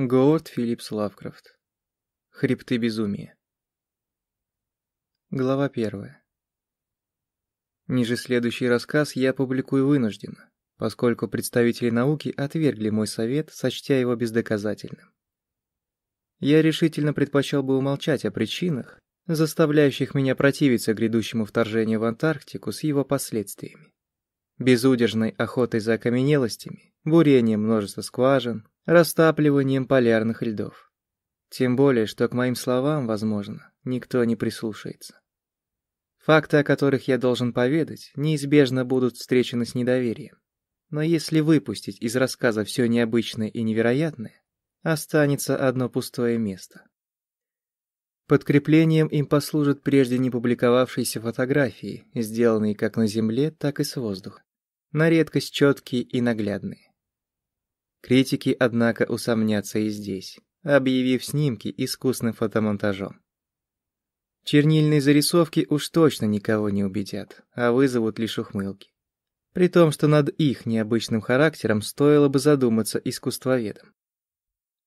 Говард Филлипс Лавкрафт. Хребты безумия. Глава первая. Ниже следующий рассказ я публикую вынужденно, поскольку представители науки отвергли мой совет, сочтя его бездоказательным. Я решительно предпочел бы умолчать о причинах, заставляющих меня противиться грядущему вторжению в Антарктику с его последствиями. Безудержной охотой за окаменелостями, бурением множества скважин, растапливанием полярных льдов. Тем более, что к моим словам, возможно, никто не прислушается. Факты, о которых я должен поведать, неизбежно будут встречены с недоверием. Но если выпустить из рассказа все необычное и невероятное, останется одно пустое место. Подкреплением им послужат прежде не публиковавшиеся фотографии, сделанные как на Земле, так и с воздуха, на редкость четкие и наглядные. Критики, однако, усомнятся и здесь, объявив снимки искусным фотомонтажом. Чернильные зарисовки уж точно никого не убедят, а вызовут лишь ухмылки. При том, что над их необычным характером стоило бы задуматься искусствоведам.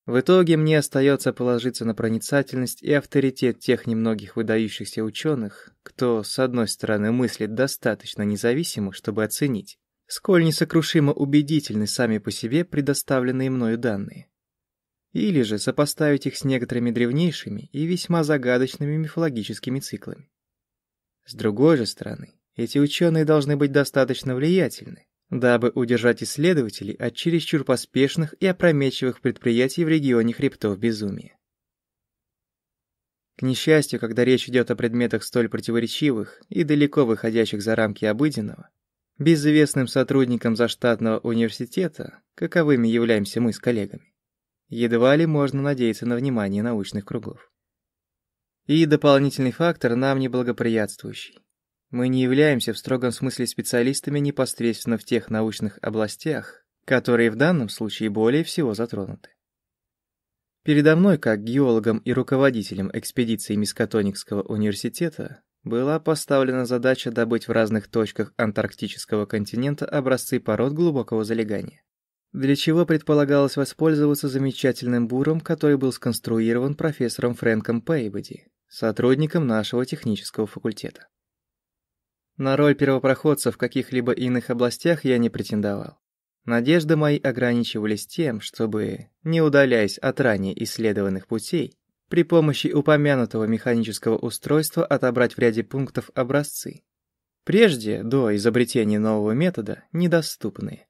В итоге мне остается положиться на проницательность и авторитет тех немногих выдающихся ученых, кто, с одной стороны, мыслит достаточно независимо, чтобы оценить, сколь несокрушимо убедительны сами по себе предоставленные мною данные. Или же сопоставить их с некоторыми древнейшими и весьма загадочными мифологическими циклами. С другой же стороны, эти ученые должны быть достаточно влиятельны, дабы удержать исследователей от чересчур поспешных и опрометчивых предприятий в регионе хребтов безумия. К несчастью, когда речь идет о предметах столь противоречивых и далеко выходящих за рамки обыденного, безвестным сотрудникам заштатного университета, каковыми являемся мы с коллегами, едва ли можно надеяться на внимание научных кругов. И дополнительный фактор нам неблагоприятствующий. Мы не являемся в строгом смысле специалистами непосредственно в тех научных областях, которые в данном случае более всего затронуты. Передо мной, как геологом и руководителем экспедиции Мискатоникского университета, была поставлена задача добыть в разных точках антарктического континента образцы пород глубокого залегания. Для чего предполагалось воспользоваться замечательным буром, который был сконструирован профессором Фрэнком Пейбоди, сотрудником нашего технического факультета. На роль первопроходца в каких-либо иных областях я не претендовал. Надежды мои ограничивались тем, чтобы, не удаляясь от ранее исследованных путей, при помощи упомянутого механического устройства отобрать в ряде пунктов образцы. Прежде, до изобретения нового метода, недоступные.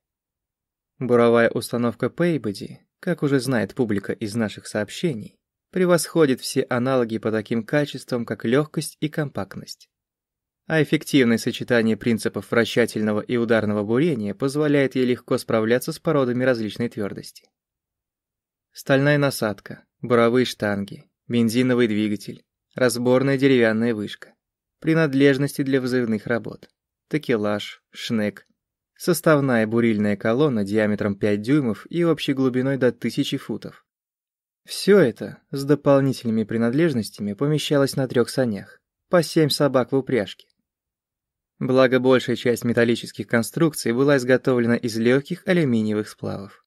Буровая установка Пейбоди, как уже знает публика из наших сообщений, превосходит все аналоги по таким качествам, как легкость и компактность. А эффективное сочетание принципов вращательного и ударного бурения позволяет ей легко справляться с породами различной твердости. Стальная насадка, буровые штанги, бензиновый двигатель, разборная деревянная вышка, принадлежности для взрывных работ, такелаж, шнек, составная бурильная колонна диаметром 5 дюймов и общей глубиной до 1000 футов. Все это с дополнительными принадлежностями помещалось на трех санях, по семь собак в упряжке. Благо большая часть металлических конструкций была изготовлена из легких алюминиевых сплавов.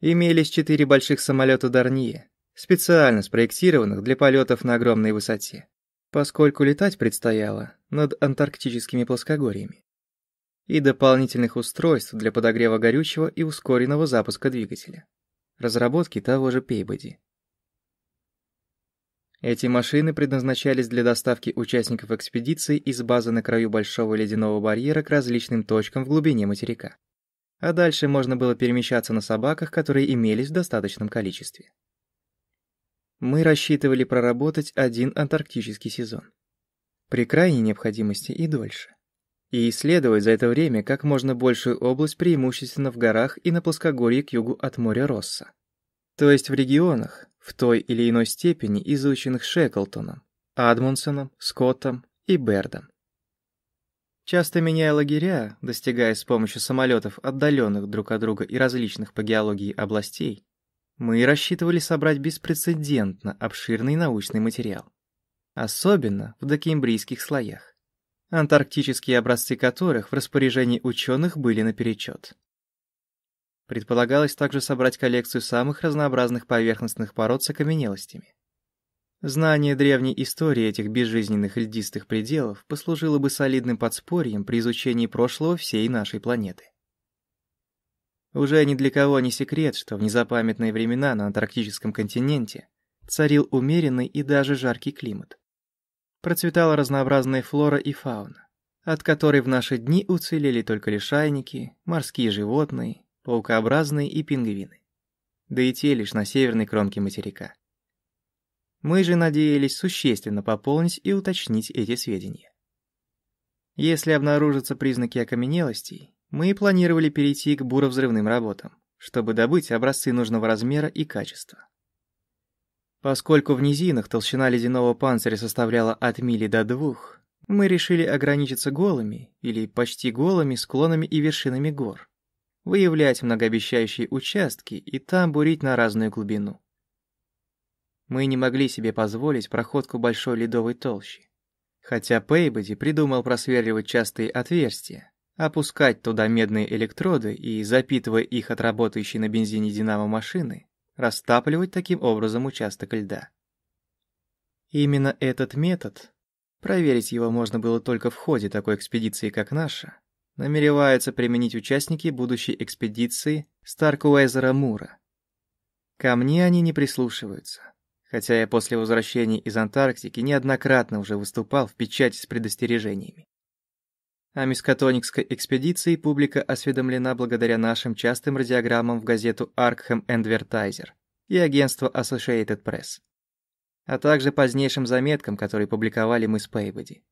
Имелись четыре больших самолета Дарнье, специально спроектированных для полетов на огромной высоте, поскольку летать предстояло над антарктическими плоскогорьями, и дополнительных устройств для подогрева горючего и ускоренного запуска двигателя, разработки того же Пейбоди. Эти машины предназначались для доставки участников экспедиции из базы на краю большого ледяного барьера к различным точкам в глубине материка. А дальше можно было перемещаться на собаках, которые имелись в достаточном количестве мы рассчитывали проработать один антарктический сезон. При крайней необходимости и дольше. И исследовать за это время как можно большую область преимущественно в горах и на плоскогорье к югу от моря Росса. То есть в регионах, в той или иной степени изученных Шеклтоном, Адмунсоном, Скоттом и Бердом. Часто меняя лагеря, достигая с помощью самолетов отдаленных друг от друга и различных по геологии областей, мы рассчитывали собрать беспрецедентно обширный научный материал. Особенно в докембрийских слоях, антарктические образцы которых в распоряжении ученых были наперечет. Предполагалось также собрать коллекцию самых разнообразных поверхностных пород с окаменелостями. Знание древней истории этих безжизненных льдистых пределов послужило бы солидным подспорьем при изучении прошлого всей нашей планеты. Уже ни для кого не секрет, что в незапамятные времена на антарктическом континенте царил умеренный и даже жаркий климат. Процветала разнообразная флора и фауна, от которой в наши дни уцелели только лишайники, морские животные, паукообразные и пингвины. Да и те лишь на северной кромке материка. Мы же надеялись существенно пополнить и уточнить эти сведения. Если обнаружатся признаки окаменелостей, мы планировали перейти к буровзрывным работам, чтобы добыть образцы нужного размера и качества. Поскольку в низинах толщина ледяного панциря составляла от мили до двух, мы решили ограничиться голыми или почти голыми склонами и вершинами гор, выявлять многообещающие участки и там бурить на разную глубину. Мы не могли себе позволить проходку большой ледовой толщи. Хотя Пейбоди придумал просверливать частые отверстия, опускать туда медные электроды и, запитывая их от работающей на бензине динамо-машины, растапливать таким образом участок льда. Именно этот метод, проверить его можно было только в ходе такой экспедиции, как наша, намереваются применить участники будущей экспедиции Старкуэзера Мура. Ко мне они не прислушиваются хотя я после возвращения из Антарктики неоднократно уже выступал в печати с предостережениями. О мискотоникской экспедиции публика осведомлена благодаря нашим частым радиограммам в газету Arkham Advertiser и агентству Associated Press, а также позднейшим заметкам, которые публиковали мы с Пейбоди.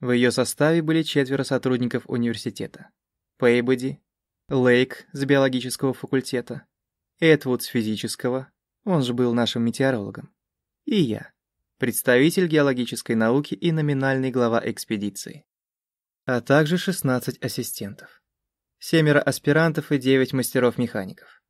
В ее составе были четверо сотрудников университета. Пейбоди, Лейк с биологического факультета, Эдвуд с физического, он же был нашим метеорологом. И я, представитель геологической науки и номинальный глава экспедиции. А также 16 ассистентов. Семеро аспирантов и 9 мастеров-механиков.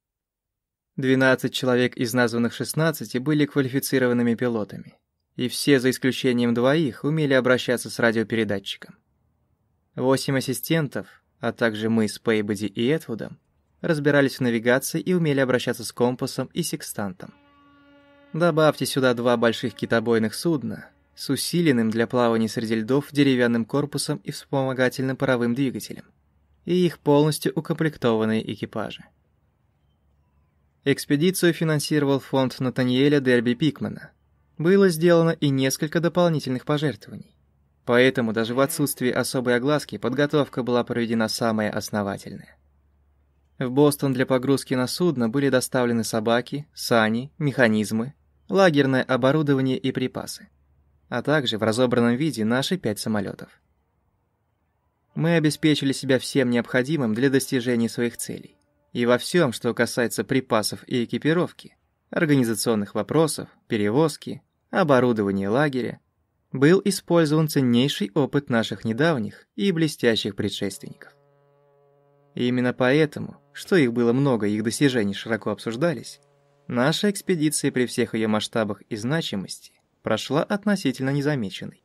12 человек из названных 16 были квалифицированными пилотами, и все, за исключением двоих, умели обращаться с радиопередатчиком. Восемь ассистентов, а также мы с Пейбоди и Этвудом, разбирались в навигации и умели обращаться с компасом и секстантом. Добавьте сюда два больших китобойных судна с усиленным для плавания среди льдов деревянным корпусом и вспомогательным паровым двигателем, и их полностью укомплектованные экипажи. Экспедицию финансировал фонд Натаниэля Дерби Пикмана. Было сделано и несколько дополнительных пожертвований. Поэтому даже в отсутствии особой огласки подготовка была проведена самая основательная. В Бостон для погрузки на судно были доставлены собаки, сани, механизмы, лагерное оборудование и припасы, а также в разобранном виде наши пять самолетов. Мы обеспечили себя всем необходимым для достижения своих целей. И во всем, что касается припасов и экипировки, организационных вопросов, перевозки, оборудования лагеря, был использован ценнейший опыт наших недавних и блестящих предшественников. И именно поэтому, что их было много их достижения широко обсуждались, наша экспедиция при всех ее масштабах и значимости прошла относительно незамеченной.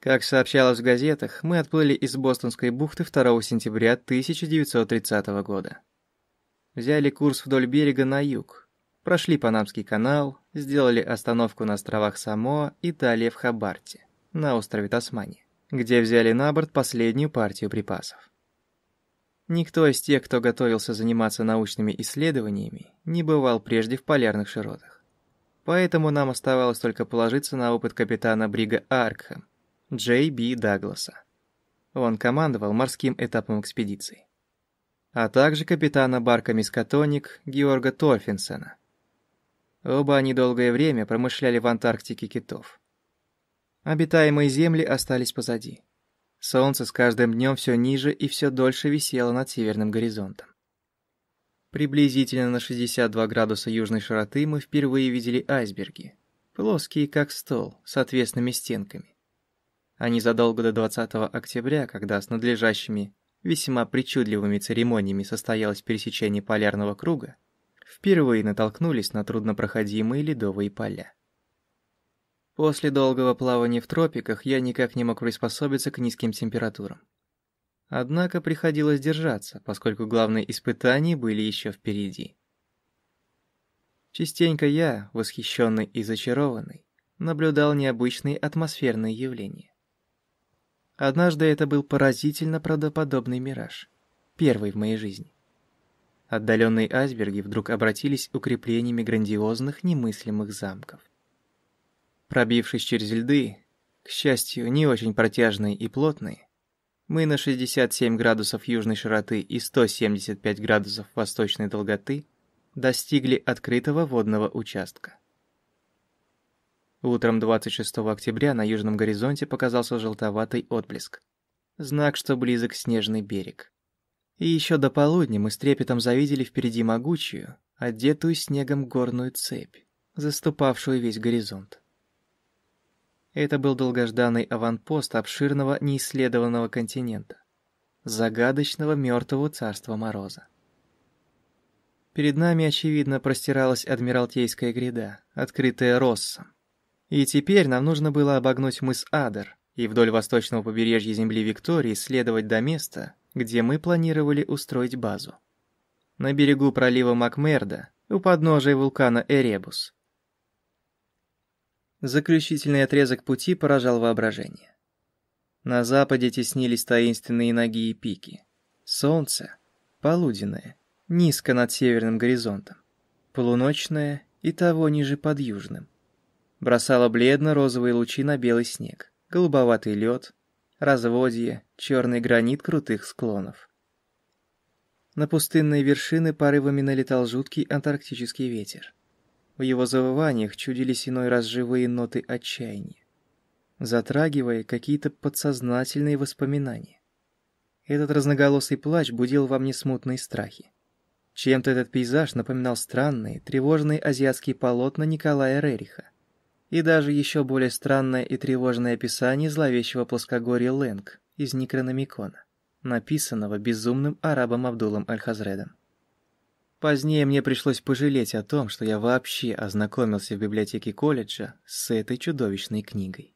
Как сообщалось в газетах, мы отплыли из Бостонской бухты 2 сентября 1930 года. Взяли курс вдоль берега на юг, прошли Панамский канал, сделали остановку на островах Самоа и далее в Хабарте, на острове Тасмания, где взяли на борт последнюю партию припасов. Никто из тех, кто готовился заниматься научными исследованиями, не бывал прежде в полярных широтах. Поэтому нам оставалось только положиться на опыт капитана Брига Аркхэм, Джей Би Дагласа. Он командовал морским этапом экспедиции. А также капитана барка Мискатоник Георга Торфинсена. Оба они долгое время промышляли в Антарктике китов. Обитаемые земли остались позади. Солнце с каждым днем все ниже и все дольше висело над северным горизонтом. Приблизительно на 62 градуса южной широты мы впервые видели айсберги, плоские как стол, с отвесными стенками. Они задолго до 20 октября, когда с надлежащими, весьма причудливыми церемониями состоялось пересечение полярного круга, впервые натолкнулись на труднопроходимые ледовые поля. После долгого плавания в тропиках я никак не мог приспособиться к низким температурам. Однако приходилось держаться, поскольку главные испытания были еще впереди. Частенько я, восхищенный и зачарованный, наблюдал необычные атмосферные явления. Однажды это был поразительно правдоподобный мираж, первый в моей жизни. Отдаленные айсберги вдруг обратились укреплениями грандиозных немыслимых замков. Пробившись через льды, к счастью, не очень протяжные и плотные, мы на 67 градусов южной широты и 175 градусов восточной долготы достигли открытого водного участка. Утром 26 октября на южном горизонте показался желтоватый отблеск. Знак, что близок снежный берег. И еще до полудня мы с трепетом завидели впереди могучую, одетую снегом горную цепь, заступавшую весь горизонт. Это был долгожданный аванпост обширного неисследованного континента, загадочного мертвого царства Мороза. Перед нами, очевидно, простиралась Адмиралтейская гряда, открытая Россом. И теперь нам нужно было обогнуть мыс Адер и вдоль восточного побережья земли Виктории следовать до места, где мы планировали устроить базу. На берегу пролива Макмерда, у подножия вулкана Эребус. Заключительный отрезок пути поражал воображение. На западе теснились таинственные ноги и пики. Солнце, полуденное, низко над северным горизонтом, полуночное и того ниже под южным. Бросало бледно-розовые лучи на белый снег, голубоватый лед, разводье, черный гранит крутых склонов. На пустынные вершины порывами налетал жуткий антарктический ветер. В его завываниях чудились иной раз живые ноты отчаяния, затрагивая какие-то подсознательные воспоминания. Этот разноголосый плач будил во мне смутные страхи. Чем-то этот пейзаж напоминал странные, тревожные азиатские полотна Николая Рериха. И даже еще более странное и тревожное описание зловещего плоскогорья Лэнг из Некрономикона, написанного безумным арабом Абдулом Аль-Хазредом. Позднее мне пришлось пожалеть о том, что я вообще ознакомился в библиотеке колледжа с этой чудовищной книгой.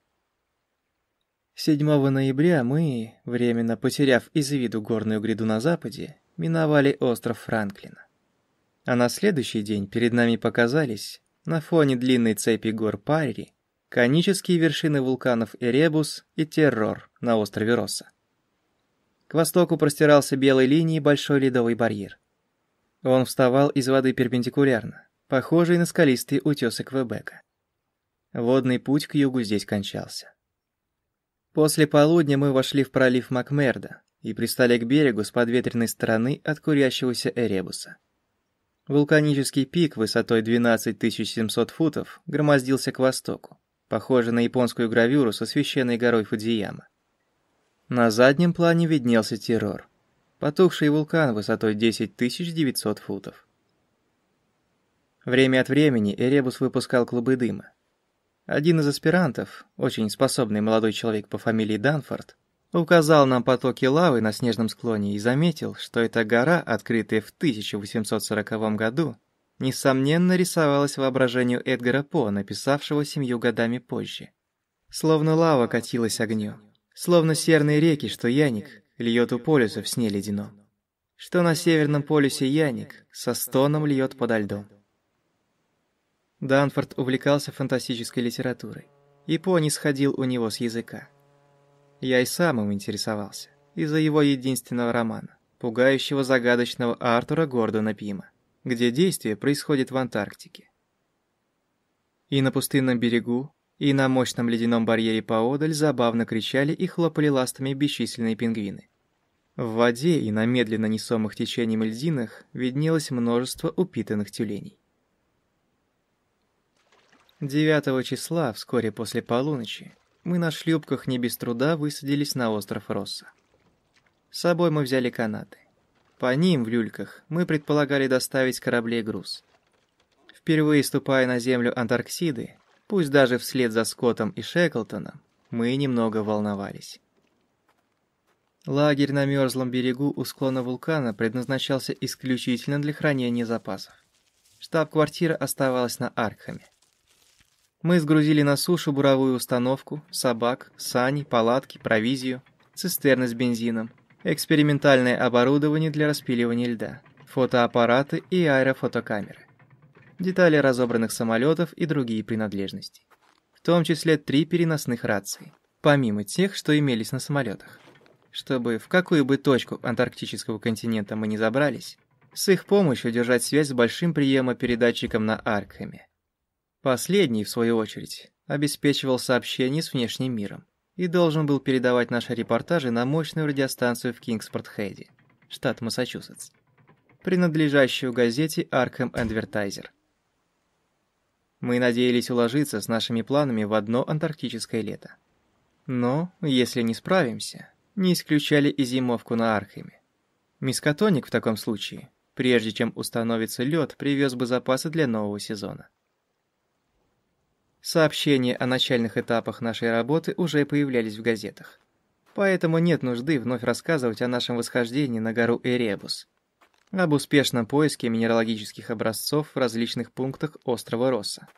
7 ноября мы, временно потеряв из виду горную гряду на западе, миновали остров Франклина. А на следующий день перед нами показались, на фоне длинной цепи гор Парри, конические вершины вулканов Эребус и Террор на острове Росса. К востоку простирался белой линией большой ледовый барьер. Он вставал из воды перпендикулярно, похожий на скалистые утесы Квебека. Водный путь к югу здесь кончался. После полудня мы вошли в пролив Макмерда, и пристали к берегу с подветренной стороны от курящегося Эребуса. Вулканический пик высотой 12 700 футов громоздился к востоку, похожий на японскую гравюру со священной горой Фудзияма. На заднем плане виднелся террор, потухший вулкан высотой 10 900 футов. Время от времени Эребус выпускал клубы дыма. Один из аспирантов, очень способный молодой человек по фамилии Данфорд, указал нам потоки лавы на снежном склоне и заметил, что эта гора, открытая в 1840 году, несомненно рисовалась воображению Эдгара По, написавшего семью годами позже. Словно лава катилась огнем, словно серные реки, что Яник льет у полюса в сне ледяном, что на северном полюсе Яник со стоном льет подо льдом. Данфорд увлекался фантастической литературой, и По не сходил у него с языка. Я и сам им интересовался, из-за его единственного романа, пугающего загадочного Артура Гордона Пима, где действие происходит в Антарктике. И на пустынном берегу, и на мощном ледяном барьере поодаль забавно кричали и хлопали ластами бесчисленные пингвины. В воде и на медленно несомых течением льдинах виднелось множество упитанных тюленей. 9 числа, вскоре после полуночи, мы на шлюпках не без труда высадились на остров Росса. С собой мы взяли канаты. По ним, в люльках, мы предполагали доставить кораблей груз. Впервые ступая на землю Антарктиды, пусть даже вслед за Скоттом и Шеклтоном, мы немного волновались. Лагерь на мерзлом берегу у склона вулкана предназначался исключительно для хранения запасов. Штаб-квартира оставалась на Аркхаме. Мы сгрузили на сушу буровую установку, собак, сани, палатки, провизию, цистерны с бензином, экспериментальное оборудование для распиливания льда, фотоаппараты и аэрофотокамеры, детали разобранных самолетов и другие принадлежности, в том числе три переносных рации, помимо тех, что имелись на самолетах. Чтобы в какую бы точку антарктического континента мы не забрались, с их помощью держать связь с большим приемопередатчиком на Аркхеме. Последний, в свою очередь, обеспечивал сообщение с внешним миром и должен был передавать наши репортажи на мощную радиостанцию в Кингспорт-Хейде, штат Массачусетс, принадлежащую газете Arkham Advertiser. Мы надеялись уложиться с нашими планами в одно антарктическое лето. Но, если не справимся, не исключали и зимовку на Археме. Мискатоник в таком случае, прежде чем установится лед, привез бы запасы для нового сезона. Сообщения о начальных этапах нашей работы уже появлялись в газетах. Поэтому нет нужды вновь рассказывать о нашем восхождении на гору Эребус, об успешном поиске минералогических образцов в различных пунктах острова Росса,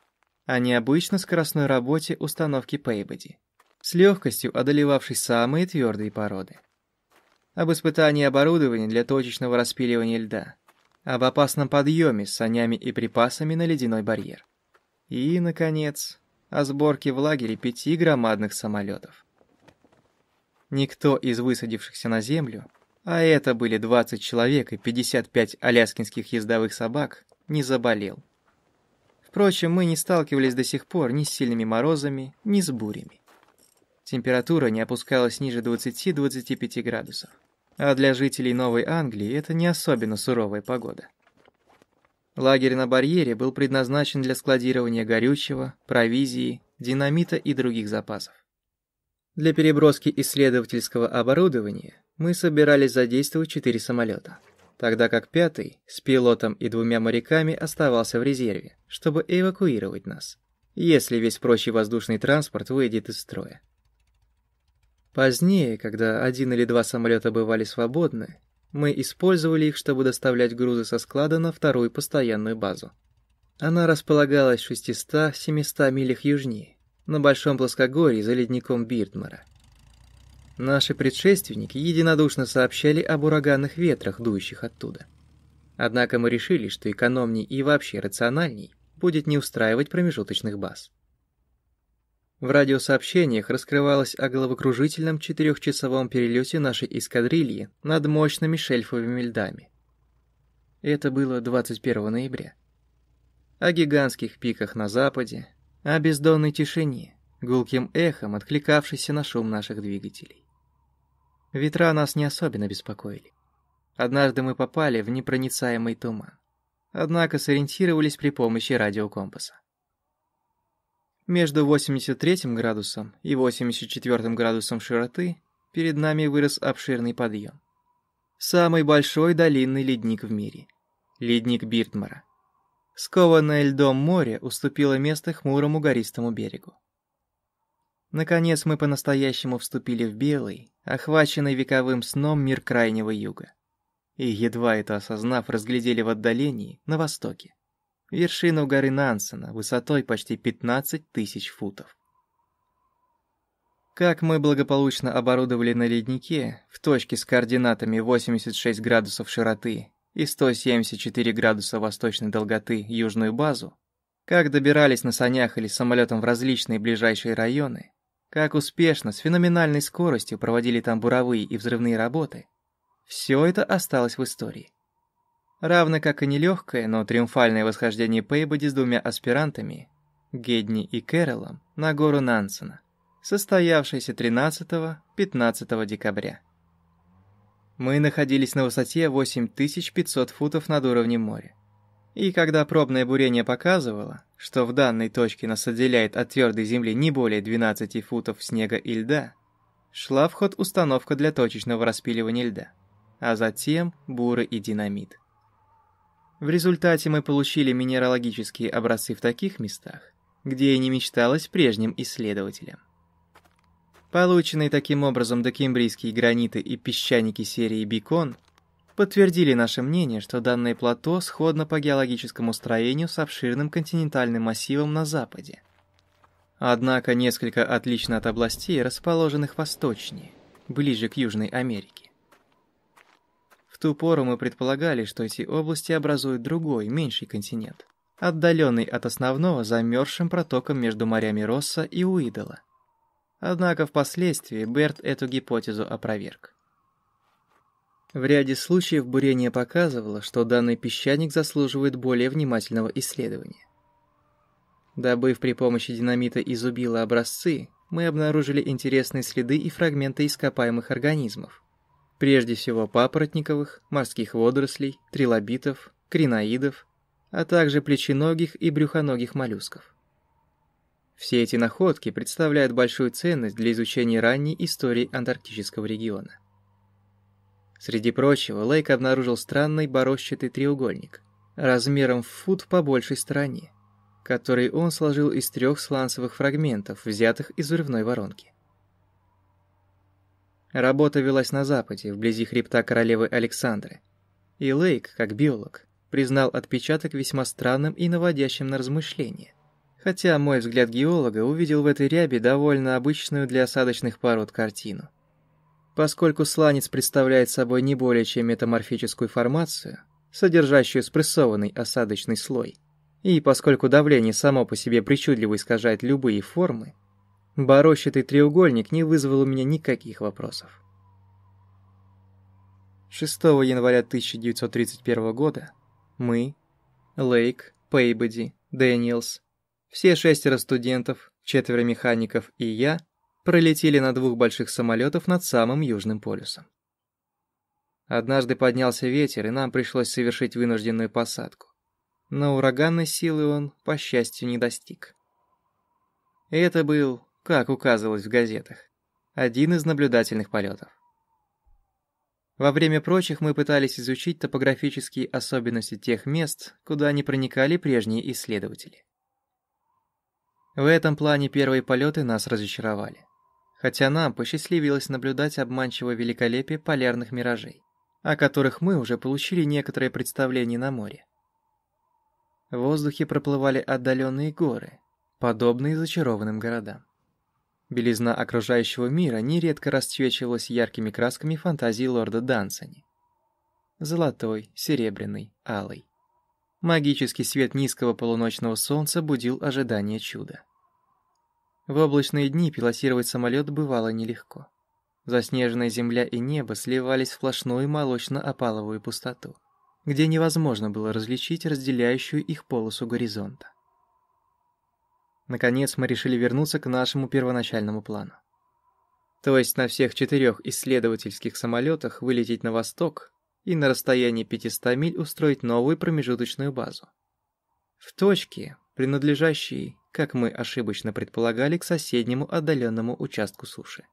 о необычной скоростной работе установки Пейбоди, с легкостью одолевавшей самые твердые породы, об испытании оборудования для точечного распиливания льда, об опасном подъеме с санями и припасами на ледяной барьер. И, наконец, о сборке в лагере пяти громадных самолетов. Никто из высадившихся на землю, а это были 20 человек и 55 аляскинских ездовых собак, не заболел. Впрочем, мы не сталкивались до сих пор ни с сильными морозами, ни с бурями. Температура не опускалась ниже 20-25 градусов. А для жителей Новой Англии это не особенно суровая погода. Лагерь на барьере был предназначен для складирования горючего, провизии, динамита и других запасов. Для переброски исследовательского оборудования мы собирались задействовать четыре самолета, тогда как пятый с пилотом и двумя моряками оставался в резерве, чтобы эвакуировать нас, если весь прочий воздушный транспорт выйдет из строя. Позднее, когда один или два самолета бывали свободны, мы использовали их, чтобы доставлять грузы со склада на вторую постоянную базу. Она располагалась в 600-700 милях южнее, на большом плоскогорье за ледником Бирдмара. Наши предшественники единодушно сообщали об ураганных ветрах, дующих оттуда. Однако мы решили, что экономней и вообще рациональней будет не устраивать промежуточных баз. В радиосообщениях раскрывалось о головокружительном четырехчасовом перелете нашей эскадрильи над мощными шельфовыми льдами. Это было 21 ноября. О гигантских пиках на западе, о бездонной тишине, гулким эхом, откликавшейся на шум наших двигателей. Ветра нас не особенно беспокоили. Однажды мы попали в непроницаемый туман. Однако сориентировались при помощи радиокомпаса. Между 83 градусом и 84 градусом широты перед нами вырос обширный подъем. Самый большой долинный ледник в мире. Ледник Биртмара. Скованное льдом море уступило место хмурому гористому берегу. Наконец мы по-настоящему вступили в белый, охваченный вековым сном мир Крайнего Юга. И едва это осознав, разглядели в отдалении, на востоке, вершину горы Нансена высотой почти 15 тысяч футов. Как мы благополучно оборудовали на леднике в точке с координатами 86 градусов широты и 174 градуса восточной долготы южную базу, как добирались на санях или самолетом в различные ближайшие районы, как успешно, с феноменальной скоростью проводили там буровые и взрывные работы, все это осталось в истории равно как и нелегкое, но триумфальное восхождение Пейбоди с двумя аспирантами, Гедни и Кэролом, на гору Нансена, состоявшееся 13-15 декабря. Мы находились на высоте 8500 футов над уровнем моря. И когда пробное бурение показывало, что в данной точке нас отделяет от твердой земли не более 12 футов снега и льда, шла в ход установка для точечного распиливания льда, а затем буры и динамит. В результате мы получили минералогические образцы в таких местах, где и не мечталось прежним исследователям. Полученные таким образом докембрийские граниты и песчаники серии Бикон подтвердили наше мнение, что данное плато сходно по геологическому строению с обширным континентальным массивом на западе. Однако несколько отлично от областей, расположенных восточнее, ближе к Южной Америке. ту пору мы предполагали, что эти области образуют другой, меньший континент, отдаленный от основного замерзшим протоком между морями Росса и Уидола. Однако впоследствии Берт эту гипотезу опроверг. В ряде случаев бурение показывало, что данный песчаник заслуживает более внимательного исследования. Добыв при помощи динамита и зубила образцы, мы обнаружили интересные следы и фрагменты ископаемых организмов. Прежде всего папоротниковых, морских водорослей, трилобитов, криноидов, а также плеченогих и брюхоногих моллюсков. Все эти находки представляют большую ценность для изучения ранней истории антарктического региона. Среди прочего, Лейк обнаружил странный борозчатый треугольник, размером в фут по большей стороне, который он сложил из трех сланцевых фрагментов, взятых из взрывной воронки. Работа велась на западе, вблизи хребта королевы Александры, и Лейк, как биолог, признал отпечаток весьма странным и наводящим на размышления. Хотя мой взгляд геолога увидел в этой рябе довольно обычную для осадочных пород картину – Поскольку сланец представляет собой не более чем метаморфическую формацию, содержащую спрессованный осадочный слой, и поскольку давление само по себе причудливо искажает любые формы, борощатый треугольник не вызвал у меня никаких вопросов. 6 января 1931 года мы, Лейк, Пейбоди, Дэниелс, все шестеро студентов, четверо механиков и я пролетели на двух больших самолетов над самым Южным полюсом. Однажды поднялся ветер, и нам пришлось совершить вынужденную посадку. Но ураганной силы он, по счастью, не достиг. Это был, как указывалось в газетах, один из наблюдательных полетов. Во время прочих мы пытались изучить топографические особенности тех мест, куда не проникали прежние исследователи. В этом плане первые полеты нас разочаровали хотя нам посчастливилось наблюдать обманчивое великолепие полярных миражей, о которых мы уже получили некоторое представление на море. В воздухе проплывали отдаленные горы, подобные зачарованным городам. Белизна окружающего мира нередко расцвечивалась яркими красками фантазии лорда Дансони. Золотой, серебряный, алый. Магический свет низкого полуночного солнца будил ожидание чуда. В облачные дни пилотировать самолет бывало нелегко. Заснеженная земля и небо сливались в сплошную молочно-опаловую пустоту, где невозможно было различить разделяющую их полосу горизонта. Наконец мы решили вернуться к нашему первоначальному плану. То есть на всех четырех исследовательских самолетах вылететь на восток и на расстоянии 500 миль устроить новую промежуточную базу. В точке, принадлежащей как мы ошибочно предполагали, к соседнему отдаленному участку суши.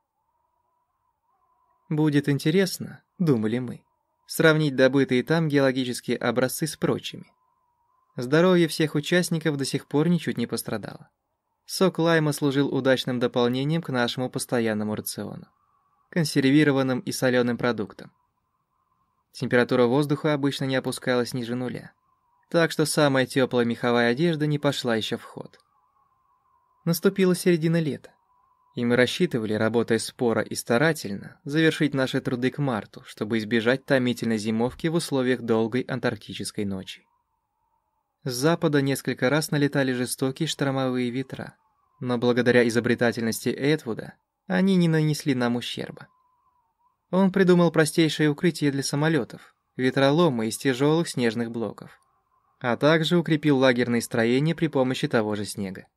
Будет интересно, думали мы, сравнить добытые там геологические образцы с прочими. Здоровье всех участников до сих пор ничуть не пострадало. Сок лайма служил удачным дополнением к нашему постоянному рациону, консервированным и соленым продуктам. Температура воздуха обычно не опускалась ниже нуля, так что самая теплая меховая одежда не пошла еще в ход. Наступила середина лета, и мы рассчитывали, работая споро и старательно, завершить наши труды к марту, чтобы избежать томительной зимовки в условиях долгой антарктической ночи. С запада несколько раз налетали жестокие штормовые ветра, но благодаря изобретательности Эдвуда они не нанесли нам ущерба. Он придумал простейшее укрытие для самолетов, ветроломы из тяжелых снежных блоков, а также укрепил лагерные строения при помощи того же снега.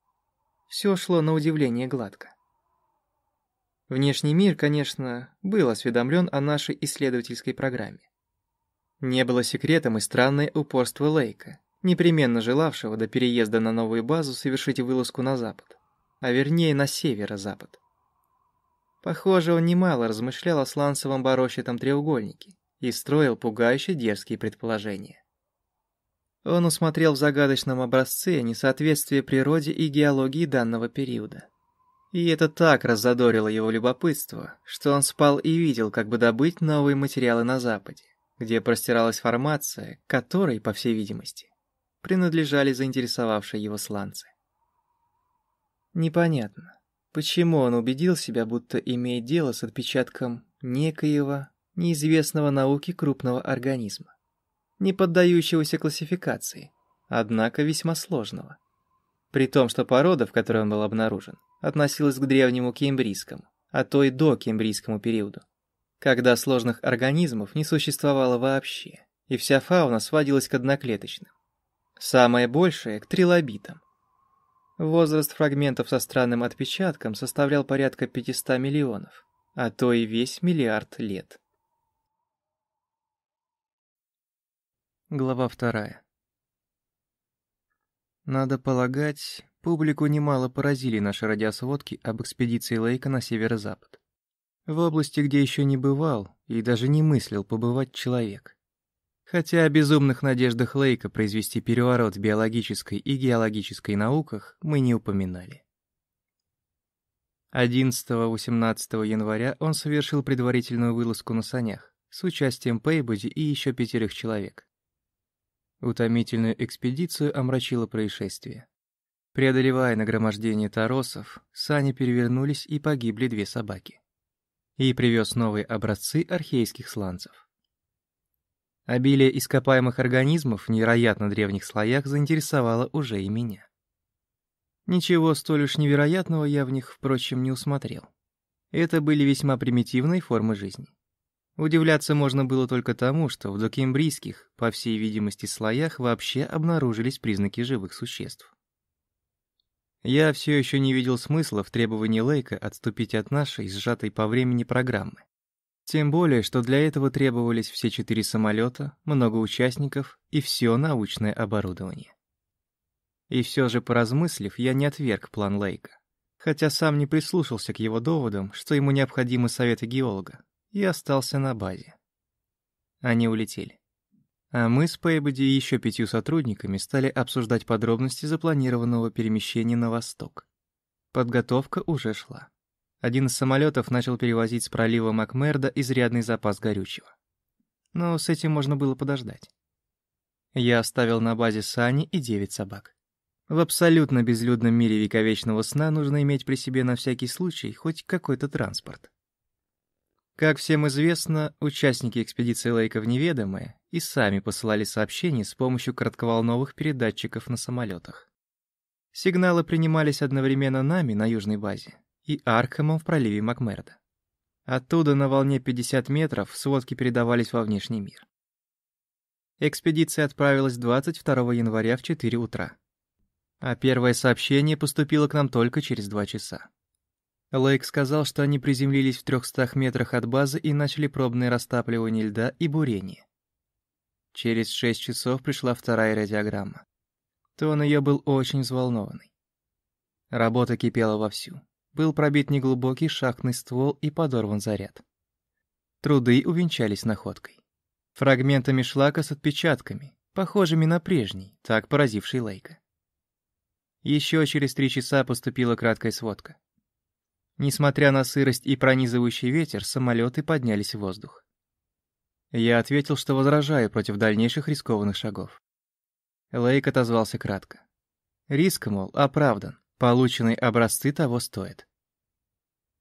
Все шло на удивление гладко. Внешний мир, конечно, был осведомлен о нашей исследовательской программе. Не было секретом и странное упорство Лейка, непременно желавшего до переезда на новую базу совершить вылазку на запад, а вернее на северо-запад. Похоже, он немало размышлял о сланцевом борощатом треугольнике и строил пугающе дерзкие предположения. Он усмотрел в загадочном образце несоответствие природе и геологии данного периода. И это так раззадорило его любопытство, что он спал и видел, как бы добыть новые материалы на Западе, где простиралась формация, которой, по всей видимости, принадлежали заинтересовавшие его сланцы. Непонятно, почему он убедил себя, будто имеет дело с отпечатком некоего неизвестного науке крупного организма, не поддающегося классификации, однако весьма сложного. При том, что порода, в которой он был обнаружен, относилась к древнему кембрийскому, а то и до кембрийскому периоду, когда сложных организмов не существовало вообще, и вся фауна сводилась к одноклеточным. Самое большее – к трилобитам. Возраст фрагментов со странным отпечатком составлял порядка 500 миллионов, а то и весь миллиард лет. Глава вторая. Надо полагать, публику немало поразили наши радиосводки об экспедиции Лейка на северо-запад. В области, где еще не бывал и даже не мыслил побывать человек. Хотя о безумных надеждах Лейка произвести переворот в биологической и геологической науках мы не упоминали. 11-18 января он совершил предварительную вылазку на санях с участием Пейбоди и еще пятерых человек. Утомительную экспедицию омрачило происшествие. Преодолевая нагромождение торосов, сани перевернулись и погибли две собаки. И привез новые образцы архейских сланцев. Обилие ископаемых организмов в невероятно древних слоях заинтересовало уже и меня. Ничего столь уж невероятного я в них, впрочем, не усмотрел. Это были весьма примитивные формы жизни. Удивляться можно было только тому, что в докембрийских, по всей видимости, слоях вообще обнаружились признаки живых существ. Я все еще не видел смысла в требовании Лейка отступить от нашей, сжатой по времени программы. Тем более, что для этого требовались все четыре самолета, много участников и все научное оборудование. И все же, поразмыслив, я не отверг план Лейка, хотя сам не прислушался к его доводам, что ему необходимы советы геолога, и остался на базе. Они улетели. А мы с Пейбоди и еще пятью сотрудниками стали обсуждать подробности запланированного перемещения на восток. Подготовка уже шла. Один из самолетов начал перевозить с пролива Макмерда изрядный запас горючего. Но с этим можно было подождать. Я оставил на базе сани и девять собак. В абсолютно безлюдном мире вековечного сна нужно иметь при себе на всякий случай хоть какой-то транспорт. Как всем известно, участники экспедиции Лейка в и сами посылали сообщения с помощью коротковолновых передатчиков на самолетах. Сигналы принимались одновременно нами на южной базе и Аркхемом в проливе Макмерда. Оттуда на волне 50 метров сводки передавались во внешний мир. Экспедиция отправилась 22 января в 4 утра. А первое сообщение поступило к нам только через 2 часа. Лейк сказал, что они приземлились в 300 метрах от базы и начали пробное растапливание льда и бурение. Через 6 часов пришла вторая радиограмма. Тон ее был очень взволнованный. Работа кипела вовсю. Был пробит неглубокий шахтный ствол и подорван заряд. Труды увенчались находкой. Фрагментами шлака с отпечатками, похожими на прежний, так поразивший Лейка. Еще через три часа поступила краткая сводка. Несмотря на сырость и пронизывающий ветер, самолеты поднялись в воздух. Я ответил, что возражаю против дальнейших рискованных шагов. Лейк отозвался кратко. Риск, мол, оправдан. Полученные образцы того стоят.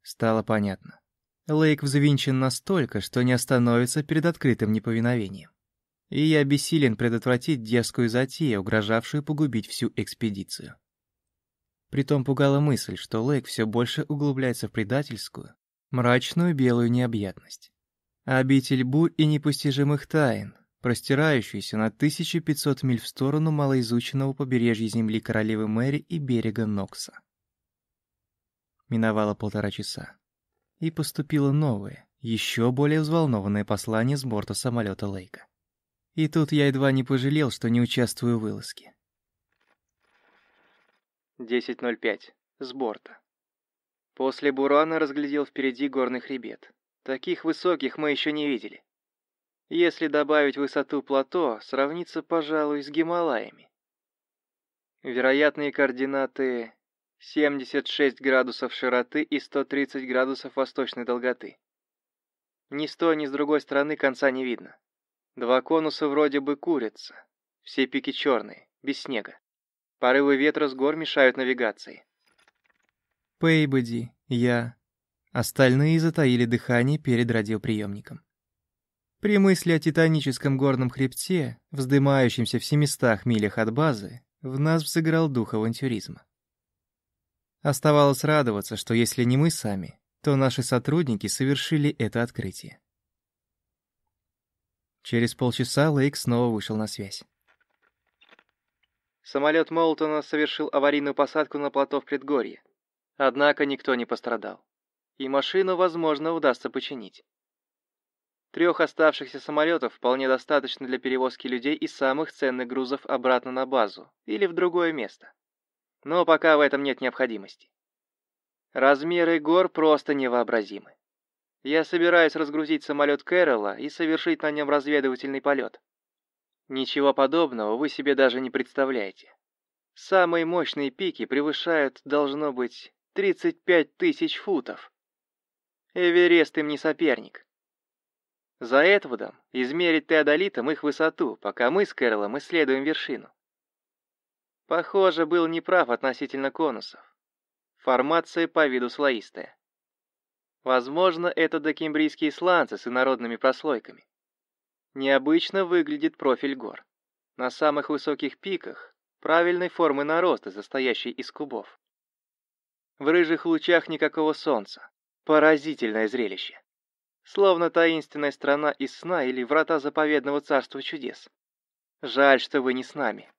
Стало понятно. Лейк взвинчен настолько, что не остановится перед открытым неповиновением. И я бессилен предотвратить дерзкую затею, угрожавшую погубить всю экспедицию. Притом пугала мысль, что Лейк все больше углубляется в предательскую, мрачную белую необъятность. Обитель бурь и непостижимых тайн, простирающуюся на 1500 миль в сторону малоизученного побережья земли королевы Мэри и берега Нокса. Миновало полтора часа. И поступило новое, еще более взволнованное послание с борта самолета Лейка. И тут я едва не пожалел, что не участвую в вылазке. 10.05. С борта. После бурана разглядел впереди горный хребет. Таких высоких мы еще не видели. Если добавить высоту плато, сравнится, пожалуй, с Гималаями. Вероятные координаты 76 градусов широты и 130 градусов восточной долготы. Ни с той, ни с другой стороны конца не видно. Два конуса вроде бы курятся. Все пики черные, без снега. Порывы ветра с гор мешают навигации. Пейбоди, я. Остальные затаили дыхание перед радиоприемником. При мысли о титаническом горном хребте, вздымающемся в 700 милях от базы, в нас взыграл дух авантюризма. Оставалось радоваться, что если не мы сами, то наши сотрудники совершили это открытие. Через полчаса Лейк снова вышел на связь. Самолет Молтона совершил аварийную посадку на плато в предгорье. Однако никто не пострадал. И машину, возможно, удастся починить. Трех оставшихся самолетов вполне достаточно для перевозки людей и самых ценных грузов обратно на базу или в другое место. Но пока в этом нет необходимости. Размеры гор просто невообразимы. Я собираюсь разгрузить самолет Кэрола и совершить на нем разведывательный полет. Ничего подобного вы себе даже не представляете. Самые мощные пики превышают, должно быть, 35 тысяч футов. Эверест им не соперник. За Этвудом измерить теодолитом их высоту, пока мы с Кэролом исследуем вершину. Похоже, был неправ относительно конусов. Формация по виду слоистая. Возможно, это докембрийские сланцы с инородными прослойками. Необычно выглядит профиль гор. На самых высоких пиках правильной формы наросты, состоящей из кубов. В рыжих лучах никакого солнца. Поразительное зрелище. Словно таинственная страна из сна или врата заповедного царства чудес. Жаль, что вы не с нами.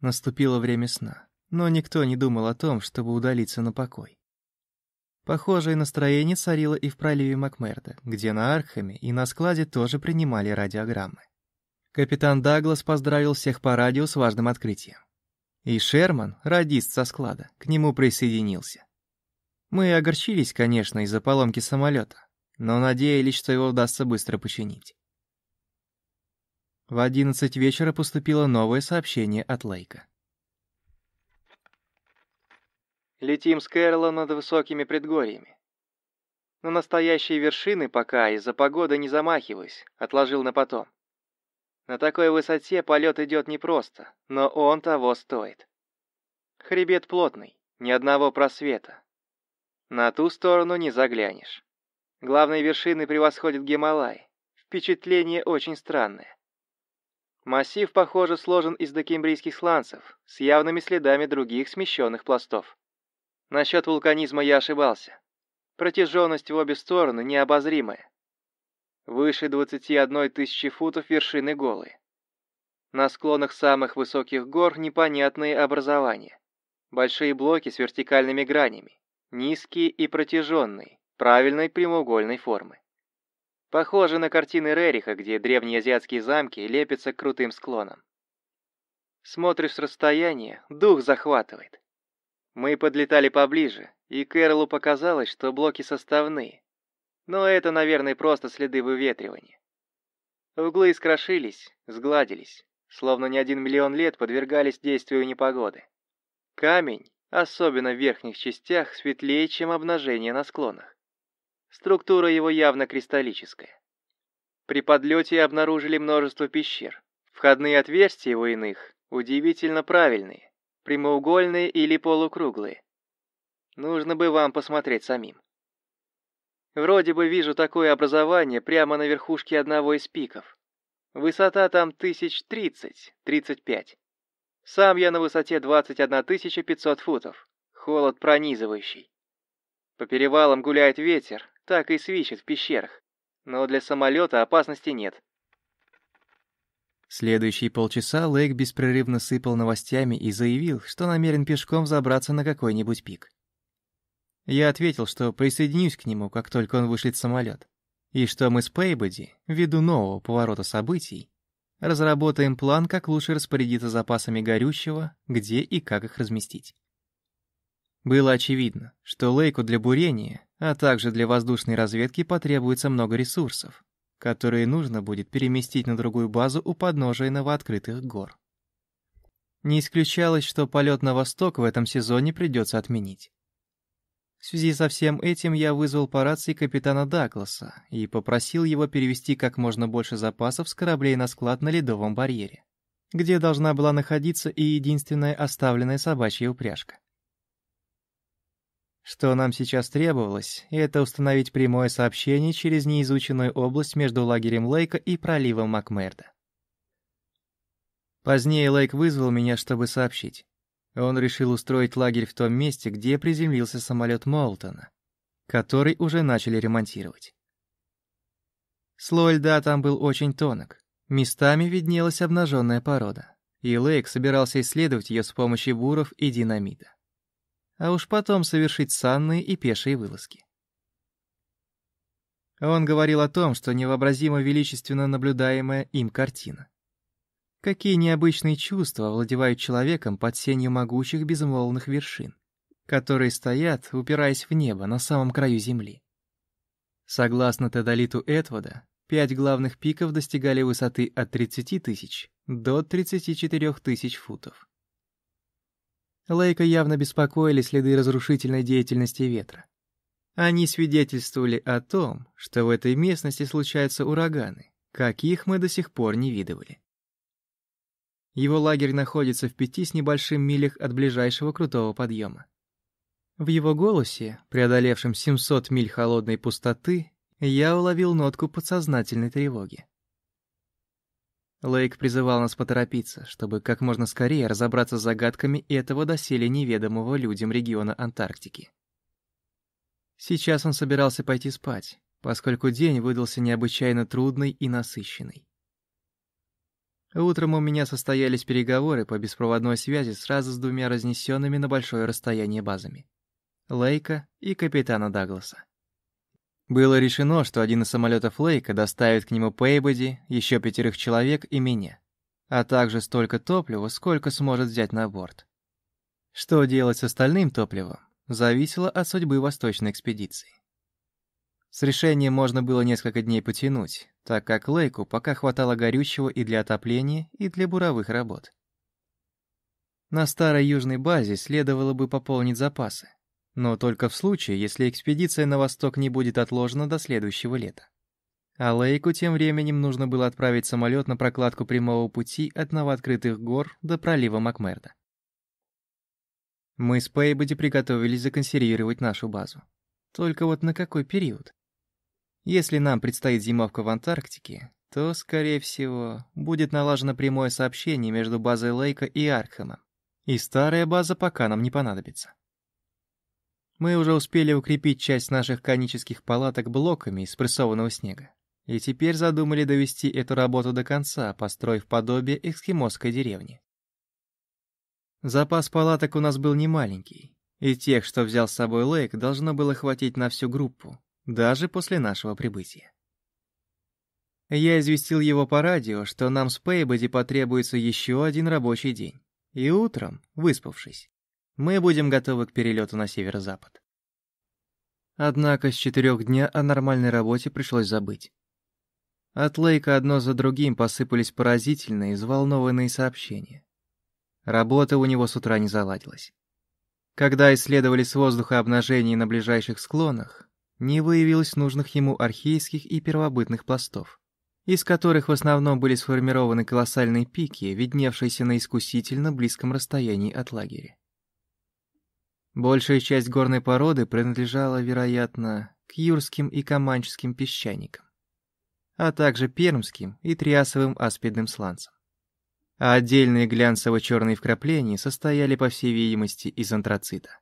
Наступило время сна, но никто не думал о том, чтобы удалиться на покой. Похожее настроение царило и в проливе Макмерда, где на Архаме и на складе тоже принимали радиограммы. Капитан Даглас поздравил всех по радио с важным открытием. И Шерман, радист со склада, к нему присоединился. Мы огорчились, конечно, из-за поломки самолета, но надеялись, что его удастся быстро починить. В одиннадцать вечера поступило новое сообщение от Лейка. Летим с Кэролом над высокими предгорьями. На настоящие вершины пока из-за погоды не замахиваюсь, отложил на потом. На такой высоте полет идет непросто, но он того стоит. Хребет плотный, ни одного просвета, на ту сторону не заглянешь. Главные вершины превосходят Гималай. Впечатление очень странное. Массив, похоже, сложен из докембрийских сланцев, с явными следами других смещенных пластов. Насчет вулканизма я ошибался. Протяженность в обе стороны необозримая. Выше 21 тысячи футов вершины голые. На склонах самых высоких гор непонятные образования. Большие блоки с вертикальными гранями низкий и протяженный, правильной прямоугольной формы. Похоже на картины Рериха, где древние азиатские замки лепятся к крутым склонам. Смотришь с расстояния, дух захватывает. Мы подлетали поближе, и Кэролу показалось, что блоки составные. Но это, наверное, просто следы выветривания. Углы искрошились, сгладились, словно не один миллион лет подвергались действию непогоды. Камень, особенно в верхних частях, светлее, чем обнажение на склонах. Структура его явно кристаллическая. При подлете обнаружили множество пещер. Входные отверстия у иных удивительно правильные, прямоугольные или полукруглые. Нужно бы вам посмотреть самим. Вроде бы вижу такое образование прямо на верхушке одного из пиков. Высота там тысяч тридцать, тридцать пять. Сам я на высоте 21 500 футов. Холод пронизывающий. По перевалам гуляет ветер, так и свищет в пещерах. Но для самолета опасности нет. Следующие полчаса Лейк беспрерывно сыпал новостями и заявил, что намерен пешком забраться на какой-нибудь пик. Я ответил, что присоединюсь к нему, как только он вышлет самолет, и что мы с Пейбоди, ввиду нового поворота событий, Разработаем план, как лучше распорядиться запасами горючего, где и как их разместить. Было очевидно, что Лейку для бурения, а также для воздушной разведки потребуется много ресурсов, которые нужно будет переместить на другую базу у подножия новооткрытых гор. Не исключалось, что полет на восток в этом сезоне придется отменить. В связи со всем этим я вызвал по рации капитана Дагласа и попросил его перевести как можно больше запасов с кораблей на склад на ледовом барьере, где должна была находиться и единственная оставленная собачья упряжка. Что нам сейчас требовалось, это установить прямое сообщение через неизученную область между лагерем Лейка и проливом Макмерда. Позднее Лейк вызвал меня, чтобы сообщить. Он решил устроить лагерь в том месте, где приземлился самолет Молтона, который уже начали ремонтировать. Слой льда там был очень тонок, местами виднелась обнаженная порода, и Лейк собирался исследовать ее с помощью буров и динамита а уж потом совершить санные и пешие вылазки. Он говорил о том, что невообразимо величественно наблюдаемая им картина. Какие необычные чувства овладевают человеком под сенью могучих безмолвных вершин, которые стоят, упираясь в небо на самом краю земли. Согласно Тедолиту Этвода, пять главных пиков достигали высоты от 30 тысяч до 34 тысяч футов. Лейка явно беспокоили следы разрушительной деятельности ветра. Они свидетельствовали о том, что в этой местности случаются ураганы, каких мы до сих пор не видывали. Его лагерь находится в пяти с небольшим милях от ближайшего крутого подъема. В его голосе, преодолевшем 700 миль холодной пустоты, я уловил нотку подсознательной тревоги. Лейк призывал нас поторопиться, чтобы как можно скорее разобраться с загадками этого доселе неведомого людям региона Антарктики. Сейчас он собирался пойти спать, поскольку день выдался необычайно трудный и насыщенный. Утром у меня состоялись переговоры по беспроводной связи сразу с двумя разнесенными на большое расстояние базами — Лейка и капитана Дагласа. Было решено, что один из самолетов Лейка доставит к нему Пейбоди, еще пятерых человек и меня, а также столько топлива, сколько сможет взять на борт. Что делать с остальным топливом, зависело от судьбы восточной экспедиции. С решением можно было несколько дней потянуть, так как Лейку пока хватало горючего и для отопления, и для буровых работ. На старой южной базе следовало бы пополнить запасы, но только в случае, если экспедиция на восток не будет отложена до следующего лета. А Лейку тем временем нужно было отправить самолет на прокладку прямого пути от новооткрытых гор до пролива Макмерда. Мы с Пейбоди приготовились законсервировать нашу базу. Только вот на какой период? Если нам предстоит зимовка в Антарктике, то, скорее всего, будет налажено прямое сообщение между базой Лейка и Аркхемом, и старая база пока нам не понадобится. Мы уже успели укрепить часть наших конических палаток блоками из прессованного снега. И теперь задумали довести эту работу до конца, построив подобие эскимосской деревни. Запас палаток у нас был немаленький, и тех, что взял с собой Лейк, должно было хватить на всю группу, даже после нашего прибытия. Я известил его по радио, что нам с Пейбоди потребуется еще один рабочий день. И утром, выспавшись, мы будем готовы к перелету на северо-запад. Однако с четырех дня о нормальной работе пришлось забыть. От Лейка одно за другим посыпались поразительные, взволнованные сообщения. Работа у него с утра не заладилась. Когда исследовали с воздуха обнажение на ближайших склонах, не выявилось нужных ему архейских и первобытных пластов, из которых в основном были сформированы колоссальные пики, видневшиеся на искусительно близком расстоянии от лагеря. Большая часть горной породы принадлежала, вероятно, к юрским и каманческим песчаникам, а также пермским и триасовым аспидным сланцам. А отдельные глянцево-черные вкрапления состояли, по всей видимости, из антрацита.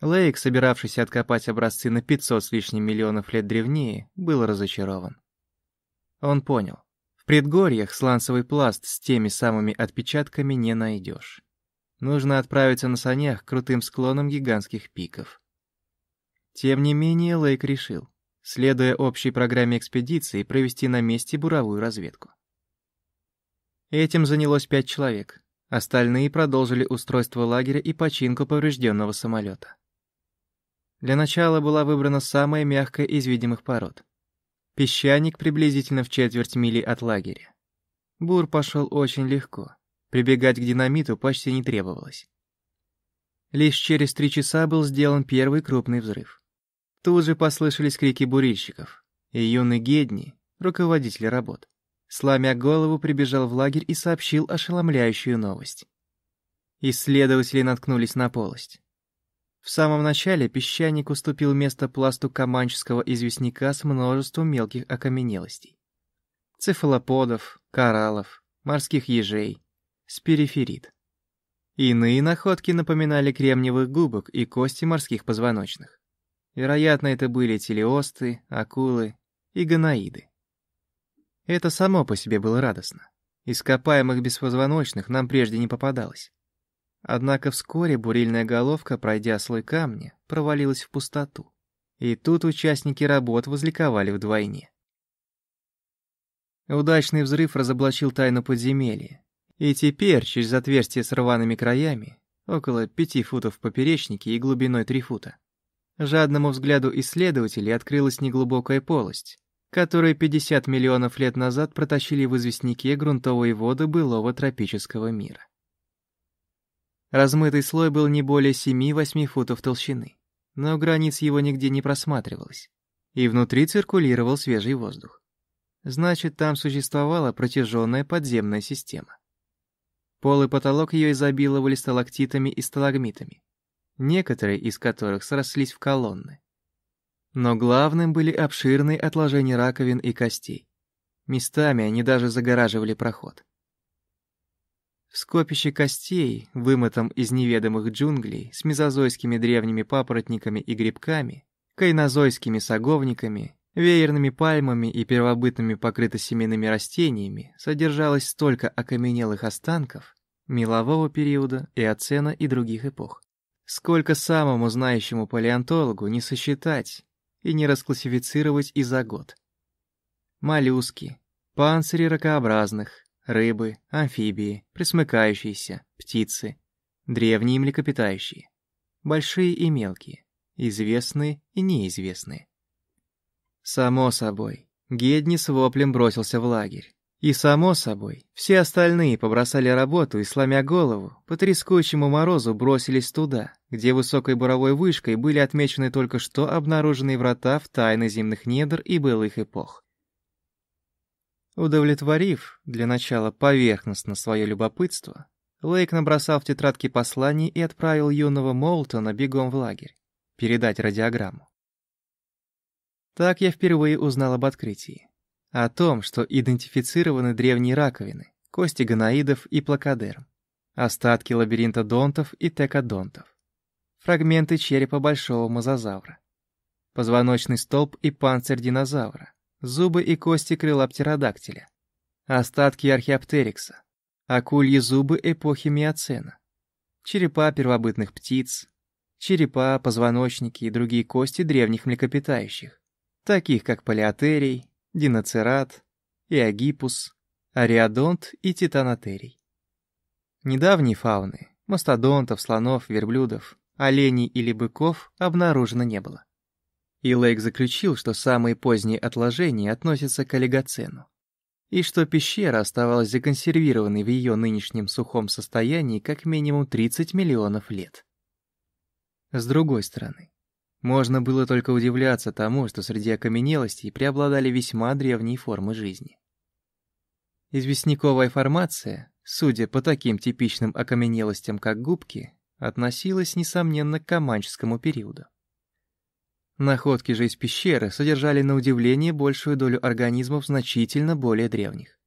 Лейк, собиравшийся откопать образцы на 500 с лишним миллионов лет древнее, был разочарован. Он понял, в предгорьях сланцевый пласт с теми самыми отпечатками не найдешь. Нужно отправиться на санях к крутым склонам гигантских пиков. Тем не менее, Лейк решил, следуя общей программе экспедиции, провести на месте буровую разведку. Этим занялось пять человек. Остальные продолжили устройство лагеря и починку поврежденного самолета. Для начала была выбрана самая мягкая из видимых пород. Песчаник приблизительно в четверть мили от лагеря. Бур пошел очень легко. Прибегать к динамиту почти не требовалось. Лишь через три часа был сделан первый крупный взрыв. Тут же послышались крики бурильщиков, и юный Гедни, руководитель работ, сломя голову, прибежал в лагерь и сообщил ошеломляющую новость. Исследователи наткнулись на полость. В самом начале песчаник уступил место пласту каманческого известняка с множеством мелких окаменелостей. Цефалоподов, кораллов, морских ежей, спириферит. Иные находки напоминали кремниевых губок и кости морских позвоночных. Вероятно, это были телеосты, акулы и гонаиды. Это само по себе было радостно. Ископаемых беспозвоночных нам прежде не попадалось. Однако вскоре бурильная головка, пройдя слой камня, провалилась в пустоту. И тут участники работ возликовали вдвойне. Удачный взрыв разоблачил тайну подземелья. И теперь, через отверстие с рваными краями, около пяти футов в поперечнике и глубиной три фута, жадному взгляду исследователей открылась неглубокая полость, которую 50 миллионов лет назад протащили в известняке грунтовые воды былого тропического мира. Размытый слой был не более 7-8 футов толщины, но границ его нигде не просматривалось, и внутри циркулировал свежий воздух. Значит, там существовала протяженная подземная система. Пол и потолок ее изобиловали сталактитами и сталагмитами, некоторые из которых срослись в колонны. Но главным были обширные отложения раковин и костей. Местами они даже загораживали проход. В скопище костей, вымытом из неведомых джунглей, с мезозойскими древними папоротниками и грибками, кайнозойскими саговниками, веерными пальмами и первобытными покрытосеменными растениями, содержалось столько окаменелых останков мелового периода, и оцена и других эпох. Сколько самому знающему палеонтологу не сосчитать и не расклассифицировать и за год. Моллюски, панцири ракообразных, рыбы, амфибии, пресмыкающиеся, птицы, древние млекопитающие, большие и мелкие, известные и неизвестные. Само собой, Гедни с воплем бросился в лагерь. И само собой, все остальные побросали работу и, сломя голову, по трескучему морозу бросились туда, где высокой буровой вышкой были отмечены только что обнаруженные врата в тайны земных недр и былых эпох. Удовлетворив, для начала поверхностно свое любопытство, Лейк набросал в тетрадке посланий и отправил юного Молтона бегом в лагерь, передать радиограмму. Так я впервые узнал об открытии. О том, что идентифицированы древние раковины, кости гоноидов и плакодерм, остатки лабиринта донтов и текодонтов, фрагменты черепа большого мозазавра, позвоночный столб и панцирь динозавра, зубы и кости крыла птеродактиля, остатки археоптерикса, акульи зубы эпохи миоцена, черепа первобытных птиц, черепа, позвоночники и другие кости древних млекопитающих, таких как палеотерий, диноцерат, иогипус, ариадонт и титанотерий. Недавней фауны, мастодонтов, слонов, верблюдов, оленей или быков обнаружено не было. И Лейк заключил, что самые поздние отложения относятся к олигоцену, и что пещера оставалась законсервированной в ее нынешнем сухом состоянии как минимум 30 миллионов лет. С другой стороны, можно было только удивляться тому, что среди окаменелостей преобладали весьма древние формы жизни. Известняковая формация, судя по таким типичным окаменелостям, как губки, относилась, несомненно, к Каманческому периоду. Находки же из пещеры содержали на удивление большую долю организмов значительно более древних.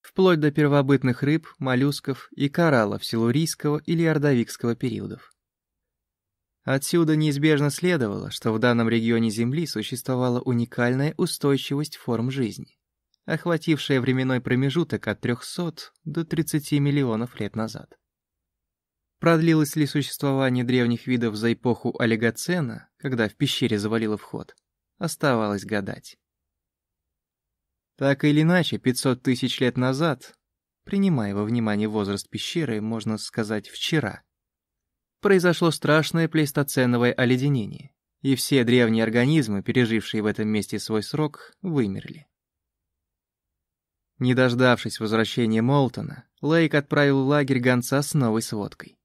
Вплоть до первобытных рыб, моллюсков и кораллов силурийского или ордовикского периодов. Отсюда неизбежно следовало, что в данном регионе Земли существовала уникальная устойчивость форм жизни, охватившая временной промежуток от 300 до 30 миллионов лет назад. Продлилось ли существование древних видов за эпоху Олигоцена, когда в пещере завалило вход, оставалось гадать. Так или иначе, 500 тысяч лет назад, принимая во внимание возраст пещеры, можно сказать, вчера, произошло страшное плейстоценовое оледенение, и все древние организмы, пережившие в этом месте свой срок, вымерли. Не дождавшись возвращения Молтона, Лейк отправил в лагерь гонца с новой сводкой.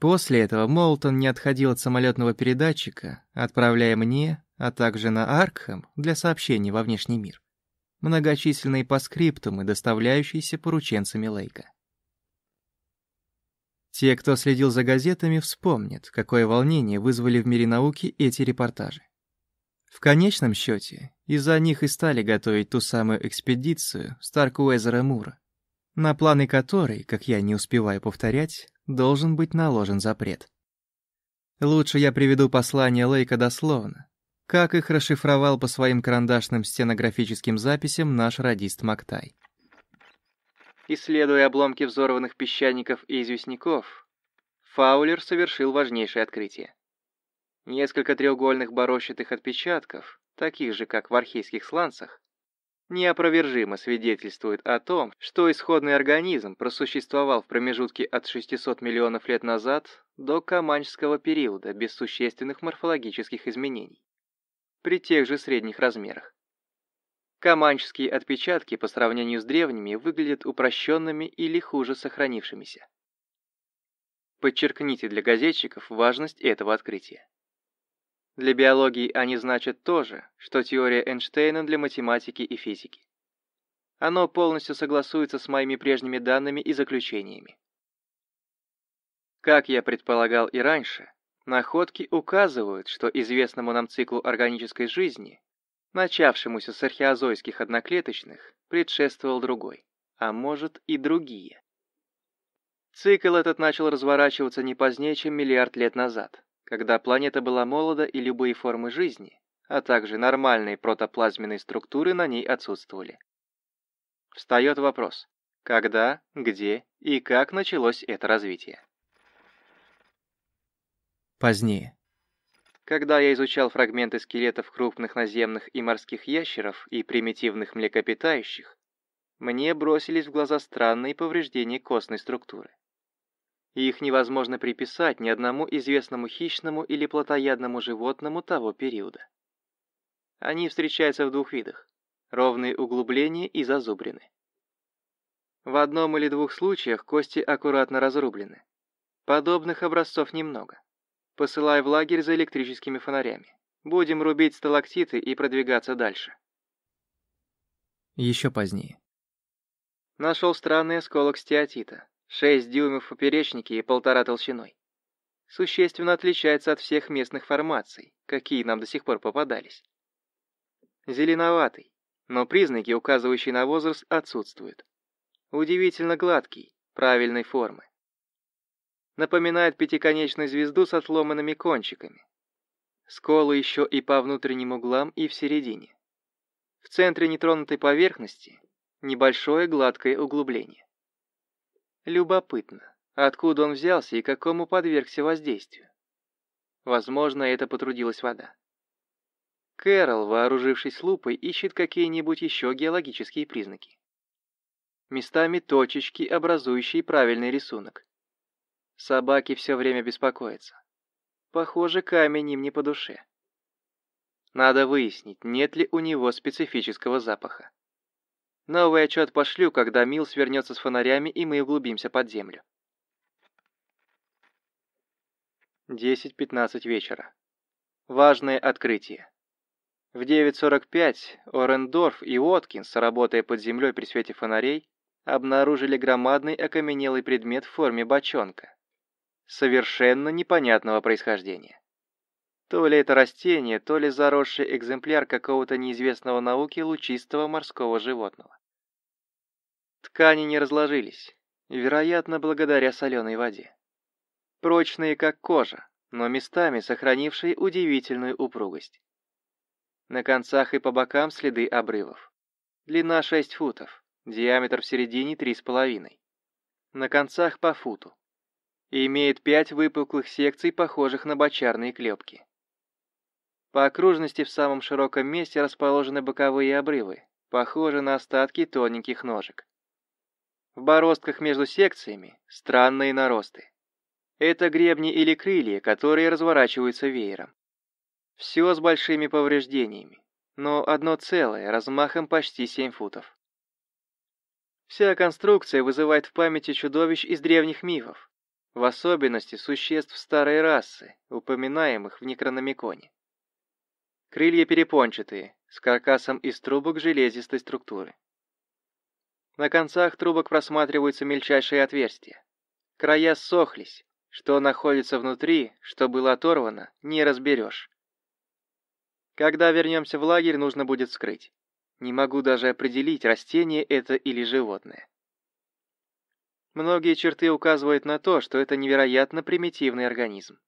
После этого Молтон не отходил от самолетного передатчика, отправляя мне, а также на Аркхэм для сообщений во внешний мир, многочисленные паскриптумы, доставляющиеся порученцами Лейка. Те, кто следил за газетами, вспомнят, какое волнение вызвали в мире науки эти репортажи. В конечном счете, из-за них и стали готовить ту самую экспедицию Старкуэзера Мура, на планы которой, как я не успеваю повторять, должен быть наложен запрет. Лучше я приведу послание Лейка дословно, как их расшифровал по своим карандашным стенографическим записям наш радист Мактай. Исследуя обломки взорванных песчаников и известняков, Фаулер совершил важнейшее открытие. Несколько треугольных борощатых отпечатков, таких же, как в архейских сланцах, неопровержимо свидетельствуют о том, что исходный организм просуществовал в промежутке от 600 миллионов лет назад до Каманчского периода без существенных морфологических изменений, при тех же средних размерах. Каманчские отпечатки по сравнению с древними выглядят упрощенными или хуже сохранившимися. Подчеркните для газетчиков важность этого открытия. Для биологии они значат то же, что теория Эйнштейна для математики и физики. Оно полностью согласуется с моими прежними данными и заключениями. Как я предполагал и раньше, находки указывают, что известному нам циклу органической жизни начавшемуся с археозойских одноклеточных, предшествовал другой, а может и другие. Цикл этот начал разворачиваться не позднее, чем миллиард лет назад, когда планета была молода и любые формы жизни, а также нормальные протоплазменные структуры на ней отсутствовали. Встает вопрос, когда, где и как началось это развитие. Позднее. Когда я изучал фрагменты скелетов крупных наземных и морских ящеров и примитивных млекопитающих, мне бросились в глаза странные повреждения костной структуры. Их невозможно приписать ни одному известному хищному или плотоядному животному того периода. Они встречаются в двух видах – ровные углубления и зазубрины. В одном или двух случаях кости аккуратно разрублены. Подобных образцов немного. Посылай в лагерь за электрическими фонарями. Будем рубить сталактиты и продвигаться дальше. Еще позднее. Нашел странный осколок стеатита. 6 дюймов в поперечнике и полтора толщиной. Существенно отличается от всех местных формаций, какие нам до сих пор попадались. Зеленоватый, но признаки, указывающие на возраст, отсутствуют. Удивительно гладкий, правильной формы напоминает пятиконечную звезду с отломанными кончиками. Сколы еще и по внутренним углам, и в середине. В центре нетронутой поверхности небольшое гладкое углубление. Любопытно, откуда он взялся и какому подвергся воздействию. Возможно, это потрудилась вода. Кэрол, вооружившись лупой, ищет какие-нибудь еще геологические признаки. Местами точечки, образующие правильный рисунок. Собаки все время беспокоятся. Похоже, камень им не по душе. Надо выяснить, нет ли у него специфического запаха. Новый отчет пошлю, когда Мил свернется с фонарями, и мы углубимся под землю. 10-15 вечера. Важное открытие. В 9.45 Орендорф и Уоткинс, работая под землей при свете фонарей, обнаружили громадный окаменелый предмет в форме бочонка совершенно непонятного происхождения. То ли это растение, то ли заросший экземпляр какого-то неизвестного науке лучистого морского животного. Ткани не разложились, вероятно, благодаря соленой воде. Прочные, как кожа, но местами сохранившие удивительную упругость. На концах и по бокам следы обрывов. Длина 6 футов, диаметр в середине 3,5. На концах по футу и имеет пять выпуклых секций, похожих на бочарные клепки. По окружности в самом широком месте расположены боковые обрывы, похожие на остатки тоненьких ножек. В бороздках между секциями странные наросты. Это гребни или крылья, которые разворачиваются веером. Все с большими повреждениями, но одно целое, размахом почти 7 футов. Вся конструкция вызывает в памяти чудовищ из древних мифов, в особенности существ старой расы, упоминаемых в Некрономиконе. Крылья перепончатые, с каркасом из трубок железистой структуры. На концах трубок просматриваются мельчайшие отверстия. Края сохлись. Что находится внутри, что было оторвано, не разберешь. Когда вернемся в лагерь, нужно будет вскрыть. Не могу даже определить, растение это или животное. Многие черты указывают на то, что это невероятно примитивный организм.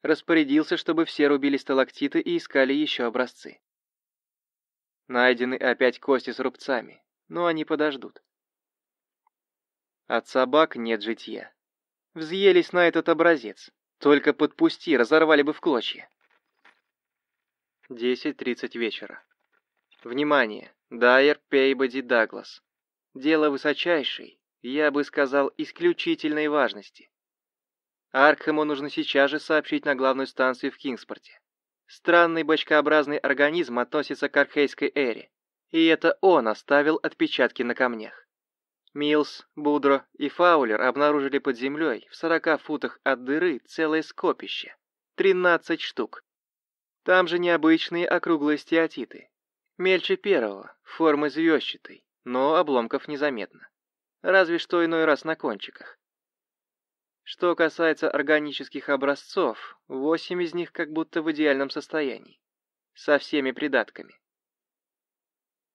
Распорядился, чтобы все рубили сталактиты и искали еще образцы. Найдены опять кости с рубцами, но они подождут. От собак нет житья. Взъелись на этот образец. Только подпусти, разорвали бы в клочья. 10.30 вечера. Внимание! Дайер Пейбоди Даглас. Дело высочайшей, я бы сказал, исключительной важности. Аркхему нужно сейчас же сообщить на главную станцию в Кингспорте. Странный бочкообразный организм относится к архейской эре, и это он оставил отпечатки на камнях. Милс, Будро и Фаулер обнаружили под землей в 40 футах от дыры целое скопище. 13 штук. Там же необычные округлые стеатиты. Мельче первого, формы звездчатой, но обломков незаметно. Разве что иной раз на кончиках. Что касается органических образцов, восемь из них как будто в идеальном состоянии. Со всеми придатками.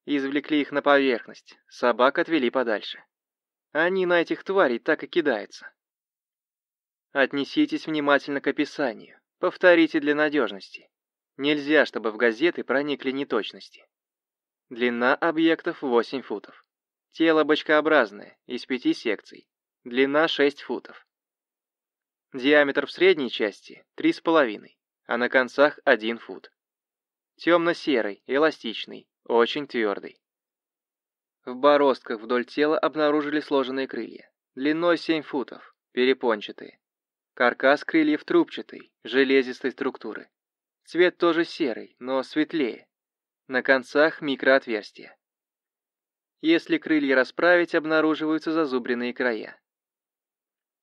Извлекли их на поверхность, собак отвели подальше. Они на этих тварей так и кидаются. Отнеситесь внимательно к описанию. Повторите для надежности. Нельзя, чтобы в газеты проникли неточности. Длина объектов 8 футов. Тело бочкообразное, из пяти секций. Длина 6 футов. Диаметр в средней части 3,5, а на концах 1 фут. Темно-серый, эластичный, очень твердый. В бороздках вдоль тела обнаружили сложенные крылья. Длиной 7 футов, перепончатые. Каркас крыльев трубчатый, железистой структуры. Цвет тоже серый, но светлее. На концах микроотверстия. Если крылья расправить, обнаруживаются зазубренные края.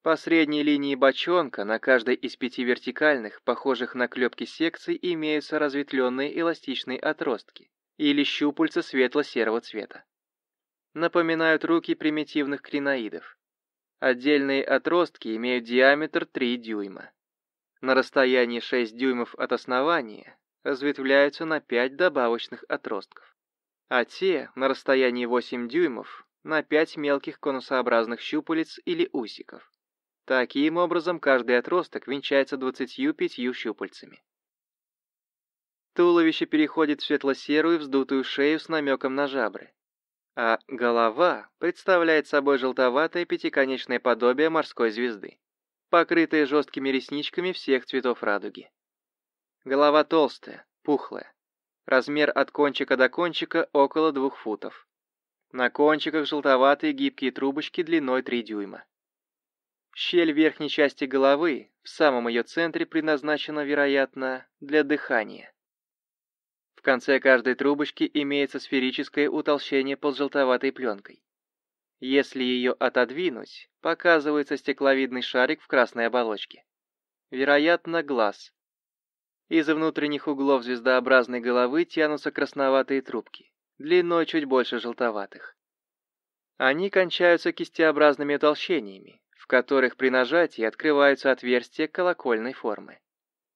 По средней линии бочонка на каждой из пяти вертикальных, похожих на клепки секций, имеются разветвленные эластичные отростки или щупальца светло-серого цвета. Напоминают руки примитивных криноидов. Отдельные отростки имеют диаметр 3 дюйма на расстоянии 6 дюймов от основания разветвляются на 5 добавочных отростков, а те на расстоянии 8 дюймов на 5 мелких конусообразных щупалец или усиков. Таким образом, каждый отросток венчается 25 щупальцами. Туловище переходит в светло-серую вздутую шею с намеком на жабры, а голова представляет собой желтоватое пятиконечное подобие морской звезды покрытые жесткими ресничками всех цветов радуги. Голова толстая, пухлая. Размер от кончика до кончика около двух футов. На кончиках желтоватые гибкие трубочки длиной 3 дюйма. Щель верхней части головы, в самом ее центре, предназначена, вероятно, для дыхания. В конце каждой трубочки имеется сферическое утолщение под желтоватой пленкой. Если ее отодвинуть, показывается стекловидный шарик в красной оболочке. Вероятно, глаз. Из внутренних углов звездообразной головы тянутся красноватые трубки, длиной чуть больше желтоватых. Они кончаются кистеобразными утолщениями, в которых при нажатии открываются отверстия колокольной формы.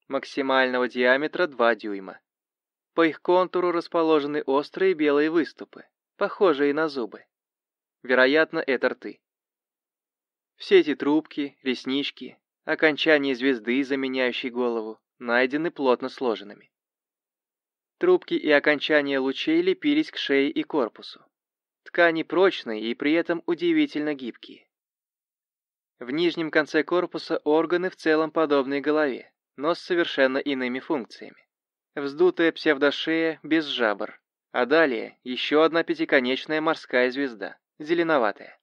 Максимального диаметра 2 дюйма. По их контуру расположены острые белые выступы, похожие на зубы. Вероятно, это рты. Все эти трубки, реснички, окончания звезды, заменяющей голову, найдены плотно сложенными. Трубки и окончания лучей лепились к шее и корпусу. Ткани прочные и при этом удивительно гибкие. В нижнем конце корпуса органы в целом подобные голове, но с совершенно иными функциями. Вздутая псевдошея без жабр, а далее еще одна пятиконечная морская звезда зеленоватая.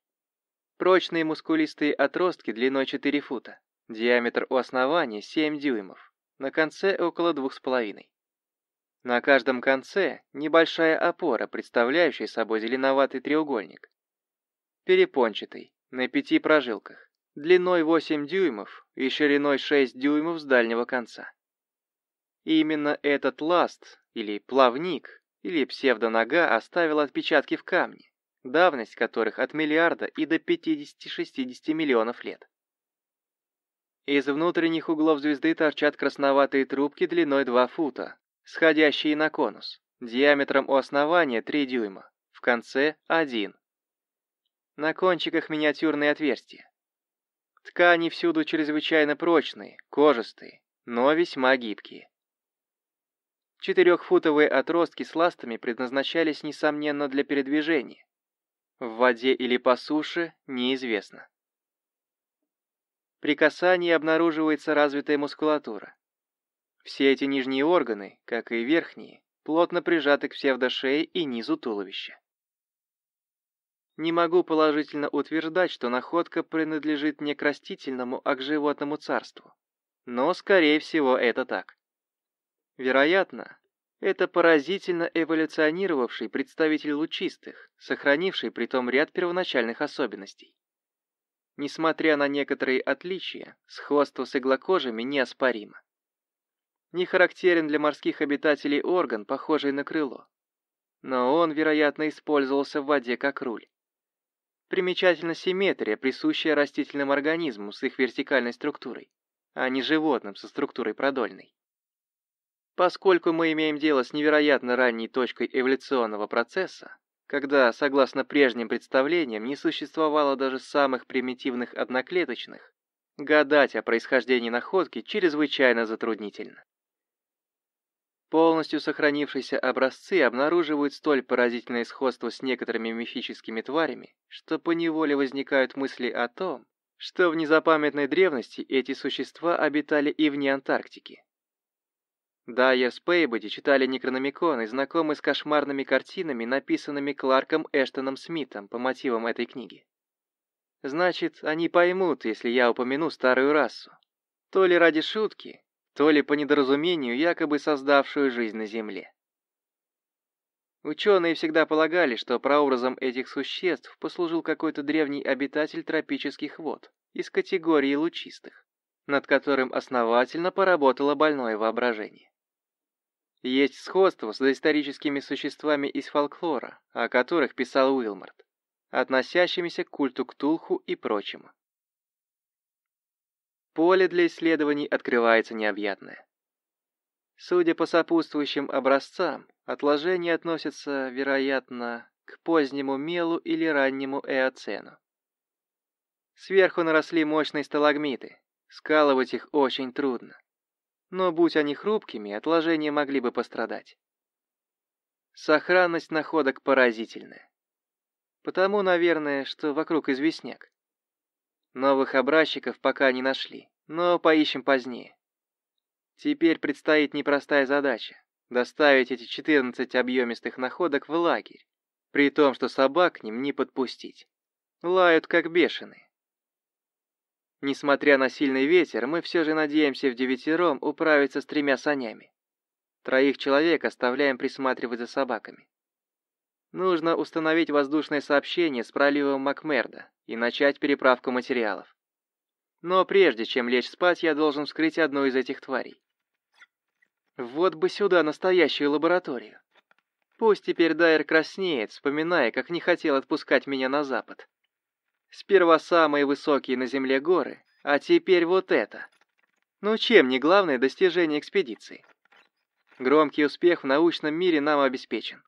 Прочные мускулистые отростки длиной 4 фута, диаметр у основания 7 дюймов, на конце около 2,5. На каждом конце небольшая опора, представляющая собой зеленоватый треугольник. Перепончатый, на пяти прожилках, длиной 8 дюймов и шириной 6 дюймов с дальнего конца. И именно этот ласт, или плавник, или псевдонога оставил отпечатки в камне, давность которых от миллиарда и до 50-60 миллионов лет. Из внутренних углов звезды торчат красноватые трубки длиной 2 фута, сходящие на конус, диаметром у основания 3 дюйма, в конце 1. На кончиках миниатюрные отверстия. Ткани всюду чрезвычайно прочные, кожистые, но весьма гибкие. Четырехфутовые отростки с ластами предназначались, несомненно, для передвижения. В воде или по суше неизвестно. При касании обнаруживается развитая мускулатура. Все эти нижние органы, как и верхние, плотно прижаты к псевдошее и низу туловища. Не могу положительно утверждать, что находка принадлежит не к растительному, а к животному царству. Но, скорее всего, это так. Вероятно, это поразительно эволюционировавший представитель лучистых, сохранивший при том ряд первоначальных особенностей. Несмотря на некоторые отличия, сходство с иглокожими неоспоримо. Не характерен для морских обитателей орган, похожий на крыло. Но он, вероятно, использовался в воде как руль. Примечательна симметрия, присущая растительным организмам с их вертикальной структурой, а не животным со структурой продольной. Поскольку мы имеем дело с невероятно ранней точкой эволюционного процесса, когда, согласно прежним представлениям, не существовало даже самых примитивных одноклеточных, гадать о происхождении находки чрезвычайно затруднительно. Полностью сохранившиеся образцы обнаруживают столь поразительное сходство с некоторыми мифическими тварями, что поневоле возникают мысли о том, что в незапамятной древности эти существа обитали и вне Антарктики. Дайер с Пейбоди читали Некрономикон и знакомы с кошмарными картинами, написанными Кларком Эштоном Смитом по мотивам этой книги. Значит, они поймут, если я упомяну старую расу. То ли ради шутки, то ли по недоразумению, якобы создавшую жизнь на Земле. Ученые всегда полагали, что прообразом этих существ послужил какой-то древний обитатель тропических вод из категории лучистых, над которым основательно поработало больное воображение. Есть сходство с доисторическими существами из фольклора, о которых писал Уилмарт, относящимися к культу Ктулху и прочему. Поле для исследований открывается необъятное. Судя по сопутствующим образцам, отложения относятся, вероятно, к позднему мелу или раннему эоцену. Сверху наросли мощные сталагмиты, скалывать их очень трудно но будь они хрупкими, отложения могли бы пострадать. Сохранность находок поразительная. Потому, наверное, что вокруг известняк. Новых образчиков пока не нашли, но поищем позднее. Теперь предстоит непростая задача — доставить эти 14 объемистых находок в лагерь, при том, что собак к ним не подпустить. Лают как бешеные. Несмотря на сильный ветер, мы все же надеемся в девятером управиться с тремя санями. Троих человек оставляем присматривать за собаками. Нужно установить воздушное сообщение с проливом Макмерда и начать переправку материалов. Но прежде чем лечь спать, я должен вскрыть одну из этих тварей. Вот бы сюда настоящую лабораторию. Пусть теперь Дайер краснеет, вспоминая, как не хотел отпускать меня на запад. Сперва самые высокие на Земле горы, а теперь вот это. Ну чем не главное достижение экспедиции? Громкий успех в научном мире нам обеспечен.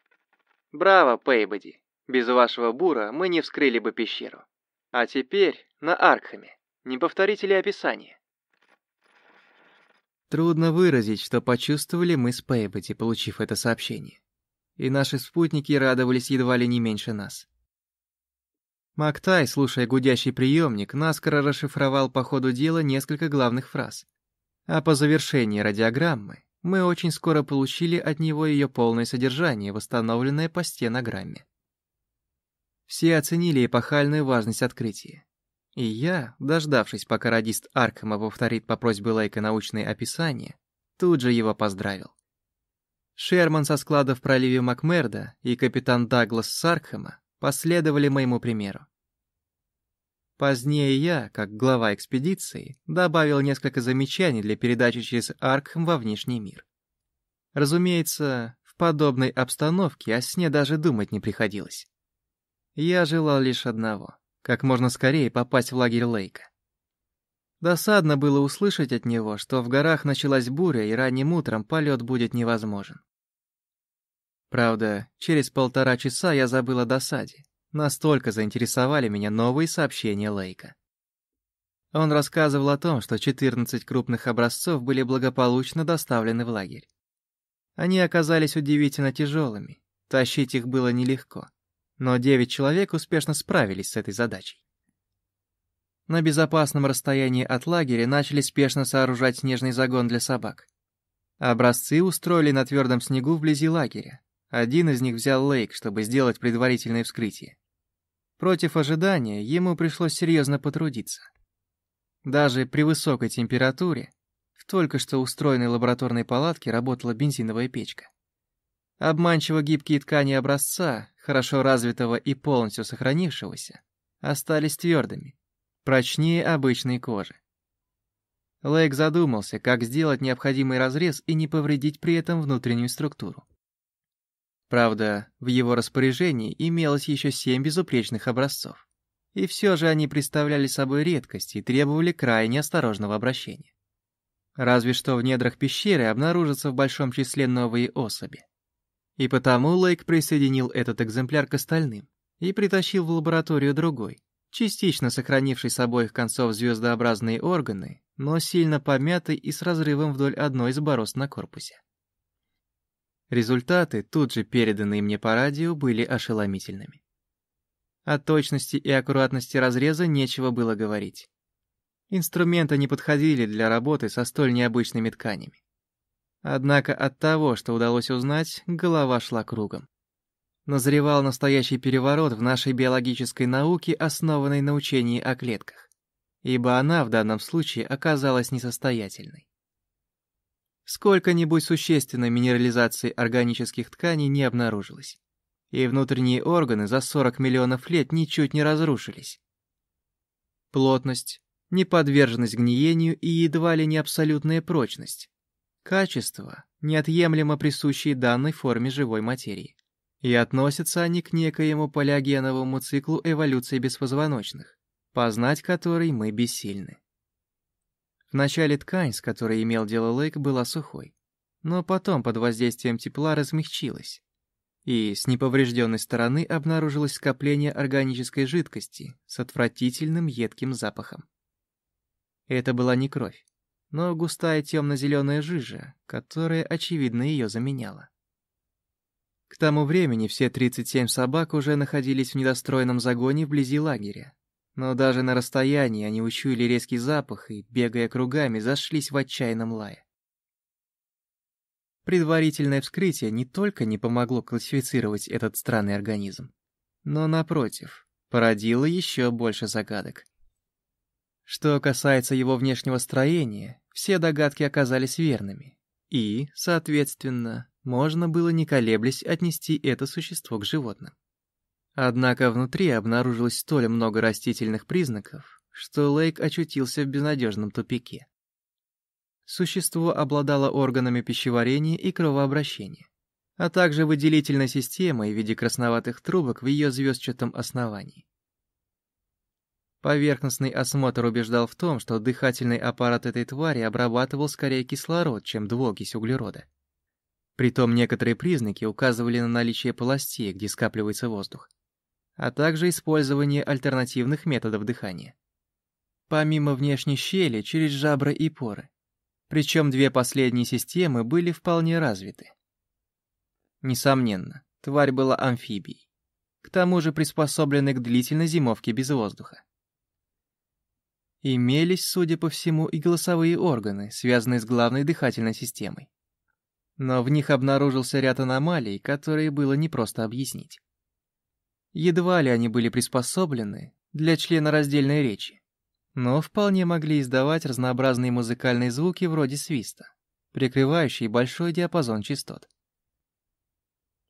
Браво, Пейбоди. Без вашего бура мы не вскрыли бы пещеру. А теперь на Аркхаме. Не повторите ли описание? Трудно выразить, что почувствовали мы с Пейбоди, получив это сообщение. И наши спутники радовались едва ли не меньше нас. Мактай, слушая гудящий приемник, наскоро расшифровал по ходу дела несколько главных фраз. А по завершении радиограммы мы очень скоро получили от него ее полное содержание, восстановленное по стенограмме. Все оценили эпохальную важность открытия. И я, дождавшись, пока радист Аркхема повторит по просьбе Лейка научные описания, тут же его поздравил. Шерман со склада в проливе Макмерда и капитан Даглас Саркхема последовали моему примеру. Позднее я, как глава экспедиции, добавил несколько замечаний для передачи через Аркхем во внешний мир. Разумеется, в подобной обстановке о сне даже думать не приходилось. Я желал лишь одного — как можно скорее попасть в лагерь Лейка. Досадно было услышать от него, что в горах началась буря и ранним утром полет будет невозможен. Правда, через полтора часа я забыл о досаде. Настолько заинтересовали меня новые сообщения Лейка. Он рассказывал о том, что 14 крупных образцов были благополучно доставлены в лагерь. Они оказались удивительно тяжелыми, тащить их было нелегко, но 9 человек успешно справились с этой задачей. На безопасном расстоянии от лагеря начали спешно сооружать снежный загон для собак. Образцы устроили на твердом снегу вблизи лагеря. Один из них взял Лейк, чтобы сделать предварительное вскрытие. Против ожидания ему пришлось серьезно потрудиться. Даже при высокой температуре в только что устроенной лабораторной палатке работала бензиновая печка. Обманчиво гибкие ткани образца, хорошо развитого и полностью сохранившегося, остались твердыми, прочнее обычной кожи. Лейк задумался, как сделать необходимый разрез и не повредить при этом внутреннюю структуру. Правда, в его распоряжении имелось еще семь безупречных образцов. И все же они представляли собой редкость и требовали крайне осторожного обращения. Разве что в недрах пещеры обнаружатся в большом числе новые особи. И потому Лейк присоединил этот экземпляр к остальным и притащил в лабораторию другой, частично сохранивший с обоих концов звездообразные органы, но сильно помятый и с разрывом вдоль одной из борозд на корпусе. Результаты, тут же переданные мне по радио, были ошеломительными. О точности и аккуратности разреза нечего было говорить. Инструменты не подходили для работы со столь необычными тканями. Однако от того, что удалось узнать, голова шла кругом назревал настоящий переворот в нашей биологической науке, основанной на учении о клетках, ибо она в данном случае оказалась несостоятельной. Сколько-нибудь существенной минерализации органических тканей не обнаружилось, и внутренние органы за 40 миллионов лет ничуть не разрушились. Плотность, неподверженность гниению и едва ли не абсолютная прочность. Качество, неотъемлемо присущие данной форме живой материи и относятся они к некоему палеогеновому циклу эволюции беспозвоночных, познать который мы бессильны. Вначале ткань, с которой имел дело Лейк, была сухой, но потом под воздействием тепла размягчилась, и с неповрежденной стороны обнаружилось скопление органической жидкости с отвратительным едким запахом. Это была не кровь, но густая темно-зеленая жижа, которая, очевидно, ее заменяла. К тому времени все 37 собак уже находились в недостроенном загоне вблизи лагеря. Но даже на расстоянии они учуяли резкий запах и, бегая кругами, зашлись в отчаянном лае. Предварительное вскрытие не только не помогло классифицировать этот странный организм, но, напротив, породило еще больше загадок. Что касается его внешнего строения, все догадки оказались верными, и, соответственно, можно было не колеблясь отнести это существо к животным. Однако внутри обнаружилось столь много растительных признаков, что Лейк очутился в безнадежном тупике. Существо обладало органами пищеварения и кровообращения, а также выделительной системой в виде красноватых трубок в ее звездчатом основании. Поверхностный осмотр убеждал в том, что дыхательный аппарат этой твари обрабатывал скорее кислород, чем двуокись углерода. Притом некоторые признаки указывали на наличие полостей, где скапливается воздух, а также использование альтернативных методов дыхания. Помимо внешней щели, через жабры и поры. Причем две последние системы были вполне развиты. Несомненно, тварь была амфибией. К тому же приспособленной к длительной зимовке без воздуха. Имелись, судя по всему, и голосовые органы, связанные с главной дыхательной системой но в них обнаружился ряд аномалий, которые было непросто объяснить. Едва ли они были приспособлены для члена раздельной речи, но вполне могли издавать разнообразные музыкальные звуки вроде свиста, прикрывающие большой диапазон частот.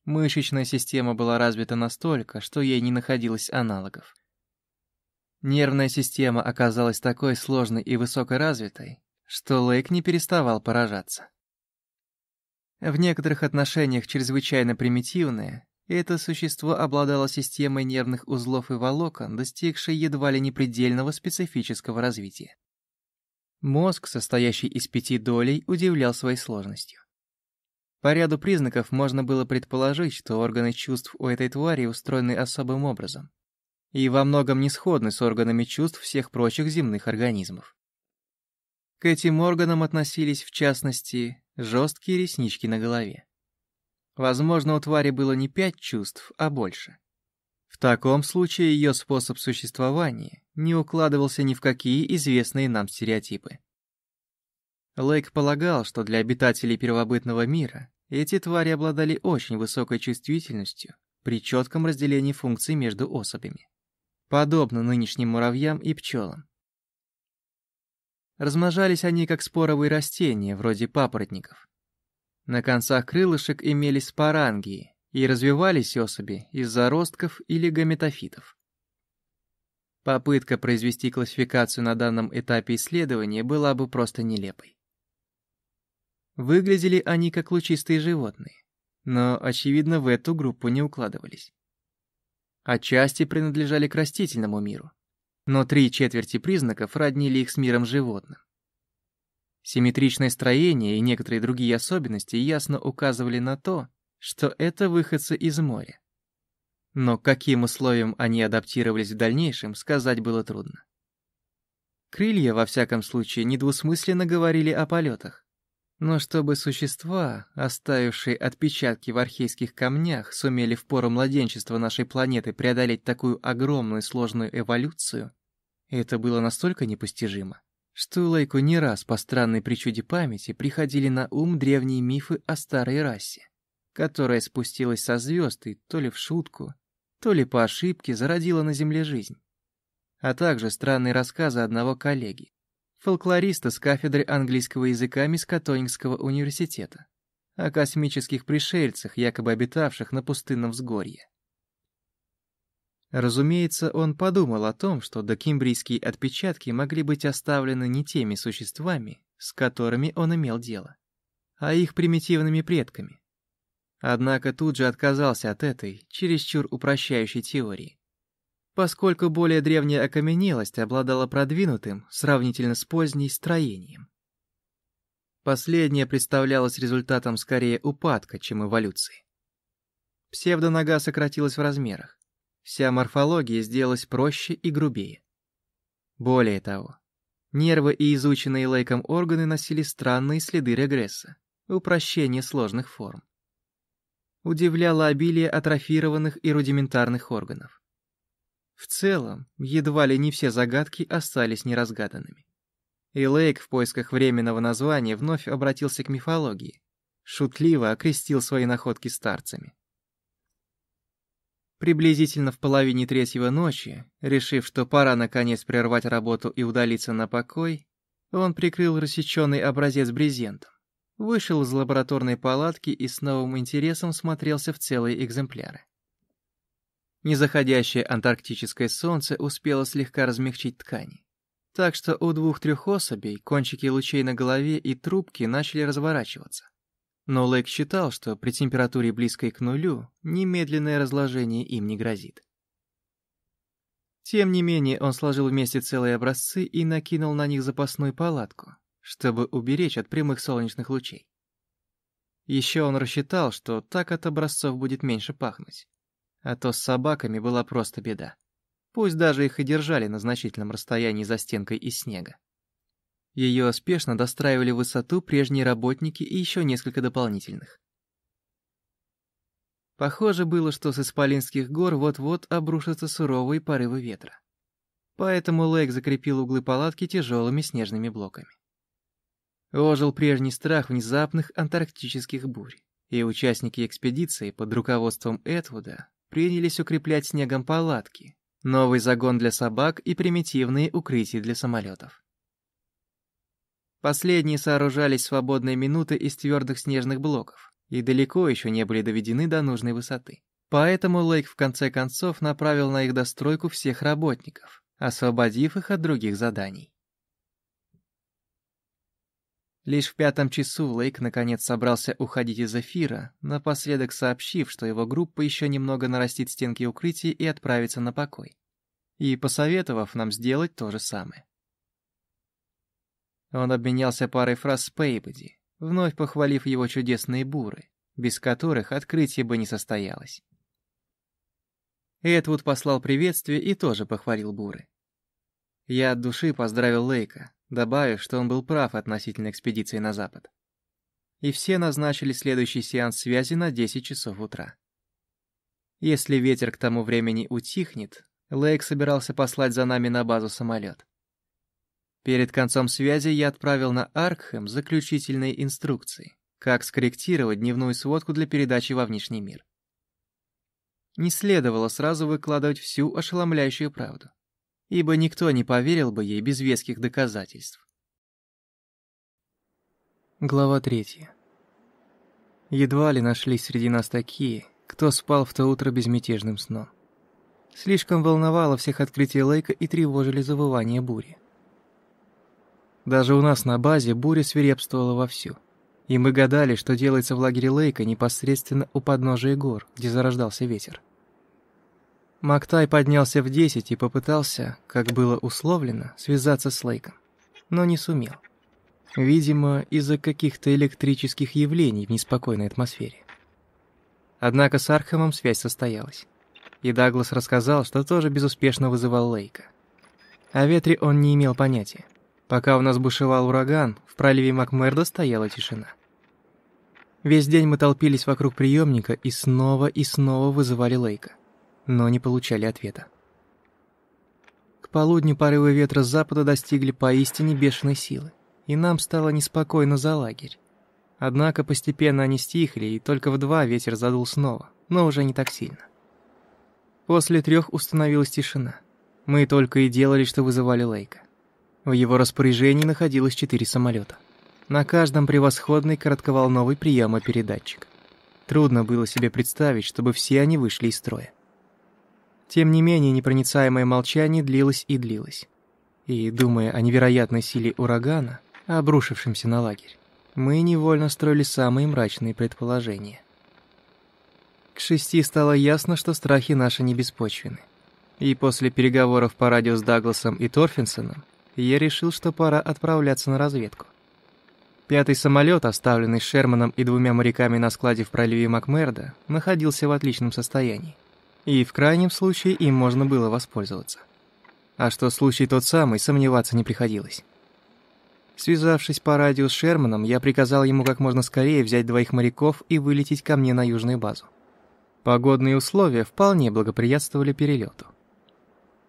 Мышечная система была развита настолько, что ей не находилось аналогов. Нервная система оказалась такой сложной и высокоразвитой, что Лейк не переставал поражаться. В некоторых отношениях чрезвычайно примитивная Это существо обладало системой нервных узлов и волокон, достигшей едва ли не предельного специфического развития. Мозг, состоящий из пяти долей, удивлял своей сложностью. По ряду признаков можно было предположить, что органы чувств у этой твари устроены особым образом и во многом не сходны с органами чувств всех прочих земных организмов. К этим органам относились, в частности, жесткие реснички на голове. Возможно, у твари было не пять чувств, а больше. В таком случае ее способ существования не укладывался ни в какие известные нам стереотипы. Лейк полагал, что для обитателей первобытного мира эти твари обладали очень высокой чувствительностью при четком разделении функций между особями, подобно нынешним муравьям и пчелам. Размножались они как споровые растения, вроде папоротников. На концах крылышек имелись спорангии, и развивались особи из заростков или гаметофитов. Попытка произвести классификацию на данном этапе исследования была бы просто нелепой. Выглядели они как лучистые животные, но, очевидно, в эту группу не укладывались. Отчасти принадлежали к растительному миру, но три четверти признаков роднили их с миром животным. Симметричное строение и некоторые другие особенности ясно указывали на то, что это выходцы из моря. Но каким условиям они адаптировались в дальнейшем, сказать было трудно. Крылья, во всяком случае, недвусмысленно говорили о полетах. Но чтобы существа, оставившие отпечатки в архейских камнях, сумели в пору младенчества нашей планеты преодолеть такую огромную сложную эволюцию, это было настолько непостижимо, что Лейку не раз по странной причуде памяти приходили на ум древние мифы о старой расе, которая спустилась со звезд и то ли в шутку, то ли по ошибке зародила на Земле жизнь. А также странные рассказы одного коллеги, фолклориста с кафедры английского языка Мискатонингского университета, о космических пришельцах, якобы обитавших на пустынном взгорье. Разумеется, он подумал о том, что докембрийские отпечатки могли быть оставлены не теми существами, с которыми он имел дело, а их примитивными предками. Однако тут же отказался от этой, чересчур упрощающей теории поскольку более древняя окаменелость обладала продвинутым, сравнительно с поздней, строением. Последнее представлялось результатом скорее упадка, чем эволюции. Псевдонога сократилась в размерах. Вся морфология сделалась проще и грубее. Более того, нервы и изученные Лейком органы носили странные следы регресса, упрощения сложных форм. Удивляло обилие атрофированных и рудиментарных органов. В целом, едва ли не все загадки остались неразгаданными. И Лейк в поисках временного названия вновь обратился к мифологии. Шутливо окрестил свои находки старцами. Приблизительно в половине третьего ночи, решив, что пора наконец прервать работу и удалиться на покой, он прикрыл рассеченный образец брезентом, вышел из лабораторной палатки и с новым интересом смотрелся в целые экземпляры. Незаходящее антарктическое солнце успело слегка размягчить ткани. Так что у двух-трех особей кончики лучей на голове и трубки начали разворачиваться. Но Лэк считал, что при температуре близкой к нулю немедленное разложение им не грозит. Тем не менее, он сложил вместе целые образцы и накинул на них запасную палатку, чтобы уберечь от прямых солнечных лучей. Еще он рассчитал, что так от образцов будет меньше пахнуть а то с собаками была просто беда. Пусть даже их и держали на значительном расстоянии за стенкой из снега. Ее спешно достраивали высоту прежние работники и еще несколько дополнительных. Похоже было, что с Исполинских гор вот-вот обрушатся суровые порывы ветра. Поэтому Лейк закрепил углы палатки тяжелыми снежными блоками. Ожил прежний страх внезапных антарктических бурь, и участники экспедиции под руководством Этвуда принялись укреплять снегом палатки, новый загон для собак и примитивные укрытия для самолетов. Последние сооружались свободные минуты из твердых снежных блоков и далеко еще не были доведены до нужной высоты. Поэтому Лейк в конце концов направил на их достройку всех работников, освободив их от других заданий. Лишь в пятом часу Лейк наконец собрался уходить из эфира, напоследок сообщив, что его группа еще немного нарастит стенки укрытия и отправится на покой. И посоветовав нам сделать то же самое. Он обменялся парой фраз с Пейбоди, вновь похвалив его чудесные буры, без которых открытие бы не состоялось. Эдвуд послал приветствие и тоже похвалил буры. Я от души поздравил Лейка, добавив, что он был прав относительно экспедиции на запад. И все назначили следующий сеанс связи на 10 часов утра. Если ветер к тому времени утихнет, Лейк собирался послать за нами на базу самолет. Перед концом связи я отправил на Аркхэм заключительные инструкции, как скорректировать дневную сводку для передачи во внешний мир. Не следовало сразу выкладывать всю ошеломляющую правду, ибо никто не поверил бы ей без веских доказательств. Глава третья. Едва ли нашлись среди нас такие, кто спал в то утро безмятежным сном. Слишком волновало всех открытие Лейка и тревожили завывание бури. Даже у нас на базе буря свирепствовала вовсю. И мы гадали, что делается в лагере Лейка непосредственно у подножия гор, где зарождался ветер. Мактайг поднялся в десять и попытался, как было условлено, связаться с Лейком, но не сумел. Видимо, из-за каких-то электрических явлений в неспокойной атмосфере. Однако с Архамом связь состоялась. И Даглас рассказал, что тоже безуспешно вызывал Лейка. О ветре он не имел понятия. Пока у нас бушевал ураган, в проливе Макмердо стояла тишина. Весь день мы толпились вокруг приемника и снова и снова вызывали Лейка, но не получали ответа. К полудню порывы ветра с запада достигли поистине бешеной силы, и нам стало неспокойно за лагерь. Однако постепенно они стихли, и только в два ветер задул снова, но уже не так сильно. После трех установилась тишина. Мы только и делали, что вызывали Лейка. В его распоряжении находилось четыре самолета. На каждом превосходный коротковолновый приемопередатчик. Трудно было себе представить, чтобы все они вышли из строя. Тем не менее, непроницаемое молчание длилось и длилось. И, думая о невероятной силе урагана, обрушившемся на лагерь, мы невольно строили самые мрачные предположения. К шести стало ясно, что страхи наши не беспочвены. И после переговоров по радио с Дагласом и Торфинсоном я решил, что пора отправляться на разведку. Пятый самолет, оставленный Шерманом и двумя моряками на складе в проливе Макмерда, находился в отличном состоянии. И в крайнем случае им можно было воспользоваться. А что случай тот самый, сомневаться не приходилось. Связавшись по радио с Шерманом, я приказал ему как можно скорее взять двоих моряков и вылететь ко мне на южную базу. Погодные условия вполне благоприятствовали перелету.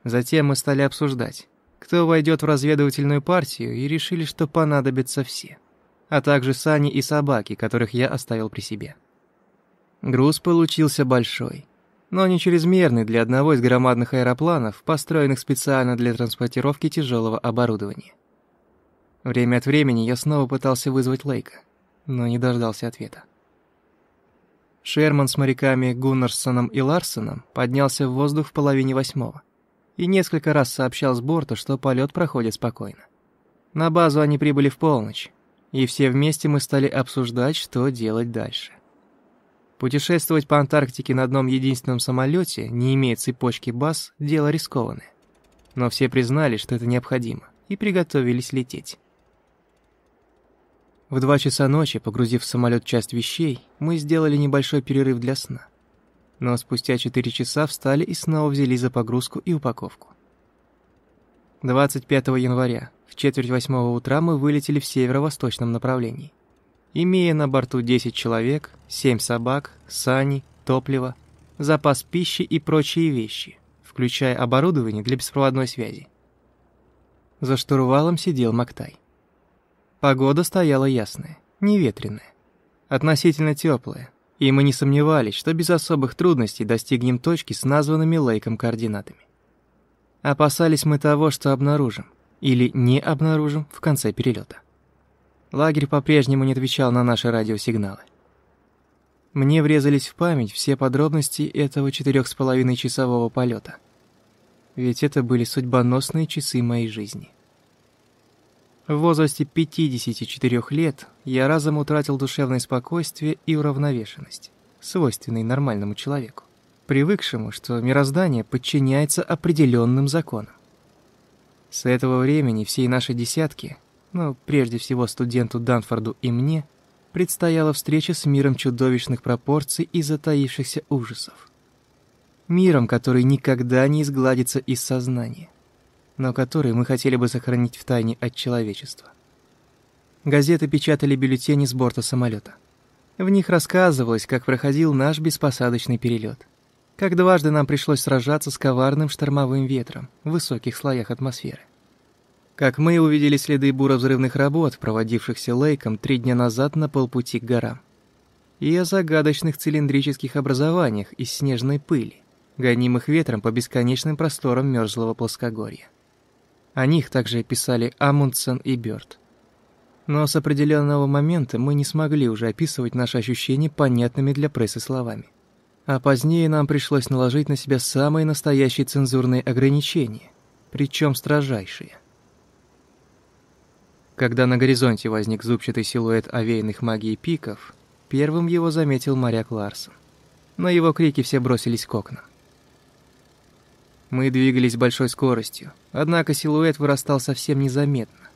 Затем мы стали обсуждать, кто войдет в разведывательную партию, и решили, что понадобятся все. А также сани и собаки, которых я оставил при себе. Груз получился большой, но не чрезмерный для одного из громадных аэропланов, построенных специально для транспортировки тяжелого оборудования. Время от времени я снова пытался вызвать Лейка, но не дождался ответа. Шерман с моряками Гуннарсоном и Ларсоном поднялся в воздух в половине восьмого и несколько раз сообщал с борта, что полет проходит спокойно. На базу они прибыли в полночь, и все вместе мы стали обсуждать, что делать дальше. Путешествовать по Антарктике на одном единственном самолете, не имея цепочки баз, дело рискованное. Но все признали, что это необходимо, и приготовились лететь. В два часа ночи, погрузив в самолет часть вещей, мы сделали небольшой перерыв для сна но спустя 4 часа встали и снова взялись за погрузку и упаковку. 25 января в четверть восьмого утра мы вылетели в северо-восточном направлении. Имея на борту 10 человек, 7 собак, сани, топливо, запас пищи и прочие вещи, включая оборудование для беспроводной связи. За штурвалом сидел Мактай. Погода стояла ясная, неветренная, относительно теплая, и мы не сомневались, что без особых трудностей достигнем точки с названными Лейком координатами. Опасались мы того, что обнаружим, или не обнаружим в конце перелета. Лагерь по-прежнему не отвечал на наши радиосигналы. Мне врезались в память все подробности этого четырех с половиной часового полета. Ведь это были судьбоносные часы моей жизни. В возрасте 54 лет я разом утратил душевное спокойствие и уравновешенность, свойственные нормальному человеку, привыкшему, что мироздание подчиняется определенным законам. С этого времени всей нашей десятки, но прежде всего студенту Данфорду и мне, предстояла встреча с миром чудовищных пропорций и затаившихся ужасов. Миром, который никогда не изгладится из сознания но который мы хотели бы сохранить в тайне от человечества. Газеты печатали бюллетени с борта самолета. В них рассказывалось, как проходил наш беспосадочный перелет. Как дважды нам пришлось сражаться с коварным штормовым ветром в высоких слоях атмосферы. Как мы увидели следы буровзрывных работ, проводившихся Лейком три дня назад на полпути к горам. И о загадочных цилиндрических образованиях из снежной пыли, гонимых ветром по бесконечным просторам мерзлого плоскогорья. О них также писали Амундсен и Бёрд. Но с определенного момента мы не смогли уже описывать наши ощущения понятными для прессы словами. А позднее нам пришлось наложить на себя самые настоящие цензурные ограничения, причем строжайшие. Когда на горизонте возник зубчатый силуэт овеянных магией пиков, первым его заметил моряк Ларсон. На его крики все бросились к окнам. Мы двигались большой скоростью, однако силуэт вырастал совсем незаметно.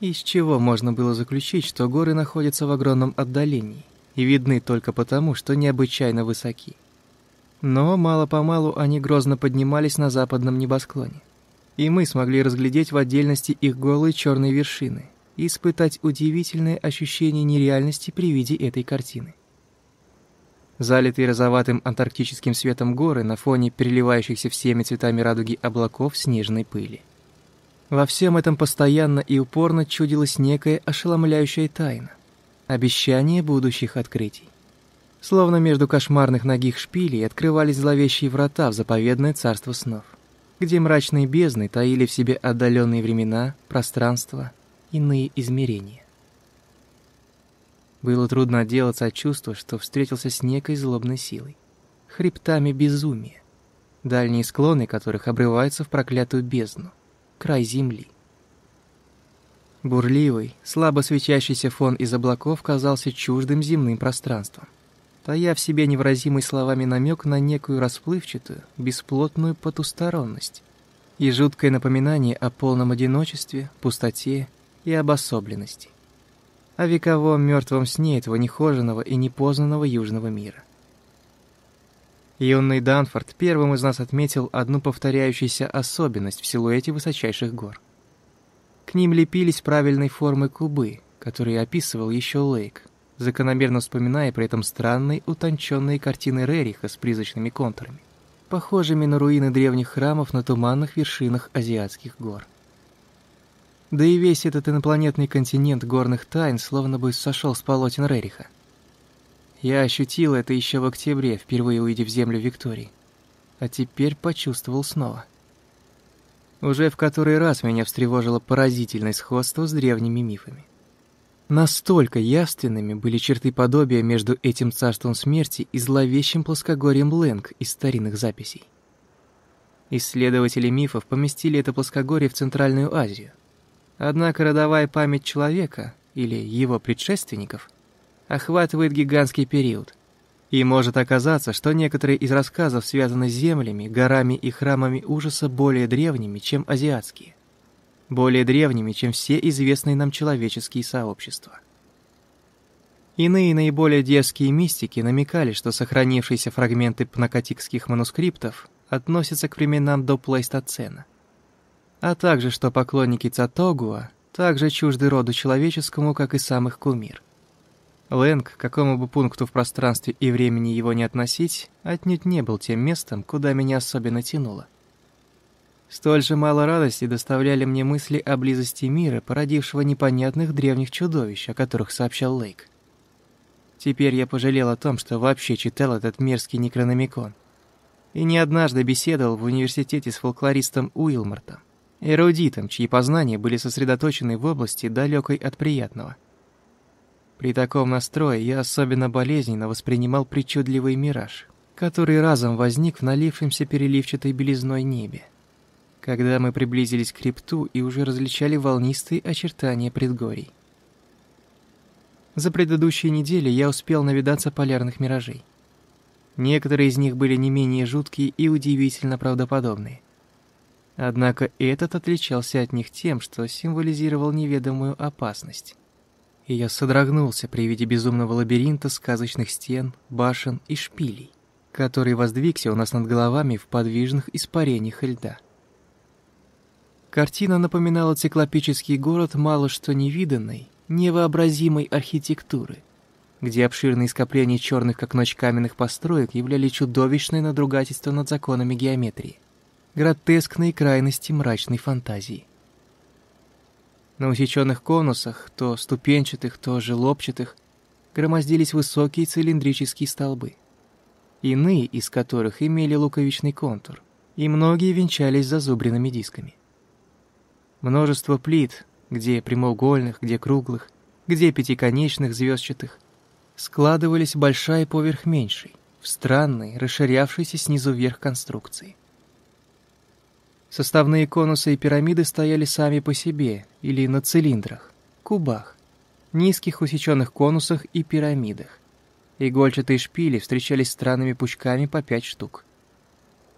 Из чего можно было заключить, что горы находятся в огромном отдалении и видны только потому, что необычайно высоки. Но мало-помалу они грозно поднимались на западном небосклоне, и мы смогли разглядеть в отдельности их голые черные вершины и испытать удивительное ощущение нереальности при виде этой картины. Залитые розоватым антарктическим светом горы на фоне переливающихся всеми цветами радуги облаков снежной пыли. Во всем этом постоянно и упорно чудилась некая ошеломляющая тайна, обещание будущих открытий. Словно между кошмарных ногих шпилей открывались зловещие врата в заповедное царство снов, где мрачные бездны таили в себе отдаленные времена, пространства, иные измерения. Было трудно отделаться от чувства, что встретился с некой злобной силой. Хребтами безумия, дальние склоны которых обрываются в проклятую бездну, край земли. Бурливый, слабо свечащийся фон из облаков казался чуждым земным пространством, тая в себе невыразимый словами намек на некую расплывчатую, бесплотную потусторонность и жуткое напоминание о полном одиночестве, пустоте и обособленности о вековом мертвом сне этого нехоженного и непознанного южного мира. Юный Данфорд первым из нас отметил одну повторяющуюся особенность в силуэте высочайших гор. К ним лепились правильной формы кубы, которые описывал еще Лейк, закономерно вспоминая при этом странные утонченные картины Рериха с призрачными контурами, похожими на руины древних храмов на туманных вершинах азиатских гор. Да и весь этот инопланетный континент горных тайн словно бы сошел с полотен Рериха. Я ощутил это еще в октябре, впервые увидев землю Виктории. А теперь почувствовал снова. Уже в который раз меня встревожило поразительное сходство с древними мифами. Настолько явственными были черты подобия между этим царством смерти и зловещим плоскогорьем Лэнг из старинных записей. Исследователи мифов поместили это плоскогорье в Центральную Азию – Однако родовая память человека, или его предшественников, охватывает гигантский период. И может оказаться, что некоторые из рассказов связаны с землями, горами и храмами ужаса более древними, чем азиатские. Более древними, чем все известные нам человеческие сообщества. Иные наиболее дерзкие мистики намекали, что сохранившиеся фрагменты пнакотикских манускриптов относятся к временам до Плейстоцена – а также что поклонники Цатогуа также чужды роду человеческому, как и сам их кумир. Лэнг, к какому бы пункту в пространстве и времени его не относить, отнюдь не был тем местом, куда меня особенно тянуло. Столь же мало радости доставляли мне мысли о близости мира, породившего непонятных древних чудовищ, о которых сообщал Лейк. Теперь я пожалел о том, что вообще читал этот мерзкий некрономикон. И не однажды беседовал в университете с фолклористом Уилмортом эрудитом, чьи познания были сосредоточены в области, далекой от приятного. При таком настрое я особенно болезненно воспринимал причудливый мираж, который разом возник в налившемся переливчатой белизной небе. когда мы приблизились к хребту и уже различали волнистые очертания предгорий. За предыдущие недели я успел навидаться полярных миражей. Некоторые из них были не менее жуткие и удивительно правдоподобные. Однако этот отличался от них тем, что символизировал неведомую опасность. И я содрогнулся при виде безумного лабиринта сказочных стен, башен и шпилей, который воздвигся у нас над головами в подвижных испарениях льда. Картина напоминала циклопический город мало что невиданной, невообразимой архитектуры, где обширные скопления черных как ночь каменных построек являли чудовищное надругательство над законами геометрии гротескные крайности мрачной фантазии. На усеченных конусах, то ступенчатых, то желобчатых, громоздились высокие цилиндрические столбы, иные из которых имели луковичный контур, и многие венчались зазубренными дисками. Множество плит, где прямоугольных, где круглых, где пятиконечных звездчатых, складывались большая поверх меньшей, в странной, расширявшейся снизу вверх конструкции. Составные конусы и пирамиды стояли сами по себе или на цилиндрах, кубах, низких усеченных конусах и пирамидах. Игольчатые шпили встречались странными пучками по пять штук.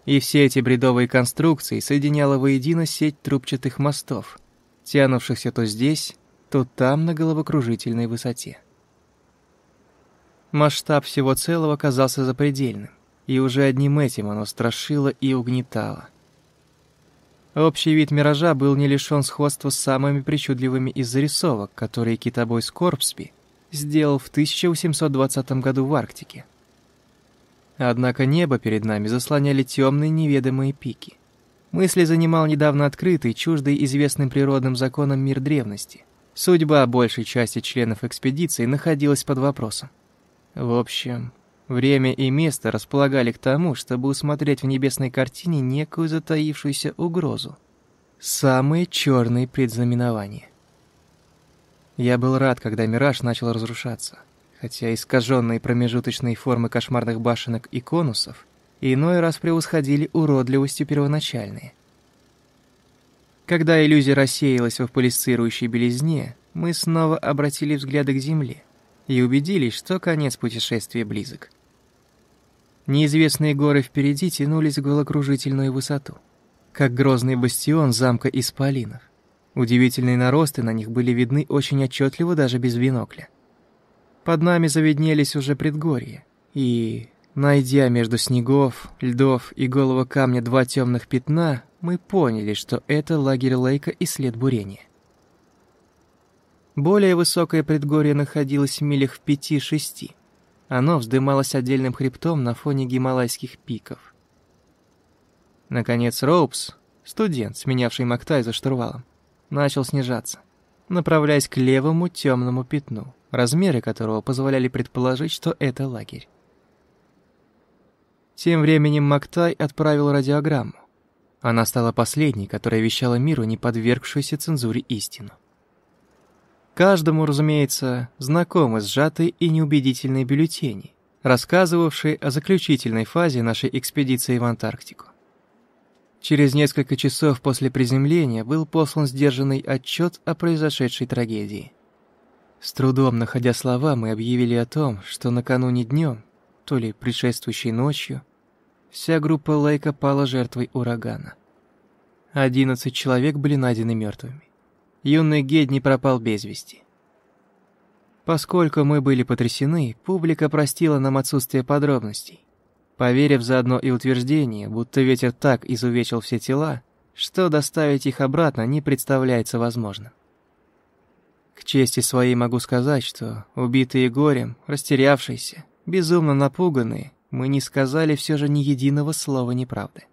И все эти бредовые конструкции соединяла воедино сеть трубчатых мостов, тянувшихся то здесь, то там на головокружительной высоте. Масштаб всего целого казался запредельным, и уже одним этим оно страшило и угнетало. Общий вид миража был не лишен сходства с самыми причудливыми из зарисовок, которые китобой Скорпсби сделал в 1820 году в Арктике. Однако небо перед нами заслоняли темные неведомые пики. Мысли занимал недавно открытый, чуждый известным природным законам мир древности. Судьба большей части членов экспедиции находилась под вопросом. В общем, Время и место располагали к тому, чтобы усмотреть в небесной картине некую затаившуюся угрозу. Самые черные предзнаменования. Я был рад, когда мираж начал разрушаться, хотя искаженные промежуточные формы кошмарных башенок и конусов иной раз превосходили уродливостью первоначальные. Когда иллюзия рассеялась в полисцирующей белизне, мы снова обратили взгляды к Земле и убедились, что конец путешествия близок. Неизвестные горы впереди тянулись в головокружительную высоту, как грозный бастион замка Исполинов. Удивительные наросты на них были видны очень отчетливо даже без бинокля. Под нами заведнелись уже предгорья, и, найдя между снегов, льдов и голого камня два темных пятна, мы поняли, что это лагерь Лейка и след бурения. Более высокое предгорье находилось в милях в пяти-шести, оно вздымалось отдельным хребтом на фоне гималайских пиков. Наконец Роупс, студент, сменявший Мактай за штурвалом, начал снижаться, направляясь к левому темному пятну, размеры которого позволяли предположить, что это лагерь. Тем временем Мактай отправил радиограмму. Она стала последней, которая вещала миру не подвергшуюся цензуре истину. Каждому, разумеется, знакомы сжатые и неубедительные бюллетени, рассказывавшие о заключительной фазе нашей экспедиции в Антарктику. Через несколько часов после приземления был послан сдержанный отчет о произошедшей трагедии. С трудом находя слова, мы объявили о том, что накануне днем, то ли предшествующей ночью, вся группа Лейка пала жертвой урагана. Одиннадцать человек были найдены мертвыми юный Гедни пропал без вести. Поскольку мы были потрясены, публика простила нам отсутствие подробностей, поверив заодно и утверждение, будто ветер так изувечил все тела, что доставить их обратно не представляется возможным. К чести своей могу сказать, что, убитые горем, растерявшиеся, безумно напуганные, мы не сказали все же ни единого слова неправды.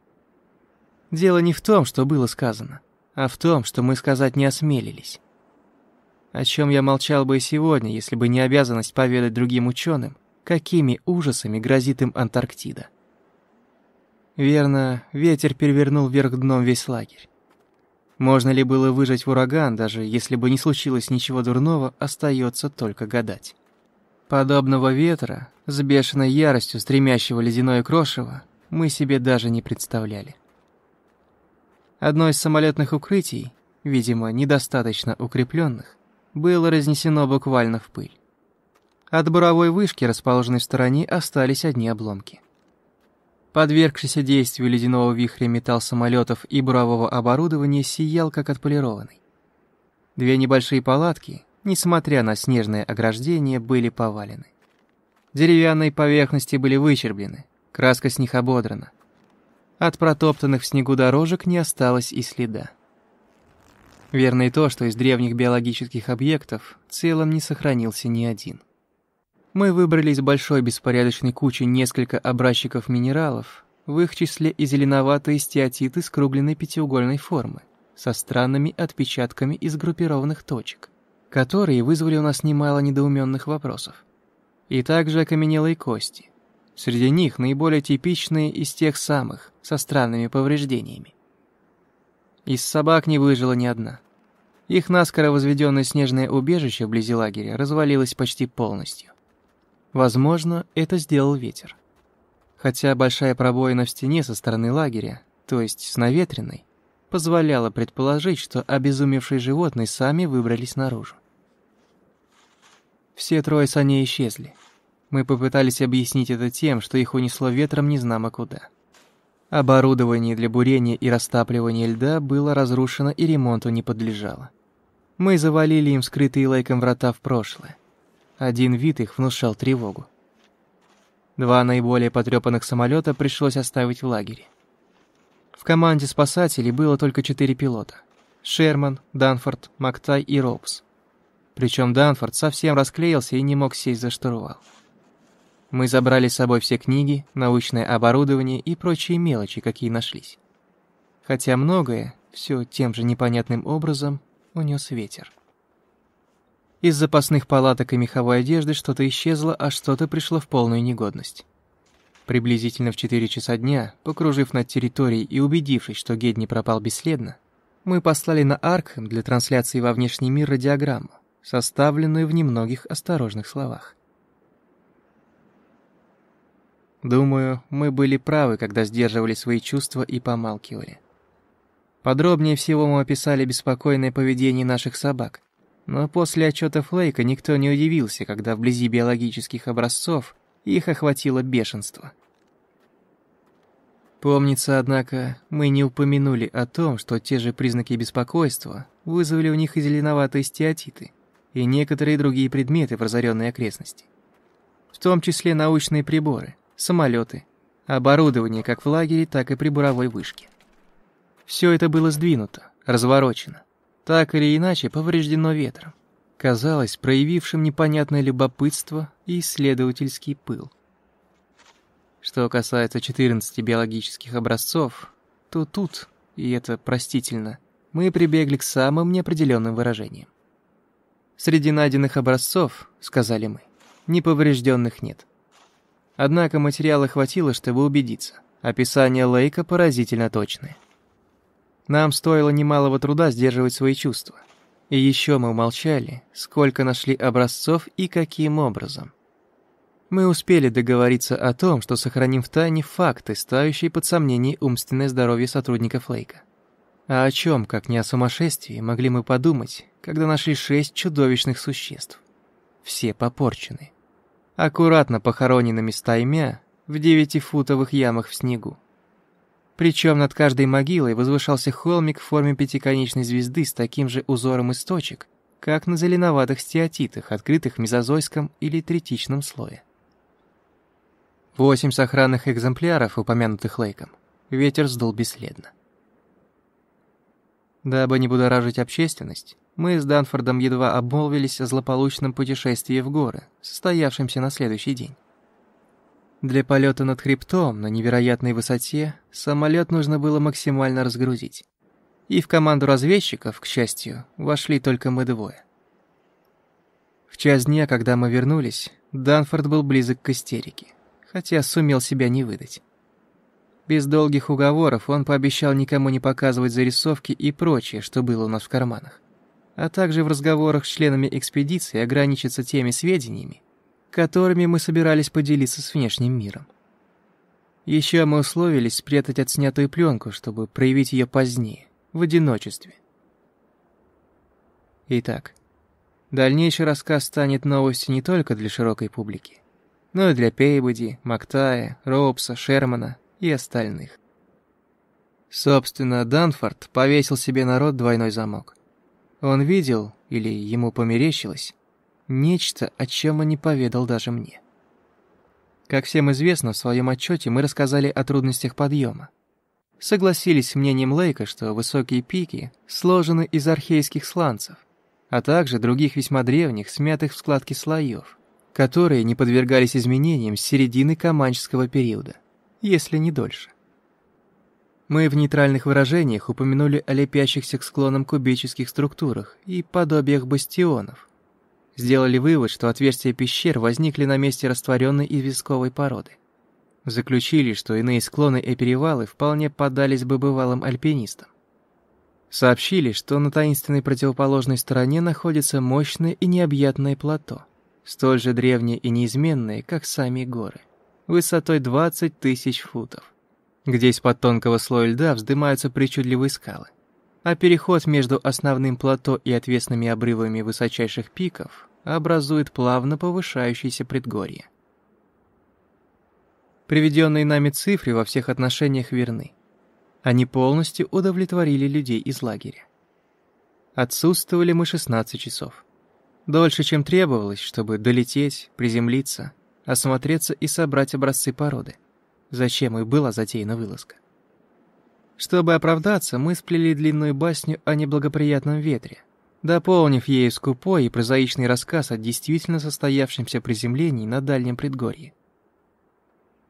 Дело не в том, что было сказано — а в том, что мы сказать не осмелились. О чем я молчал бы и сегодня, если бы не обязанность поведать другим ученым, какими ужасами грозит им Антарктида. Верно, ветер перевернул вверх дном весь лагерь. Можно ли было выжить в ураган, даже если бы не случилось ничего дурного, остается только гадать. Подобного ветра, с бешеной яростью стремящего ледяное крошево, мы себе даже не представляли. Одно из самолетных укрытий, видимо, недостаточно укрепленных, было разнесено буквально в пыль. От буровой вышки, расположенной в стороне, остались одни обломки. Подвергшийся действию ледяного вихря металл самолетов и бурового оборудования сиял, как отполированный. Две небольшие палатки, несмотря на снежное ограждение, были повалены. Деревянные поверхности были вычерблены, краска с них ободрана. От протоптанных в снегу дорожек не осталось и следа. Верно и то, что из древних биологических объектов целом не сохранился ни один. Мы выбрали из большой беспорядочной кучи несколько образчиков минералов, в их числе и зеленоватые стеатиты скругленной пятиугольной формы, со странными отпечатками из группированных точек, которые вызвали у нас немало недоуменных вопросов. И также окаменелые кости. Среди них наиболее типичные из тех самых, со странными повреждениями. Из собак не выжила ни одна. Их наскоро возведенное снежное убежище вблизи лагеря развалилось почти полностью. Возможно, это сделал ветер. Хотя большая пробоина в стене со стороны лагеря, то есть с наветренной, позволяла предположить, что обезумевшие животные сами выбрались наружу. Все трое саней исчезли. Мы попытались объяснить это тем, что их унесло ветром незнамо куда. Оборудование для бурения и растапливания льда было разрушено и ремонту не подлежало. Мы завалили им скрытые лайком врата в прошлое. Один вид их внушал тревогу. Два наиболее потрепанных самолета пришлось оставить в лагере. В команде спасателей было только четыре пилота. Шерман, Данфорд, Мактай и Роупс. Причем Данфорд совсем расклеился и не мог сесть за штурвал. Мы забрали с собой все книги, научное оборудование и прочие мелочи, какие нашлись. Хотя многое, все тем же непонятным образом, унес ветер. Из запасных палаток и меховой одежды что-то исчезло, а что-то пришло в полную негодность. Приблизительно в 4 часа дня, покружив над территорией и убедившись, что Гед не пропал бесследно, мы послали на Аркхэм для трансляции во внешний мир радиограмму, составленную в немногих осторожных словах. Думаю, мы были правы, когда сдерживали свои чувства и помалкивали. Подробнее всего мы описали беспокойное поведение наших собак. Но после отчета Флейка никто не удивился, когда вблизи биологических образцов их охватило бешенство. Помнится, однако, мы не упомянули о том, что те же признаки беспокойства вызвали у них и зеленоватые стеатиты, и некоторые другие предметы в разоренной окрестности. В том числе научные приборы – самолеты, оборудование как в лагере, так и при буровой вышке. Все это было сдвинуто, разворочено, так или иначе повреждено ветром, казалось проявившим непонятное любопытство и исследовательский пыл. Что касается 14 биологических образцов, то тут, и это простительно, мы прибегли к самым неопределенным выражениям. Среди найденных образцов, сказали мы, неповрежденных нет. Однако материала хватило, чтобы убедиться. Описание Лейка поразительно точное. Нам стоило немалого труда сдерживать свои чувства. И еще мы умолчали, сколько нашли образцов и каким образом. Мы успели договориться о том, что сохраним в тайне факты, ставящие под сомнение умственное здоровье сотрудников Лейка. А о чем, как не о сумасшествии, могли мы подумать, когда нашли шесть чудовищных существ? Все попорчены аккуратно похороненными стаймя в девятифутовых ямах в снегу. Причем над каждой могилой возвышался холмик в форме пятиконечной звезды с таким же узором из точек, как на зеленоватых стеатитах, открытых в мезозойском или третичном слое. Восемь сохранных экземпляров, упомянутых Лейком, ветер сдул бесследно. Дабы не будоражить общественность, мы с Данфордом едва обмолвились о злополучном путешествии в горы, состоявшемся на следующий день. Для полета над хребтом на невероятной высоте самолет нужно было максимально разгрузить. И в команду разведчиков, к счастью, вошли только мы двое. В час дня, когда мы вернулись, Данфорд был близок к истерике, хотя сумел себя не выдать. Без долгих уговоров он пообещал никому не показывать зарисовки и прочее, что было у нас в карманах а также в разговорах с членами экспедиции ограничиться теми сведениями, которыми мы собирались поделиться с внешним миром. Еще мы условились спрятать отснятую пленку, чтобы проявить ее позднее, в одиночестве. Итак, дальнейший рассказ станет новостью не только для широкой публики, но и для Пейбоди, Мактая, Роупса, Шермана и остальных. Собственно, Данфорд повесил себе на рот двойной замок. Он видел, или ему померещилось, нечто, о чем он не поведал даже мне. Как всем известно, в своем отчете мы рассказали о трудностях подъема. Согласились с мнением Лейка, что высокие пики сложены из архейских сланцев, а также других весьма древних, смятых в складки слоев, которые не подвергались изменениям с середины Каманческого периода, если не дольше. Мы в нейтральных выражениях упомянули о лепящихся к склонам кубических структурах и подобиях бастионов – сделали вывод, что отверстия пещер возникли на месте растворенной известковой породы. Заключили, что иные склоны и перевалы вполне поддались бы бывалым альпинистам. Сообщили, что на таинственной противоположной стороне находится мощное и необъятное плато, столь же древнее и неизменное, как сами горы, высотой 20 тысяч футов, где из-под тонкого слоя льда вздымаются причудливые скалы а переход между основным плато и отвесными обрывами высочайших пиков образует плавно повышающееся предгорье. Приведенные нами цифры во всех отношениях верны. Они полностью удовлетворили людей из лагеря. Отсутствовали мы 16 часов. Дольше, чем требовалось, чтобы долететь, приземлиться, осмотреться и собрать образцы породы. Зачем и была затеяна вылазка. Чтобы оправдаться, мы сплели длинную басню о неблагоприятном ветре, дополнив ею скупой и прозаичный рассказ о действительно состоявшемся приземлении на дальнем предгорье.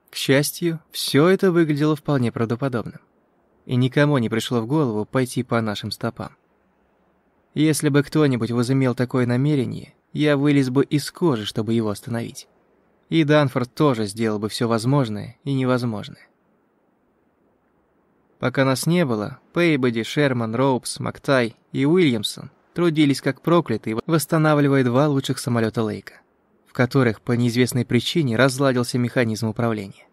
К счастью, все это выглядело вполне правдоподобным, и никому не пришло в голову пойти по нашим стопам. Если бы кто-нибудь возымел такое намерение, я вылез бы из кожи, чтобы его остановить. И Данфорд тоже сделал бы все возможное и невозможное. Пока нас не было, Пейбоди, Шерман, Роупс, Мактай и Уильямсон трудились как проклятые, восстанавливая два лучших самолета Лейка, в которых по неизвестной причине разладился механизм управления.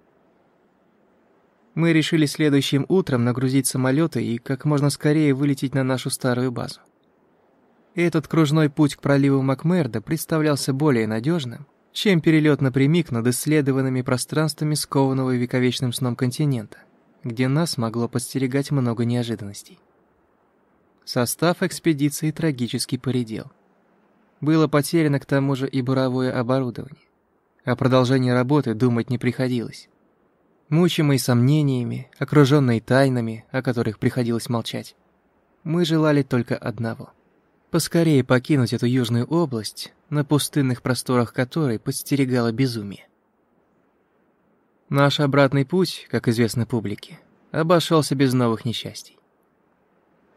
Мы решили следующим утром нагрузить самолеты и как можно скорее вылететь на нашу старую базу. Этот кружной путь к проливу Макмерда представлялся более надежным, чем перелет напрямик над исследованными пространствами скованного вековечным сном континента где нас могло подстерегать много неожиданностей. Состав экспедиции трагически поредел. Было потеряно к тому же и буровое оборудование. О продолжении работы думать не приходилось. Мучимые сомнениями, окруженные тайнами, о которых приходилось молчать, мы желали только одного — поскорее покинуть эту южную область, на пустынных просторах которой подстерегало безумие. Наш обратный путь, как известно публике, обошелся без новых несчастий.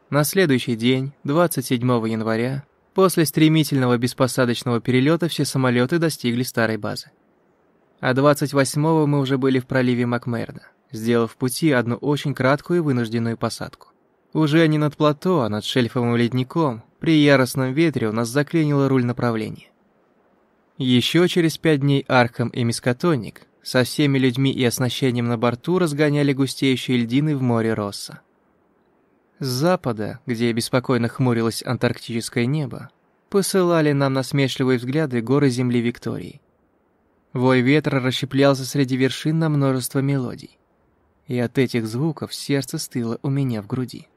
На следующий день, 27 января, после стремительного беспосадочного перелета все самолеты достигли старой базы. А 28-го мы уже были в проливе Макмердо, сделав в пути одну очень краткую вынужденную посадку. Уже не над плато, а над шельфовым ледником, при яростном ветре у нас заклинило руль направления. Еще через пять дней Архам и Мискатоник со всеми людьми и оснащением на борту разгоняли густеющие льдины в море Росса. С запада, где беспокойно хмурилось антарктическое небо, посылали нам насмешливые взгляды горы земли Виктории. Вой ветра расщеплялся среди вершин на множество мелодий. И от этих звуков сердце стыло у меня в груди.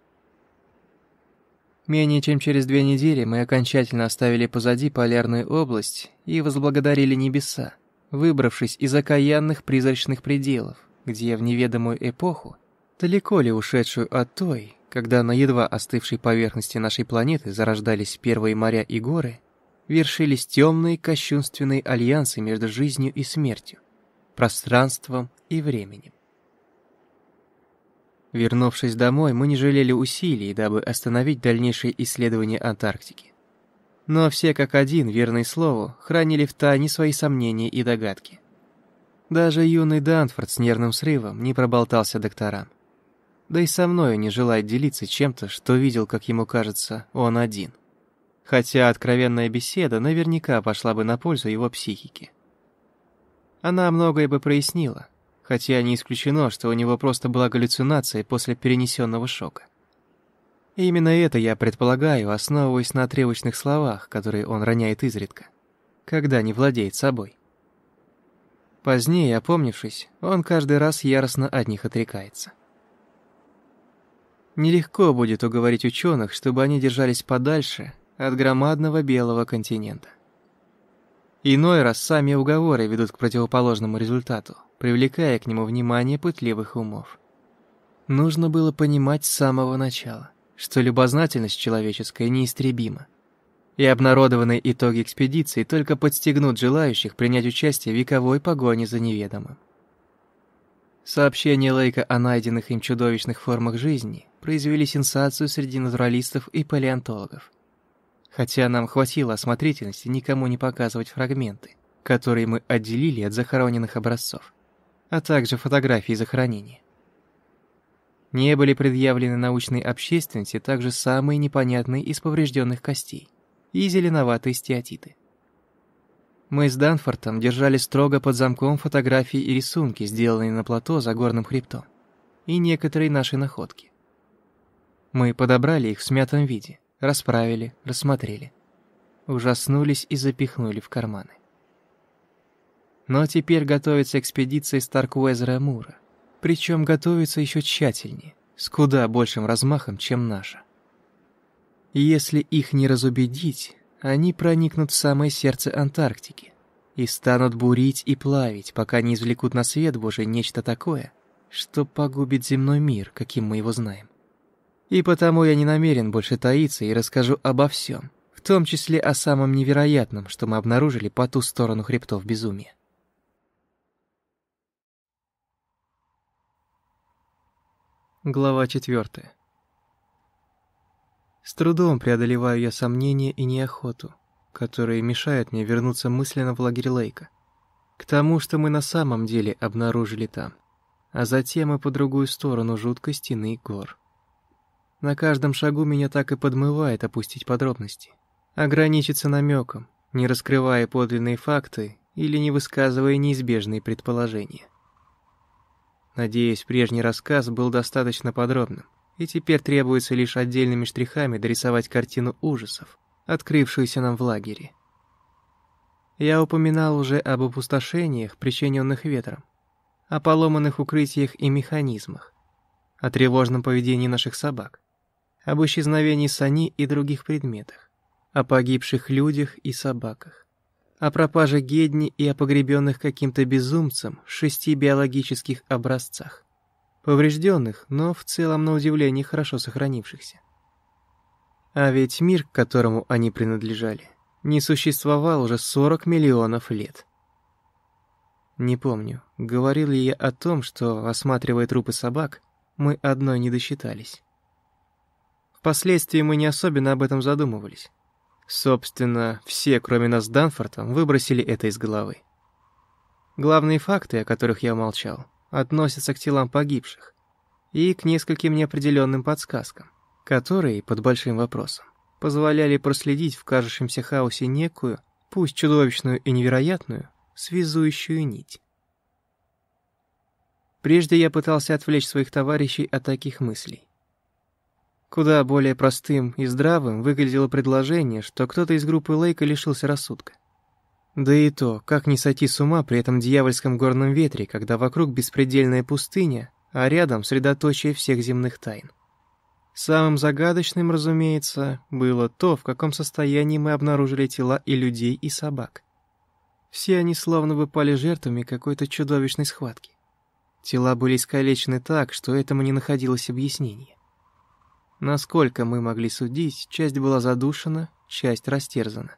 Менее чем через две недели мы окончательно оставили позади полярную область и возблагодарили небеса, выбравшись из окаянных призрачных пределов, где в неведомую эпоху, далеко ли ушедшую от той, когда на едва остывшей поверхности нашей планеты зарождались первые моря и горы, вершились темные кощунственные альянсы между жизнью и смертью, пространством и временем. Вернувшись домой, мы не жалели усилий, дабы остановить дальнейшие исследования Антарктики. Но все как один, верный слову, хранили в тайне свои сомнения и догадки. Даже юный Данфорд с нервным срывом не проболтался докторам. Да и со мною не желает делиться чем-то, что видел, как ему кажется, он один. Хотя откровенная беседа наверняка пошла бы на пользу его психике. Она многое бы прояснила, хотя не исключено, что у него просто была галлюцинация после перенесенного шока. И именно это я предполагаю, основываясь на отрывочных словах, которые он роняет изредка, когда не владеет собой. Позднее, опомнившись, он каждый раз яростно от них отрекается. Нелегко будет уговорить ученых, чтобы они держались подальше от громадного белого континента. Иной раз сами уговоры ведут к противоположному результату, привлекая к нему внимание пытливых умов. Нужно было понимать с самого начала, что любознательность человеческая неистребима, и обнародованные итоги экспедиции только подстегнут желающих принять участие в вековой погоне за неведомым. Сообщения Лейка о найденных им чудовищных формах жизни произвели сенсацию среди натуралистов и палеонтологов. Хотя нам хватило осмотрительности никому не показывать фрагменты, которые мы отделили от захороненных образцов, а также фотографии захоронения. Не были предъявлены научной общественности также самые непонятные из поврежденных костей и зеленоватые стеатиты. Мы с Данфортом держали строго под замком фотографии и рисунки, сделанные на плато за горным хребтом, и некоторые наши находки. Мы подобрали их в смятом виде, расправили, рассмотрели. Ужаснулись и запихнули в карманы. Но теперь готовится экспедиция Старкуэзера Мура. Причем готовится еще тщательнее, с куда большим размахом, чем наша. Если их не разубедить, они проникнут в самое сердце Антарктики и станут бурить и плавить, пока не извлекут на свет Божий нечто такое, что погубит земной мир, каким мы его знаем. И потому я не намерен больше таиться и расскажу обо всем, в том числе о самом невероятном, что мы обнаружили по ту сторону хребтов безумия. Глава четвертая. С трудом преодолеваю я сомнения и неохоту, которые мешают мне вернуться мысленно в лагерь Лейка. К тому, что мы на самом деле обнаружили там, а затем и по другую сторону жуткой стены гор. На каждом шагу меня так и подмывает опустить подробности, ограничиться намеком, не раскрывая подлинные факты или не высказывая неизбежные предположения. Надеюсь, прежний рассказ был достаточно подробным и теперь требуется лишь отдельными штрихами дорисовать картину ужасов, открывшуюся нам в лагере. Я упоминал уже об опустошениях, причиненных ветром, о поломанных укрытиях и механизмах, о тревожном поведении наших собак, об исчезновении сани и других предметах, о погибших людях и собаках, о пропаже Гедни и о погребенных каким-то безумцем шести биологических образцах поврежденных, но в целом на удивление хорошо сохранившихся. А ведь мир, к которому они принадлежали, не существовал уже 40 миллионов лет. Не помню, говорил ли я о том, что, осматривая трупы собак, мы одной не досчитались. Впоследствии мы не особенно об этом задумывались. Собственно, все, кроме нас с Данфортом, выбросили это из головы. Главные факты, о которых я умолчал, относятся к телам погибших и к нескольким неопределенным подсказкам, которые, под большим вопросом, позволяли проследить в кажущемся хаосе некую, пусть чудовищную и невероятную, связующую нить. Прежде я пытался отвлечь своих товарищей от таких мыслей. Куда более простым и здравым выглядело предложение, что кто-то из группы Лейка лишился рассудка. Да и то, как не сойти с ума при этом дьявольском горном ветре, когда вокруг беспредельная пустыня, а рядом средоточие всех земных тайн. Самым загадочным, разумеется, было то, в каком состоянии мы обнаружили тела и людей, и собак. Все они словно бы пали жертвами какой-то чудовищной схватки. Тела были искалечены так, что этому не находилось объяснения. Насколько мы могли судить, часть была задушена, часть растерзана.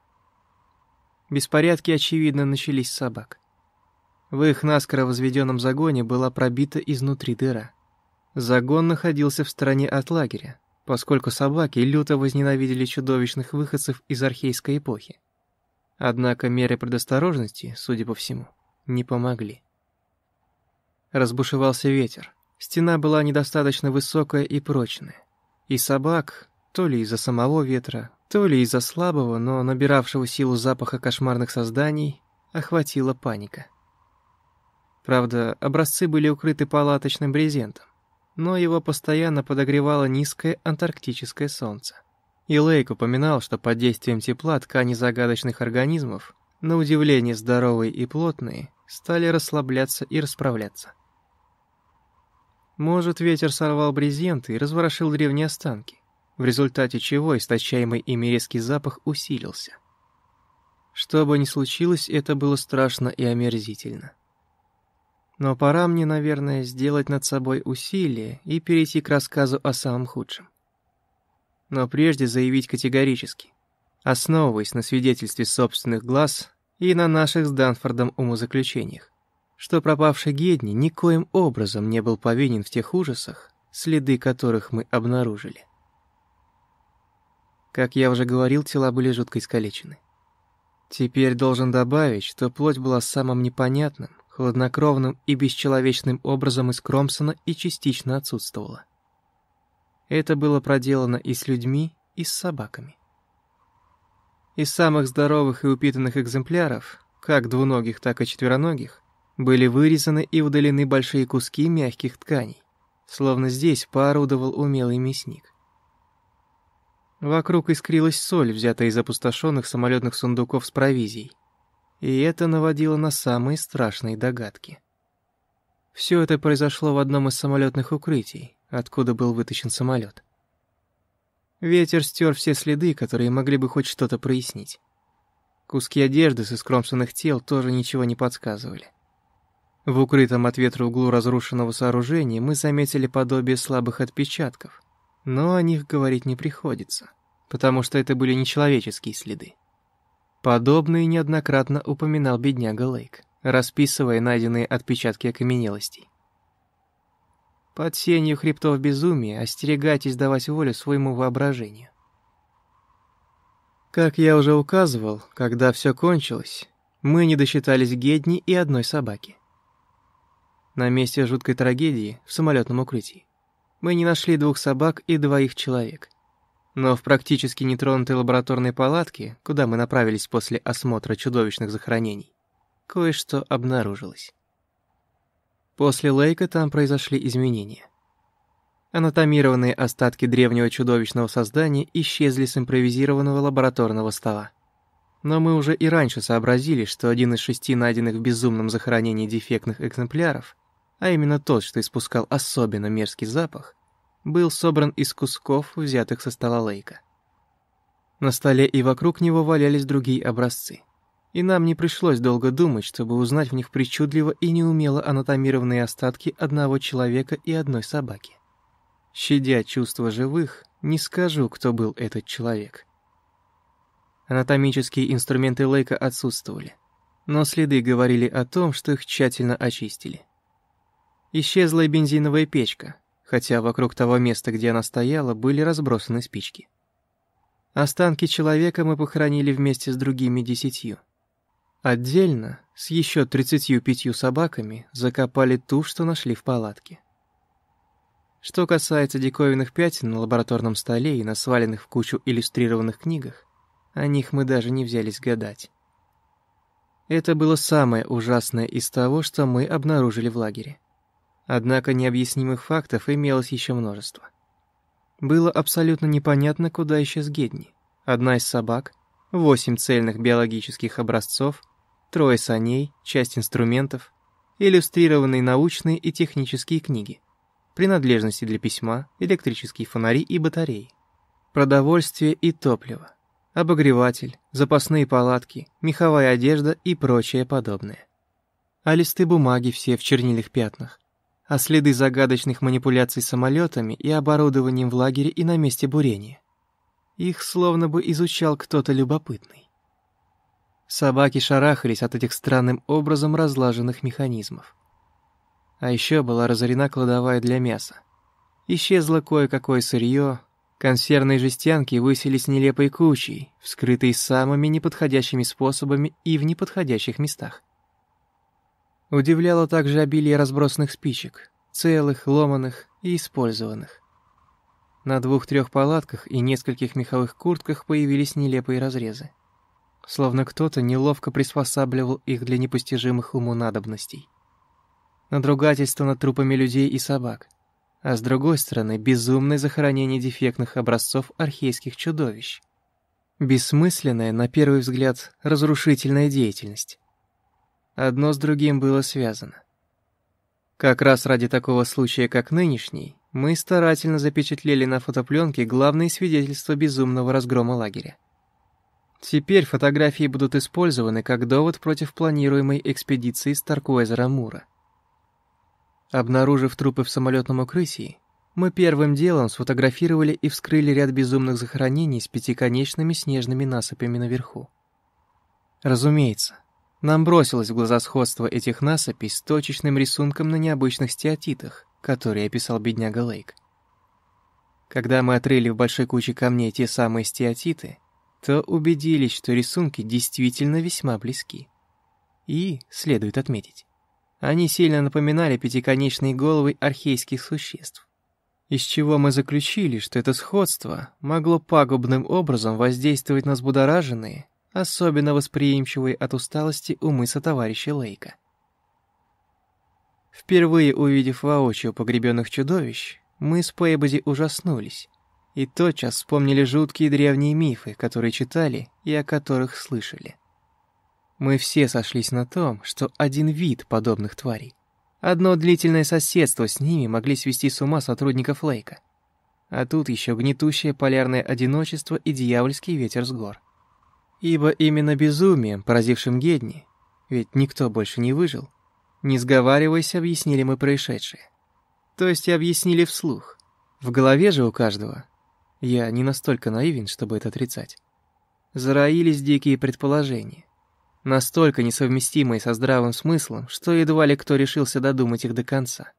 Беспорядки, очевидно, начались с собак. В их наскоро возведенном загоне была пробита изнутри дыра. Загон находился в стороне от лагеря, поскольку собаки люто возненавидели чудовищных выходцев из архейской эпохи. Однако меры предосторожности, судя по всему, не помогли. Разбушевался ветер. Стена была недостаточно высокая и прочная. И собак, то ли из-за самого ветра, то ли из-за слабого, но набиравшего силу запаха кошмарных созданий, охватила паника. Правда, образцы были укрыты палаточным брезентом, но его постоянно подогревало низкое антарктическое солнце. И Лейк упоминал, что под действием тепла ткани загадочных организмов, на удивление здоровые и плотные, стали расслабляться и расправляться. Может, ветер сорвал брезенты и разворошил древние останки, в результате чего источаемый ими резкий запах усилился. Что бы ни случилось, это было страшно и омерзительно. Но пора мне, наверное, сделать над собой усилие и перейти к рассказу о самом худшем. Но прежде заявить категорически, основываясь на свидетельстве собственных глаз и на наших с Данфордом умозаключениях, что пропавший Гедни никоим образом не был повинен в тех ужасах, следы которых мы обнаружили. Как я уже говорил, тела были жутко искалечены. Теперь должен добавить, что плоть была самым непонятным, хладнокровным и бесчеловечным образом искромсана и частично отсутствовала. Это было проделано и с людьми, и с собаками. Из самых здоровых и упитанных экземпляров, как двуногих, так и четвероногих, были вырезаны и удалены большие куски мягких тканей, словно здесь поорудовал умелый мясник. Вокруг искрилась соль, взятая из опустошенных самолетных сундуков с провизией, и это наводило на самые страшные догадки. Все это произошло в одном из самолетных укрытий, откуда был вытащен самолет. Ветер стер все следы, которые могли бы хоть что-то прояснить. Куски одежды с искромсанных тел тоже ничего не подсказывали. В укрытом от ветра углу разрушенного сооружения мы заметили подобие слабых отпечатков, но о них говорить не приходится, потому что это были нечеловеческие следы. Подобные неоднократно упоминал бедняга Лейк, расписывая найденные отпечатки окаменелостей. Под сенью хребтов безумия остерегайтесь давать волю своему воображению. Как я уже указывал, когда все кончилось, мы не досчитались Гедни и одной собаки. На месте жуткой трагедии в самолетном укрытии мы не нашли двух собак и двоих человек — но в практически нетронутой лабораторной палатке, куда мы направились после осмотра чудовищных захоронений, кое-что обнаружилось. После Лейка там произошли изменения. Анатомированные остатки древнего чудовищного создания исчезли с импровизированного лабораторного стола. Но мы уже и раньше сообразили, что один из шести найденных в безумном захоронении дефектных экземпляров, а именно тот, что испускал особенно мерзкий запах, был собран из кусков, взятых со стола Лейка. На столе и вокруг него валялись другие образцы. И нам не пришлось долго думать, чтобы узнать в них причудливо и неумело анатомированные остатки одного человека и одной собаки. Щадя чувства живых, не скажу, кто был этот человек. Анатомические инструменты Лейка отсутствовали, но следы говорили о том, что их тщательно очистили. Исчезла и бензиновая печка, хотя вокруг того места, где она стояла, были разбросаны спички. Останки человека мы похоронили вместе с другими десятью. Отдельно, с еще тридцатью пятью собаками, закопали ту, что нашли в палатке. Что касается диковинных пятен на лабораторном столе и на сваленных в кучу иллюстрированных книгах, о них мы даже не взялись гадать. Это было самое ужасное из того, что мы обнаружили в лагере. Однако необъяснимых фактов имелось еще множество. Было абсолютно непонятно, куда исчез Гедни. Одна из собак, восемь цельных биологических образцов, трое саней, часть инструментов, иллюстрированные научные и технические книги, принадлежности для письма, электрические фонари и батареи, продовольствие и топливо, обогреватель, запасные палатки, меховая одежда и прочее подобное. А листы бумаги все в чернильных пятнах, а следы загадочных манипуляций самолетами и оборудованием в лагере и на месте бурения. Их словно бы изучал кто-то любопытный. Собаки шарахались от этих странным образом разлаженных механизмов. А еще была разорена кладовая для мяса. Исчезло кое-какое сырье, консервные жестянки высились нелепой кучей, вскрытые самыми неподходящими способами и в неподходящих местах. Удивляло также обилие разбросанных спичек, целых, ломаных и использованных. На двух-трех палатках и нескольких меховых куртках появились нелепые разрезы. Словно кто-то неловко приспосабливал их для непостижимых уму надобностей. Надругательство над трупами людей и собак. а с другой стороны безумное захоронение дефектных образцов архейских чудовищ. Бессмысленная, на первый взгляд, разрушительная деятельность. Одно с другим было связано. Как раз ради такого случая, как нынешний, мы старательно запечатлели на фотопленке главные свидетельства безумного разгрома лагеря. Теперь фотографии будут использованы как довод против планируемой экспедиции Старкуэзера Мура. Обнаружив трупы в самолетном укрытии, мы первым делом сфотографировали и вскрыли ряд безумных захоронений с пятиконечными снежными насыпями наверху. Разумеется, нам бросилось в глаза сходство этих насыпей с точечным рисунком на необычных стеатитах, которые описал бедняга Лейк. Когда мы отрыли в большой куче камней те самые стеатиты, то убедились, что рисунки действительно весьма близки. И, следует отметить, они сильно напоминали пятиконечные головы архейских существ. Из чего мы заключили, что это сходство могло пагубным образом воздействовать на взбудораженные, особенно восприимчивые от усталости умы сотоварища Лейка. Впервые увидев воочию погребенных чудовищ, мы с Пейбоди ужаснулись и тотчас вспомнили жуткие древние мифы, которые читали и о которых слышали. Мы все сошлись на том, что один вид подобных тварей. Одно длительное соседство с ними могли свести с ума сотрудников Лейка. А тут еще гнетущее полярное одиночество и дьявольский ветер с гор. Ибо именно безумием, поразившим Гедни, ведь никто больше не выжил, не сговариваясь, объяснили мы происшедшее. То есть объяснили вслух. В голове же у каждого, я не настолько наивен, чтобы это отрицать, зароились дикие предположения настолько несовместимые со здравым смыслом, что едва ли кто решился додумать их до конца.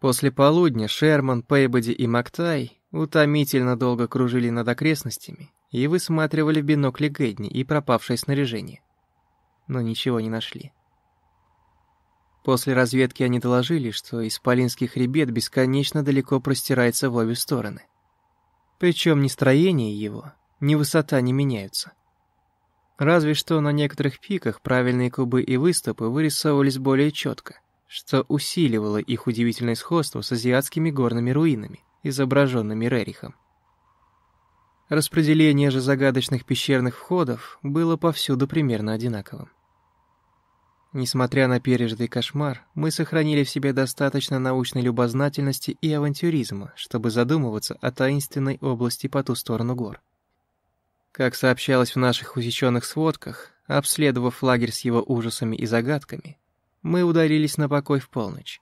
После полудня Шерман, Пейбоди и Мактай утомительно долго кружили над окрестностями и высматривали в бинокле Гэдни и пропавшее снаряжение. Но ничего не нашли. После разведки они доложили, что Исполинский хребет бесконечно далеко простирается в обе стороны. Причем ни строение его, ни высота не меняются. Разве что на некоторых пиках правильные кубы и выступы вырисовывались более четко, что усиливало их удивительное сходство с азиатскими горными руинами, изображенными Рерихом. Распределение же загадочных пещерных входов было повсюду примерно одинаковым. Несмотря на пережитый кошмар, мы сохранили в себе достаточно научной любознательности и авантюризма, чтобы задумываться о таинственной области по ту сторону гор. Как сообщалось в наших усеченных сводках, обследовав лагерь с его ужасами и загадками, мы удалились на покой в полночь.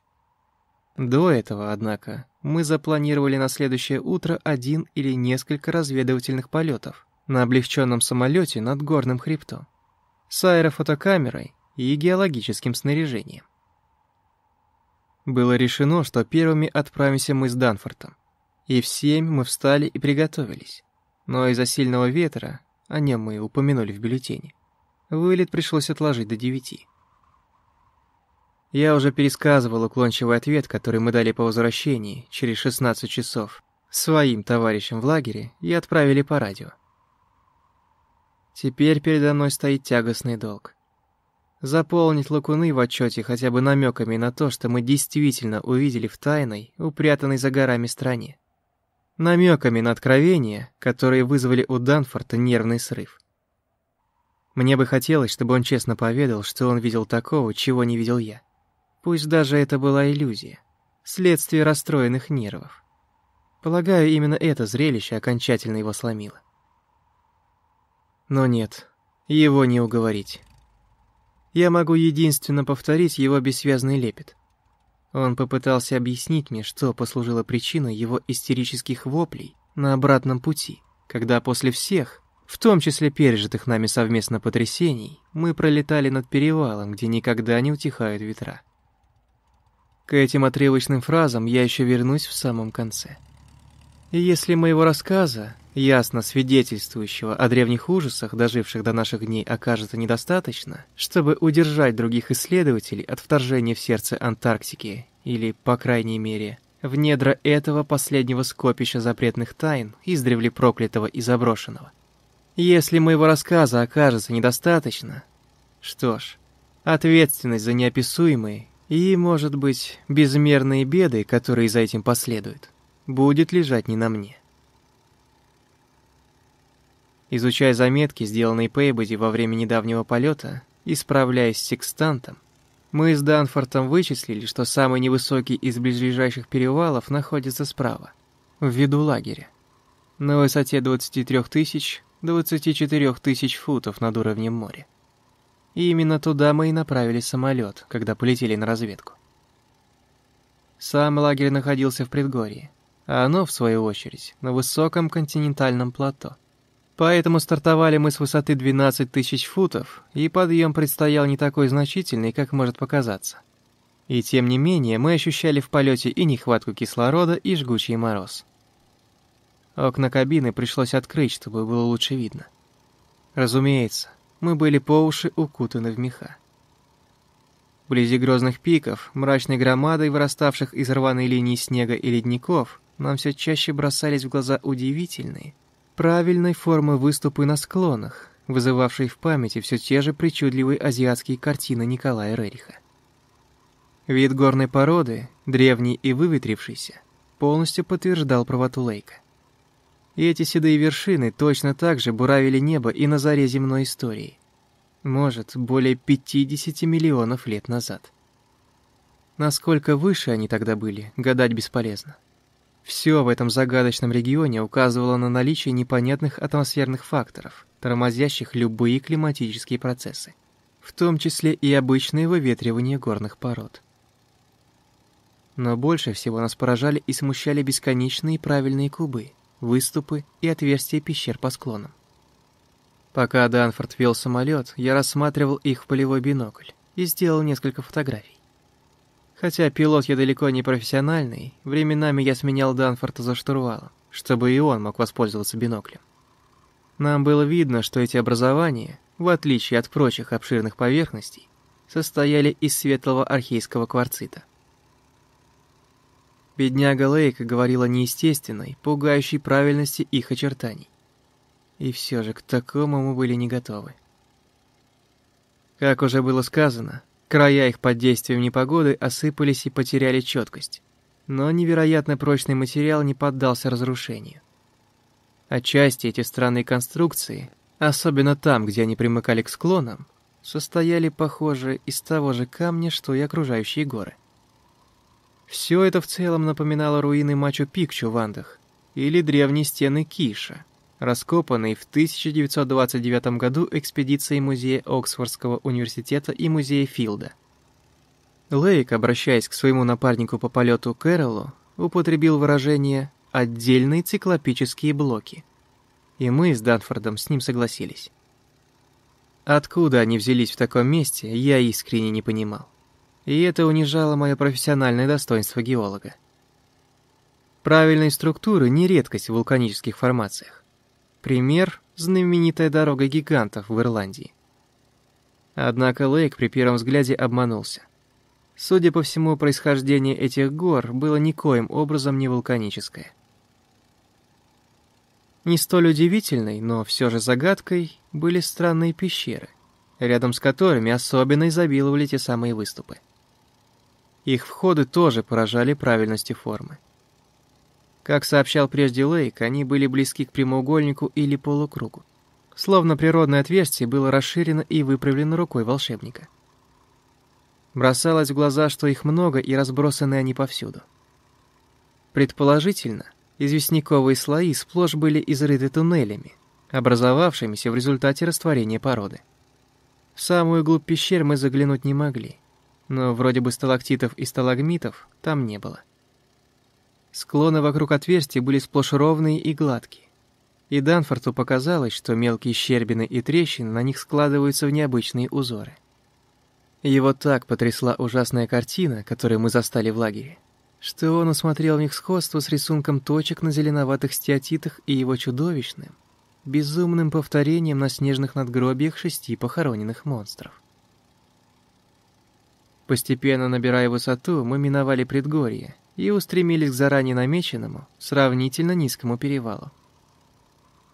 До этого, однако, мы запланировали на следующее утро один или несколько разведывательных полетов на облегченном самолете над горным хребтом, с аэрофотокамерой и геологическим снаряжением. Было решено, что первыми отправимся мы с Данфортом, и в семь мы встали и приготовились. Но из-за сильного ветра, о нем мы упомянули в бюллетене, вылет пришлось отложить до девяти. Я уже пересказывал уклончивый ответ, который мы дали по возвращении через 16 часов своим товарищам в лагере и отправили по радио. Теперь передо мной стоит тягостный долг. Заполнить лакуны в отчете хотя бы намеками на то, что мы действительно увидели в тайной, упрятанной за горами стране намеками на откровения, которые вызвали у Данфорта нервный срыв. Мне бы хотелось, чтобы он честно поведал, что он видел такого, чего не видел я. Пусть даже это была иллюзия, следствие расстроенных нервов. Полагаю, именно это зрелище окончательно его сломило. Но нет, его не уговорить. Я могу единственно повторить его бессвязный лепет. Он попытался объяснить мне, что послужило причиной его истерических воплей на обратном пути, когда после всех, в том числе пережитых нами совместно потрясений, мы пролетали над перевалом, где никогда не утихают ветра. К этим отрывочным фразам я еще вернусь в самом конце. И если моего рассказа, ясно свидетельствующего о древних ужасах, доживших до наших дней, окажется недостаточно, чтобы удержать других исследователей от вторжения в сердце Антарктики или, по крайней мере, в недра этого последнего скопища запретных тайн, издревле проклятого и заброшенного. Если моего рассказа окажется недостаточно, что ж, ответственность за неописуемые И, может быть, безмерные беды, которые за этим последуют, будет лежать не на мне. Изучая заметки, сделанные Пейбоди во время недавнего полета, и справляясь с секстантом, мы с Данфортом вычислили, что самый невысокий из ближайших перевалов находится справа, в виду лагеря, на высоте 23 тысяч 24 тысяч футов над уровнем моря. И именно туда мы и направили самолет, когда полетели на разведку. Сам лагерь находился в предгорье, а оно, в свою очередь, на высоком континентальном плато. Поэтому стартовали мы с высоты 12 тысяч футов, и подъем предстоял не такой значительный, как может показаться. И тем не менее, мы ощущали в полете и нехватку кислорода, и жгучий мороз. Окна кабины пришлось открыть, чтобы было лучше видно. Разумеется, мы были по уши укутаны в меха. Вблизи грозных пиков, мрачной громадой, выраставших из рваной линии снега и ледников, нам все чаще бросались в глаза удивительные, правильной формы выступы на склонах, вызывавшие в памяти все те же причудливые азиатские картины Николая Рериха. Вид горной породы, древний и выветрившийся, полностью подтверждал правоту Лейка. И эти седые вершины точно так же буравили небо и на заре земной истории. Может, более 50 миллионов лет назад. Насколько выше они тогда были, гадать бесполезно. Все в этом загадочном регионе указывало на наличие непонятных атмосферных факторов, тормозящих любые климатические процессы, в том числе и обычное выветривание горных пород. Но больше всего нас поражали и смущали бесконечные правильные кубы – выступы и отверстия пещер по склонам. Пока Данфорд вел самолет, я рассматривал их в полевой бинокль и сделал несколько фотографий. Хотя пилот я далеко не профессиональный, временами я сменял Данфорта за штурвалом, чтобы и он мог воспользоваться биноклем. Нам было видно, что эти образования, в отличие от прочих обширных поверхностей, состояли из светлого архейского кварцита – Бедняга Лейк говорила неестественной, пугающей правильности их очертаний. И все же к такому мы были не готовы. Как уже было сказано, края их под действием непогоды осыпались и потеряли четкость, но невероятно прочный материал не поддался разрушению. Отчасти эти странные конструкции, особенно там, где они примыкали к склонам, состояли, похоже, из того же камня, что и окружающие горы. Все это в целом напоминало руины Мачу-Пикчу в Андах или древние стены Киша, раскопанные в 1929 году экспедицией Музея Оксфордского университета и Музея Филда. Лейк, обращаясь к своему напарнику по полету Кэролу, употребил выражение «отдельные циклопические блоки». И мы с Данфордом с ним согласились. Откуда они взялись в таком месте, я искренне не понимал и это унижало мое профессиональное достоинство геолога. Правильные структуры – не редкость в вулканических формациях. Пример – знаменитая дорога гигантов в Ирландии. Однако Лейк при первом взгляде обманулся. Судя по всему, происхождение этих гор было никоим образом не вулканическое. Не столь удивительной, но все же загадкой были странные пещеры, рядом с которыми особенно изобиловали те самые выступы. Их входы тоже поражали правильностью формы. Как сообщал прежде Лейк, они были близки к прямоугольнику или полукругу. Словно природное отверстие было расширено и выправлено рукой волшебника. Бросалось в глаза, что их много и разбросаны они повсюду. Предположительно, известняковые слои сплошь были изрыты туннелями, образовавшимися в результате растворения породы. В самую глубь пещер мы заглянуть не могли но вроде бы сталактитов и сталагмитов там не было. Склоны вокруг отверстий были сплошь ровные и гладкие. И Данфорту показалось, что мелкие щербины и трещины на них складываются в необычные узоры. Его так потрясла ужасная картина, которую мы застали в лагере, что он усмотрел в них сходство с рисунком точек на зеленоватых стеатитах и его чудовищным, безумным повторением на снежных надгробиях шести похороненных монстров. Постепенно набирая высоту, мы миновали предгорье и устремились к заранее намеченному, сравнительно низкому перевалу.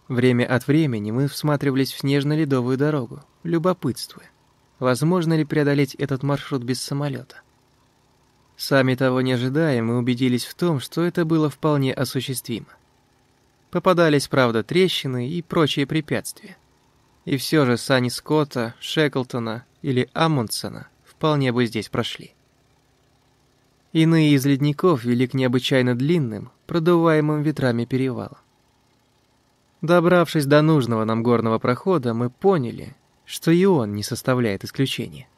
Время от времени мы всматривались в снежно-ледовую дорогу, любопытствуя, возможно ли преодолеть этот маршрут без самолета. Сами того не ожидая, мы убедились в том, что это было вполне осуществимо. Попадались, правда, трещины и прочие препятствия. И все же сани Скотта, Шеклтона или Амундсена вполне бы здесь прошли. Иные из ледников вели к необычайно длинным, продуваемым ветрами перевалам. Добравшись до нужного нам горного прохода, мы поняли, что и он не составляет исключения.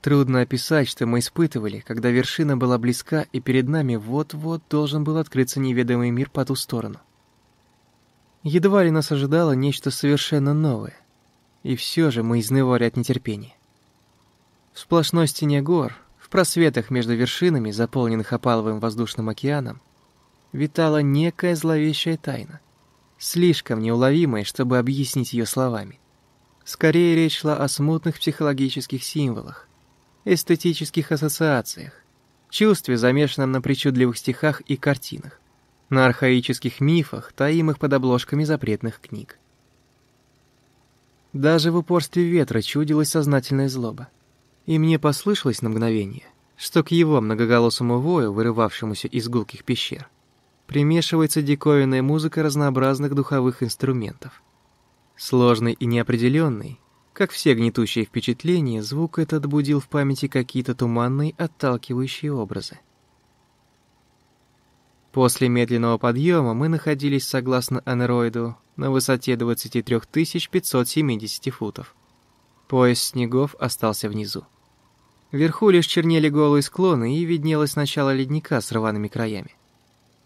Трудно описать, что мы испытывали, когда вершина была близка, и перед нами вот-вот должен был открыться неведомый мир по ту сторону. Едва ли нас ожидало нечто совершенно новое, и все же мы изнывали от нетерпения. В сплошной стене гор, в просветах между вершинами, заполненных опаловым воздушным океаном, витала некая зловещая тайна, слишком неуловимая, чтобы объяснить ее словами. Скорее речь шла о смутных психологических символах, эстетических ассоциациях, чувстве, замешанном на причудливых стихах и картинах, на архаических мифах, таимых под обложками запретных книг. Даже в упорстве ветра чудилась сознательная злоба. И мне послышалось на мгновение, что к его многоголосому вою, вырывавшемуся из гулких пещер, примешивается диковинная музыка разнообразных духовых инструментов. Сложный и неопределенный, как все гнетущие впечатления, звук этот будил в памяти какие-то туманные, отталкивающие образы. После медленного подъема мы находились, согласно анероиду, на высоте 23 570 футов. Пояс снегов остался внизу. Вверху лишь чернели голые склоны и виднелось начало ледника с рваными краями.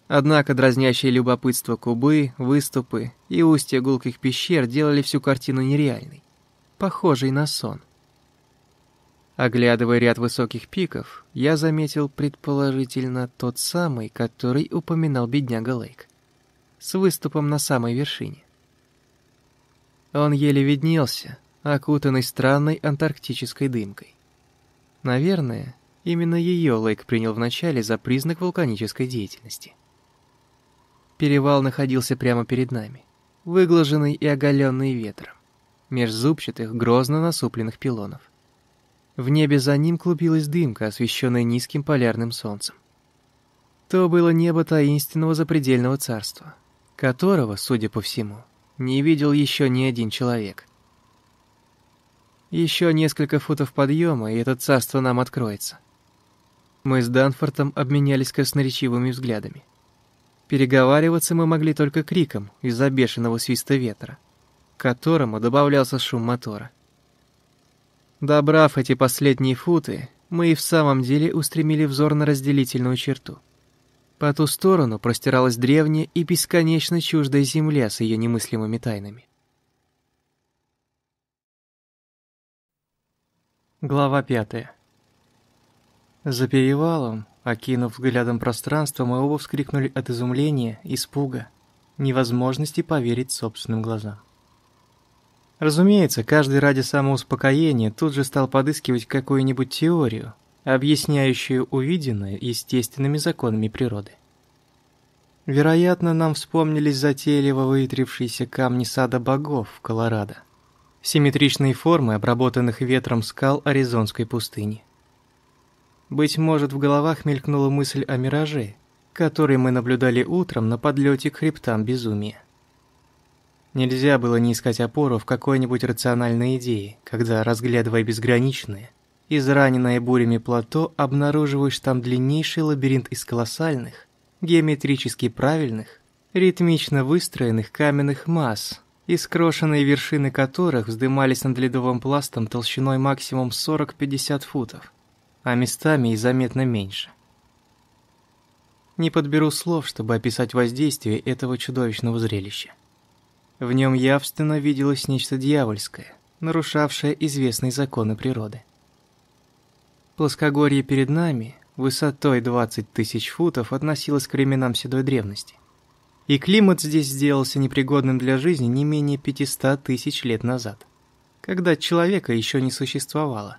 Однако дразнящее любопытство кубы, выступы и устья гулких пещер делали всю картину нереальной похожий на сон. Оглядывая ряд высоких пиков, я заметил предположительно тот самый, который упоминал бедняга Лейк, с выступом на самой вершине. Он еле виднелся, окутанный странной антарктической дымкой. Наверное, именно ее Лейк принял вначале за признак вулканической деятельности. Перевал находился прямо перед нами, выглаженный и оголенный ветром меж зубчатых, грозно насупленных пилонов. В небе за ним клубилась дымка, освещенная низким полярным солнцем. То было небо таинственного запредельного царства, которого, судя по всему, не видел еще ни один человек. Еще несколько футов подъема, и это царство нам откроется. Мы с Данфортом обменялись красноречивыми взглядами. Переговариваться мы могли только криком из-за бешеного свиста ветра к которому добавлялся шум мотора. Добрав эти последние футы, мы и в самом деле устремили взор на разделительную черту. По ту сторону простиралась древняя и бесконечно чуждая земля с ее немыслимыми тайнами. Глава пятая. За перевалом, окинув взглядом пространство, мы оба вскрикнули от изумления, испуга, невозможности поверить собственным глазам. Разумеется, каждый ради самоуспокоения тут же стал подыскивать какую-нибудь теорию, объясняющую увиденное естественными законами природы. Вероятно, нам вспомнились затейливо вытрившиеся камни сада богов в Колорадо, симметричные формы обработанных ветром скал Аризонской пустыни. Быть может, в головах мелькнула мысль о мираже, который мы наблюдали утром на подлете к хребтам безумия. Нельзя было не искать опору в какой-нибудь рациональной идее, когда, разглядывая безграничное, израненное бурями плато, обнаруживаешь там длиннейший лабиринт из колоссальных, геометрически правильных, ритмично выстроенных каменных масс, искрошенные вершины которых вздымались над ледовым пластом толщиной максимум 40-50 футов, а местами и заметно меньше. Не подберу слов, чтобы описать воздействие этого чудовищного зрелища. В нем явственно виделось нечто дьявольское, нарушавшее известные законы природы. Плоскогорье перед нами, высотой 20 тысяч футов, относилось к временам седой древности. И климат здесь сделался непригодным для жизни не менее 500 тысяч лет назад, когда человека еще не существовало.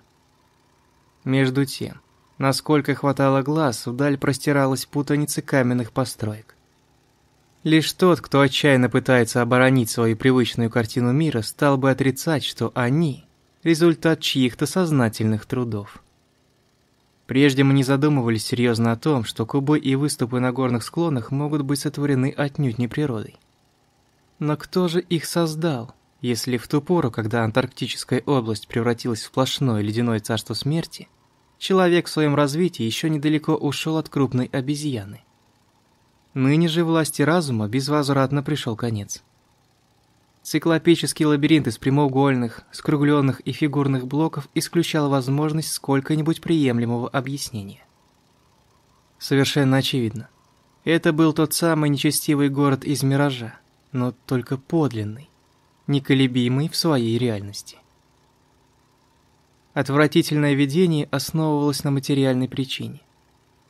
Между тем, насколько хватало глаз, вдаль простиралась путаница каменных построек. Лишь тот, кто отчаянно пытается оборонить свою привычную картину мира, стал бы отрицать, что они – результат чьих-то сознательных трудов. Прежде мы не задумывались серьезно о том, что кубы и выступы на горных склонах могут быть сотворены отнюдь не природой. Но кто же их создал, если в ту пору, когда Антарктическая область превратилась в сплошное ледяное царство смерти, человек в своем развитии еще недалеко ушел от крупной обезьяны? Ныне же власти разума безвозвратно пришел конец. Циклопический лабиринт из прямоугольных, скругленных и фигурных блоков исключал возможность сколько-нибудь приемлемого объяснения. Совершенно очевидно. Это был тот самый нечестивый город из «Миража», но только подлинный, неколебимый в своей реальности. Отвратительное видение основывалось на материальной причине.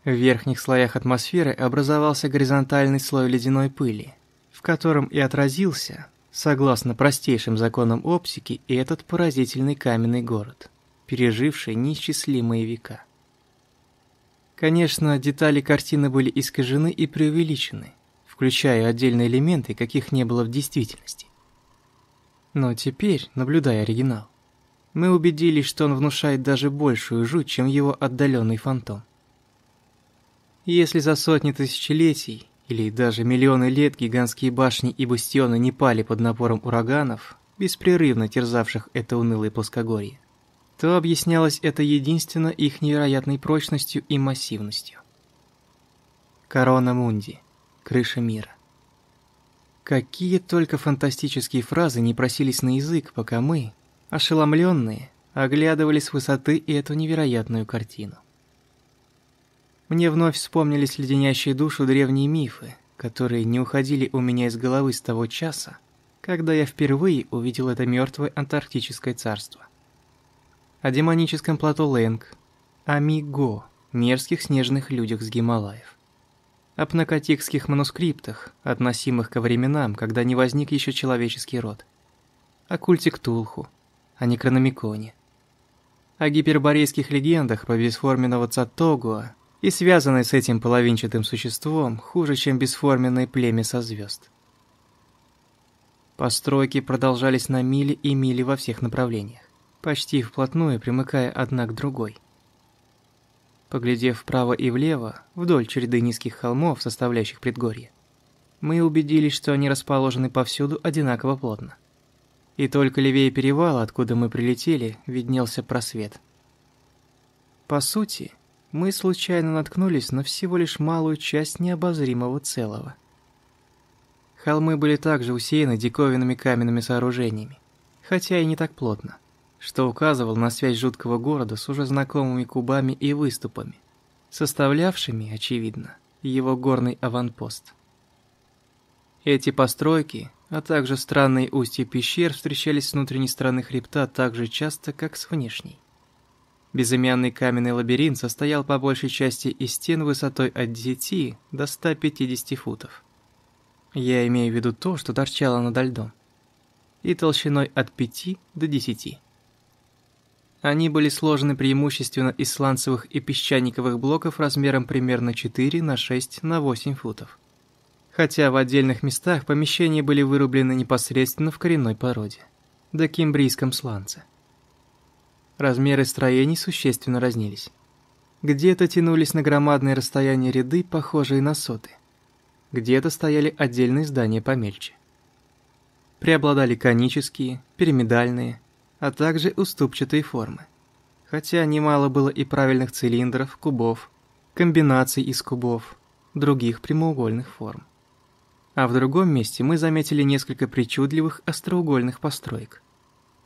В верхних слоях атмосферы образовался горизонтальный слой ледяной пыли, в котором и отразился Согласно простейшим законам оптики, этот поразительный каменный город, переживший неисчислимые века. Конечно, детали картины были искажены и преувеличены, включая отдельные элементы, каких не было в действительности. Но теперь, наблюдая оригинал, мы убедились, что он внушает даже большую жуть, чем его отдаленный фантом. Если за сотни тысячелетий или даже миллионы лет гигантские башни и бастионы не пали под напором ураганов, беспрерывно терзавших это унылое плоскогорье, то объяснялось это единственно их невероятной прочностью и массивностью. Корона Мунди. Крыша мира. Какие только фантастические фразы не просились на язык, пока мы, ошеломленные, оглядывали с высоты эту невероятную картину. Мне вновь вспомнились леденящие душу древние мифы, которые не уходили у меня из головы с того часа, когда я впервые увидел это мертвое антарктическое царство. О демоническом плато Лэнг, о Миго, мерзких снежных людях с Гималаев. О пнакотикских манускриптах, относимых ко временам, когда не возник еще человеческий род. О культе Ктулху, о Некрономиконе. О гиперборейских легендах про бесформенного Цатогуа и связанной с этим половинчатым существом хуже, чем бесформенное племя со звезд. Постройки продолжались на мили и мили во всех направлениях, почти вплотную примыкая одна к другой. Поглядев вправо и влево, вдоль череды низких холмов, составляющих предгорье, мы убедились, что они расположены повсюду одинаково плотно. И только левее перевала, откуда мы прилетели, виднелся просвет. По сути, мы случайно наткнулись на всего лишь малую часть необозримого целого. Холмы были также усеяны диковинными каменными сооружениями, хотя и не так плотно, что указывало на связь жуткого города с уже знакомыми кубами и выступами, составлявшими, очевидно, его горный аванпост. Эти постройки, а также странные устья пещер встречались с внутренней стороны хребта так же часто, как с внешней. Безымянный каменный лабиринт состоял по большей части из стен высотой от 10 до 150 футов. Я имею в виду то, что торчало над льдом. И толщиной от 5 до 10. Они были сложены преимущественно из сланцевых и песчаниковых блоков размером примерно 4 на 6 на 8 футов. Хотя в отдельных местах помещения были вырублены непосредственно в коренной породе, до кембрийском сланце размеры строений существенно разнились. Где-то тянулись на громадные расстояния ряды, похожие на соты. Где-то стояли отдельные здания помельче. Преобладали конические, пирамидальные, а также уступчатые формы. Хотя немало было и правильных цилиндров, кубов, комбинаций из кубов, других прямоугольных форм. А в другом месте мы заметили несколько причудливых остроугольных построек.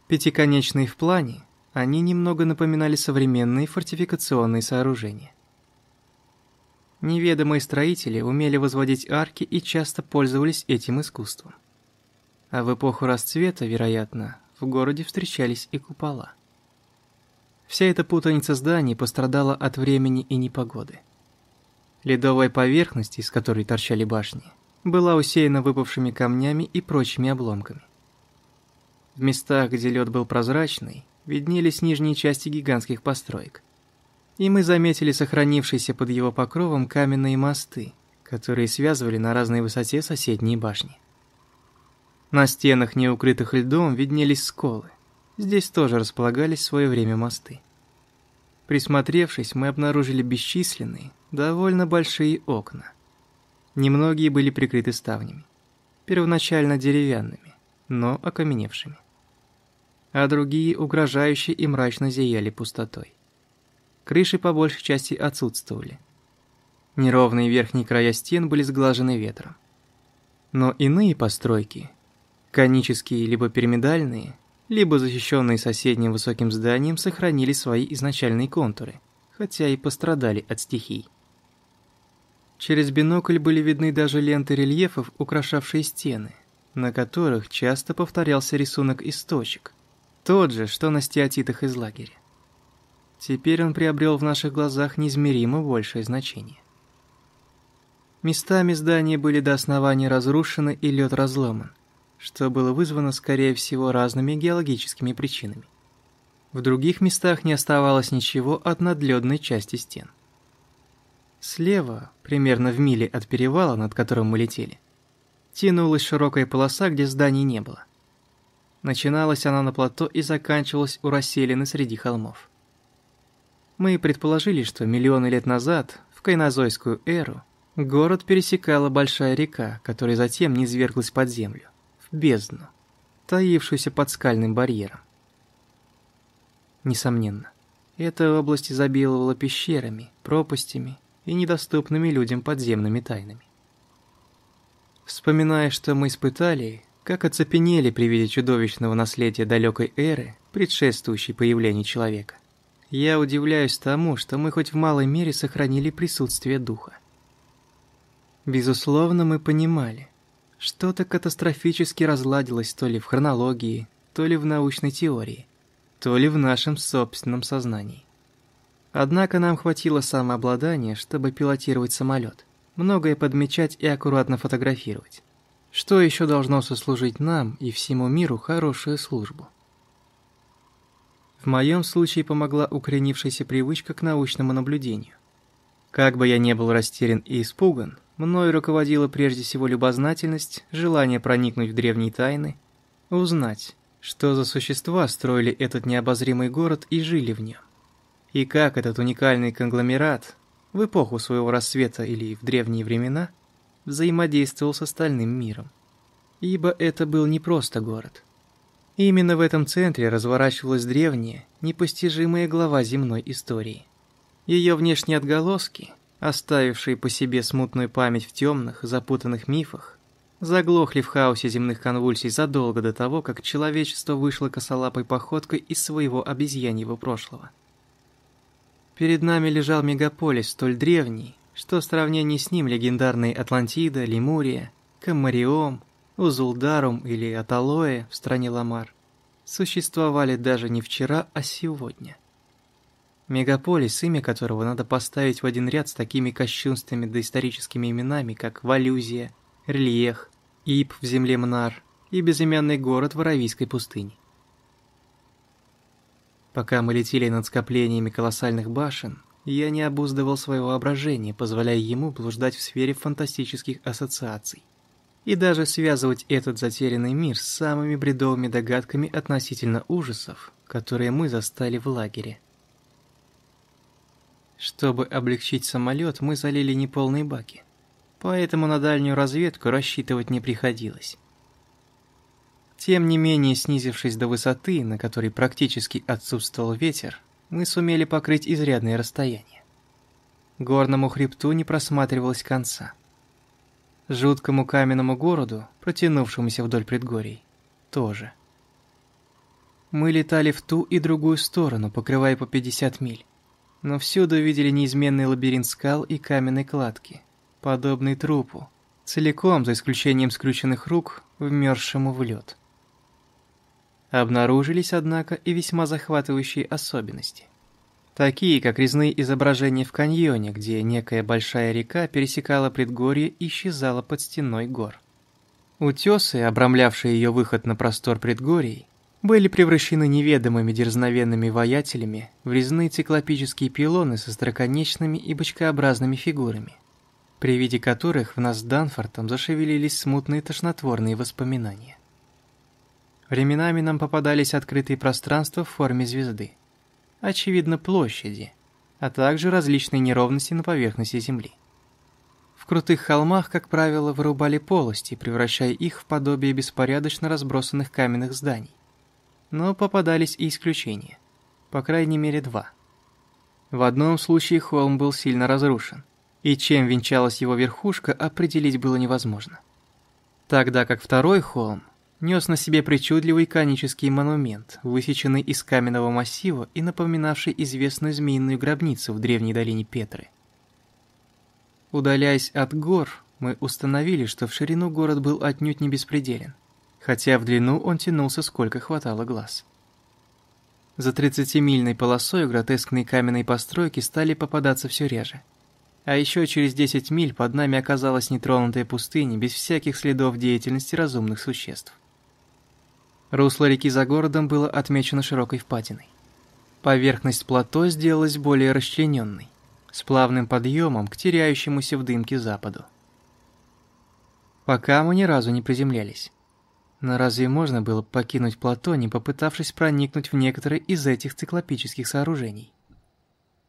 Пятиконечные в плане, они немного напоминали современные фортификационные сооружения. Неведомые строители умели возводить арки и часто пользовались этим искусством. А в эпоху расцвета, вероятно, в городе встречались и купола. Вся эта путаница зданий пострадала от времени и непогоды. Ледовая поверхность, из которой торчали башни, была усеяна выпавшими камнями и прочими обломками. В местах, где лед был прозрачный, виднелись нижние части гигантских построек. И мы заметили сохранившиеся под его покровом каменные мосты, которые связывали на разной высоте соседние башни. На стенах, не укрытых льдом, виднелись сколы. Здесь тоже располагались в свое время мосты. Присмотревшись, мы обнаружили бесчисленные, довольно большие окна. Немногие были прикрыты ставнями, первоначально деревянными, но окаменевшими. А другие угрожающе и мрачно зияли пустотой. Крыши по большей части отсутствовали. Неровные верхние края стен были сглажены ветром. Но иные постройки, конические либо пирамидальные, либо защищенные соседним высоким зданием, сохранили свои изначальные контуры, хотя и пострадали от стихий. Через бинокль были видны даже ленты рельефов, украшавшие стены, на которых часто повторялся рисунок из точек, тот же, что на стеатитах из лагеря. Теперь он приобрел в наших глазах неизмеримо большее значение. Местами здания были до основания разрушены и лед разломан, что было вызвано, скорее всего, разными геологическими причинами. В других местах не оставалось ничего от надледной части стен. Слева, примерно в миле от перевала, над которым мы летели, тянулась широкая полоса, где зданий не было. Начиналась она на плато и заканчивалась у расселены среди холмов. Мы предположили, что миллионы лет назад, в кайнозойскую эру, город пересекала большая река, которая затем низверглась под землю, в бездну, таившуюся под скальным барьером. Несомненно, эта область изобиловала пещерами, пропастями и недоступными людям подземными тайнами. Вспоминая, что мы испытали, как оцепенели при виде чудовищного наследия далекой эры, предшествующей появлению человека, я удивляюсь тому, что мы хоть в малой мере сохранили присутствие духа. Безусловно, мы понимали, что-то катастрофически разладилось то ли в хронологии, то ли в научной теории, то ли в нашем собственном сознании. Однако нам хватило самообладания, чтобы пилотировать самолет, многое подмечать и аккуратно фотографировать. Что еще должно сослужить нам и всему миру хорошую службу? В моем случае помогла укоренившаяся привычка к научному наблюдению. Как бы я не был растерян и испуган, мною руководила прежде всего любознательность, желание проникнуть в древние тайны, узнать, что за существа строили этот необозримый город и жили в нем. И как этот уникальный конгломерат, в эпоху своего рассвета или в древние времена, взаимодействовал с остальным миром. Ибо это был не просто город – именно в этом центре разворачивалась древняя, непостижимая глава земной истории. Ее внешние отголоски, оставившие по себе смутную память в темных, запутанных мифах, заглохли в хаосе земных конвульсий задолго до того, как человечество вышло косолапой походкой из своего обезьяньего прошлого. Перед нами лежал мегаполис столь древний, что в сравнении с ним легендарные Атлантида, Лемурия, Камариом, Узулдарум или Аталое в стране Ламар существовали даже не вчера, а сегодня. Мегаполис, имя которого надо поставить в один ряд с такими кощунственными доисторическими именами, как Валюзия, Рельех, Ип в земле Мнар и безымянный город в Аравийской пустыне. Пока мы летели над скоплениями колоссальных башен, я не обуздывал свое воображение, позволяя ему блуждать в сфере фантастических ассоциаций и даже связывать этот затерянный мир с самыми бредовыми догадками относительно ужасов, которые мы застали в лагере. Чтобы облегчить самолет, мы залили неполные баки, поэтому на дальнюю разведку рассчитывать не приходилось. Тем не менее, снизившись до высоты, на которой практически отсутствовал ветер, мы сумели покрыть изрядное расстояние. Горному хребту не просматривалось конца – Жуткому каменному городу, протянувшемуся вдоль предгорий, тоже. Мы летали в ту и другую сторону, покрывая по 50 миль. Но всюду видели неизменный лабиринт скал и каменной кладки, подобный трупу, целиком, за исключением скрюченных рук, вмерзшему в лед. Обнаружились, однако, и весьма захватывающие особенности. Такие, как резные изображения в каньоне, где некая большая река пересекала предгорье и исчезала под стеной гор. Утесы, обрамлявшие ее выход на простор предгорий, были превращены неведомыми дерзновенными воятелями в резные циклопические пилоны со строконечными и бочкообразными фигурами, при виде которых в нас с Данфортом зашевелились смутные тошнотворные воспоминания. Временами нам попадались открытые пространства в форме звезды. очевидно площади, а также различные неровности на поверхности Земли. В крутых холмах, как правило, вырубали полости, превращая их в подобие беспорядочно разбросанных каменных зданий. Но попадались и исключения. По крайней мере, два. В одном случае холм был сильно разрушен, и чем венчалась его верхушка, определить было невозможно. Тогда как второй холм нес на себе причудливый конический монумент, высеченный из каменного массива и напоминавший известную змеиную гробницу в древней долине Петры. Удаляясь от гор, мы установили, что в ширину город был отнюдь не беспределен, хотя в длину он тянулся сколько хватало глаз. За 30-мильной полосой гротескные каменные постройки стали попадаться все реже. А еще через 10 миль под нами оказалась нетронутая пустыня без всяких следов деятельности разумных существ. Русло реки за городом было отмечено широкой впадиной. Поверхность плато сделалась более расчлененной, с плавным подъемом к теряющемуся в дымке западу. Пока мы ни разу не приземлялись. Но разве можно было покинуть плато, не попытавшись проникнуть в некоторые из этих циклопических сооружений?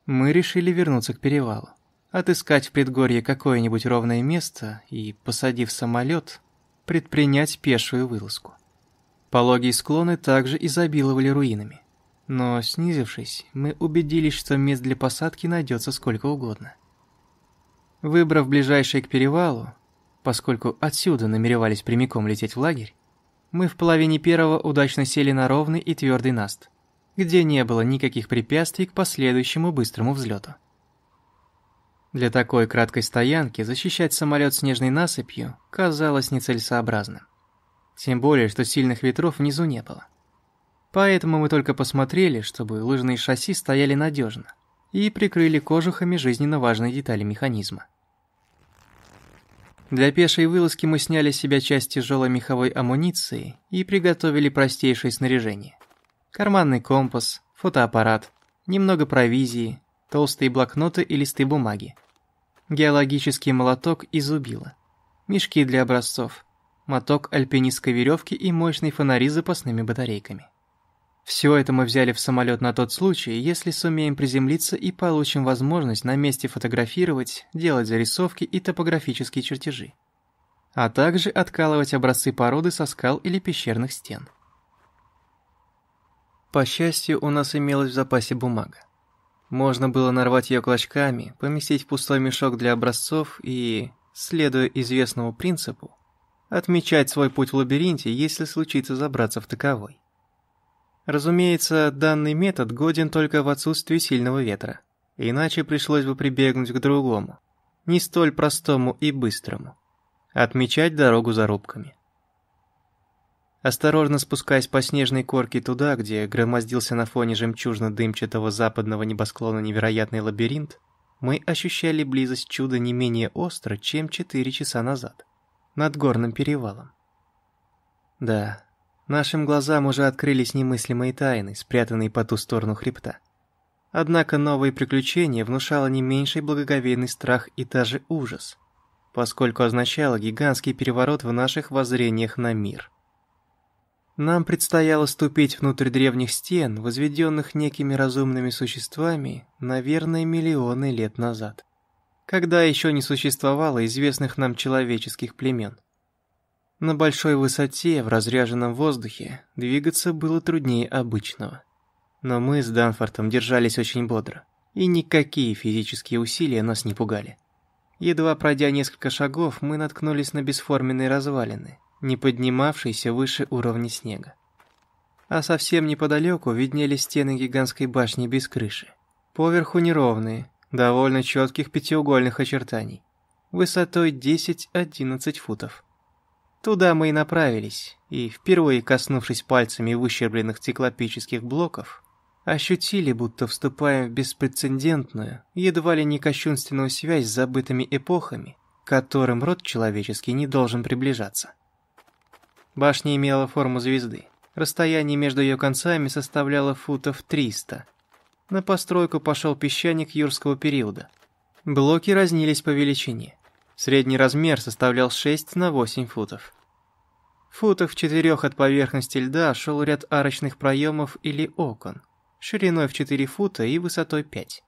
Мы решили вернуться к перевалу, отыскать в предгорье какое-нибудь ровное место и, посадив самолет, предпринять пешую вылазку. Пологие склоны также изобиловали руинами. Но, снизившись, мы убедились, что мест для посадки найдется сколько угодно. Выбрав ближайшее к перевалу, поскольку отсюда намеревались прямиком лететь в лагерь, мы в половине первого удачно сели на ровный и твердый наст, где не было никаких препятствий к последующему быстрому взлету. Для такой краткой стоянки защищать самолет снежной насыпью казалось нецелесообразным. Тем более, что сильных ветров внизу не было. Поэтому мы только посмотрели, чтобы лыжные шасси стояли надежно, и прикрыли кожухами жизненно важные детали механизма. Для пешей вылазки мы сняли с себя часть тяжелой меховой амуниции и приготовили простейшее снаряжение. Карманный компас, фотоаппарат, немного провизии, толстые блокноты и листы бумаги. Геологический молоток и зубило. Мешки для образцов, моток альпинистской веревки и мощные фонари с запасными батарейками. Все это мы взяли в самолет на тот случай, если сумеем приземлиться и получим возможность на месте фотографировать, делать зарисовки и топографические чертежи. А также откалывать образцы породы со скал или пещерных стен. По счастью, у нас имелась в запасе бумага. Можно было нарвать ее клочками, поместить в пустой мешок для образцов и, следуя известному принципу, отмечать свой путь в лабиринте, если случится забраться в таковой. Разумеется, данный метод годен только в отсутствии сильного ветра, иначе пришлось бы прибегнуть к другому, не столь простому и быстрому. Отмечать дорогу зарубками. Осторожно спускаясь по снежной корке туда, где громоздился на фоне жемчужно-дымчатого западного небосклона невероятный лабиринт, мы ощущали близость чуда не менее остро, чем четыре часа назад над горным перевалом. Да, нашим глазам уже открылись немыслимые тайны, спрятанные по ту сторону хребта. Однако новое приключение внушало не меньший благоговейный страх и даже ужас, поскольку означало гигантский переворот в наших воззрениях на мир. Нам предстояло ступить внутрь древних стен, возведенных некими разумными существами, наверное, миллионы лет назад когда еще не существовало известных нам человеческих племен. На большой высоте, в разряженном воздухе, двигаться было труднее обычного. Но мы с Данфортом держались очень бодро, и никакие физические усилия нас не пугали. Едва пройдя несколько шагов, мы наткнулись на бесформенные развалины, не поднимавшиеся выше уровня снега. А совсем неподалеку виднелись стены гигантской башни без крыши. Поверху неровные, довольно четких пятиугольных очертаний, высотой 10-11 футов. Туда мы и направились, и, впервые коснувшись пальцами выщербленных циклопических блоков, ощутили, будто вступаем в беспрецедентную, едва ли не кощунственную связь с забытыми эпохами, к которым род человеческий не должен приближаться. Башня имела форму звезды. Расстояние между ее концами составляло футов 300, на постройку пошел песчаник юрского периода. Блоки разнились по величине. Средний размер составлял 6 на 8 футов. Футов в четырех от поверхности льда шел ряд арочных проемов или окон, шириной в 4 фута и высотой 5.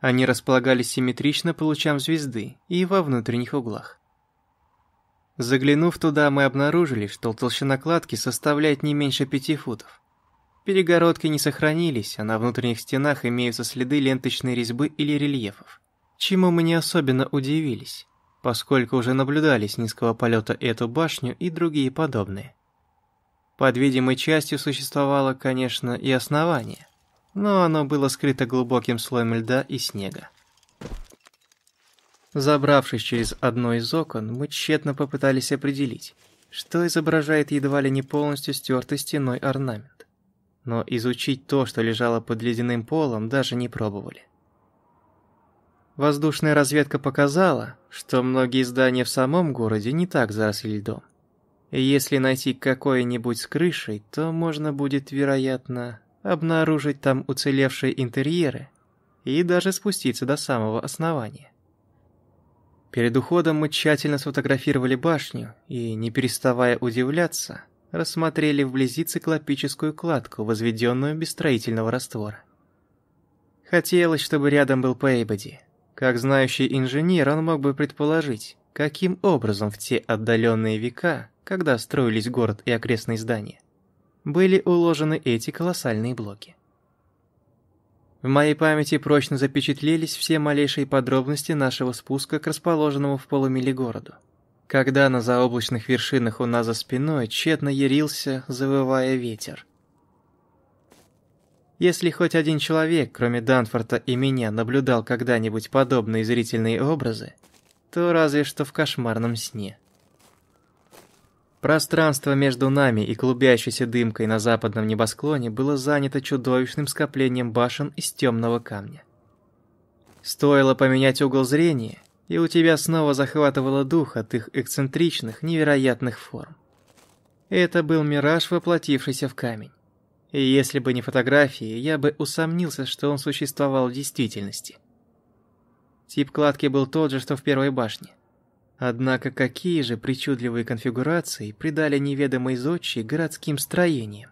Они располагались симметрично по лучам звезды и во внутренних углах. Заглянув туда, мы обнаружили, что толщина кладки составляет не меньше 5 футов. Перегородки не сохранились, а на внутренних стенах имеются следы ленточной резьбы или рельефов. Чему мы не особенно удивились, поскольку уже наблюдали с низкого полета эту башню и другие подобные. Под видимой частью существовало, конечно, и основание, но оно было скрыто глубоким слоем льда и снега. Забравшись через одно из окон, мы тщетно попытались определить, что изображает едва ли не полностью стертый стеной орнамент. Но изучить то, что лежало под ледяным полом, даже не пробовали. Воздушная разведка показала, что многие здания в самом городе не так заросли льдом. И если найти какое-нибудь с крышей, то можно будет, вероятно, обнаружить там уцелевшие интерьеры и даже спуститься до самого основания. Перед уходом мы тщательно сфотографировали башню и, не переставая удивляться, рассмотрели вблизи циклопическую кладку, возведенную без строительного раствора. Хотелось, чтобы рядом был Пейбоди. Как знающий инженер, он мог бы предположить, каким образом в те отдаленные века, когда строились город и окрестные здания, были уложены эти колоссальные блоки. В моей памяти прочно запечатлелись все малейшие подробности нашего спуска к расположенному в полумиле городу. Когда на заоблачных вершинах у нас за спиной тщетно ярился, завывая ветер. Если хоть один человек, кроме Данфорта и меня, наблюдал когда-нибудь подобные зрительные образы, то разве что в кошмарном сне. Пространство между нами и клубящейся дымкой на западном небосклоне было занято чудовищным скоплением башен из темного камня. Стоило поменять угол зрения, и у тебя снова захватывало дух от их эксцентричных, невероятных форм. Это был мираж, воплотившийся в камень. И если бы не фотографии, я бы усомнился, что он существовал в действительности. Тип кладки был тот же, что в первой башне. Однако какие же причудливые конфигурации придали неведомой зодчи городским строениям?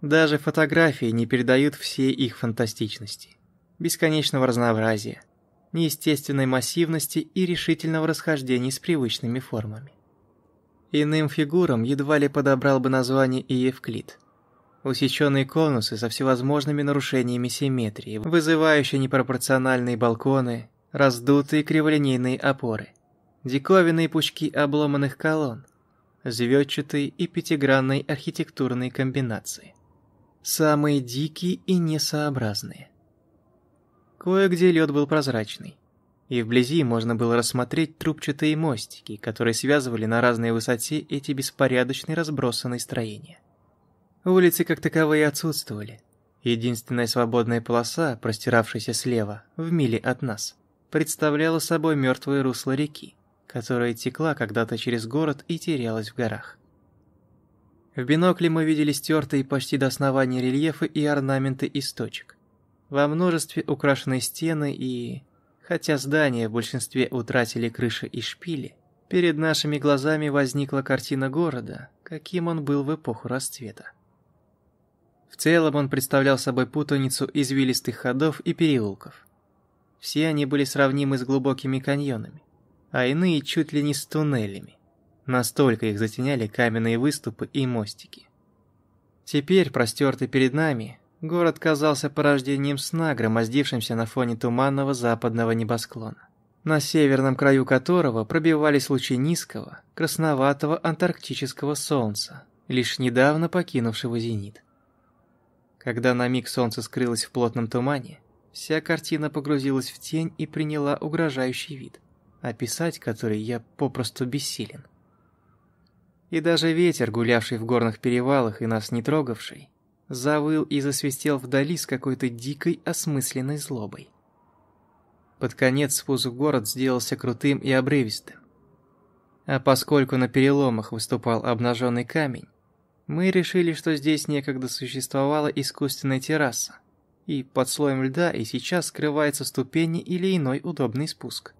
Даже фотографии не передают всей их фантастичности, бесконечного разнообразия, неестественной массивности и решительного расхождения с привычными формами. Иным фигурам едва ли подобрал бы название и Евклид. Усеченные конусы со всевозможными нарушениями симметрии, вызывающие непропорциональные балконы, раздутые криволинейные опоры диковинные пучки обломанных колонн, звездчатые и пятигранной архитектурные комбинации. Самые дикие и несообразные. Кое-где лед был прозрачный, и вблизи можно было рассмотреть трубчатые мостики, которые связывали на разной высоте эти беспорядочные разбросанные строения. Улицы как таковые отсутствовали. Единственная свободная полоса, простиравшаяся слева, в миле от нас, представляла собой мертвое русло реки которая текла когда-то через город и терялась в горах. В бинокле мы видели стертые почти до основания рельефы и орнаменты из точек. Во множестве украшенные стены и... Хотя здания в большинстве утратили крыши и шпили, перед нашими глазами возникла картина города, каким он был в эпоху расцвета. В целом он представлял собой путаницу извилистых ходов и переулков. Все они были сравнимы с глубокими каньонами а иные чуть ли не с туннелями. Настолько их затеняли каменные выступы и мостики. Теперь, простертый перед нами, город казался порождением сна, громоздившимся на фоне туманного западного небосклона, на северном краю которого пробивались лучи низкого, красноватого антарктического солнца, лишь недавно покинувшего зенит. Когда на миг солнце скрылось в плотном тумане, вся картина погрузилась в тень и приняла угрожающий вид описать который я попросту бессилен. И даже ветер, гулявший в горных перевалах и нас не трогавший, завыл и засвистел вдали с какой-то дикой осмысленной злобой. Под конец спуск в город сделался крутым и обрывистым. А поскольку на переломах выступал обнаженный камень, мы решили, что здесь некогда существовала искусственная терраса, и под слоем льда и сейчас скрывается ступени или иной удобный спуск.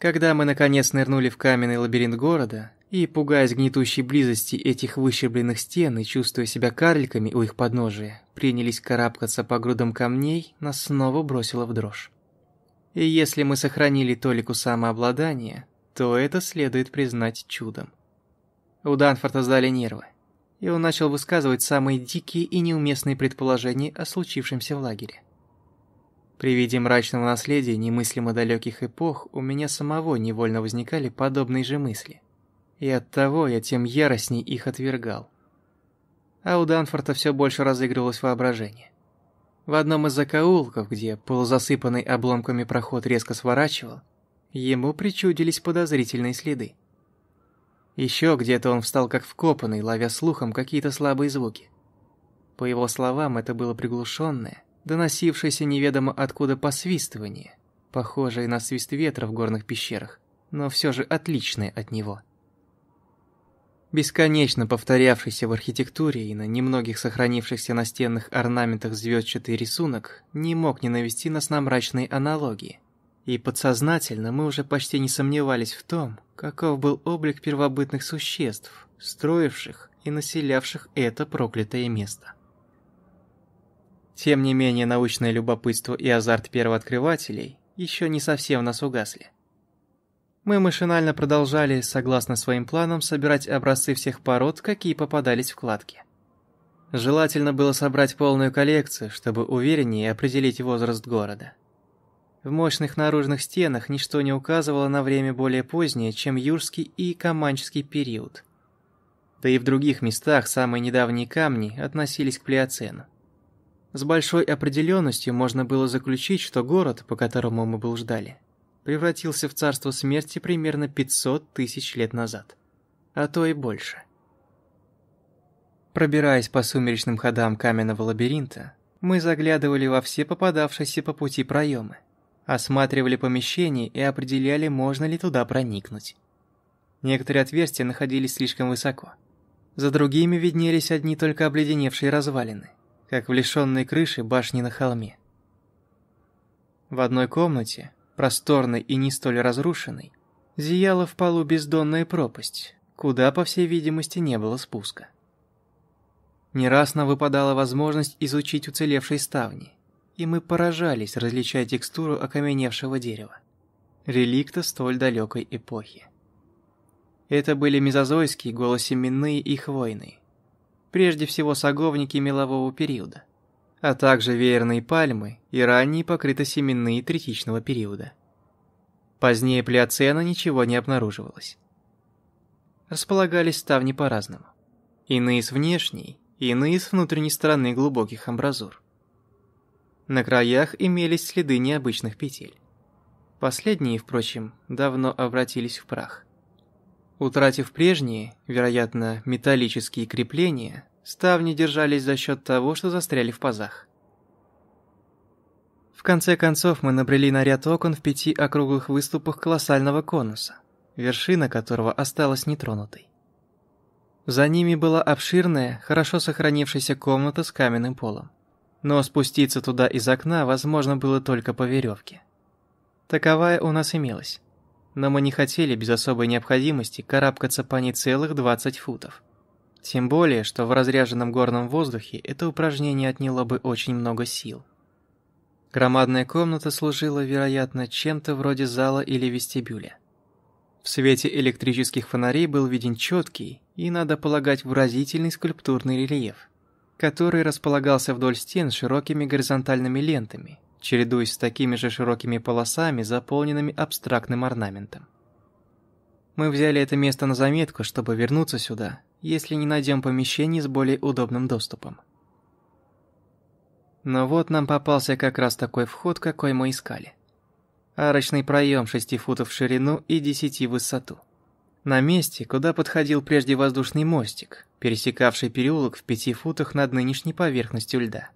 Когда мы наконец нырнули в каменный лабиринт города, И, пугаясь гнетущей близости этих выщербленных стен и чувствуя себя карликами у их подножия, принялись карабкаться по грудам камней, нас снова бросило в дрожь. И если мы сохранили толику самообладания, то это следует признать чудом. У Данфорта сдали нервы, и он начал высказывать самые дикие и неуместные предположения о случившемся в лагере. При виде мрачного наследия немыслимо далеких эпох у меня самого невольно возникали подобные же мысли. И оттого я тем яростней их отвергал. А у Данфорта все больше разыгрывалось воображение. В одном из закоулков, где полузасыпанный обломками проход резко сворачивал, ему причудились подозрительные следы. Еще где-то он встал как вкопанный, ловя слухом какие-то слабые звуки. По его словам, это было приглушенное, доносившееся неведомо откуда посвистывание, похожее на свист ветра в горных пещерах, но все же отличное от него бесконечно повторявшийся в архитектуре и на немногих сохранившихся настенных орнаментах звездчатый рисунок не мог не навести нас на мрачные аналогии. И подсознательно мы уже почти не сомневались в том, каков был облик первобытных существ, строивших и населявших это проклятое место. Тем не менее, научное любопытство и азарт первооткрывателей еще не совсем нас угасли. Мы машинально продолжали, согласно своим планам, собирать образцы всех пород, какие попадались в кладки. Желательно было собрать полную коллекцию, чтобы увереннее определить возраст города. В мощных наружных стенах ничто не указывало на время более позднее, чем юрский и каманческий период. Да и в других местах самые недавние камни относились к плеоцену. С большой определенностью можно было заключить, что город, по которому мы блуждали, превратился в царство смерти примерно 500 тысяч лет назад, а то и больше. Пробираясь по сумеречным ходам каменного лабиринта, мы заглядывали во все попадавшиеся по пути проемы, осматривали помещение и определяли, можно ли туда проникнуть. Некоторые отверстия находились слишком высоко. За другими виднелись одни только обледеневшие развалины, как в лишенной крыши башни на холме. В одной комнате, просторной и не столь разрушенной, зияла в полу бездонная пропасть, куда, по всей видимости, не было спуска. Не выпадала возможность изучить уцелевшие ставни, и мы поражались, различая текстуру окаменевшего дерева, реликта столь далекой эпохи. Это были мезозойские голосеменные и хвойные, прежде всего саговники мелового периода а также веерные пальмы и ранние покрытосеменные третичного периода. Позднее плеоцена ничего не обнаруживалось. Располагались ставни по-разному. Иные с внешней, иные с внутренней стороны глубоких амбразур. На краях имелись следы необычных петель. Последние, впрочем, давно обратились в прах. Утратив прежние, вероятно, металлические крепления, Ставни держались за счет того, что застряли в пазах. В конце концов мы набрели на ряд окон в пяти округлых выступах колоссального конуса, вершина которого осталась нетронутой. За ними была обширная, хорошо сохранившаяся комната с каменным полом. Но спуститься туда из окна возможно было только по веревке. Таковая у нас имелась. Но мы не хотели без особой необходимости карабкаться по ней целых 20 футов. Тем более, что в разряженном горном воздухе это упражнение отняло бы очень много сил. Громадная комната служила, вероятно, чем-то вроде зала или вестибюля. В свете электрических фонарей был виден четкий и, надо полагать, выразительный скульптурный рельеф, который располагался вдоль стен широкими горизонтальными лентами, чередуясь с такими же широкими полосами, заполненными абстрактным орнаментом. Мы взяли это место на заметку, чтобы вернуться сюда если не найдем помещение с более удобным доступом. Но вот нам попался как раз такой вход, какой мы искали. Арочный проем 6 футов в ширину и 10 в высоту. На месте, куда подходил прежде воздушный мостик, пересекавший переулок в 5 футах над нынешней поверхностью льда.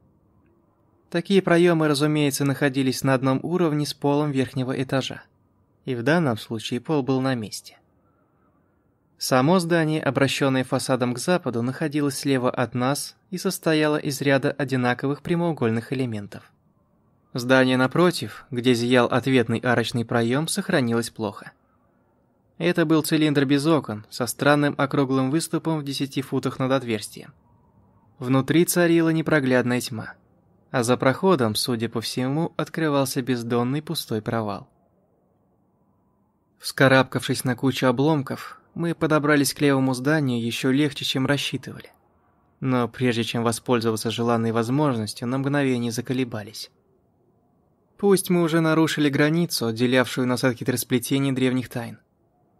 Такие проемы, разумеется, находились на одном уровне с полом верхнего этажа. И в данном случае пол был на месте. Само здание, обращенное фасадом к западу, находилось слева от нас и состояло из ряда одинаковых прямоугольных элементов. Здание напротив, где зиял ответный арочный проем, сохранилось плохо. Это был цилиндр без окон, со странным округлым выступом в 10 футах над отверстием. Внутри царила непроглядная тьма, а за проходом, судя по всему, открывался бездонный пустой провал. Вскарабкавшись на кучу обломков, мы подобрались к левому зданию еще легче, чем рассчитывали. Но прежде чем воспользоваться желанной возможностью, на мгновение заколебались. Пусть мы уже нарушили границу, отделявшую нас от хитросплетений древних тайн.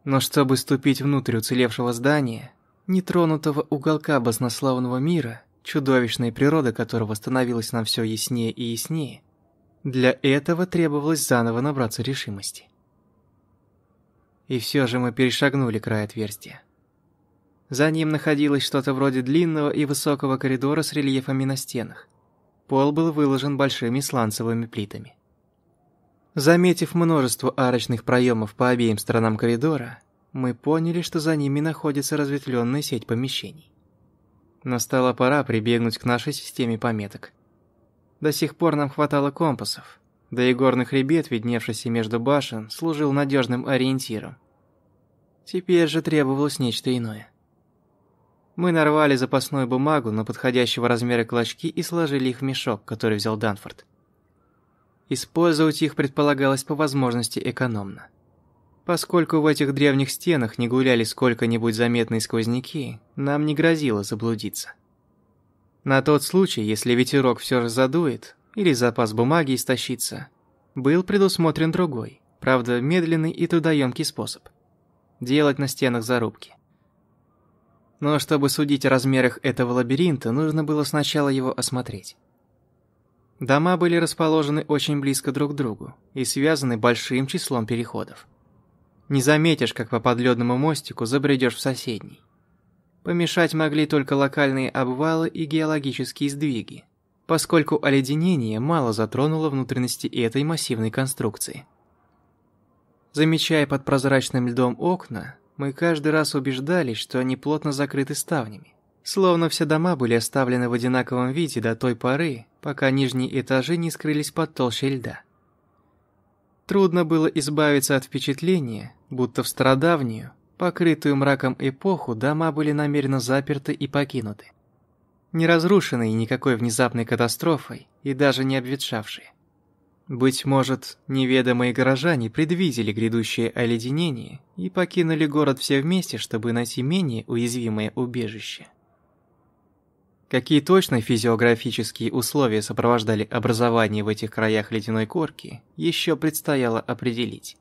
Но чтобы ступить внутрь уцелевшего здания, нетронутого уголка баснословного мира, чудовищная природа которого становилась нам все яснее и яснее, для этого требовалось заново набраться решимости. И все же мы перешагнули край отверстия. За ним находилось что-то вроде длинного и высокого коридора с рельефами на стенах. Пол был выложен большими сланцевыми плитами. Заметив множество арочных проемов по обеим сторонам коридора, мы поняли, что за ними находится разветвленная сеть помещений. Настала пора прибегнуть к нашей системе пометок. До сих пор нам хватало компасов, да и горный хребет, видневшийся между башен, служил надежным ориентиром. Теперь же требовалось нечто иное. Мы нарвали запасную бумагу на подходящего размера клочки и сложили их в мешок, который взял Данфорд. Использовать их предполагалось по возможности экономно. Поскольку в этих древних стенах не гуляли сколько-нибудь заметные сквозняки, нам не грозило заблудиться. На тот случай, если ветерок все же задует, или запас бумаги истощится, был предусмотрен другой, правда медленный и трудоемкий способ. Делать на стенах зарубки. Но чтобы судить о размерах этого лабиринта, нужно было сначала его осмотреть. Дома были расположены очень близко друг к другу и связаны большим числом переходов. Не заметишь, как по подледному мостику забредешь в соседний. Помешать могли только локальные обвалы и геологические сдвиги, поскольку оледенение мало затронуло внутренности этой массивной конструкции. Замечая под прозрачным льдом окна, мы каждый раз убеждались, что они плотно закрыты ставнями. Словно все дома были оставлены в одинаковом виде до той поры, пока нижние этажи не скрылись под толщей льда. Трудно было избавиться от впечатления, будто в стародавнюю, покрытую мраком эпоху дома были намеренно заперты и покинуты. Не разрушенные никакой внезапной катастрофой и даже не обветшавшие. Быть может, неведомые горожане предвидели грядущее оледенение и покинули город все вместе, чтобы найти менее уязвимое убежище. Какие точно физиографические условия сопровождали образование в этих краях ледяной корки, еще предстояло определить.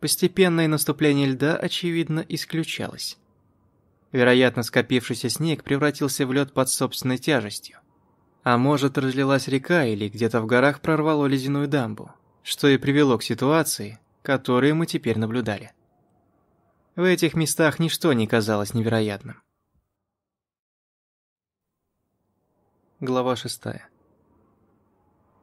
Постепенное наступление льда, очевидно, исключалось. Вероятно, скопившийся снег превратился в лед под собственной тяжестью. А может, разлилась река или где-то в горах прорвало ледяную дамбу, что и привело к ситуации, которую мы теперь наблюдали. В этих местах ничто не казалось невероятным. Глава 6.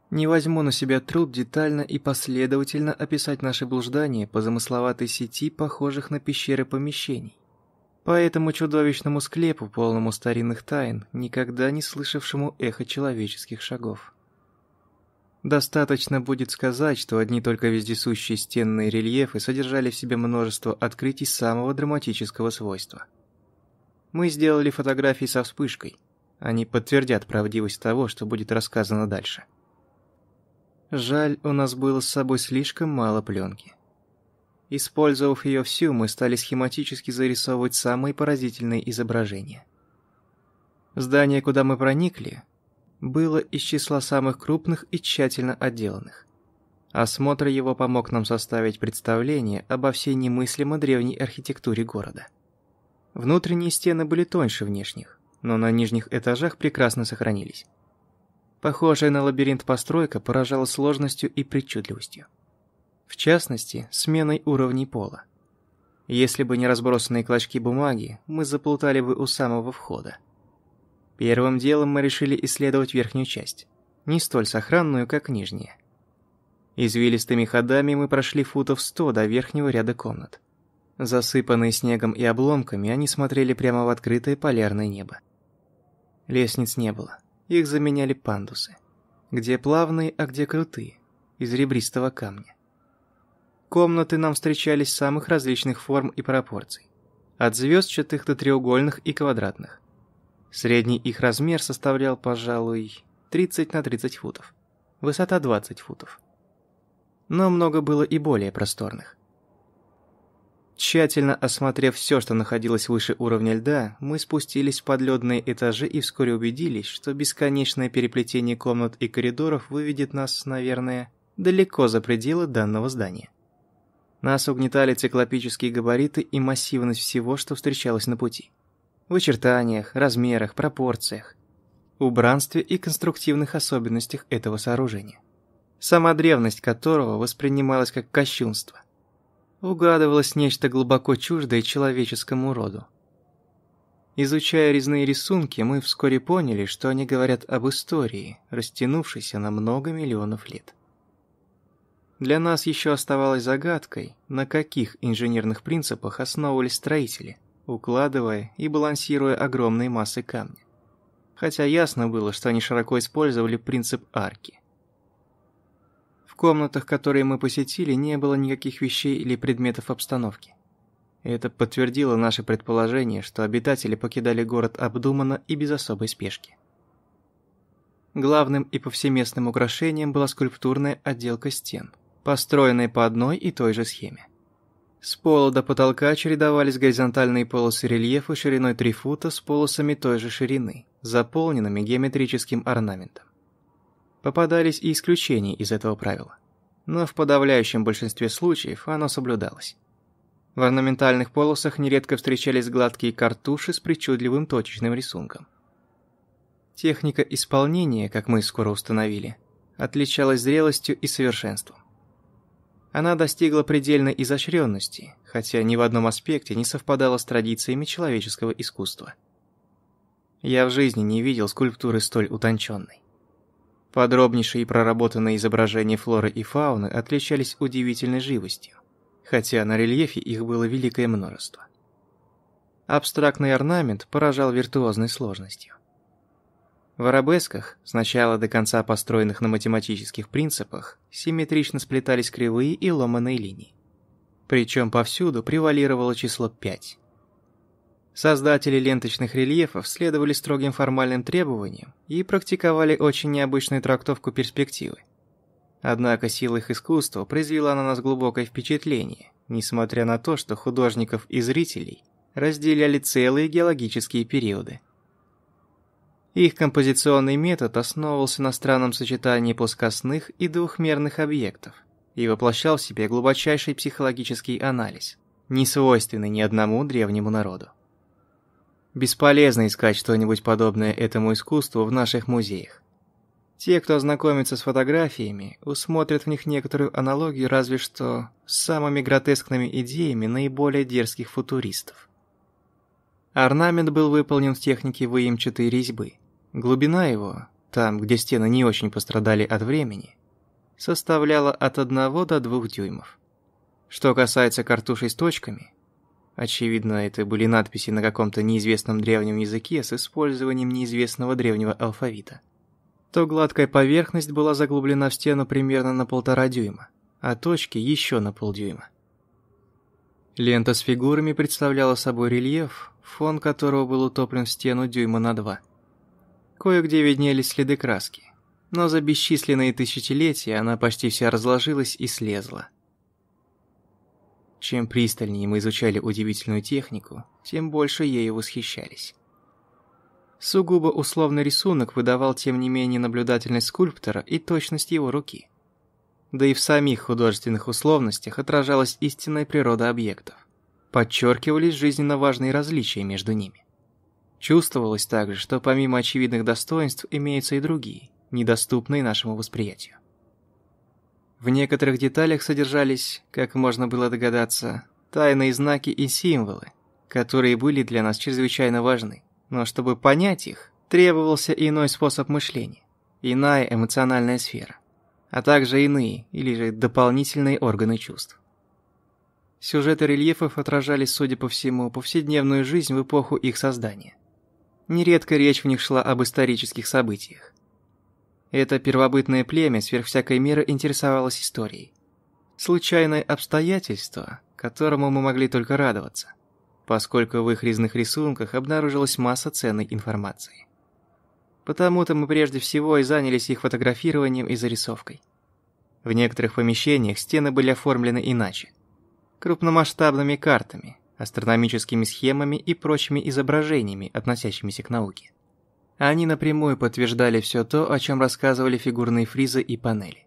Не возьму на себя труд детально и последовательно описать наши блуждания по замысловатой сети, похожих на пещеры помещений. По этому чудовищному склепу, полному старинных тайн, никогда не слышавшему эхо человеческих шагов. Достаточно будет сказать, что одни только вездесущие стенные рельефы содержали в себе множество открытий самого драматического свойства. Мы сделали фотографии со вспышкой – они подтвердят правдивость того, что будет рассказано дальше. Жаль, у нас было с собой слишком мало пленки. Использовав ее всю, мы стали схематически зарисовывать самые поразительные изображения. Здание, куда мы проникли, было из числа самых крупных и тщательно отделанных. Осмотр его помог нам составить представление обо всей немыслимо древней архитектуре города. Внутренние стены были тоньше внешних, но на нижних этажах прекрасно сохранились. Похожая на лабиринт постройка поражала сложностью и причудливостью. В частности, сменой уровней пола. Если бы не разбросанные клочки бумаги, мы заплутали бы у самого входа. Первым делом мы решили исследовать верхнюю часть, не столь сохранную, как нижняя. Извилистыми ходами мы прошли футов сто до верхнего ряда комнат. Засыпанные снегом и обломками, они смотрели прямо в открытое полярное небо. Лестниц не было. Их заменяли пандусы. Где плавные, а где крутые, из ребристого камня. Комнаты нам встречались самых различных форм и пропорций. От звездчатых до треугольных и квадратных. Средний их размер составлял, пожалуй, 30 на 30 футов. Высота 20 футов. Но много было и более просторных. Тщательно осмотрев все, что находилось выше уровня льда, мы спустились в подледные этажи и вскоре убедились, что бесконечное переплетение комнат и коридоров выведет нас, наверное, далеко за пределы данного здания. Нас угнетали циклопические габариты и массивность всего, что встречалось на пути. В очертаниях, размерах, пропорциях, убранстве и конструктивных особенностях этого сооружения. Сама древность которого воспринималась как кощунство. Угадывалось нечто глубоко чуждое человеческому роду. Изучая резные рисунки, мы вскоре поняли, что они говорят об истории, растянувшейся на много миллионов лет. Для нас еще оставалось загадкой, на каких инженерных принципах основывались строители, укладывая и балансируя огромные массы камня. Хотя ясно было, что они широко использовали принцип арки. В комнатах, которые мы посетили, не было никаких вещей или предметов обстановки. Это подтвердило наше предположение, что обитатели покидали город обдуманно и без особой спешки. Главным и повсеместным украшением была скульптурная отделка стен – построенные по одной и той же схеме. С пола до потолка чередовались горизонтальные полосы рельефа шириной 3 фута с полосами той же ширины, заполненными геометрическим орнаментом. Попадались и исключения из этого правила, но в подавляющем большинстве случаев оно соблюдалось. В орнаментальных полосах нередко встречались гладкие картуши с причудливым точечным рисунком. Техника исполнения, как мы скоро установили, отличалась зрелостью и совершенством. Она достигла предельной изощренности, хотя ни в одном аспекте не совпадала с традициями человеческого искусства. Я в жизни не видел скульптуры столь утонченной. Подробнейшие и проработанные изображения флоры и фауны отличались удивительной живостью, хотя на рельефе их было великое множество. Абстрактный орнамент поражал виртуозной сложностью. В арабесках, с начала до конца построенных на математических принципах, симметрично сплетались кривые и ломаные линии. Причем повсюду превалировало число 5. Создатели ленточных рельефов следовали строгим формальным требованиям и практиковали очень необычную трактовку перспективы. Однако сила их искусства произвела на нас глубокое впечатление, несмотря на то, что художников и зрителей разделяли целые геологические периоды – их композиционный метод основывался на странном сочетании плоскостных и двухмерных объектов и воплощал в себе глубочайший психологический анализ, не свойственный ни одному древнему народу. Бесполезно искать что-нибудь подобное этому искусству в наших музеях. Те, кто ознакомится с фотографиями, усмотрят в них некоторую аналогию разве что с самыми гротескными идеями наиболее дерзких футуристов. Орнамент был выполнен в технике выемчатой резьбы – Глубина его, там, где стены не очень пострадали от времени, составляла от 1 до 2 дюймов. Что касается картушей с точками, очевидно, это были надписи на каком-то неизвестном древнем языке с использованием неизвестного древнего алфавита, то гладкая поверхность была заглублена в стену примерно на полтора дюйма, а точки еще на полдюйма. Лента с фигурами представляла собой рельеф, фон которого был утоплен в стену дюйма на два – Кое-где виднелись следы краски, но за бесчисленные тысячелетия она почти вся разложилась и слезла. Чем пристальнее мы изучали удивительную технику, тем больше ею восхищались. Сугубо условный рисунок выдавал тем не менее наблюдательность скульптора и точность его руки. Да и в самих художественных условностях отражалась истинная природа объектов. Подчеркивались жизненно важные различия между ними. Чувствовалось также, что помимо очевидных достоинств имеются и другие, недоступные нашему восприятию. В некоторых деталях содержались, как можно было догадаться, тайные знаки и символы, которые были для нас чрезвычайно важны. Но чтобы понять их, требовался иной способ мышления, иная эмоциональная сфера, а также иные или же дополнительные органы чувств. Сюжеты рельефов отражали, судя по всему, повседневную жизнь в эпоху их создания. Нередко речь в них шла об исторических событиях. Это первобытное племя сверх всякой меры интересовалось историей. Случайное обстоятельство, которому мы могли только радоваться, поскольку в их резных рисунках обнаружилась масса ценной информации. Потому-то мы прежде всего и занялись их фотографированием и зарисовкой. В некоторых помещениях стены были оформлены иначе. Крупномасштабными картами, астрономическими схемами и прочими изображениями, относящимися к науке. Они напрямую подтверждали все то, о чем рассказывали фигурные фризы и панели.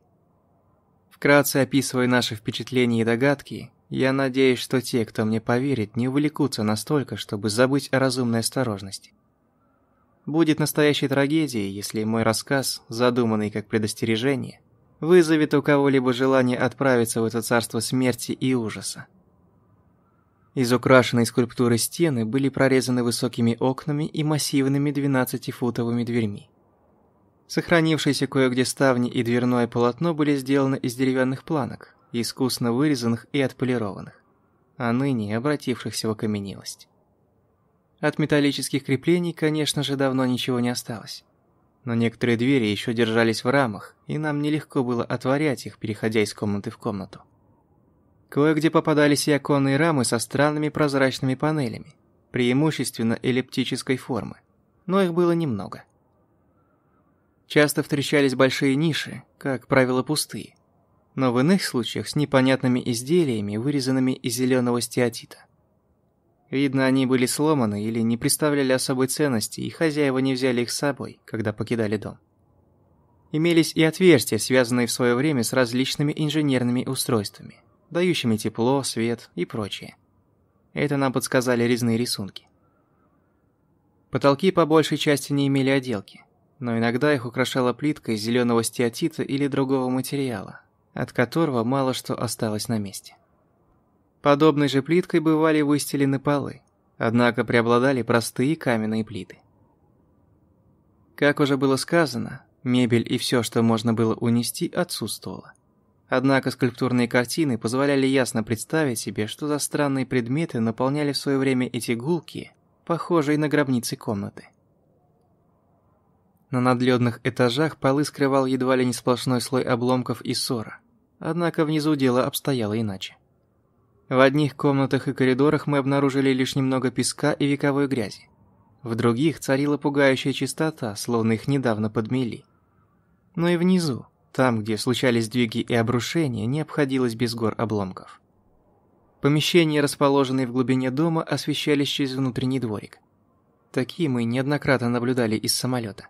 Вкратце описывая наши впечатления и догадки, я надеюсь, что те, кто мне поверит, не увлекутся настолько, чтобы забыть о разумной осторожности. Будет настоящей трагедией, если мой рассказ, задуманный как предостережение, вызовет у кого-либо желание отправиться в это царство смерти и ужаса. Из украшенной скульптуры стены были прорезаны высокими окнами и массивными 12-футовыми дверьми. Сохранившиеся кое-где ставни и дверное полотно были сделаны из деревянных планок, искусно вырезанных и отполированных, а ныне обратившихся в окаменелость. От металлических креплений, конечно же, давно ничего не осталось. Но некоторые двери еще держались в рамах, и нам нелегко было отворять их, переходя из комнаты в комнату. Кое-где попадались и оконные рамы со странными прозрачными панелями, преимущественно эллиптической формы, но их было немного. Часто встречались большие ниши, как правило пустые, но в иных случаях с непонятными изделиями, вырезанными из зеленого стеатита. Видно, они были сломаны или не представляли особой ценности, и хозяева не взяли их с собой, когда покидали дом. Имелись и отверстия, связанные в свое время с различными инженерными устройствами дающими тепло, свет и прочее. Это нам подсказали резные рисунки. Потолки по большей части не имели отделки, но иногда их украшала плитка из зеленого стеатита или другого материала, от которого мало что осталось на месте. Подобной же плиткой бывали выстелены полы, однако преобладали простые каменные плиты. Как уже было сказано, мебель и все, что можно было унести, отсутствовало. Однако скульптурные картины позволяли ясно представить себе, что за странные предметы наполняли в свое время эти гулки, похожие на гробницы комнаты. На надледных этажах полы скрывал едва ли не сплошной слой обломков и ссора. Однако внизу дело обстояло иначе. В одних комнатах и коридорах мы обнаружили лишь немного песка и вековой грязи. В других царила пугающая чистота, словно их недавно подмели. Но и внизу, там, где случались сдвиги и обрушения, не обходилось без гор обломков. Помещения, расположенные в глубине дома, освещались через внутренний дворик. Такие мы неоднократно наблюдали из самолета.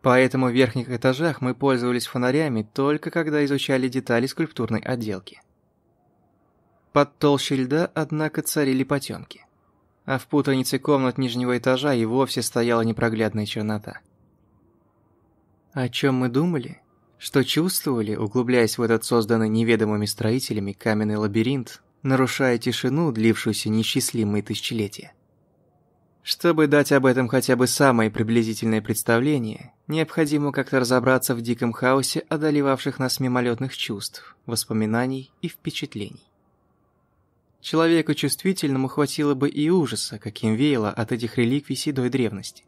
Поэтому в верхних этажах мы пользовались фонарями только когда изучали детали скульптурной отделки. Под толщей льда, однако, царили потемки. А в путанице комнат нижнего этажа и вовсе стояла непроглядная чернота. О чем мы думали? Что чувствовали, углубляясь в этот созданный неведомыми строителями каменный лабиринт, нарушая тишину, длившуюся несчастливые тысячелетия? Чтобы дать об этом хотя бы самое приблизительное представление, необходимо как-то разобраться в диком хаосе одолевавших нас мимолетных чувств, воспоминаний и впечатлений. Человеку чувствительному хватило бы и ужаса, каким веяло от этих реликвий седой древности,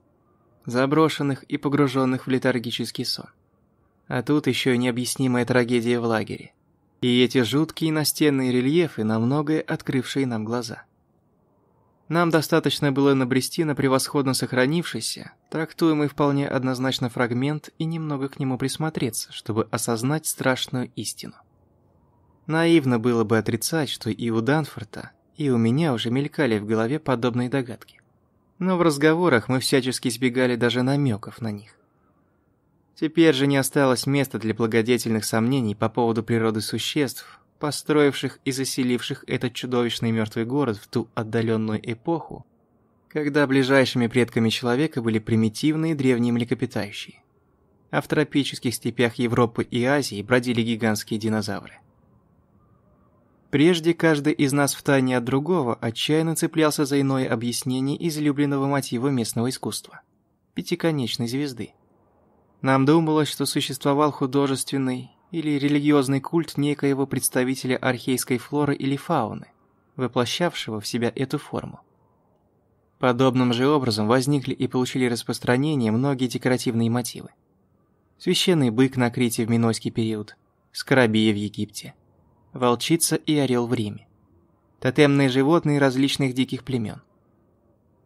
заброшенных и погруженных в летаргический сон. А тут еще и необъяснимая трагедия в лагере. И эти жуткие настенные рельефы, на многое открывшие нам глаза. Нам достаточно было набрести на превосходно сохранившийся, трактуемый вполне однозначно фрагмент и немного к нему присмотреться, чтобы осознать страшную истину. Наивно было бы отрицать, что и у Данфорта, и у меня уже мелькали в голове подобные догадки. Но в разговорах мы всячески избегали даже намеков на них. Теперь же не осталось места для благодетельных сомнений по поводу природы существ, построивших и заселивших этот чудовищный мертвый город в ту отдаленную эпоху, когда ближайшими предками человека были примитивные древние млекопитающие. А в тропических степях Европы и Азии бродили гигантские динозавры. Прежде каждый из нас втайне от другого отчаянно цеплялся за иное объяснение излюбленного мотива местного искусства – пятиконечной звезды. Нам думалось, что существовал художественный или религиозный культ некоего представителя архейской флоры или фауны, воплощавшего в себя эту форму. Подобным же образом возникли и получили распространение многие декоративные мотивы. Священный бык на Крите в Минойский период, скоробея в Египте, волчица и орел в Риме. Тотемные животные различных диких племен.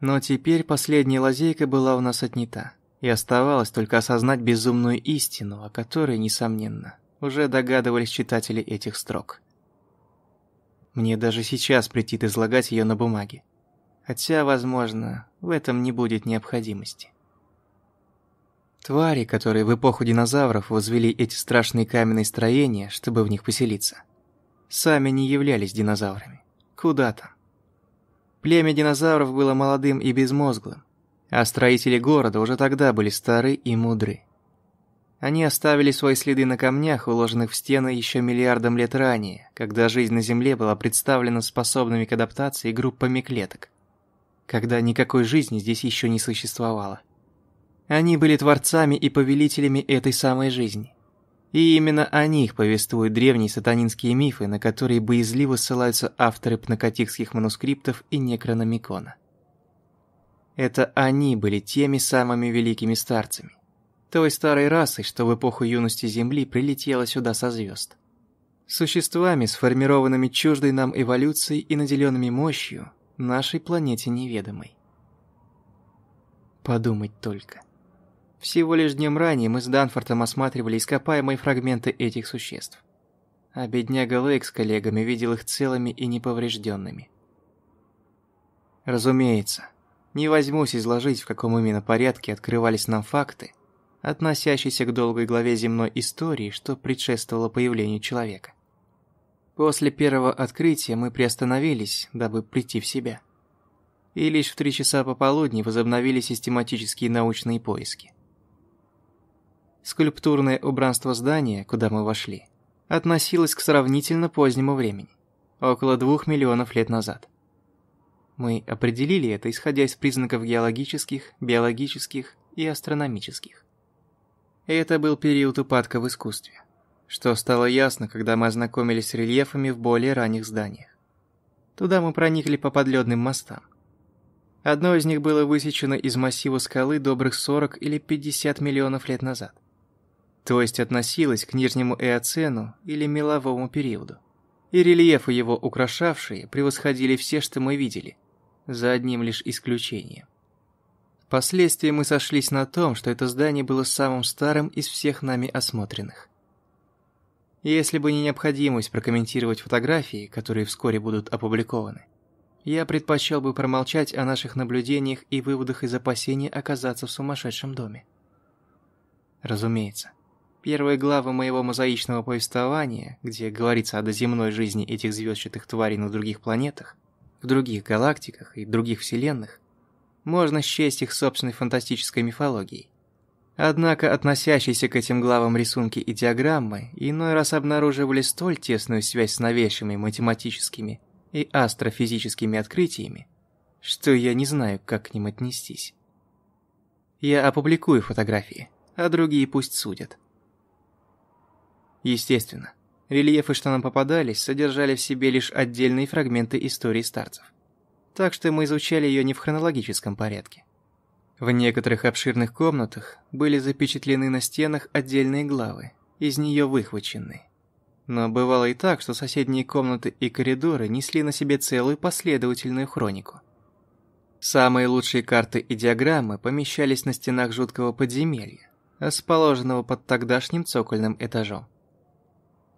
Но теперь последняя лазейка была у нас отнята, и оставалось только осознать безумную истину, о которой, несомненно, уже догадывались читатели этих строк. Мне даже сейчас претит излагать ее на бумаге. Хотя, возможно, в этом не будет необходимости. Твари, которые в эпоху динозавров возвели эти страшные каменные строения, чтобы в них поселиться, сами не являлись динозаврами. Куда там? Племя динозавров было молодым и безмозглым, а строители города уже тогда были стары и мудры. Они оставили свои следы на камнях, уложенных в стены еще миллиардом лет ранее, когда жизнь на Земле была представлена способными к адаптации группами клеток, когда никакой жизни здесь еще не существовало. Они были творцами и повелителями этой самой жизни. И именно о них повествуют древние сатанинские мифы, на которые боязливо ссылаются авторы пнакотикских манускриптов и некрономикона. Это они были теми самыми великими старцами. Той старой расой, что в эпоху юности Земли прилетела сюда со звезд. Существами, сформированными чуждой нам эволюцией и наделенными мощью, нашей планете неведомой. Подумать только. Всего лишь днем ранее мы с Данфортом осматривали ископаемые фрагменты этих существ. А бедняга Лейк с коллегами видел их целыми и неповрежденными. Разумеется, не возьмусь изложить, в каком именно порядке открывались нам факты, относящиеся к долгой главе земной истории, что предшествовало появлению человека. После первого открытия мы приостановились, дабы прийти в себя. И лишь в три часа пополудни возобновили систематические научные поиски. Скульптурное убранство здания, куда мы вошли, относилось к сравнительно позднему времени, около двух миллионов лет назад. Мы определили это, исходя из признаков геологических, биологических и астрономических. Это был период упадка в искусстве, что стало ясно, когда мы ознакомились с рельефами в более ранних зданиях. Туда мы проникли по подледным мостам. Одно из них было высечено из массива скалы добрых 40 или 50 миллионов лет назад то есть относилась к нижнему эоцену или меловому периоду. И рельефы его украшавшие превосходили все, что мы видели, за одним лишь исключением. Впоследствии мы сошлись на том, что это здание было самым старым из всех нами осмотренных. Если бы не необходимость прокомментировать фотографии, которые вскоре будут опубликованы, я предпочел бы промолчать о наших наблюдениях и выводах из опасения оказаться в сумасшедшем доме. Разумеется, Первые главы моего мозаичного повествования, где говорится о доземной жизни этих звездчатых тварей на других планетах, в других галактиках и других вселенных, можно счесть их собственной фантастической мифологией. Однако относящиеся к этим главам рисунки и диаграммы иной раз обнаруживали столь тесную связь с новейшими математическими и астрофизическими открытиями, что я не знаю, как к ним отнестись. Я опубликую фотографии, а другие пусть судят. Естественно, рельефы, что нам попадались, содержали в себе лишь отдельные фрагменты истории старцев. Так что мы изучали ее не в хронологическом порядке. В некоторых обширных комнатах были запечатлены на стенах отдельные главы, из нее выхваченные. Но бывало и так, что соседние комнаты и коридоры несли на себе целую последовательную хронику. Самые лучшие карты и диаграммы помещались на стенах жуткого подземелья, расположенного под тогдашним цокольным этажом.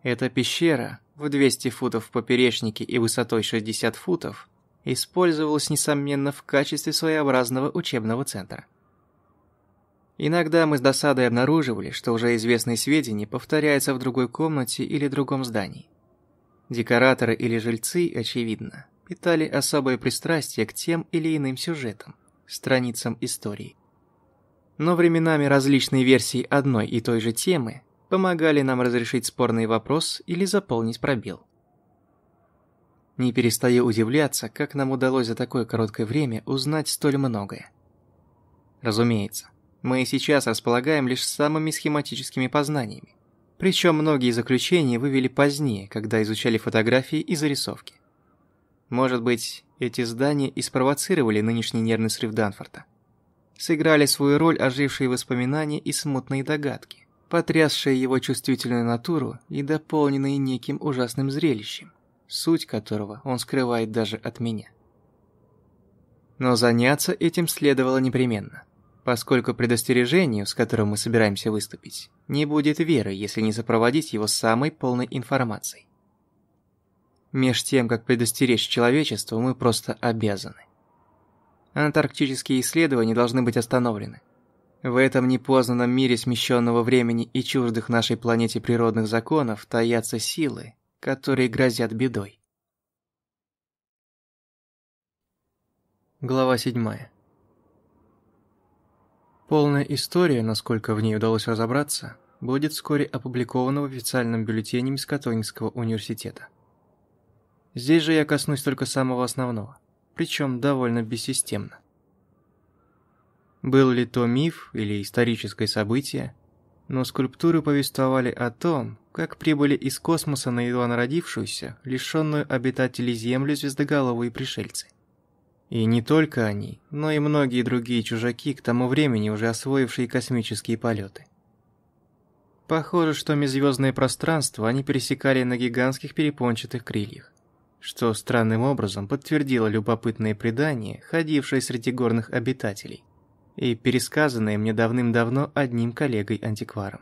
Эта пещера, в 200 футов в поперечнике и высотой 60 футов, использовалась, несомненно, в качестве своеобразного учебного центра. Иногда мы с досадой обнаруживали, что уже известные сведения повторяются в другой комнате или другом здании. Декораторы или жильцы, очевидно, питали особое пристрастие к тем или иным сюжетам, страницам истории. Но временами различные версии одной и той же темы помогали нам разрешить спорный вопрос или заполнить пробел. Не перестаю удивляться, как нам удалось за такое короткое время узнать столь многое. Разумеется, мы сейчас располагаем лишь самыми схематическими познаниями. Причем многие заключения вывели позднее, когда изучали фотографии и зарисовки. Может быть, эти здания и спровоцировали нынешний нервный срыв Данфорта. Сыграли свою роль ожившие воспоминания и смутные догадки потрясшие его чувствительную натуру и дополненные неким ужасным зрелищем, суть которого он скрывает даже от меня. Но заняться этим следовало непременно, поскольку предостережению, с которым мы собираемся выступить, не будет веры, если не сопроводить его самой полной информацией. Меж тем, как предостеречь человечество, мы просто обязаны. Антарктические исследования должны быть остановлены. В этом непознанном мире смещенного времени и чуждых нашей планете природных законов таятся силы, которые грозят бедой. Глава 7. Полная история, насколько в ней удалось разобраться, будет вскоре опубликована в официальном бюллетене Мискатонингского университета. Здесь же я коснусь только самого основного, причем довольно бессистемно. Был ли то миф или историческое событие, но скульптуры повествовали о том, как прибыли из космоса на едва народившуюся, лишенную обитателей Землю звездоголовые пришельцы. И не только они, но и многие другие чужаки, к тому времени уже освоившие космические полеты. Похоже, что межзвездное пространство они пересекали на гигантских перепончатых крыльях, что странным образом подтвердило любопытное предание, ходившее среди горных обитателей, и пересказанное мне давным-давно одним коллегой-антикваром.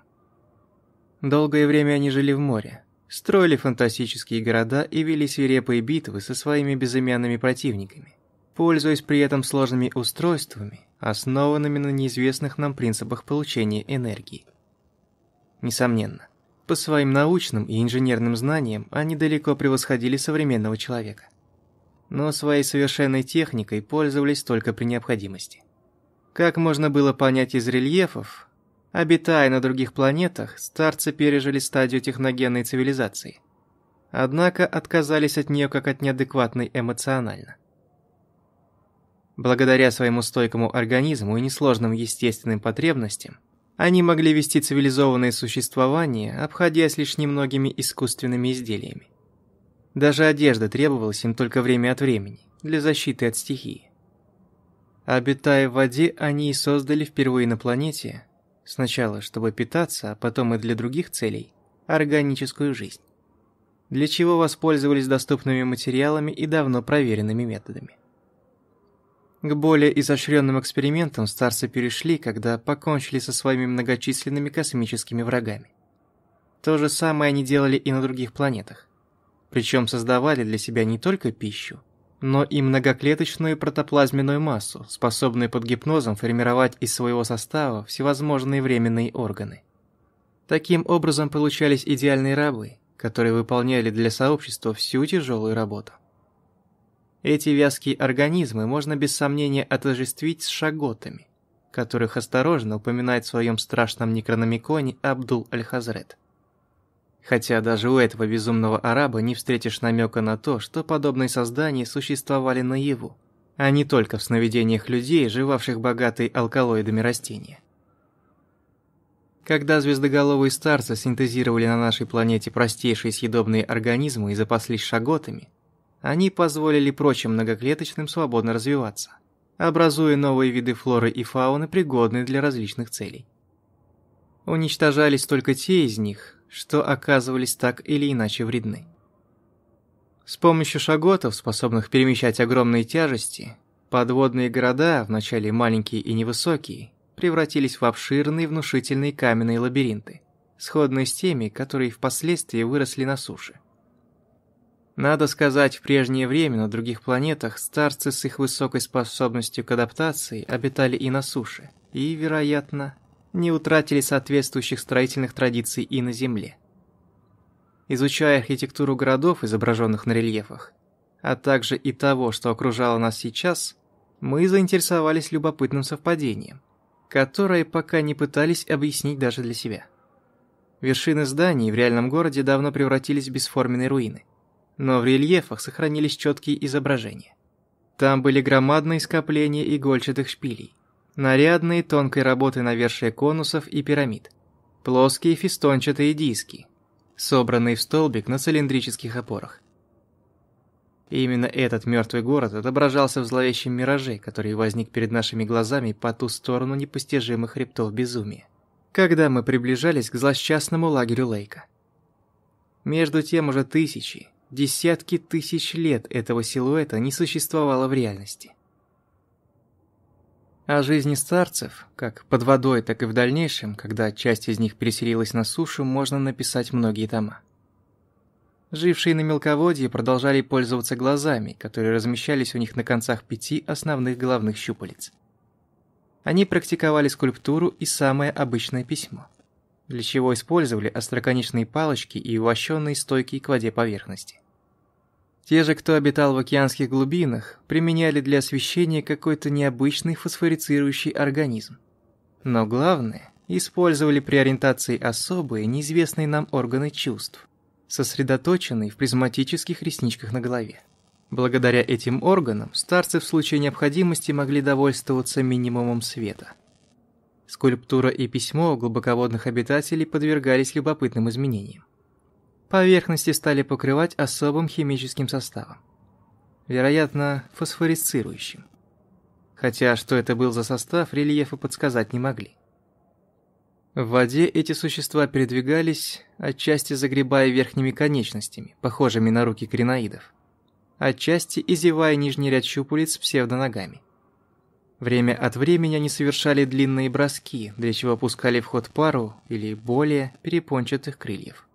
Долгое время они жили в море, строили фантастические города и вели свирепые битвы со своими безымянными противниками пользуясь при этом сложными устройствами, основанными на неизвестных нам принципах получения энергии. Несомненно, по своим научным и инженерным знаниям они далеко превосходили современного человека. Но своей совершенной техникой пользовались только при необходимости. Как можно было понять из рельефов, обитая на других планетах, старцы пережили стадию техногенной цивилизации. Однако отказались от нее как от неадекватной эмоционально. Благодаря своему стойкому организму и несложным естественным потребностям, они могли вести цивилизованное существование, обходясь лишь немногими искусственными изделиями. Даже одежда требовалась им только время от времени, для защиты от стихии. Обитая в воде, они и создали впервые на планете, сначала чтобы питаться, а потом и для других целей, органическую жизнь. Для чего воспользовались доступными материалами и давно проверенными методами. К более изощренным экспериментам старцы перешли, когда покончили со своими многочисленными космическими врагами. То же самое они делали и на других планетах. Причем создавали для себя не только пищу, но и многоклеточную протоплазменную массу, способную под гипнозом формировать из своего состава всевозможные временные органы. Таким образом получались идеальные рабы, которые выполняли для сообщества всю тяжелую работу. Эти вязкие организмы можно без сомнения отождествить с шаготами, которых осторожно упоминает в своем страшном некрономиконе Абдул Аль-Хазрет. Хотя даже у этого безумного араба не встретишь намека на то, что подобные создания существовали наяву, а не только в сновидениях людей, живавших богатой алкалоидами растения. Когда звездоголовые старцы синтезировали на нашей планете простейшие съедобные организмы и запаслись шаготами, они позволили прочим многоклеточным свободно развиваться, образуя новые виды флоры и фауны, пригодные для различных целей. Уничтожались только те из них, что оказывались так или иначе вредны. С помощью шаготов, способных перемещать огромные тяжести, подводные города, вначале маленькие и невысокие, превратились в обширные внушительные каменные лабиринты, сходные с теми, которые впоследствии выросли на суше. Надо сказать, в прежнее время на других планетах старцы с их высокой способностью к адаптации обитали и на суше, и, вероятно, не утратили соответствующих строительных традиций и на Земле. Изучая архитектуру городов, изображенных на рельефах, а также и того, что окружало нас сейчас, мы заинтересовались любопытным совпадением, которое пока не пытались объяснить даже для себя. Вершины зданий в реальном городе давно превратились в бесформенные руины но в рельефах сохранились четкие изображения. Там были громадные скопления игольчатых шпилей, нарядные тонкой работы навершия конусов и пирамид, плоские фистончатые диски, собранные в столбик на цилиндрических опорах. Именно этот мертвый город отображался в зловещем мираже, который возник перед нашими глазами по ту сторону непостижимых хребтов безумия, когда мы приближались к злосчастному лагерю Лейка. Между тем уже тысячи, десятки тысяч лет этого силуэта не существовало в реальности. О жизни старцев, как под водой, так и в дальнейшем, когда часть из них переселилась на сушу, можно написать многие тома. Жившие на мелководье продолжали пользоваться глазами, которые размещались у них на концах пяти основных головных щупалец. Они практиковали скульптуру и самое обычное письмо, для чего использовали остроконечные палочки и увощенные стойкие к воде поверхности. Те же, кто обитал в океанских глубинах, применяли для освещения какой-то необычный фосфорицирующий организм. Но главное, использовали при ориентации особые, неизвестные нам органы чувств, сосредоточенные в призматических ресничках на голове. Благодаря этим органам старцы в случае необходимости могли довольствоваться минимумом света. Скульптура и письмо глубоководных обитателей подвергались любопытным изменениям. Поверхности стали покрывать особым химическим составом. Вероятно, фосфорицирующим. Хотя, что это был за состав, рельефы подсказать не могли. В воде эти существа передвигались, отчасти загребая верхними конечностями, похожими на руки креноидов отчасти изевая нижний ряд щупалец псевдоногами. Время от времени они совершали длинные броски, для чего пускали в ход пару или более перепончатых крыльев.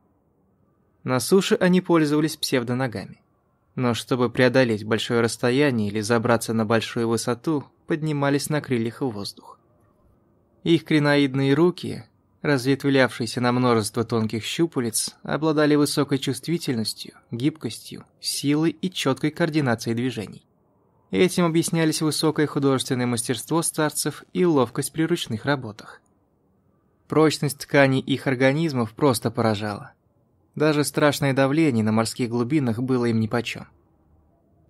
На суше они пользовались псевдоногами. Но чтобы преодолеть большое расстояние или забраться на большую высоту, поднимались на крыльях в воздух. Их креноидные руки разветвлявшиеся на множество тонких щупалец, обладали высокой чувствительностью, гибкостью, силой и четкой координацией движений. Этим объяснялись высокое художественное мастерство старцев и ловкость при ручных работах. Прочность тканей их организмов просто поражала. Даже страшное давление на морских глубинах было им нипочем.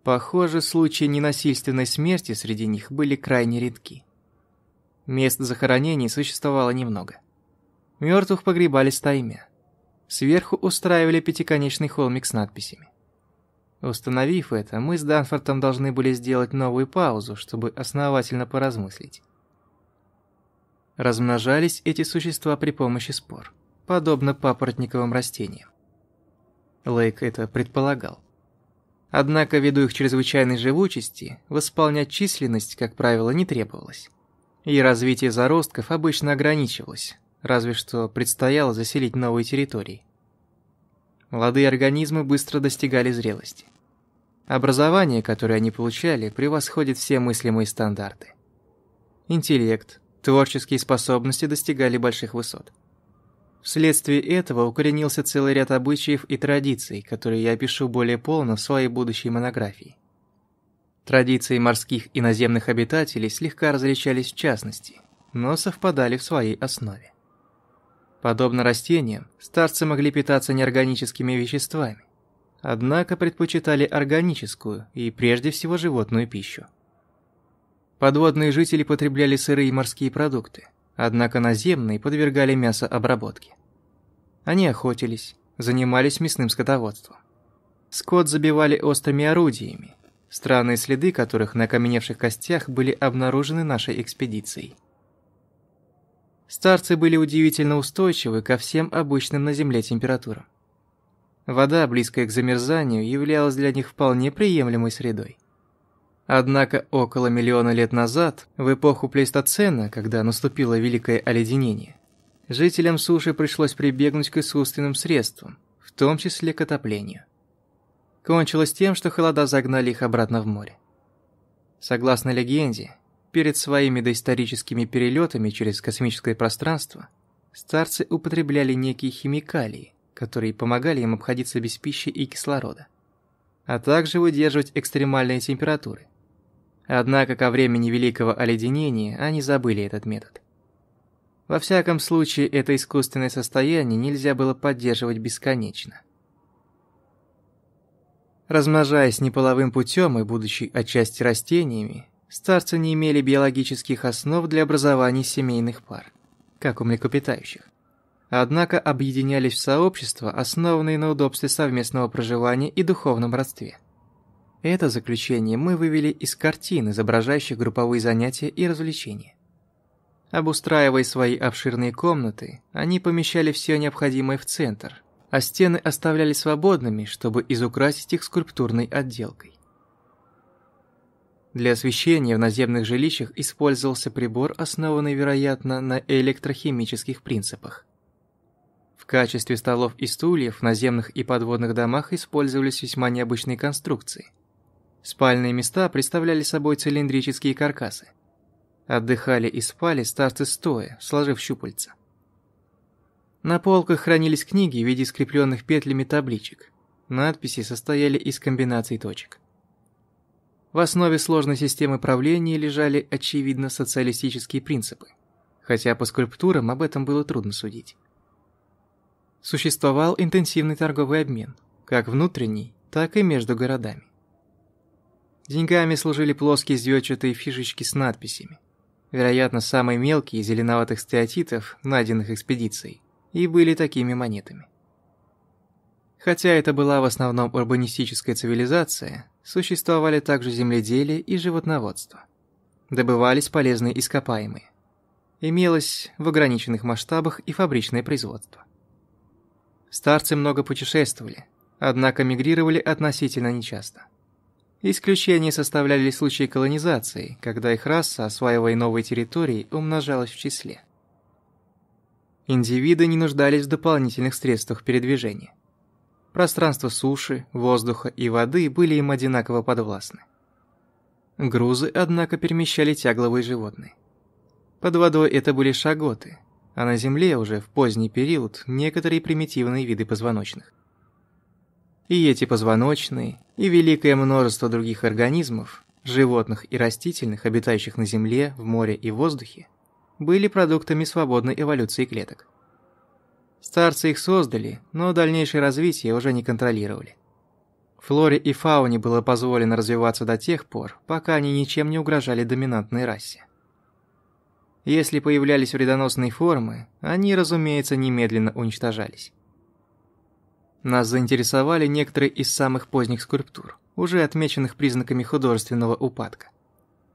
Похоже, случаи ненасильственной смерти среди них были крайне редки. Мест захоронений существовало немного. Мертвых погребали стаями. Сверху устраивали пятиконечный холмик с надписями. Установив это, мы с Данфортом должны были сделать новую паузу, чтобы основательно поразмыслить. Размножались эти существа при помощи спор, подобно папоротниковым растениям. Лейк это предполагал. Однако, ввиду их чрезвычайной живучести, восполнять численность, как правило, не требовалось. И развитие заростков обычно ограничивалось, разве что предстояло заселить новые территории. Молодые организмы быстро достигали зрелости. Образование, которое они получали, превосходит все мыслимые стандарты. Интеллект, творческие способности достигали больших высот. Вследствие этого укоренился целый ряд обычаев и традиций, которые я опишу более полно в своей будущей монографии. Традиции морских и наземных обитателей слегка различались в частности, но совпадали в своей основе. Подобно растениям, старцы могли питаться неорганическими веществами, однако предпочитали органическую и прежде всего животную пищу. Подводные жители потребляли сырые морские продукты, однако наземные подвергали мясо обработке. Они охотились, занимались мясным скотоводством. Скот забивали острыми орудиями, странные следы которых на окаменевших костях были обнаружены нашей экспедицией. Старцы были удивительно устойчивы ко всем обычным на Земле температурам. Вода, близкая к замерзанию, являлась для них вполне приемлемой средой. Однако около миллиона лет назад, в эпоху плейстоцена, когда наступило великое оледенение, жителям суши пришлось прибегнуть к искусственным средствам, в том числе к отоплению. Кончилось тем, что холода загнали их обратно в море. Согласно легенде, Перед своими доисторическими перелетами через космическое пространство старцы употребляли некие химикалии, которые помогали им обходиться без пищи и кислорода, а также выдерживать экстремальные температуры. Однако ко времени Великого Оледенения они забыли этот метод. Во всяком случае, это искусственное состояние нельзя было поддерживать бесконечно. Размножаясь неполовым путем и будучи отчасти растениями, Старцы не имели биологических основ для образования семейных пар, как у млекопитающих. Однако объединялись в сообщества, основанные на удобстве совместного проживания и духовном родстве. Это заключение мы вывели из картин, изображающих групповые занятия и развлечения. Обустраивая свои обширные комнаты, они помещали все необходимое в центр, а стены оставляли свободными, чтобы изукрасить их скульптурной отделкой. Для освещения в наземных жилищах использовался прибор, основанный, вероятно, на электрохимических принципах. В качестве столов и стульев в наземных и подводных домах использовались весьма необычные конструкции. Спальные места представляли собой цилиндрические каркасы. Отдыхали и спали старцы стоя, сложив щупальца. На полках хранились книги в виде скрепленных петлями табличек. Надписи состояли из комбинаций точек. В основе сложной системы правления лежали, очевидно, социалистические принципы, хотя по скульптурам об этом было трудно судить. Существовал интенсивный торговый обмен, как внутренний, так и между городами. Деньгами служили плоские звёздчатые фишечки с надписями, вероятно, самые мелкие из зеленоватых стеатитов, найденных экспедицией, и были такими монетами. Хотя это была в основном урбанистическая цивилизация, существовали также земледелие и животноводство. Добывались полезные ископаемые. Имелось в ограниченных масштабах и фабричное производство. Старцы много путешествовали, однако мигрировали относительно нечасто. Исключение составляли случаи колонизации, когда их раса, осваивая новые территории, умножалась в числе. Индивиды не нуждались в дополнительных средствах передвижения. Пространство суши, воздуха и воды были им одинаково подвластны. Грузы, однако, перемещали тягловые животные. Под водой это были шаготы, а на земле уже в поздний период некоторые примитивные виды позвоночных. И эти позвоночные, и великое множество других организмов, животных и растительных, обитающих на земле, в море и воздухе, были продуктами свободной эволюции клеток. Старцы их создали, но дальнейшее развитие уже не контролировали. Флоре и фауне было позволено развиваться до тех пор, пока они ничем не угрожали доминантной расе. Если появлялись вредоносные формы, они, разумеется, немедленно уничтожались. Нас заинтересовали некоторые из самых поздних скульптур, уже отмеченных признаками художественного упадка.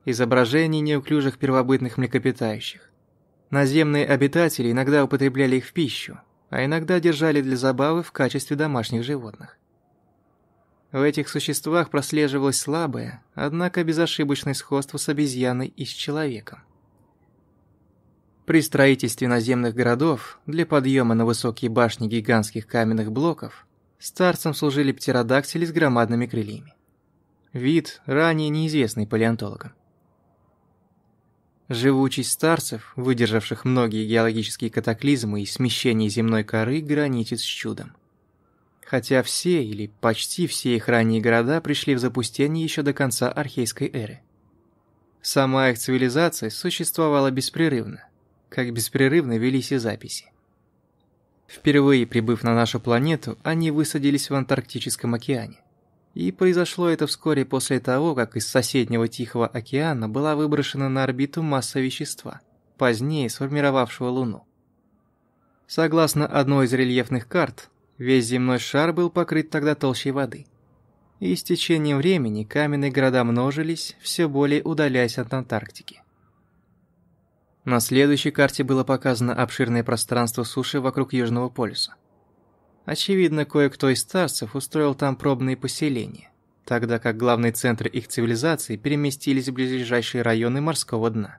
Изображения неуклюжих первобытных млекопитающих. Наземные обитатели иногда употребляли их в пищу, а иногда держали для забавы в качестве домашних животных. В этих существах прослеживалось слабое, однако безошибочное сходство с обезьяной и с человеком. При строительстве наземных городов для подъема на высокие башни гигантских каменных блоков старцам служили птеродактили с громадными крыльями. Вид, ранее неизвестный палеонтологам. Живучесть старцев, выдержавших многие геологические катаклизмы и смещение земной коры, граничит с чудом. Хотя все или почти все их ранние города пришли в запустение еще до конца архейской эры. Сама их цивилизация существовала беспрерывно, как беспрерывно велись и записи. Впервые прибыв на нашу планету, они высадились в Антарктическом океане. И произошло это вскоре после того, как из соседнего Тихого океана была выброшена на орбиту масса вещества, позднее сформировавшего Луну. Согласно одной из рельефных карт, весь земной шар был покрыт тогда толщей воды. И с течением времени каменные города множились, все более удаляясь от Антарктики. На следующей карте было показано обширное пространство суши вокруг Южного полюса. Очевидно, кое-кто из старцев устроил там пробные поселения, тогда как главные центры их цивилизации переместились в близлежащие районы морского дна.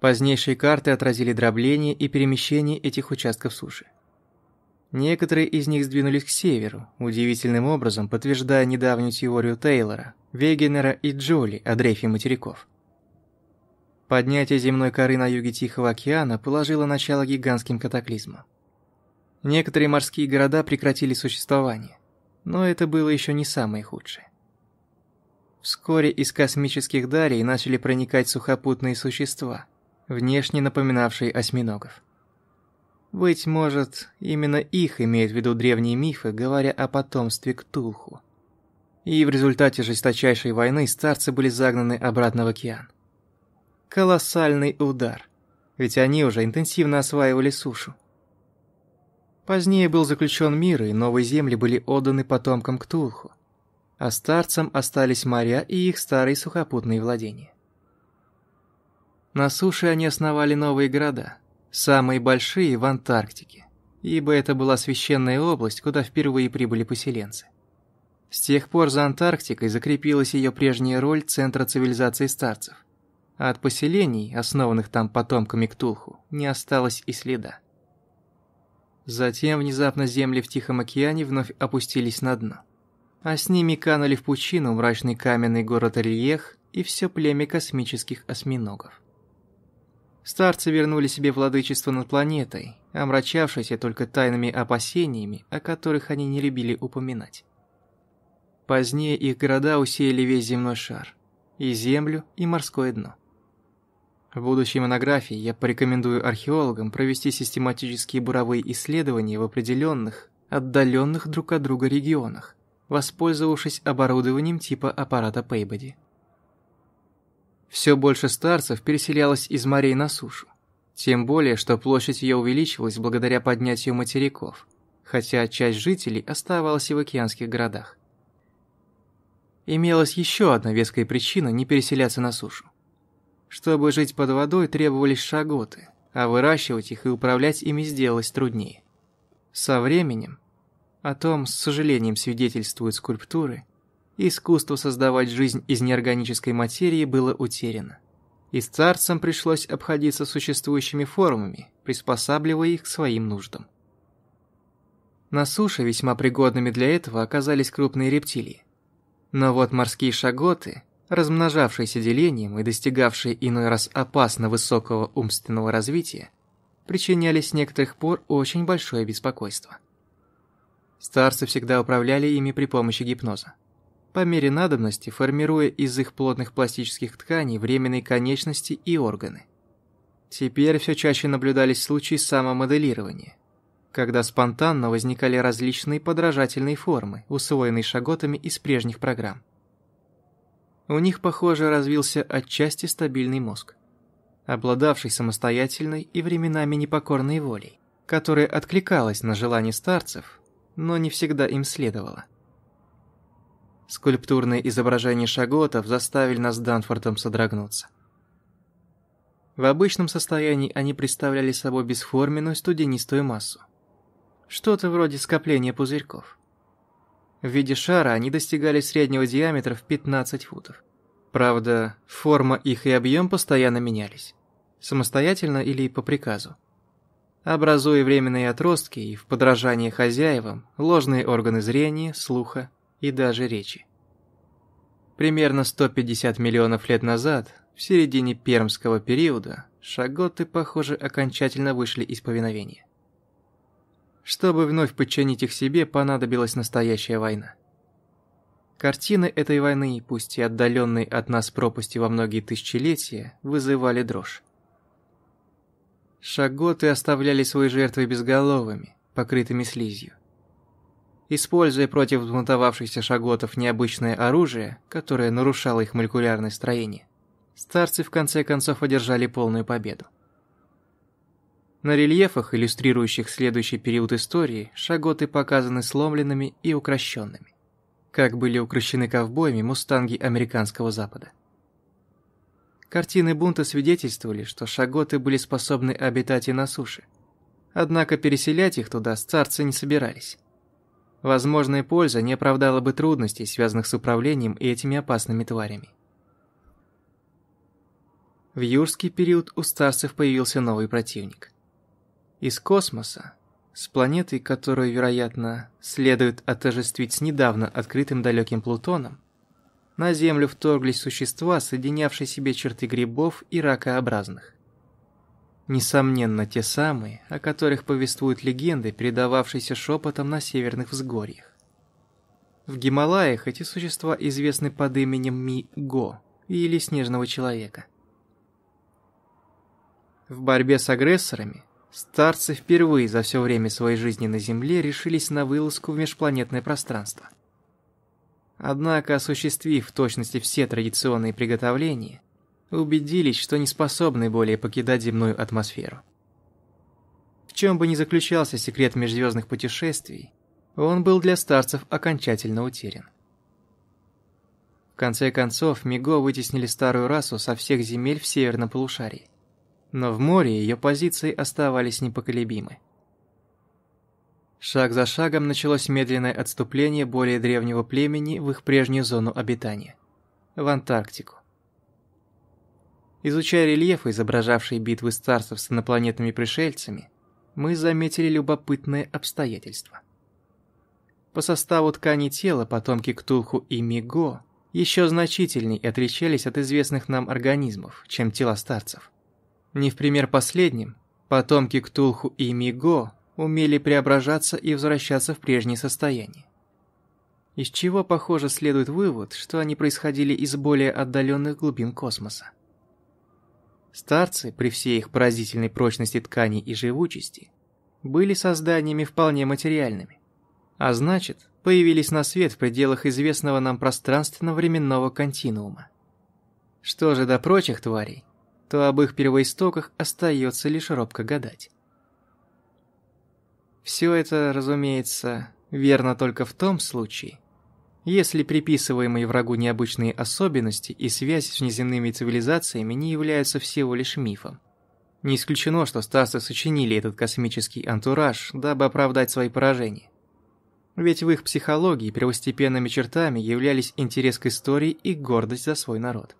Позднейшие карты отразили дробление и перемещение этих участков суши. Некоторые из них сдвинулись к северу, удивительным образом подтверждая недавнюю теорию Тейлора, Вегенера и Джоли о дрейфе материков. Поднятие земной коры на юге Тихого океана положило начало гигантским катаклизмам. Некоторые морские города прекратили существование, но это было еще не самое худшее. Вскоре из космических далей начали проникать сухопутные существа, внешне напоминавшие осьминогов. Быть может, именно их имеют в виду древние мифы, говоря о потомстве Ктулху. И в результате жесточайшей войны старцы были загнаны обратно в океан. Колоссальный удар, ведь они уже интенсивно осваивали сушу. Позднее был заключен мир, и новые земли были отданы потомкам Ктулху, а старцам остались моря и их старые сухопутные владения. На суше они основали новые города, самые большие в Антарктике, ибо это была священная область, куда впервые прибыли поселенцы. С тех пор за Антарктикой закрепилась ее прежняя роль центра цивилизации старцев, а от поселений, основанных там потомками Ктулху, не осталось и следа. Затем внезапно земли в Тихом океане вновь опустились на дно, а с ними канули в пучину мрачный каменный город Риех и все племя космических осьминогов. Старцы вернули себе владычество над планетой, омрачавшейся только тайными опасениями, о которых они не любили упоминать. Позднее их города усеяли весь земной шар, и землю, и морское дно. В будущей монографии я порекомендую археологам провести систематические буровые исследования в определенных, отдаленных друг от друга регионах, воспользовавшись оборудованием типа аппарата Пейбоди. Все больше старцев переселялось из морей на сушу. Тем более, что площадь ее увеличилась благодаря поднятию материков, хотя часть жителей оставалась и в океанских городах. Имелась еще одна веская причина не переселяться на сушу. Чтобы жить под водой требовались шаготы, а выращивать их и управлять ими сделалось труднее. Со временем, о том с сожалением свидетельствуют скульптуры, искусство создавать жизнь из неорганической материи было утеряно. И старцам пришлось обходиться существующими формами, приспосабливая их к своим нуждам. На суше весьма пригодными для этого оказались крупные рептилии. Но вот морские шаготы, размножавшиеся делением и достигавшие иной раз опасно высокого умственного развития, причиняли с некоторых пор очень большое беспокойство. Старцы всегда управляли ими при помощи гипноза по мере надобности формируя из их плотных пластических тканей временные конечности и органы. Теперь все чаще наблюдались случаи самомоделирования, когда спонтанно возникали различные подражательные формы, усвоенные шаготами из прежних программ. У них, похоже, развился отчасти стабильный мозг, обладавший самостоятельной и временами непокорной волей, которая откликалась на желания старцев, но не всегда им следовала. Скульптурные изображения шаготов заставили нас с Данфортом содрогнуться. В обычном состоянии они представляли собой бесформенную студенистую массу. Что-то вроде скопления пузырьков. В виде шара они достигали среднего диаметра в 15 футов. Правда, форма их и объем постоянно менялись. Самостоятельно или по приказу. Образуя временные отростки и в подражание хозяевам, ложные органы зрения, слуха и даже речи. Примерно 150 миллионов лет назад, в середине пермского периода, шаготы, похоже, окончательно вышли из повиновения. Чтобы вновь подчинить их себе, понадобилась настоящая война. Картины этой войны, пусть и отдаленной от нас пропасти во многие тысячелетия, вызывали дрожь. Шаготы оставляли свои жертвы безголовыми, покрытыми слизью. Используя против взбунтовавшихся шаготов необычное оружие, которое нарушало их молекулярное строение, старцы в конце концов одержали полную победу. На рельефах, иллюстрирующих следующий период истории, шаготы показаны сломленными и укращенными, как были укращены ковбоями мустанги американского запада. Картины бунта свидетельствовали, что шаготы были способны обитать и на суше. Однако переселять их туда старцы не собирались. Возможная польза не оправдала бы трудностей, связанных с управлением этими опасными тварями. В юрский период у старцев появился новый противник. Из космоса, с планетой, которую, вероятно, следует отождествить с недавно открытым далеким Плутоном, на Землю вторглись существа, соединявшие себе черты грибов и ракообразных. Несомненно, те самые, о которых повествуют легенды, передававшиеся шепотом на северных взгорьях. В Гималаях эти существа известны под именем Ми-Го или Снежного Человека. В борьбе с агрессорами старцы впервые за все время своей жизни на Земле решились на вылазку в межпланетное пространство. Однако, осуществив в точности все традиционные приготовления, убедились, что не способны более покидать земную атмосферу. В чем бы ни заключался секрет межзвездных путешествий, он был для старцев окончательно утерян. конце концов, Миго вытеснили старую расу со всех земель в северном полушарии. Но в море ее позиции оставались непоколебимы. Шаг за шагом началось медленное отступление более древнего племени в их прежнюю зону обитания – в Антарктику. Изучая рельефы, изображавшие битвы старцев с инопланетными пришельцами, мы заметили любопытное обстоятельство. По составу ткани тела потомки Ктулху и Миго еще значительней отличались от известных нам организмов, чем тела старцев. Не в пример последним, потомки Ктулху и Миго умели преображаться и возвращаться в прежнее состояние. Из чего, похоже, следует вывод, что они происходили из более отдаленных глубин космоса. Старцы, при всей их поразительной прочности тканей и живучести, были созданиями вполне материальными, а значит, появились на свет в пределах известного нам пространственно-временного континуума. Что же до прочих тварей, то об их первоистоках остается лишь робко гадать. Все это, разумеется, верно только в том случае, если приписываемые врагу необычные особенности и связь с внеземными цивилизациями не являются всего лишь мифом. Не исключено, что старцы сочинили этот космический антураж, дабы оправдать свои поражения. Ведь в их психологии первостепенными чертами являлись интерес к истории и гордость за свой народ.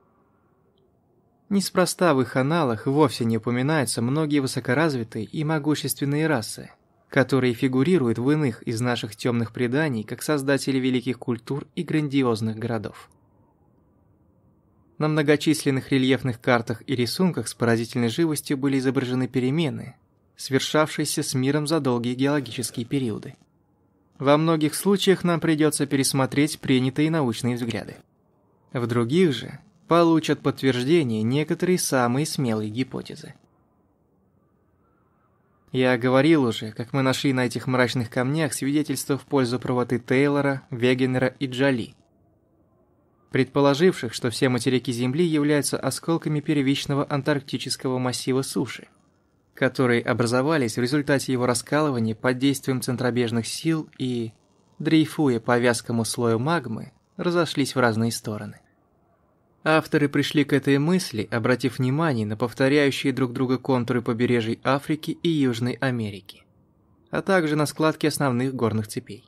Неспроста в их аналах вовсе не упоминаются многие высокоразвитые и могущественные расы, которые фигурируют в иных из наших темных преданий как создатели великих культур и грандиозных городов. На многочисленных рельефных картах и рисунках с поразительной живостью были изображены перемены, свершавшиеся с миром за долгие геологические периоды. Во многих случаях нам придется пересмотреть принятые научные взгляды. В других же получат подтверждение некоторые самые смелые гипотезы. Я говорил уже, как мы нашли на этих мрачных камнях свидетельства в пользу правоты Тейлора, Вегенера и Джоли, предположивших, что все материки Земли являются осколками первичного антарктического массива суши, которые образовались в результате его раскалывания под действием центробежных сил и, дрейфуя по вязкому слою магмы, разошлись в разные стороны. Авторы пришли к этой мысли, обратив внимание на повторяющие друг друга контуры побережий Африки и Южной Америки, а также на складки основных горных цепей.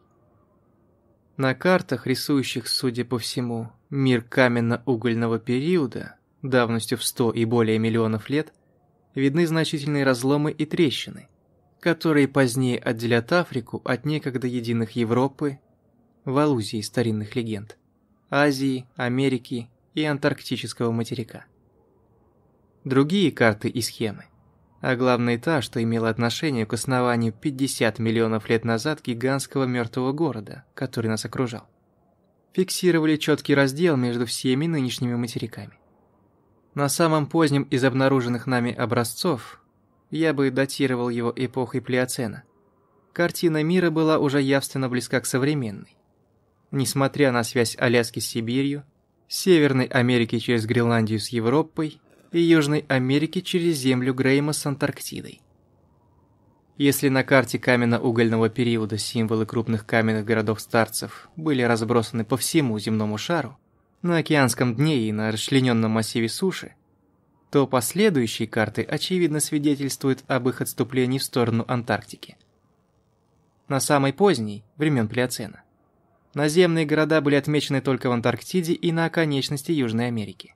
На картах, рисующих, судя по всему, мир каменно-угольного периода, давностью в 100 и более миллионов лет, видны значительные разломы и трещины, которые позднее отделят Африку от некогда единых Европы, в аллюзии старинных легенд, Азии, Америки и антарктического материка. Другие карты и схемы, а главное та, что имела отношение к основанию 50 миллионов лет назад гигантского мертвого города, который нас окружал, фиксировали четкий раздел между всеми нынешними материками. На самом позднем из обнаруженных нами образцов, я бы датировал его эпохой Плеоцена, картина мира была уже явственно близка к современной. Несмотря на связь Аляски с Сибирью, Северной Америки через Гренландию с Европой и Южной Америки через землю Грейма с Антарктидой. Если на карте каменно-угольного периода символы крупных каменных городов-старцев были разбросаны по всему земному шару, на океанском дне и на расчлененном массиве суши, то последующие карты очевидно свидетельствуют об их отступлении в сторону Антарктики. На самой поздней, времен Плеоцена, Наземные города были отмечены только в Антарктиде и на оконечности Южной Америки.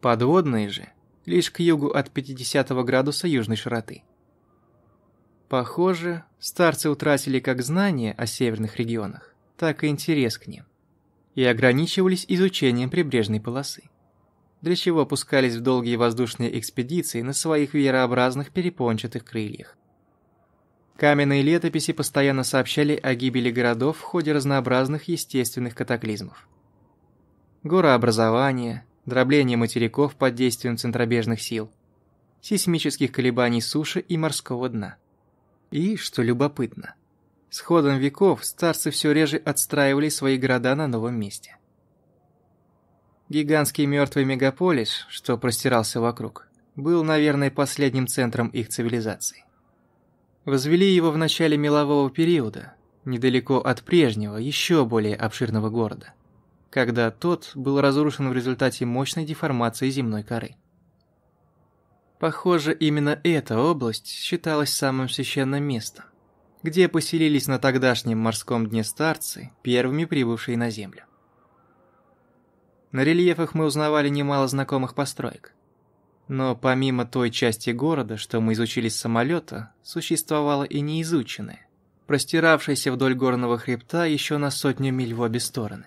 Подводные же лишь к югу от 50 градуса южной широты. Похоже, старцы утратили как знания о северных регионах, так и интерес к ним, и ограничивались изучением прибрежной полосы, для чего опускались в долгие воздушные экспедиции на своих верообразных перепончатых крыльях. Каменные летописи постоянно сообщали о гибели городов в ходе разнообразных естественных катаклизмов. Горообразование, дробление материков под действием центробежных сил, сейсмических колебаний суши и морского дна. И, что любопытно, с ходом веков старцы все реже отстраивали свои города на новом месте. Гигантский мертвый мегаполис, что простирался вокруг, был, наверное, последним центром их цивилизации. Возвели его в начале мелового периода, недалеко от прежнего, еще более обширного города, когда тот был разрушен в результате мощной деформации земной коры. Похоже, именно эта область считалась самым священным местом, где поселились на тогдашнем морском дне старцы, первыми прибывшие на Землю. На рельефах мы узнавали немало знакомых построек. Но помимо той части города, что мы изучили с самолета, существовало и неизученное, простиравшееся вдоль горного хребта еще на сотню миль в обе стороны.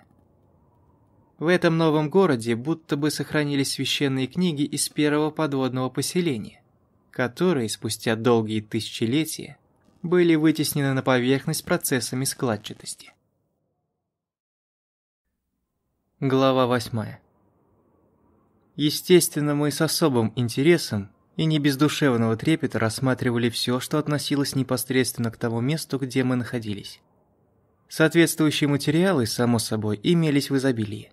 В этом новом городе будто бы сохранились священные книги из первого подводного поселения, которые спустя долгие тысячелетия были вытеснены на поверхность процессами складчатости. Глава 8. Естественно, мы с особым интересом и не без душевного трепета рассматривали все, что относилось непосредственно к тому месту, где мы находились. Соответствующие материалы, само собой, имелись в изобилии.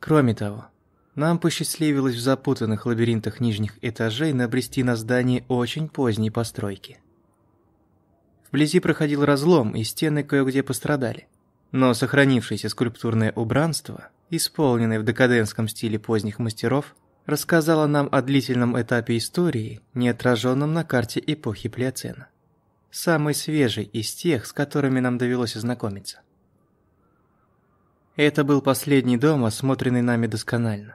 Кроме того, нам посчастливилось в запутанных лабиринтах нижних этажей набрести на здание очень поздней постройки. Вблизи проходил разлом, и стены кое-где пострадали. Но сохранившееся скульптурное убранство, исполненное в декадентском стиле поздних мастеров, рассказало нам о длительном этапе истории, не отраженном на карте эпохи Плеоцена. Самый свежий из тех, с которыми нам довелось ознакомиться. Это был последний дом, осмотренный нами досконально.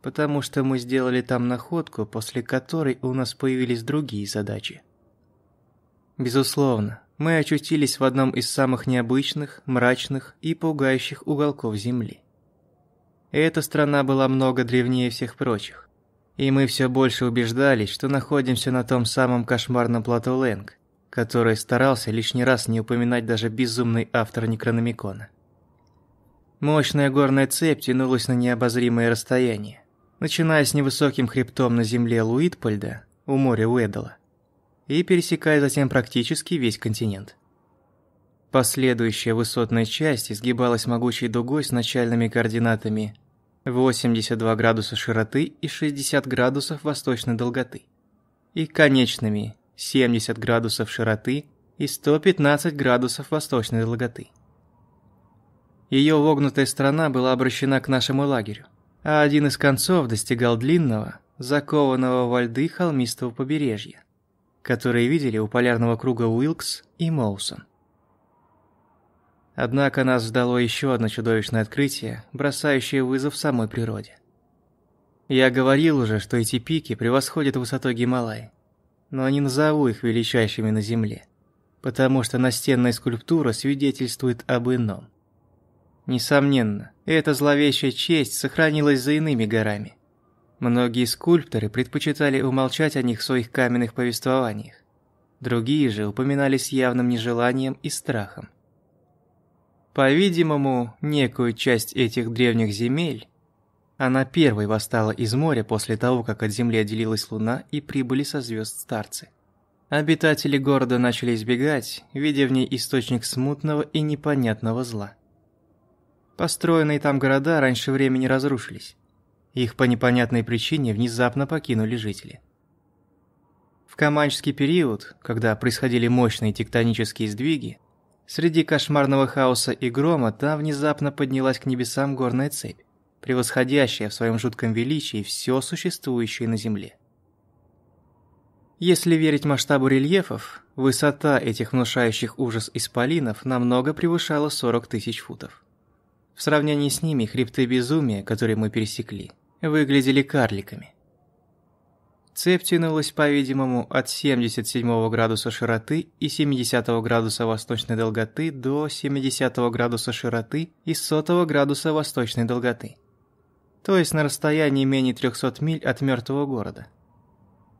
Потому что мы сделали там находку, после которой у нас появились другие задачи. Безусловно, мы очутились в одном из самых необычных, мрачных и пугающих уголков Земли. Эта страна была много древнее всех прочих. И мы все больше убеждались, что находимся на том самом кошмарном плато Лэнг, который старался лишний раз не упоминать даже безумный автор Некрономикона. Мощная горная цепь тянулась на необозримое расстояние, начиная с невысоким хребтом на земле Луитпольда у моря Уэддала и пересекая затем практически весь континент. Последующая высотная часть изгибалась могучей дугой с начальными координатами 82 градуса широты и 60 градусов восточной долготы, и конечными 70 градусов широты и 115 градусов восточной долготы. Ее вогнутая сторона была обращена к нашему лагерю, а один из концов достигал длинного, закованного во льды холмистого побережья, которые видели у полярного круга Уилкс и Моусон. Однако нас ждало еще одно чудовищное открытие, бросающее вызов самой природе. Я говорил уже, что эти пики превосходят высотой Гималай, но не назову их величайшими на Земле, потому что настенная скульптура свидетельствует об ином – Несомненно, эта зловещая честь сохранилась за иными горами. Многие скульпторы предпочитали умолчать о них в своих каменных повествованиях. Другие же упоминали с явным нежеланием и страхом. По-видимому, некую часть этих древних земель, она первой восстала из моря после того, как от Земли отделилась Луна и прибыли со звезд старцы. Обитатели города начали избегать, видя в ней источник смутного и непонятного зла. Построенные там города раньше времени разрушились. Их по непонятной причине внезапно покинули жители. В Каманчский период, когда происходили мощные тектонические сдвиги, среди кошмарного хаоса и грома там внезапно поднялась к небесам горная цепь, превосходящая в своем жутком величии все существующее на Земле. Если верить масштабу рельефов, высота этих внушающих ужас исполинов намного превышала 40 тысяч футов. В сравнении с ними хребты безумия, которые мы пересекли, выглядели карликами. Цепь тянулась, по-видимому, от 77 градуса широты и 70 градуса восточной долготы до 70 градуса широты и 100 градуса восточной долготы. То есть на расстоянии менее 300 миль от мертвого города.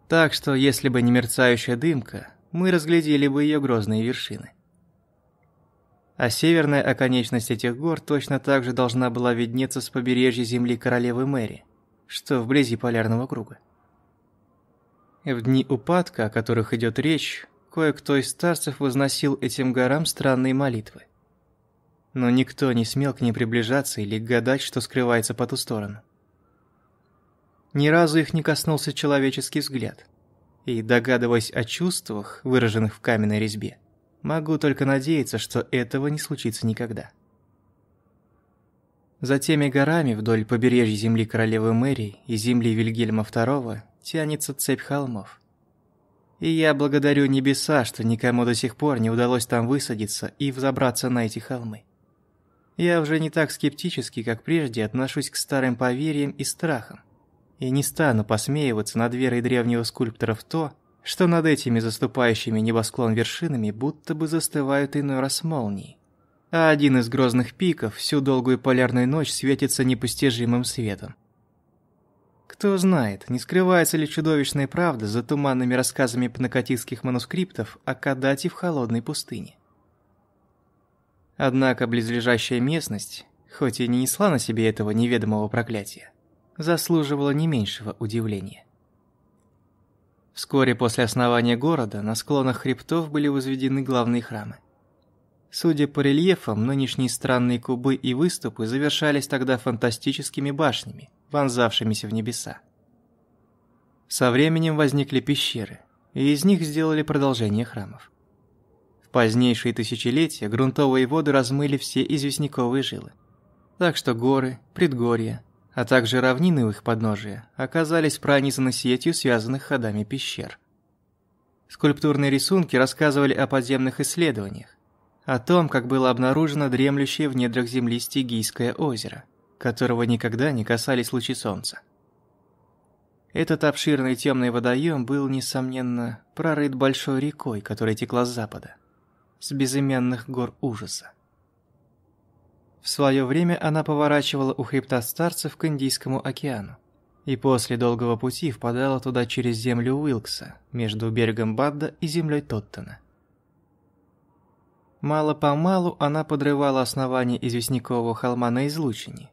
Так что, если бы не мерцающая дымка, мы разглядели бы ее грозные вершины а северная оконечность этих гор точно так же должна была виднеться с побережья земли королевы Мэри, что вблизи полярного круга. В дни упадка, о которых идет речь, кое-кто из старцев возносил этим горам странные молитвы. Но никто не смел к ним приближаться или гадать, что скрывается по ту сторону. Ни разу их не коснулся человеческий взгляд. И, догадываясь о чувствах, выраженных в каменной резьбе, Могу только надеяться, что этого не случится никогда. За теми горами вдоль побережья земли королевы Мэри и земли Вильгельма II тянется цепь холмов. И я благодарю небеса, что никому до сих пор не удалось там высадиться и взобраться на эти холмы. Я уже не так скептически, как прежде, отношусь к старым поверьям и страхам. И не стану посмеиваться над верой древнего скульптора в то, что над этими заступающими небосклон вершинами будто бы застывают иной раз молнии. А один из грозных пиков всю долгую полярную ночь светится непостижимым светом. Кто знает, не скрывается ли чудовищная правда за туманными рассказами пнакотистских манускриптов о Кадате в холодной пустыне. Однако близлежащая местность, хоть и не несла на себе этого неведомого проклятия, заслуживала не меньшего удивления. Вскоре после основания города на склонах хребтов были возведены главные храмы. Судя по рельефам, нынешние странные кубы и выступы завершались тогда фантастическими башнями, вонзавшимися в небеса. Со временем возникли пещеры, и из них сделали продолжение храмов позднейшие тысячелетия грунтовые воды размыли все известняковые жилы. Так что горы, предгорья, а также равнины у их подножия оказались пронизаны сетью связанных ходами пещер. Скульптурные рисунки рассказывали о подземных исследованиях, о том, как было обнаружено дремлющее в недрах земли Стигийское озеро, которого никогда не касались лучи солнца. Этот обширный темный водоем был, несомненно, прорыт большой рекой, которая текла с запада с безымянных гор ужаса. В свое время она поворачивала у хребта старцев к Индийскому океану, и после долгого пути впадала туда через землю Уилкса, между берегом Бадда и землей Тоттона. Мало-помалу она подрывала основание известнякового холма на излучине.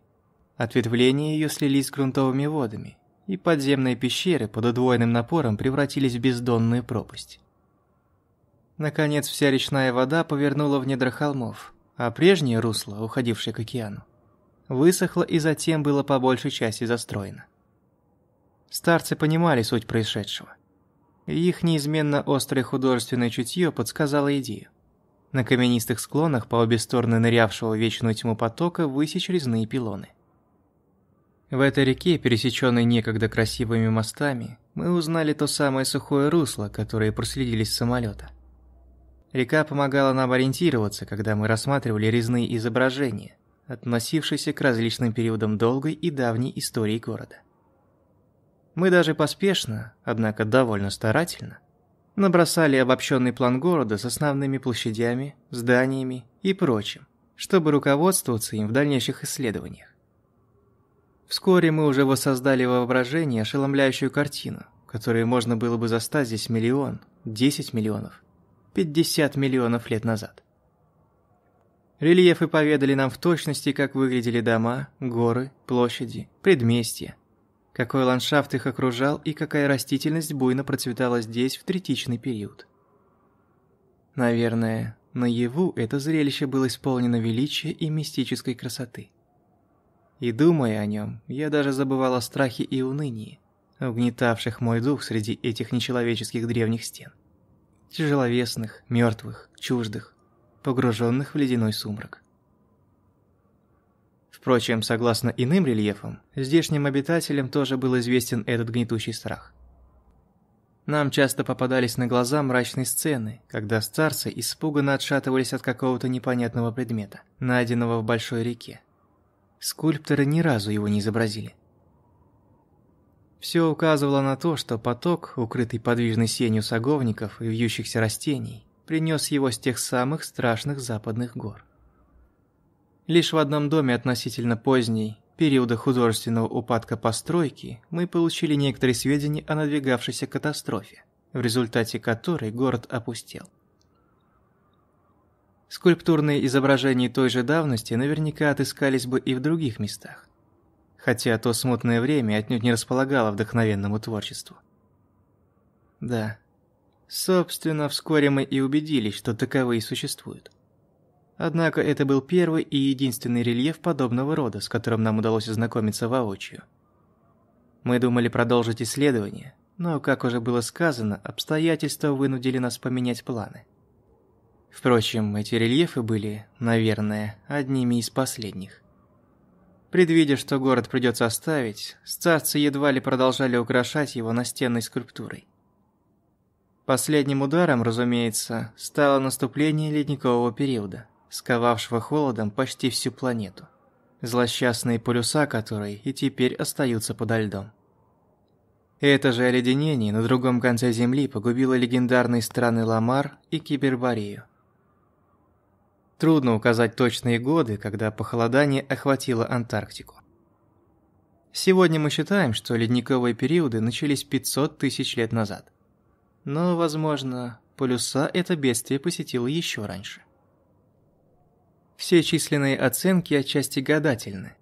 Ответвления ее слились с грунтовыми водами, и подземные пещеры под удвоенным напором превратились в бездонную пропасть. Наконец вся речная вода повернула в недра холмов, а прежнее русло, уходившее к океану, высохло и затем было по большей части застроено. Старцы понимали суть происшедшего. Их неизменно острое художественное чутье подсказало идею. На каменистых склонах по обе стороны нырявшего в вечную тьму потока высечь резные пилоны. В этой реке, пересеченной некогда красивыми мостами, мы узнали то самое сухое русло, которое проследили с самолета. Река помогала нам ориентироваться, когда мы рассматривали резные изображения, относившиеся к различным периодам долгой и давней истории города. Мы даже поспешно, однако довольно старательно, набросали обобщенный план города с основными площадями, зданиями и прочим, чтобы руководствоваться им в дальнейших исследованиях. Вскоре мы уже воссоздали воображение ошеломляющую картину, которую можно было бы застать здесь миллион, десять миллионов, 50 миллионов лет назад. Рельефы поведали нам в точности, как выглядели дома, горы, площади, предместья, какой ландшафт их окружал и какая растительность буйно процветала здесь в третичный период. Наверное, наяву это зрелище было исполнено величия и мистической красоты. И думая о нем, я даже забывал о страхе и унынии, угнетавших мой дух среди этих нечеловеческих древних стен тяжеловесных, мертвых, чуждых, погруженных в ледяной сумрак. Впрочем, согласно иным рельефам, здешним обитателям тоже был известен этот гнетущий страх. Нам часто попадались на глаза мрачные сцены, когда старцы испуганно отшатывались от какого-то непонятного предмета, найденного в большой реке. Скульпторы ни разу его не изобразили. Все указывало на то, что поток, укрытый подвижной сенью саговников и вьющихся растений, принес его с тех самых страшных западных гор. Лишь в одном доме относительно поздней, периода художественного упадка постройки, мы получили некоторые сведения о надвигавшейся катастрофе, в результате которой город опустел. Скульптурные изображения той же давности наверняка отыскались бы и в других местах хотя то смутное время отнюдь не располагало вдохновенному творчеству. Да, собственно, вскоре мы и убедились, что таковые существуют. Однако это был первый и единственный рельеф подобного рода, с которым нам удалось ознакомиться воочию. Мы думали продолжить исследование, но, как уже было сказано, обстоятельства вынудили нас поменять планы. Впрочем, эти рельефы были, наверное, одними из последних. Предвидя, что город придется оставить, старцы едва ли продолжали украшать его настенной скульптурой. Последним ударом, разумеется, стало наступление ледникового периода, сковавшего холодом почти всю планету, злосчастные полюса которой и теперь остаются подо льдом. Это же оледенение на другом конце Земли погубило легендарные страны Ламар и Киберборею. Трудно указать точные годы, когда похолодание охватило Антарктику. Сегодня мы считаем, что ледниковые периоды начались 500 тысяч лет назад. Но, возможно, полюса это бедствие посетило еще раньше. Все численные оценки отчасти гадательны.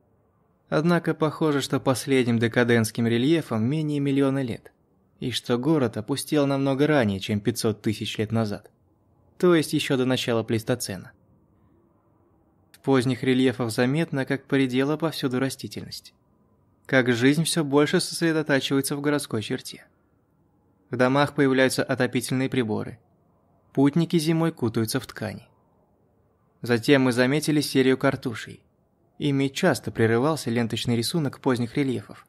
Однако похоже, что последним декадентским рельефом менее миллиона лет, и что город опустел намного ранее, чем 500 тысяч лет назад, то есть еще до начала плейстоцена. В поздних рельефах заметно, как поредела повсюду растительность. Как жизнь все больше сосредотачивается в городской черте. В домах появляются отопительные приборы. Путники зимой кутаются в ткани. Затем мы заметили серию картушей. Ими часто прерывался ленточный рисунок поздних рельефов,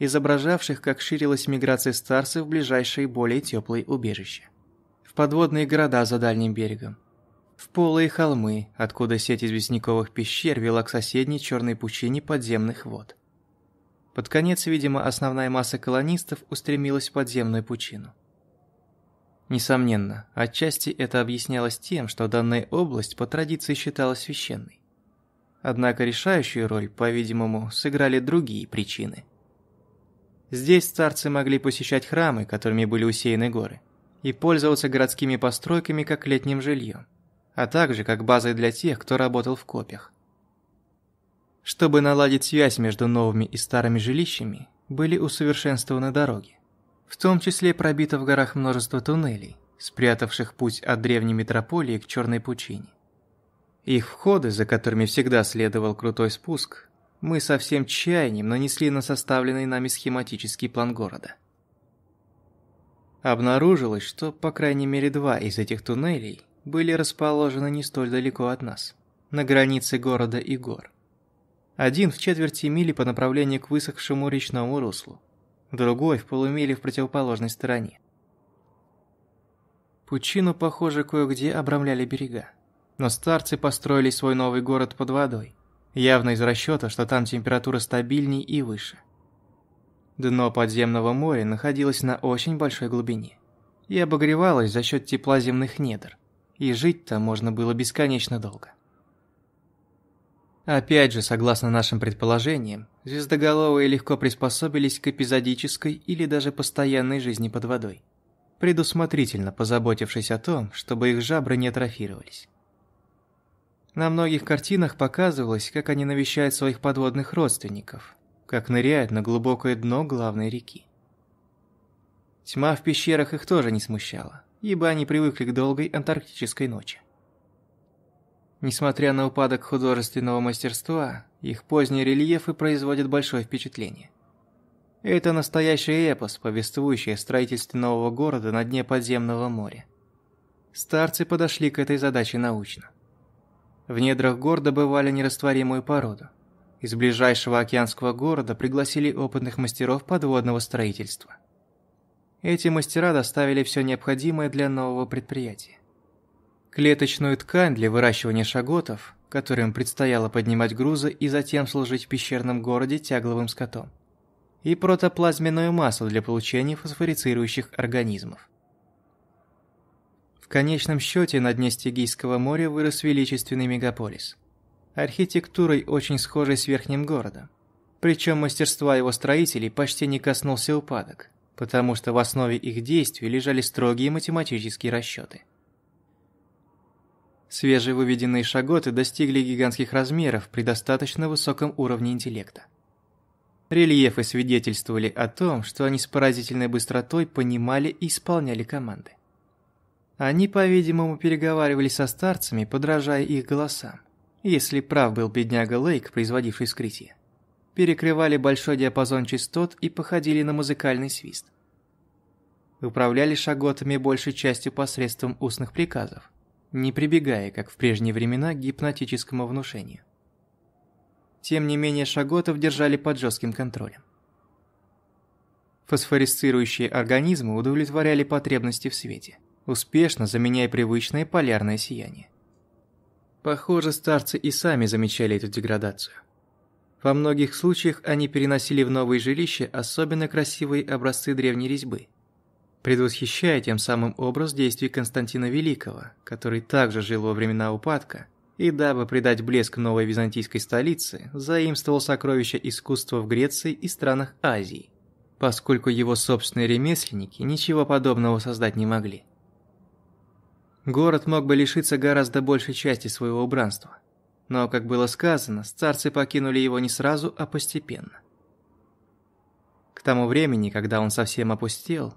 изображавших, как ширилась миграция старцев в ближайшие более теплые убежища. В подводные города за дальним берегом. В полые холмы, откуда сеть известняковых пещер вела к соседней черной пучине подземных вод. Под конец, видимо, основная масса колонистов устремилась в подземную пучину. Несомненно, отчасти это объяснялось тем, что данная область по традиции считалась священной. Однако решающую роль, по-видимому, сыграли другие причины. Здесь старцы могли посещать храмы, которыми были усеяны горы, и пользоваться городскими постройками как летним жильем, а также как базой для тех, кто работал в копьях. Чтобы наладить связь между новыми и старыми жилищами, были усовершенствованы дороги. В том числе пробито в горах множество туннелей, спрятавших путь от древней метрополии к черной пучине. Их входы, за которыми всегда следовал крутой спуск, мы со всем чаянием нанесли на составленный нами схематический план города. Обнаружилось, что по крайней мере два из этих туннелей были расположены не столь далеко от нас, на границе города и гор. Один в четверти мили по направлению к высохшему речному руслу, другой в полумиле в противоположной стороне. Пучину, похоже, кое-где обрамляли берега но старцы построили свой новый город под водой, явно из расчета, что там температура стабильней и выше. Дно подземного моря находилось на очень большой глубине и обогревалось за счет тепла земных недр, и жить там можно было бесконечно долго. Опять же, согласно нашим предположениям, звездоголовые легко приспособились к эпизодической или даже постоянной жизни под водой, предусмотрительно позаботившись о том, чтобы их жабры не атрофировались. На многих картинах показывалось, как они навещают своих подводных родственников, как ныряют на глубокое дно главной реки. Тьма в пещерах их тоже не смущала, ибо они привыкли к долгой антарктической ночи. Несмотря на упадок художественного мастерства, их поздние рельефы производят большое впечатление. Это настоящий эпос, повествующий о строительстве нового города на дне подземного моря. Старцы подошли к этой задаче научно. В недрах гор добывали нерастворимую породу. Из ближайшего океанского города пригласили опытных мастеров подводного строительства. Эти мастера доставили все необходимое для нового предприятия. Клеточную ткань для выращивания шаготов, которым предстояло поднимать грузы и затем служить в пещерном городе тягловым скотом. И протоплазменную массу для получения фосфорицирующих организмов. В конечном счете на дне Стигийского моря вырос величественный мегаполис. Архитектурой очень схожий с верхним городом. Причем мастерства его строителей почти не коснулся упадок, потому что в основе их действий лежали строгие математические расчеты. Свежевыведенные шаготы достигли гигантских размеров при достаточно высоком уровне интеллекта. Рельефы свидетельствовали о том, что они с поразительной быстротой понимали и исполняли команды. Они, по-видимому, переговаривались со старцами, подражая их голосам. Если прав был бедняга Лейк, производивший скрытие. Перекрывали большой диапазон частот и походили на музыкальный свист. Управляли шаготами большей частью посредством устных приказов, не прибегая, как в прежние времена, к гипнотическому внушению. Тем не менее, шаготов держали под жестким контролем. Фосфорисцирующие организмы удовлетворяли потребности в свете, успешно заменяя привычное полярное сияние. Похоже, старцы и сами замечали эту деградацию. Во многих случаях они переносили в новые жилища особенно красивые образцы древней резьбы, предвосхищая тем самым образ действий Константина Великого, который также жил во времена упадка, и дабы придать блеск новой византийской столице, заимствовал сокровища искусства в Греции и странах Азии, поскольку его собственные ремесленники ничего подобного создать не могли. Город мог бы лишиться гораздо большей части своего убранства. Но, как было сказано, старцы покинули его не сразу, а постепенно. К тому времени, когда он совсем опустел,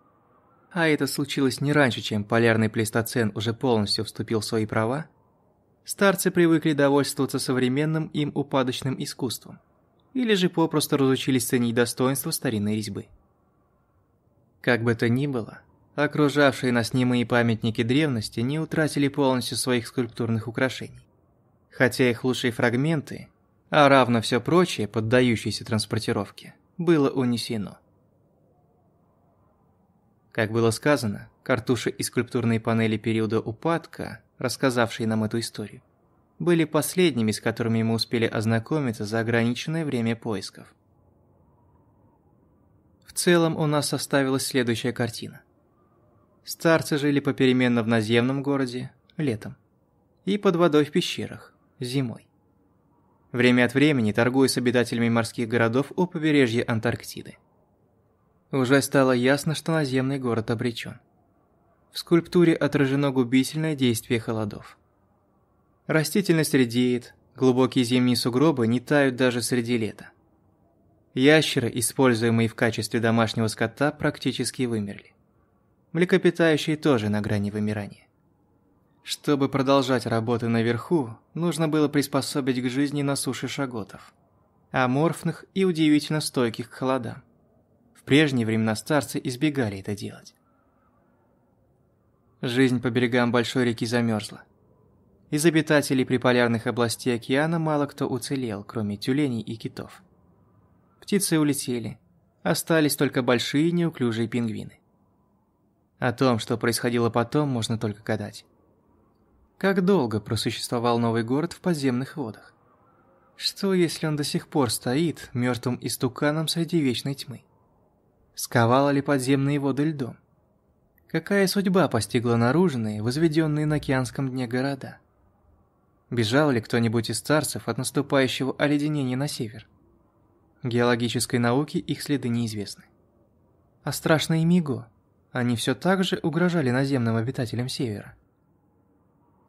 а это случилось не раньше, чем полярный плейстоцен уже полностью вступил в свои права, старцы привыкли довольствоваться современным им упадочным искусством, или же попросту разучились ценить достоинство старинной резьбы. Как бы то ни было, окружавшие нас немые памятники древности не утратили полностью своих скульптурных украшений. Хотя их лучшие фрагменты, а равно все прочее, поддающееся транспортировке, было унесено. Как было сказано, картуши и скульптурные панели периода упадка, рассказавшие нам эту историю, были последними, с которыми мы успели ознакомиться за ограниченное время поисков. В целом у нас составилась следующая картина. Старцы жили попеременно в наземном городе летом и под водой в пещерах зимой. Время от времени торгуя с обитателями морских городов у побережья Антарктиды. Уже стало ясно, что наземный город обречен. В скульптуре отражено губительное действие холодов. Растительность редеет, глубокие зимние сугробы не тают даже среди лета. Ящеры, используемые в качестве домашнего скота, практически вымерли. Млекопитающие тоже на грани вымирания. Чтобы продолжать работы наверху, нужно было приспособить к жизни на суше шаготов. Аморфных и удивительно стойких к холодам. Прежние времена старцы избегали это делать. Жизнь по берегам большой реки замерзла. Из обитателей приполярных областей океана мало кто уцелел, кроме тюленей и китов. Птицы улетели. Остались только большие неуклюжие пингвины. О том, что происходило потом, можно только гадать. Как долго просуществовал новый город в подземных водах? Что, если он до сих пор стоит мертвым истуканом среди вечной тьмы? Сковала ли подземные воды льдом? Какая судьба постигла наружные, возведенные на океанском дне города? Бежал ли кто-нибудь из старцев от наступающего оледенения на север? Геологической науке их следы неизвестны. А страшные Миго – они все так же угрожали наземным обитателям Севера.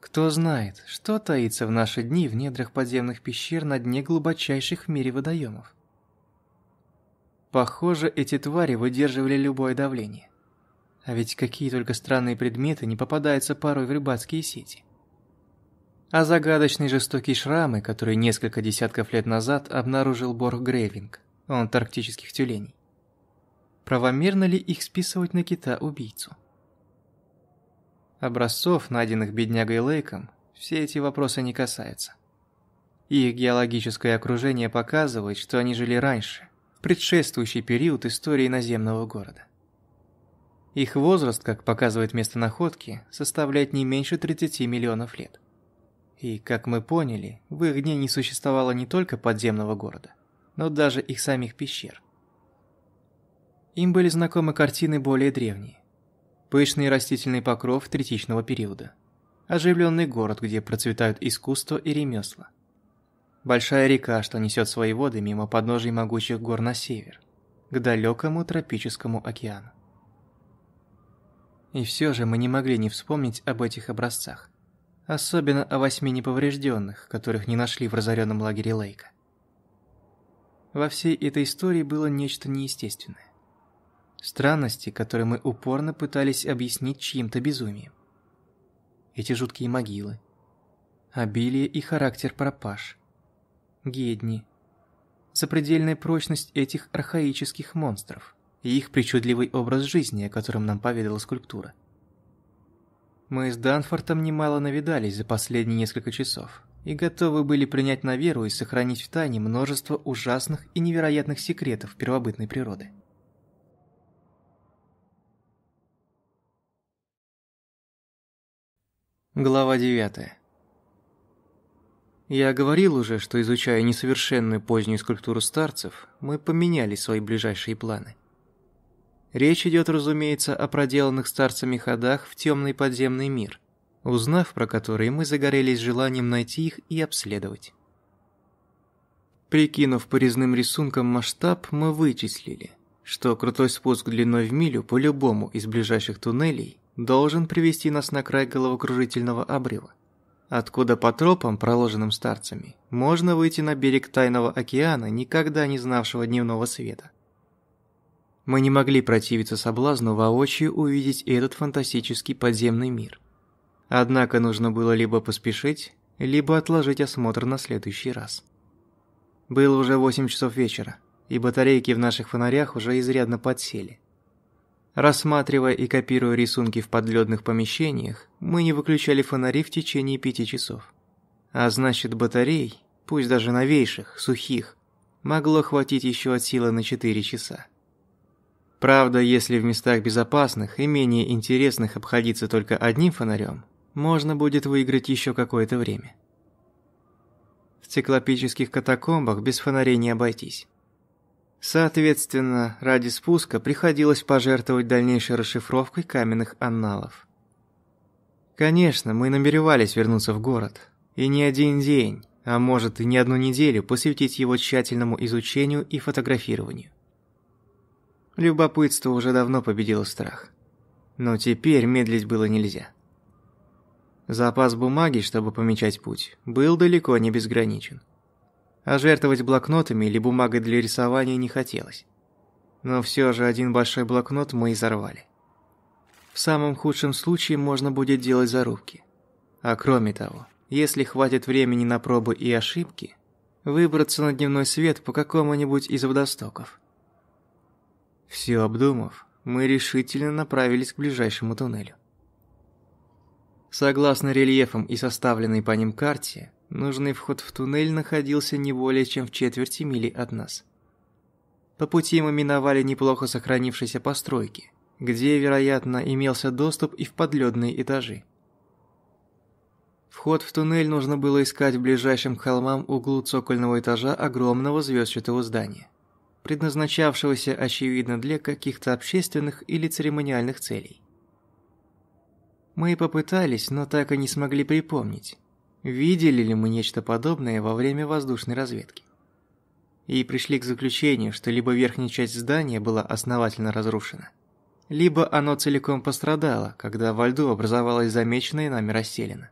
Кто знает, что таится в наши дни в недрах подземных пещер на дне глубочайших в мире водоемов. Похоже, эти твари выдерживали любое давление. А ведь какие только странные предметы не попадаются порой в рыбацкие сети. А загадочные жестокие шрамы, которые несколько десятков лет назад обнаружил Борг Грейвинг, он антарктических тюленей правомерно ли их списывать на кита-убийцу. Образцов, найденных беднягой Лейком, все эти вопросы не касаются. Их геологическое окружение показывает, что они жили раньше, предшествующий период истории наземного города. Их возраст, как показывает место находки, составляет не меньше 30 миллионов лет. И, как мы поняли, в их дне не существовало не только подземного города, но даже их самих пещер. Им были знакомы картины более древние. Пышный растительный покров третичного периода. Оживленный город, где процветают искусство и ремесла. Большая река, что несет свои воды мимо подножий могучих гор на север, к далекому тропическому океану. И все же мы не могли не вспомнить об этих образцах. Особенно о восьми неповрежденных, которых не нашли в разоренном лагере Лейка. Во всей этой истории было нечто неестественное. Странности, которые мы упорно пытались объяснить чьим-то безумием. Эти жуткие могилы. Обилие и характер пропаж. Гедни. Запредельная прочность этих архаических монстров и их причудливый образ жизни, о котором нам поведала скульптура. Мы с Данфортом немало навидались за последние несколько часов, и готовы были принять на веру и сохранить в тайне множество ужасных и невероятных секретов первобытной природы. Глава 9 Я говорил уже, что изучая несовершенную позднюю скульптуру старцев, мы поменяли свои ближайшие планы. Речь идет, разумеется, о проделанных старцами ходах в темный подземный мир, узнав про которые мы загорелись желанием найти их и обследовать. Прикинув по резным рисункам масштаб, мы вычислили, что крутой спуск длиной в милю по любому из ближайших туннелей должен привести нас на край головокружительного обрыва, откуда по тропам, проложенным старцами, можно выйти на берег тайного океана, никогда не знавшего дневного света. Мы не могли противиться соблазну воочию увидеть этот фантастический подземный мир. Однако нужно было либо поспешить, либо отложить осмотр на следующий раз. Было уже 8 часов вечера, и батарейки в наших фонарях уже изрядно подсели. Рассматривая и копируя рисунки в подледных помещениях, мы не выключали фонари в течение пяти часов. А значит, батарей, пусть даже новейших, сухих, могло хватить еще от силы на 4 часа. Правда, если в местах безопасных и менее интересных обходиться только одним фонарем, можно будет выиграть еще какое-то время. В циклопических катакомбах без фонарей не обойтись. Соответственно, ради спуска приходилось пожертвовать дальнейшей расшифровкой каменных анналов. Конечно, мы намеревались вернуться в город, и не один день, а может и не одну неделю посвятить его тщательному изучению и фотографированию. Любопытство уже давно победило страх. Но теперь медлить было нельзя. Запас бумаги, чтобы помечать путь, был далеко не безграничен а жертвовать блокнотами или бумагой для рисования не хотелось. Но все же один большой блокнот мы изорвали. В самом худшем случае можно будет делать зарубки. А кроме того, если хватит времени на пробы и ошибки, выбраться на дневной свет по какому-нибудь из водостоков. Все обдумав, мы решительно направились к ближайшему туннелю. Согласно рельефам и составленной по ним карте, Нужный вход в туннель находился не более чем в четверти мили от нас. По пути мы миновали неплохо сохранившиеся постройки, где, вероятно, имелся доступ и в подледные этажи. Вход в туннель нужно было искать в ближайшем к холмам углу цокольного этажа огромного звездчатого здания, предназначавшегося, очевидно, для каких-то общественных или церемониальных целей. Мы попытались, но так и не смогли припомнить, Видели ли мы нечто подобное во время воздушной разведки? И пришли к заключению, что либо верхняя часть здания была основательно разрушена, либо оно целиком пострадало, когда во льду образовалась замеченная нами расселена.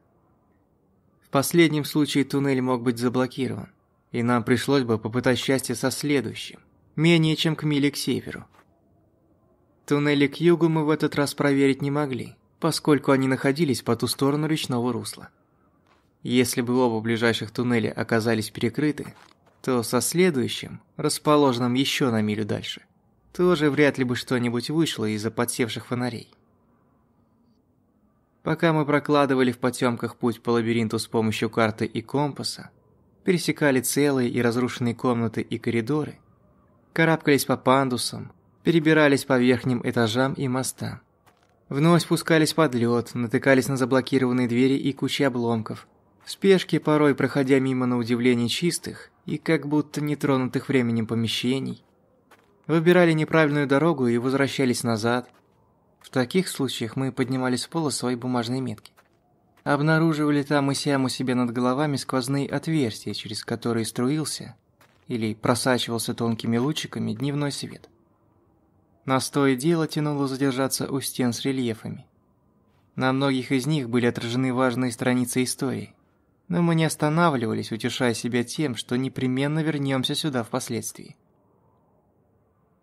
В последнем случае туннель мог быть заблокирован, и нам пришлось бы попытать счастье со следующим, менее чем к миле к северу. Туннели к югу мы в этот раз проверить не могли, поскольку они находились по ту сторону речного русла. Если бы оба ближайших туннеля оказались перекрыты, то со следующим, расположенным еще на милю дальше, тоже вряд ли бы что-нибудь вышло из-за подсевших фонарей. Пока мы прокладывали в потемках путь по лабиринту с помощью карты и компаса, пересекали целые и разрушенные комнаты и коридоры, карабкались по пандусам, перебирались по верхним этажам и мостам. Вновь спускались под лед, натыкались на заблокированные двери и кучи обломков, в спешке, порой проходя мимо на удивление чистых и как будто нетронутых временем помещений, выбирали неправильную дорогу и возвращались назад. В таких случаях мы поднимали с пола свои бумажные метки. Обнаруживали там и сям у себя над головами сквозные отверстия, через которые струился или просачивался тонкими лучиками дневной свет. Нас то дело тянуло задержаться у стен с рельефами. На многих из них были отражены важные страницы истории но мы не останавливались, утешая себя тем, что непременно вернемся сюда впоследствии.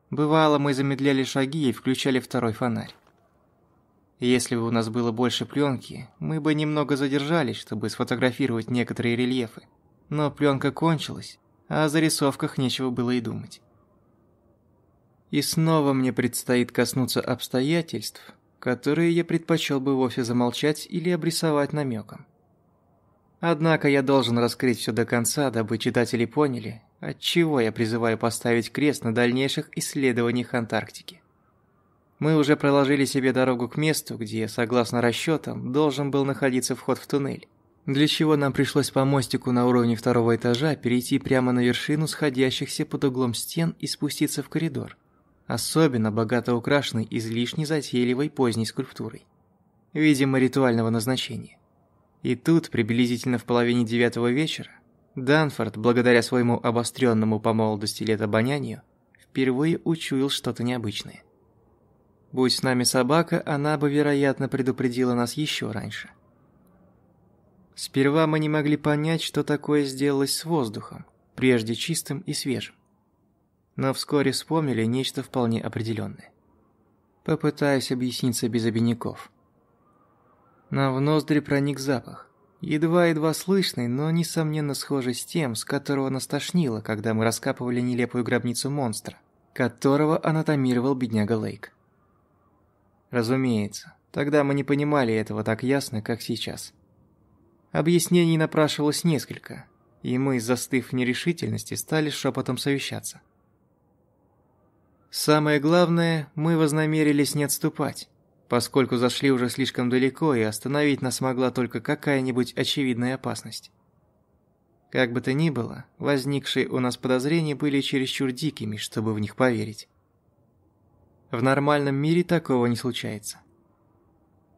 Бывало, мы замедляли шаги и включали второй фонарь. Если бы у нас было больше пленки, мы бы немного задержались, чтобы сфотографировать некоторые рельефы. Но пленка кончилась, а о зарисовках нечего было и думать. И снова мне предстоит коснуться обстоятельств, которые я предпочел бы вовсе замолчать или обрисовать намеком. Однако я должен раскрыть все до конца, дабы читатели поняли, отчего я призываю поставить крест на дальнейших исследованиях Антарктики. Мы уже проложили себе дорогу к месту, где, согласно расчетам, должен был находиться вход в туннель. Для чего нам пришлось по мостику на уровне второго этажа перейти прямо на вершину сходящихся под углом стен и спуститься в коридор, особенно богато украшенный излишне затейливой поздней скульптурой, видимо ритуального назначения. И тут, приблизительно в половине девятого вечера, Данфорд, благодаря своему обостренному по молодости лет обонянию, впервые учуял что-то необычное. Будь с нами собака, она бы, вероятно, предупредила нас еще раньше. Сперва мы не могли понять, что такое сделалось с воздухом, прежде чистым и свежим. Но вскоре вспомнили нечто вполне определенное. Попытаюсь объясниться без обиняков. Нам в ноздри проник запах. Едва-едва слышный, но, несомненно, схожий с тем, с которого нас тошнило, когда мы раскапывали нелепую гробницу монстра, которого анатомировал бедняга Лейк. Разумеется, тогда мы не понимали этого так ясно, как сейчас. Объяснений напрашивалось несколько, и мы, застыв в нерешительности, стали шепотом совещаться. Самое главное, мы вознамерились не отступать поскольку зашли уже слишком далеко, и остановить нас могла только какая-нибудь очевидная опасность. Как бы то ни было, возникшие у нас подозрения были чересчур дикими, чтобы в них поверить. В нормальном мире такого не случается.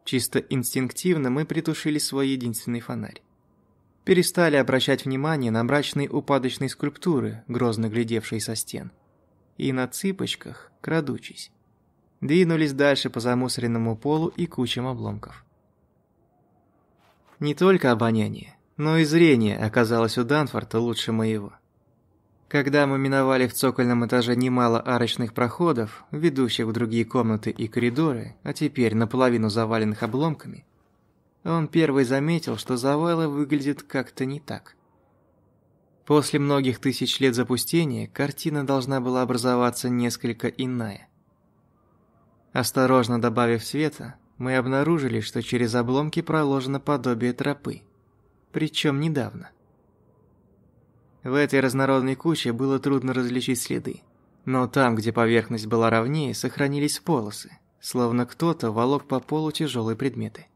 Чисто инстинктивно мы притушили свой единственный фонарь. Перестали обращать внимание на мрачные упадочные скульптуры, грозно глядевшие со стен. И на цыпочках, крадучись, двинулись дальше по замусоренному полу и кучам обломков. Не только обоняние, но и зрение оказалось у Данфорта лучше моего. Когда мы миновали в цокольном этаже немало арочных проходов, ведущих в другие комнаты и коридоры, а теперь наполовину заваленных обломками, он первый заметил, что завалы выглядят как-то не так. После многих тысяч лет запустения картина должна была образоваться несколько иная. Осторожно добавив света, мы обнаружили, что через обломки проложено подобие тропы. Причем недавно. В этой разнородной куче было трудно различить следы. Но там, где поверхность была ровнее, сохранились полосы, словно кто-то волок по полу тяжелые предметы.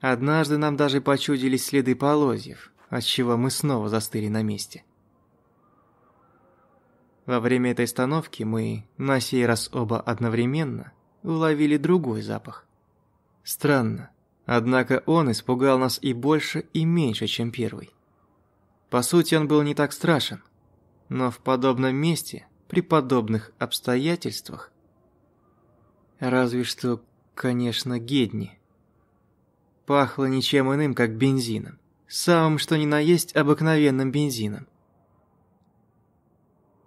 Однажды нам даже почудились следы полозьев, отчего мы снова застыли на месте. Во время этой остановки мы, на сей раз оба одновременно, уловили другой запах. Странно, однако он испугал нас и больше, и меньше, чем первый. По сути, он был не так страшен, но в подобном месте, при подобных обстоятельствах, разве что, конечно, Гедни, пахло ничем иным, как бензином, самым что ни на есть обыкновенным бензином.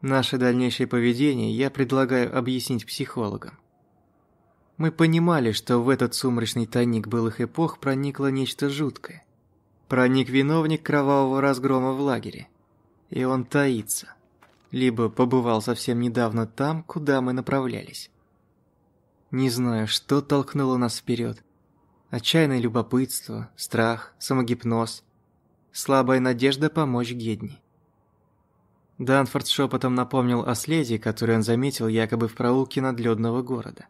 Наше дальнейшее поведение я предлагаю объяснить психологам. Мы понимали, что в этот сумрачный тайник былых эпох проникло нечто жуткое. Проник виновник кровавого разгрома в лагере. И он таится. Либо побывал совсем недавно там, куда мы направлялись. Не знаю, что толкнуло нас вперед. Отчаянное любопытство, страх, самогипноз, слабая надежда помочь Гедни. Данфорд шепотом напомнил о следе, который он заметил якобы в проулке надледного города.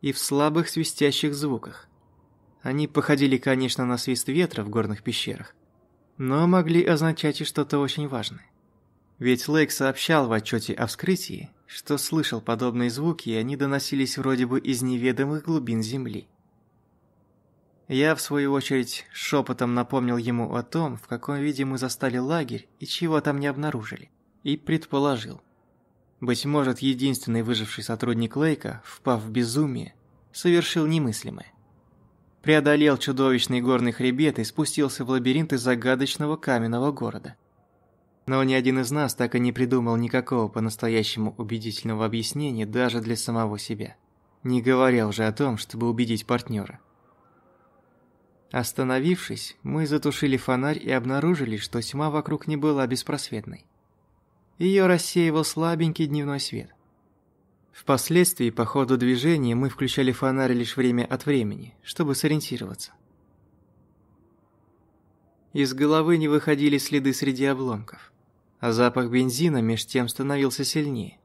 И в слабых свистящих звуках. Они походили, конечно, на свист ветра в горных пещерах, но могли означать и что-то очень важное. Ведь Лейк сообщал в отчете о вскрытии, что слышал подобные звуки, и они доносились вроде бы из неведомых глубин земли. Я, в свою очередь, шепотом напомнил ему о том, в каком виде мы застали лагерь и чего там не обнаружили и предположил. Быть может, единственный выживший сотрудник Лейка, впав в безумие, совершил немыслимое. Преодолел чудовищный горный хребет и спустился в лабиринты загадочного каменного города. Но ни один из нас так и не придумал никакого по-настоящему убедительного объяснения даже для самого себя. Не говоря уже о том, чтобы убедить партнера. Остановившись, мы затушили фонарь и обнаружили, что тьма вокруг не была беспросветной. Ее рассеивал слабенький дневной свет. Впоследствии по ходу движения мы включали фонарь лишь время от времени, чтобы сориентироваться. Из головы не выходили следы среди обломков, а запах бензина меж тем становился сильнее.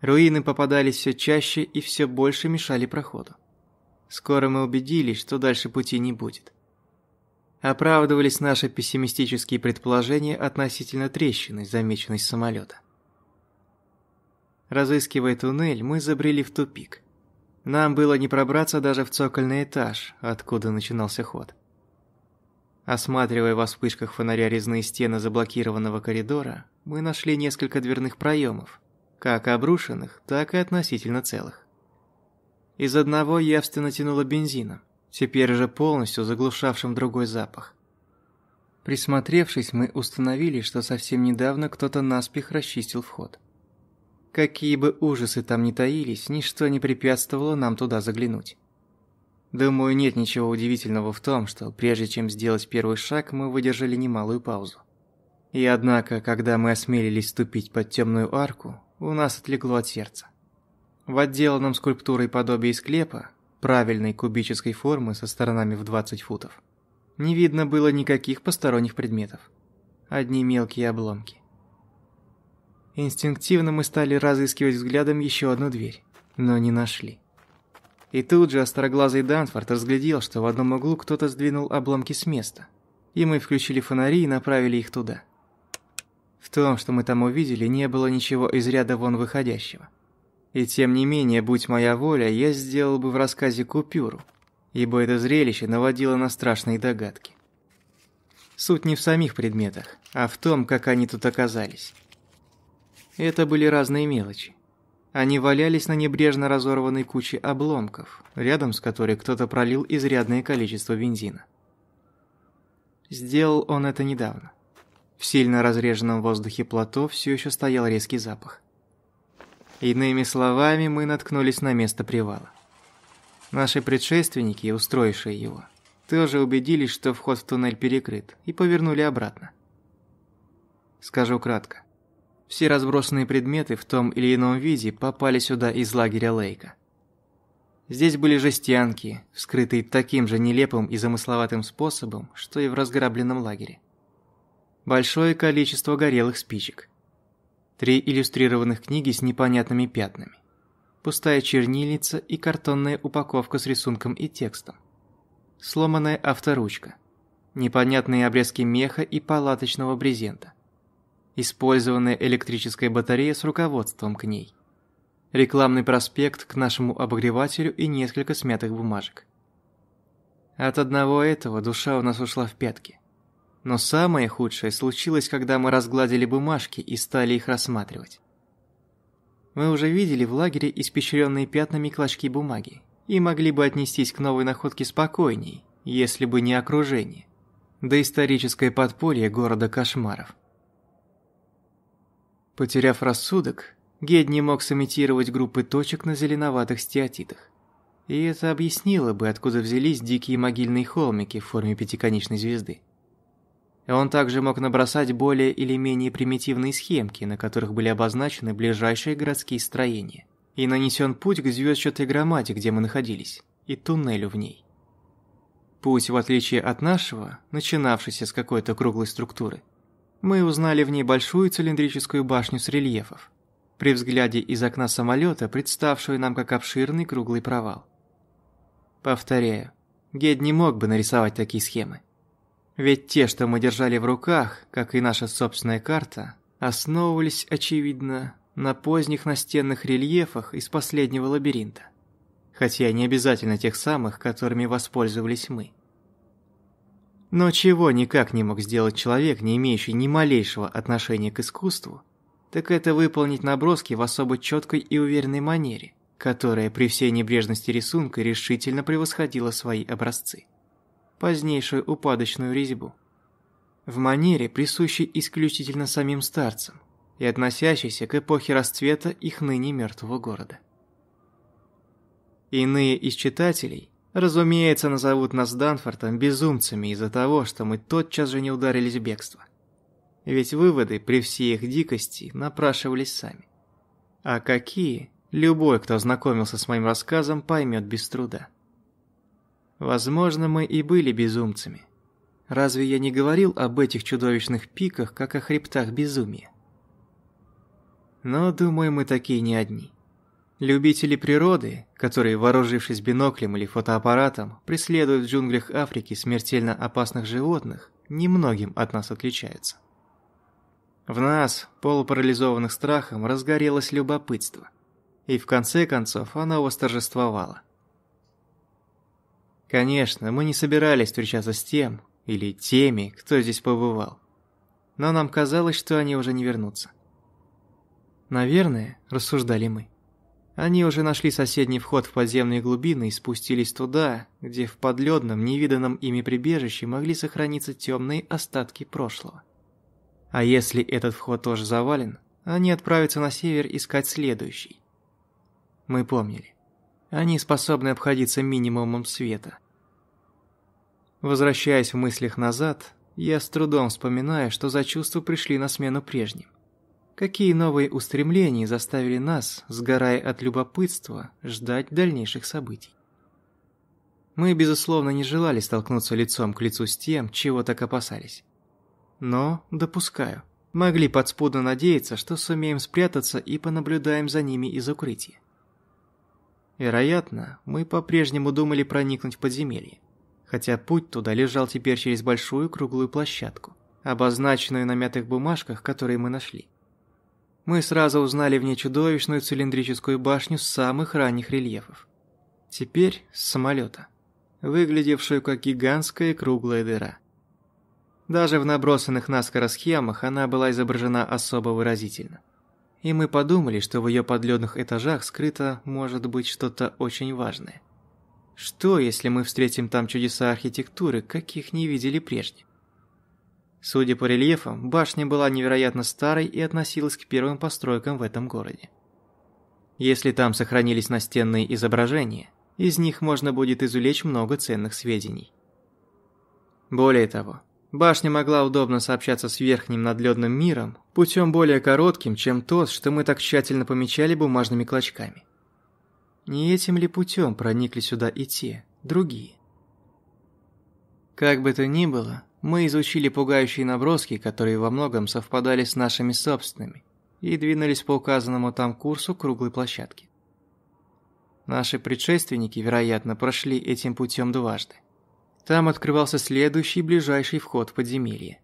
Руины попадались все чаще и все больше мешали проходу. Скоро мы убедились, что дальше пути не будет. Оправдывались наши пессимистические предположения относительно трещины, замеченной с самолета. Разыскивая туннель, мы забрели в тупик. Нам было не пробраться даже в цокольный этаж, откуда начинался ход. Осматривая во вспышках фонаря резные стены заблокированного коридора, мы нашли несколько дверных проемов, как обрушенных, так и относительно целых. Из одного явственно тянуло бензином, теперь же полностью заглушавшим другой запах. Присмотревшись, мы установили, что совсем недавно кто-то наспех расчистил вход. Какие бы ужасы там ни таились, ничто не препятствовало нам туда заглянуть. Думаю, нет ничего удивительного в том, что прежде чем сделать первый шаг, мы выдержали немалую паузу. И однако, когда мы осмелились ступить под темную арку, у нас отлегло от сердца. В отделанном скульптурой подобии склепа, правильной кубической формы со сторонами в 20 футов, не видно было никаких посторонних предметов. Одни мелкие обломки. Инстинктивно мы стали разыскивать взглядом еще одну дверь, но не нашли. И тут же остроглазый Данфорд разглядел, что в одном углу кто-то сдвинул обломки с места, и мы включили фонари и направили их туда. В том, что мы там увидели, не было ничего из ряда вон выходящего. И тем не менее, будь моя воля, я сделал бы в рассказе купюру, ибо это зрелище наводило на страшные догадки. Суть не в самих предметах, а в том, как они тут оказались. Это были разные мелочи. Они валялись на небрежно разорванной куче обломков, рядом с которой кто-то пролил изрядное количество бензина. Сделал он это недавно. В сильно разреженном воздухе плато все еще стоял резкий запах. Иными словами, мы наткнулись на место привала. Наши предшественники, устроившие его, тоже убедились, что вход в туннель перекрыт, и повернули обратно. Скажу кратко. Все разбросанные предметы в том или ином виде попали сюда из лагеря Лейка. Здесь были жестянки, вскрытые таким же нелепым и замысловатым способом, что и в разграбленном лагере большое количество горелых спичек. Три иллюстрированных книги с непонятными пятнами. Пустая чернильница и картонная упаковка с рисунком и текстом. Сломанная авторучка. Непонятные обрезки меха и палаточного брезента. Использованная электрическая батарея с руководством к ней. Рекламный проспект к нашему обогревателю и несколько смятых бумажек. От одного этого душа у нас ушла в пятки. Но самое худшее случилось, когда мы разгладили бумажки и стали их рассматривать. Мы уже видели в лагере испещренные пятнами клочки бумаги и могли бы отнестись к новой находке спокойней, если бы не окружение, да историческое подполье города кошмаров. Потеряв рассудок, Гед не мог сымитировать группы точек на зеленоватых стеатитах. И это объяснило бы, откуда взялись дикие могильные холмики в форме пятиконечной звезды. Он также мог набросать более или менее примитивные схемки, на которых были обозначены ближайшие городские строения. И нанесен путь к звездчатой громаде, где мы находились, и туннелю в ней. Путь, в отличие от нашего, начинавшийся с какой-то круглой структуры, мы узнали в ней большую цилиндрическую башню с рельефов, при взгляде из окна самолета, представшую нам как обширный круглый провал. Повторяю, Гед не мог бы нарисовать такие схемы. Ведь те, что мы держали в руках, как и наша собственная карта, основывались, очевидно, на поздних настенных рельефах из последнего лабиринта. Хотя не обязательно тех самых, которыми воспользовались мы. Но чего никак не мог сделать человек, не имеющий ни малейшего отношения к искусству, так это выполнить наброски в особо четкой и уверенной манере, которая при всей небрежности рисунка решительно превосходила свои образцы позднейшую упадочную резьбу. В манере, присущей исключительно самим старцам и относящейся к эпохе расцвета их ныне мертвого города. Иные из читателей, разумеется, назовут нас Данфортом безумцами из-за того, что мы тотчас же не ударились в бегство. Ведь выводы при всей их дикости напрашивались сами. А какие, любой, кто ознакомился с моим рассказом, поймет без труда. Возможно, мы и были безумцами. Разве я не говорил об этих чудовищных пиках, как о хребтах безумия? Но, думаю, мы такие не одни. Любители природы, которые, вооружившись биноклем или фотоаппаратом, преследуют в джунглях Африки смертельно опасных животных, немногим от нас отличаются. В нас, полупарализованных страхом, разгорелось любопытство. И в конце концов оно восторжествовало. Конечно, мы не собирались встречаться с тем, или теми, кто здесь побывал. Но нам казалось, что они уже не вернутся. Наверное, рассуждали мы. Они уже нашли соседний вход в подземные глубины и спустились туда, где в подледном, невиданном ими прибежище могли сохраниться темные остатки прошлого. А если этот вход тоже завален, они отправятся на север искать следующий. Мы помнили. Они способны обходиться минимумом света. Возвращаясь в мыслях назад, я с трудом вспоминаю, что за чувства пришли на смену прежним. Какие новые устремления заставили нас, сгорая от любопытства, ждать дальнейших событий? Мы, безусловно, не желали столкнуться лицом к лицу с тем, чего так опасались. Но, допускаю, могли подспудно надеяться, что сумеем спрятаться и понаблюдаем за ними из укрытия. Вероятно, мы по-прежнему думали проникнуть в подземелье, хотя путь туда лежал теперь через большую круглую площадку, обозначенную на мятых бумажках, которые мы нашли мы сразу узнали в ней чудовищную цилиндрическую башню самых ранних рельефов. Теперь с самолета, выглядевшую как гигантская круглая дыра. Даже в набросанных наскоро схемах она была изображена особо выразительно. И мы подумали, что в ее подледных этажах скрыто может быть что-то очень важное. Что, если мы встретим там чудеса архитектуры, каких не видели прежде? Судя по рельефам, башня была невероятно старой и относилась к первым постройкам в этом городе. Если там сохранились настенные изображения, из них можно будет извлечь много ценных сведений. Более того, башня могла удобно сообщаться с верхним надледным миром путем более коротким, чем тот, что мы так тщательно помечали бумажными клочками. Не этим ли путем проникли сюда и те, другие? Как бы то ни было, мы изучили пугающие наброски, которые во многом совпадали с нашими собственными, и двинулись по указанному там курсу круглой площадки. Наши предшественники, вероятно, прошли этим путем дважды. Там открывался следующий ближайший вход в подземелье.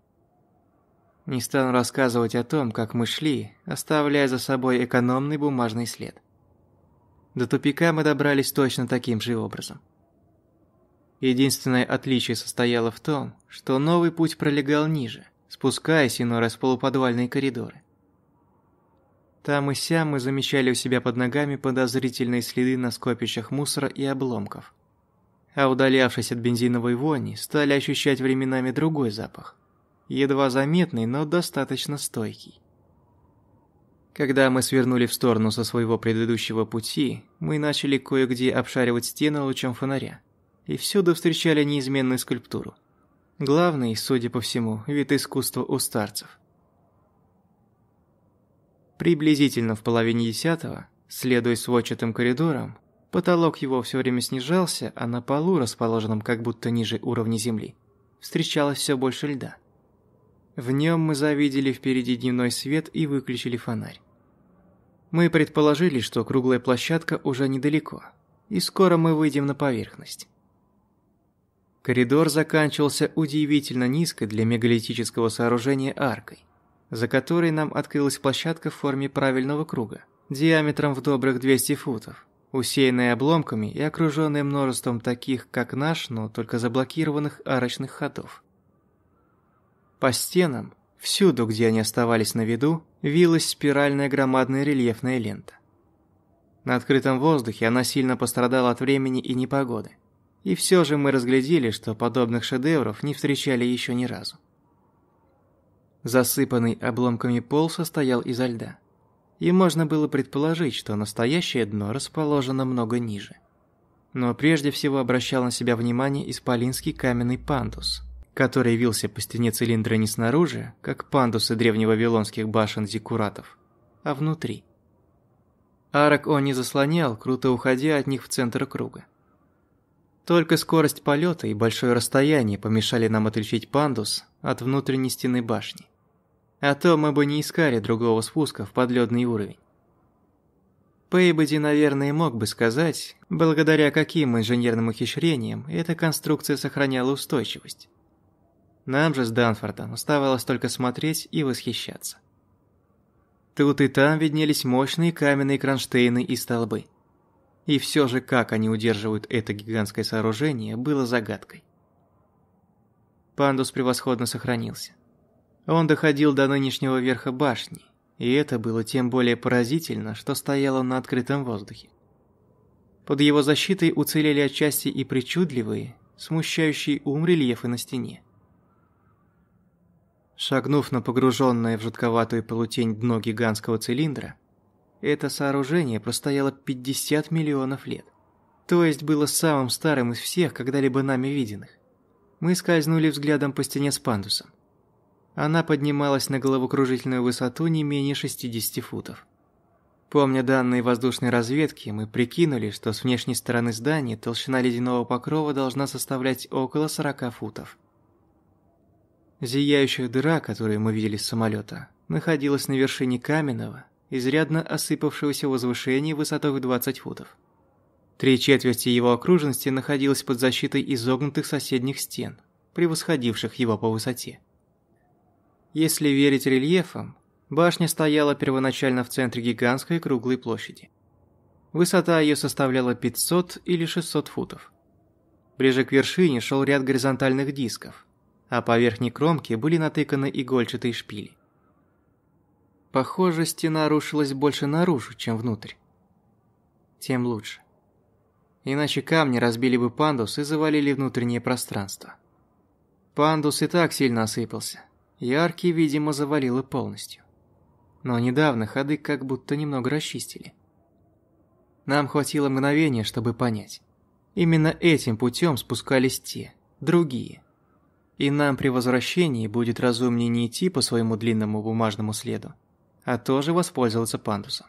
Не стану рассказывать о том, как мы шли, оставляя за собой экономный бумажный след. До тупика мы добрались точно таким же образом. Единственное отличие состояло в том, что новый путь пролегал ниже, спускаясь иной раз в полуподвальные коридоры. Там и сям мы замечали у себя под ногами подозрительные следы на скопищах мусора и обломков. А удалявшись от бензиновой вони, стали ощущать временами другой запах. Едва заметный, но достаточно стойкий. Когда мы свернули в сторону со своего предыдущего пути, мы начали кое-где обшаривать стены лучом фонаря и всюду встречали неизменную скульптуру. Главный, судя по всему, вид искусства у старцев. Приблизительно в половине десятого, следуя сводчатым коридорам, потолок его все время снижался, а на полу, расположенном как будто ниже уровня земли, встречалось все больше льда. В нем мы завидели впереди дневной свет и выключили фонарь. Мы предположили, что круглая площадка уже недалеко, и скоро мы выйдем на поверхность. Коридор заканчивался удивительно низкой для мегалитического сооружения аркой, за которой нам открылась площадка в форме правильного круга, диаметром в добрых 200 футов, усеянная обломками и окруженная множеством таких, как наш, но только заблокированных арочных ходов. По стенам, всюду, где они оставались на виду, вилась спиральная громадная рельефная лента. На открытом воздухе она сильно пострадала от времени и непогоды. И все же мы разглядели, что подобных шедевров не встречали еще ни разу. Засыпанный обломками пол состоял изо льда. И можно было предположить, что настоящее дно расположено много ниже. Но прежде всего обращал на себя внимание исполинский каменный пандус, который вился по стене цилиндра не снаружи, как пандусы древневавилонских башен зиккуратов, а внутри. Арок он не заслонял, круто уходя от них в центр круга. Только скорость полета и большое расстояние помешали нам отличить пандус от внутренней стены башни. А то мы бы не искали другого спуска в подледный уровень. Пейбоди, наверное, мог бы сказать, благодаря каким инженерным ухищрениям эта конструкция сохраняла устойчивость. Нам же с Данфордом оставалось только смотреть и восхищаться. Тут и там виднелись мощные каменные кронштейны и столбы. И все же, как они удерживают это гигантское сооружение, было загадкой. Пандус превосходно сохранился. Он доходил до нынешнего верха башни, и это было тем более поразительно, что стояло на открытом воздухе. Под его защитой уцелели отчасти и причудливые, смущающие ум рельефы на стене. Шагнув на погруженное в жутковатую полутень дно гигантского цилиндра, это сооружение простояло 50 миллионов лет. То есть было самым старым из всех, когда-либо нами виденных. Мы скользнули взглядом по стене с пандусом. Она поднималась на головокружительную высоту не менее 60 футов. Помня данные воздушной разведки, мы прикинули, что с внешней стороны здания толщина ледяного покрова должна составлять около 40 футов. Зияющая дыра, которую мы видели с самолета, находилась на вершине каменного, изрядно осыпавшегося возвышения высотой в 20 футов. Три четверти его окружности находилась под защитой изогнутых соседних стен, превосходивших его по высоте. Если верить рельефам, башня стояла первоначально в центре гигантской круглой площади. Высота ее составляла 500 или 600 футов. Ближе к вершине шел ряд горизонтальных дисков, а по верхней кромке были натыканы игольчатые шпили. Похоже, стена рушилась больше наружу, чем внутрь. Тем лучше. Иначе камни разбили бы пандус и завалили внутреннее пространство. Пандус и так сильно осыпался, Яркий, видимо, завалило полностью. Но недавно ходы как будто немного расчистили. Нам хватило мгновения, чтобы понять. Именно этим путем спускались те, другие. И нам при возвращении будет разумнее не идти по своему длинному бумажному следу, а тоже воспользоваться пандусом.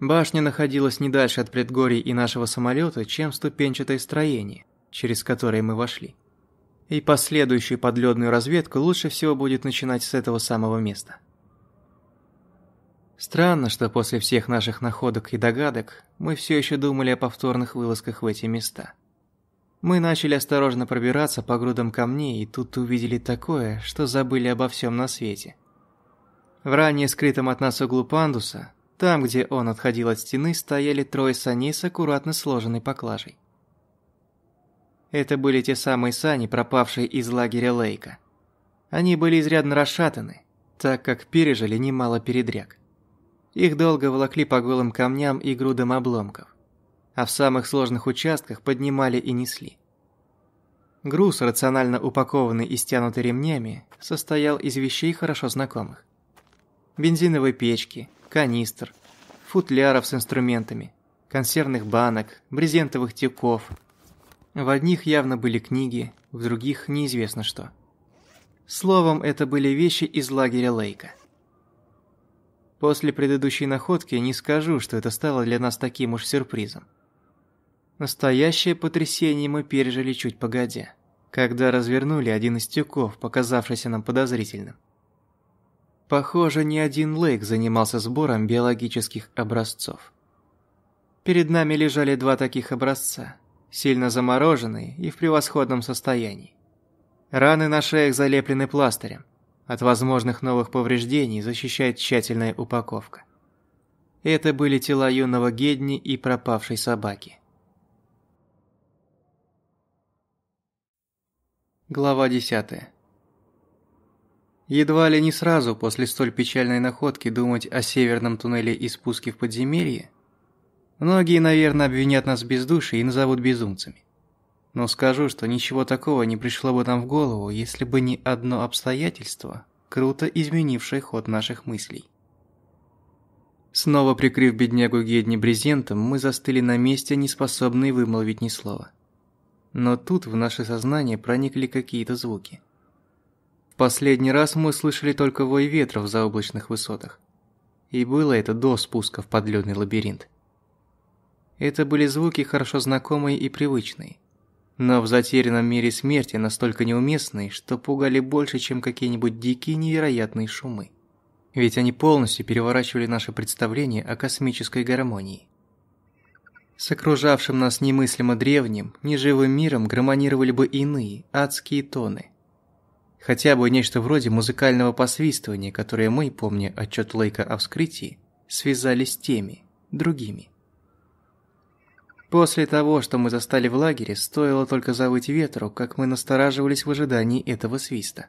Башня находилась не дальше от предгорий и нашего самолета, чем ступенчатое строение, через которое мы вошли и последующую подледную разведку лучше всего будет начинать с этого самого места. Странно, что после всех наших находок и догадок мы все еще думали о повторных вылазках в эти места. Мы начали осторожно пробираться по грудам камней и тут увидели такое, что забыли обо всем на свете. В ранее скрытом от нас углу пандуса, там, где он отходил от стены, стояли трое саней с аккуратно сложенной поклажей. Это были те самые сани, пропавшие из лагеря Лейка. Они были изрядно расшатаны, так как пережили немало передряг. Их долго волокли по голым камням и грудам обломков, а в самых сложных участках поднимали и несли. Груз, рационально упакованный и стянутый ремнями, состоял из вещей хорошо знакомых. Бензиновой печки, канистр, футляров с инструментами, консервных банок, брезентовых тюков – в одних явно были книги, в других неизвестно что. Словом, это были вещи из лагеря Лейка. После предыдущей находки не скажу, что это стало для нас таким уж сюрпризом. Настоящее потрясение мы пережили чуть погодя, когда развернули один из тюков, показавшийся нам подозрительным. Похоже, не один Лейк занимался сбором биологических образцов. Перед нами лежали два таких образца, сильно замороженные и в превосходном состоянии. Раны на шеях залеплены пластырем. От возможных новых повреждений защищает тщательная упаковка. Это были тела юного Гедни и пропавшей собаки. Глава 10. Едва ли не сразу после столь печальной находки думать о северном туннеле и спуске в подземелье Многие, наверное, обвинят нас в бездушии и назовут безумцами. Но скажу, что ничего такого не пришло бы нам в голову, если бы не одно обстоятельство, круто изменившее ход наших мыслей. Снова прикрыв беднягу Гедни брезентом, мы застыли на месте, не способные вымолвить ни слова. Но тут в наше сознание проникли какие-то звуки. В последний раз мы слышали только вой ветра в заоблачных высотах. И было это до спуска в подледный лабиринт. Это были звуки хорошо знакомые и привычные. Но в затерянном мире смерти настолько неуместные, что пугали больше, чем какие-нибудь дикие невероятные шумы. Ведь они полностью переворачивали наше представление о космической гармонии. С окружавшим нас немыслимо древним, неживым миром гармонировали бы иные, адские тоны. Хотя бы нечто вроде музыкального посвистывания, которое мы, помня отчет Лейка о вскрытии, связали с теми, другими. После того, что мы застали в лагере, стоило только завыть ветру, как мы настораживались в ожидании этого свиста.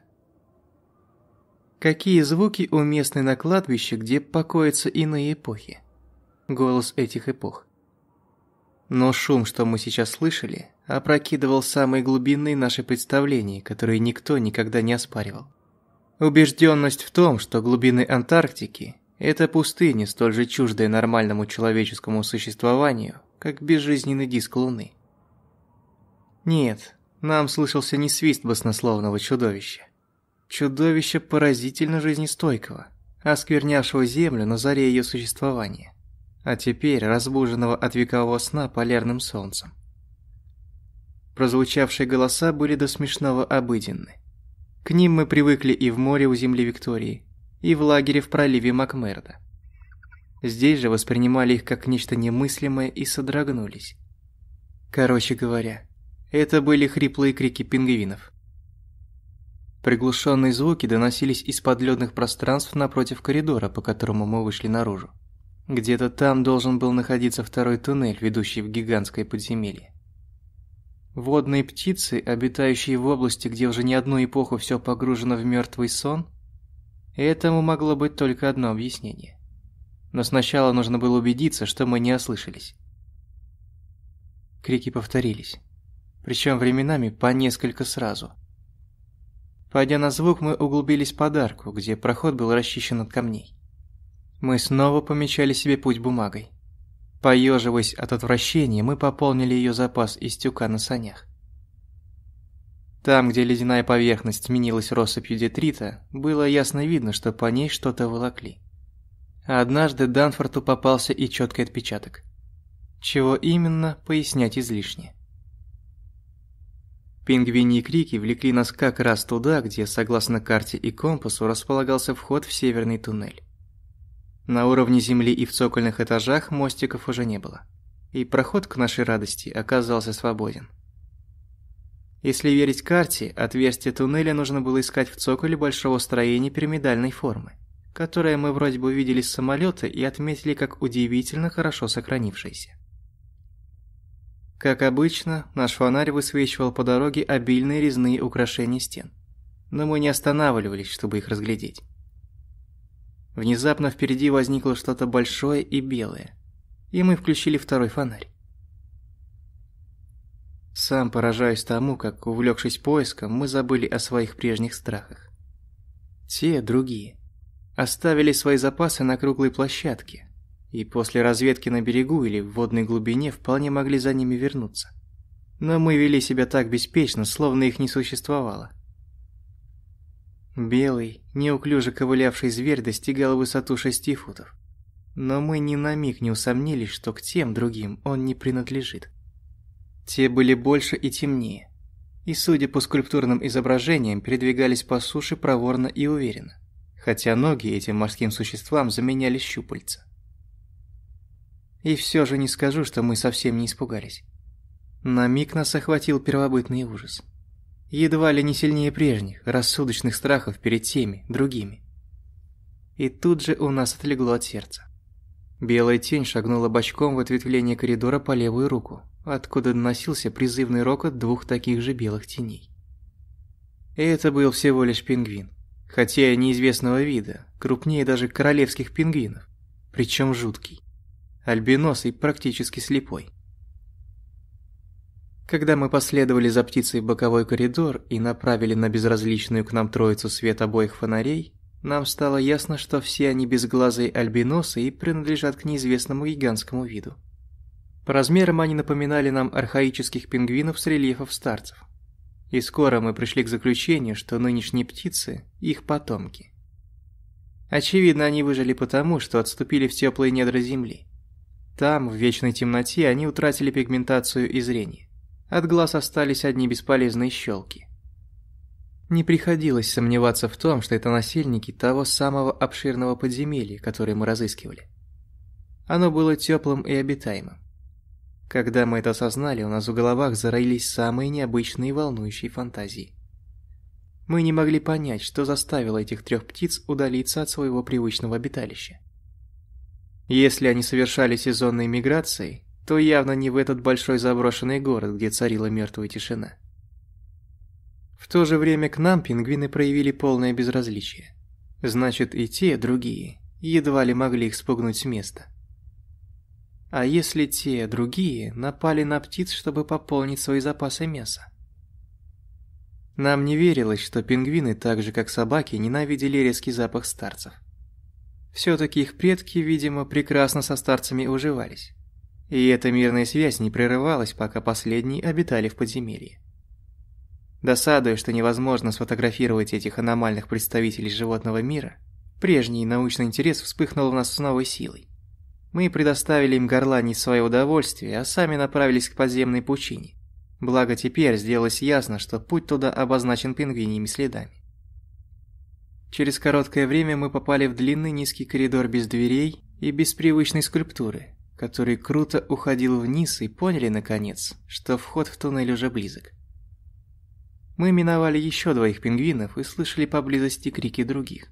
Какие звуки уместны на кладбище, где покоятся иные эпохи? Голос этих эпох. Но шум, что мы сейчас слышали, опрокидывал самые глубинные наши представления, которые никто никогда не оспаривал. Убежденность в том, что глубины Антарктики – это пустыня, столь же чуждая нормальному человеческому существованию, как безжизненный диск Луны. Нет, нам слышался не свист баснословного чудовища. Чудовище поразительно жизнестойкого, осквернявшего Землю на заре ее существования, а теперь разбуженного от векового сна полярным солнцем. Прозвучавшие голоса были до смешного обыденны. К ним мы привыкли и в море у земли Виктории, и в лагере в проливе Макмерда. Здесь же воспринимали их как нечто немыслимое и содрогнулись. Короче говоря, это были хриплые крики пингвинов. Приглушенные звуки доносились из подледных пространств напротив коридора, по которому мы вышли наружу. Где-то там должен был находиться второй туннель, ведущий в гигантское подземелье. Водные птицы, обитающие в области, где уже не одну эпоху все погружено в мертвый сон, этому могло быть только одно объяснение но сначала нужно было убедиться, что мы не ослышались. Крики повторились, причем временами по несколько сразу. Пойдя на звук, мы углубились под арку, где проход был расчищен от камней. Мы снова помечали себе путь бумагой. Поеживаясь от отвращения, мы пополнили ее запас из тюка на санях. Там, где ледяная поверхность сменилась россыпью детрита, было ясно видно, что по ней что-то волокли. А однажды Данфорту попался и четкий отпечаток. Чего именно, пояснять излишне. Пингвини и крики влекли нас как раз туда, где, согласно карте и компасу, располагался вход в северный туннель. На уровне земли и в цокольных этажах мостиков уже не было, и проход к нашей радости оказался свободен. Если верить карте, отверстие туннеля нужно было искать в цоколе большого строения пирамидальной формы которое мы вроде бы увидели с самолета и отметили как удивительно хорошо сохранившееся. Как обычно, наш фонарь высвечивал по дороге обильные резные украшения стен. Но мы не останавливались, чтобы их разглядеть. Внезапно впереди возникло что-то большое и белое, и мы включили второй фонарь. Сам поражаюсь тому, как, увлекшись поиском, мы забыли о своих прежних страхах. Те другие оставили свои запасы на круглой площадке, и после разведки на берегу или в водной глубине вполне могли за ними вернуться. Но мы вели себя так беспечно, словно их не существовало. Белый, неуклюже ковылявший зверь достигал высоту шести футов. Но мы ни на миг не усомнились, что к тем другим он не принадлежит. Те были больше и темнее, и, судя по скульптурным изображениям, передвигались по суше проворно и уверенно хотя ноги этим морским существам заменяли щупальца. И все же не скажу, что мы совсем не испугались. На миг нас охватил первобытный ужас. Едва ли не сильнее прежних, рассудочных страхов перед теми, другими. И тут же у нас отлегло от сердца. Белая тень шагнула бочком в ответвление коридора по левую руку, откуда доносился призывный рокот двух таких же белых теней. И это был всего лишь пингвин хотя и неизвестного вида, крупнее даже королевских пингвинов, причем жуткий, альбинос и практически слепой. Когда мы последовали за птицей в боковой коридор и направили на безразличную к нам троицу свет обоих фонарей, нам стало ясно, что все они безглазые альбиносы и принадлежат к неизвестному гигантскому виду. По размерам они напоминали нам архаических пингвинов с рельефов старцев. И скоро мы пришли к заключению, что нынешние птицы – их потомки. Очевидно, они выжили потому, что отступили в теплые недра земли. Там, в вечной темноте, они утратили пигментацию и зрение. От глаз остались одни бесполезные щелки. Не приходилось сомневаться в том, что это насильники того самого обширного подземелья, которое мы разыскивали. Оно было теплым и обитаемым. Когда мы это осознали, у нас в головах зароились самые необычные волнующие фантазии. Мы не могли понять, что заставило этих трех птиц удалиться от своего привычного обиталища. Если они совершали сезонные миграции, то явно не в этот большой заброшенный город, где царила мертвая тишина. В то же время к нам пингвины проявили полное безразличие. Значит, и те, другие, едва ли могли их спугнуть с места. А если те, другие, напали на птиц, чтобы пополнить свои запасы мяса? Нам не верилось, что пингвины, так же как собаки, ненавидели резкий запах старцев. Все-таки их предки, видимо, прекрасно со старцами уживались. И эта мирная связь не прерывалась, пока последние обитали в подземелье. Досадуя, что невозможно сфотографировать этих аномальных представителей животного мира, прежний научный интерес вспыхнул у нас с новой силой. Мы предоставили им горланить свое удовольствие, а сами направились к подземной пучине. Благо теперь сделалось ясно, что путь туда обозначен пингвиньими следами. Через короткое время мы попали в длинный низкий коридор без дверей и без привычной скульптуры, который круто уходил вниз и поняли, наконец, что вход в туннель уже близок. Мы миновали еще двоих пингвинов и слышали поблизости крики других.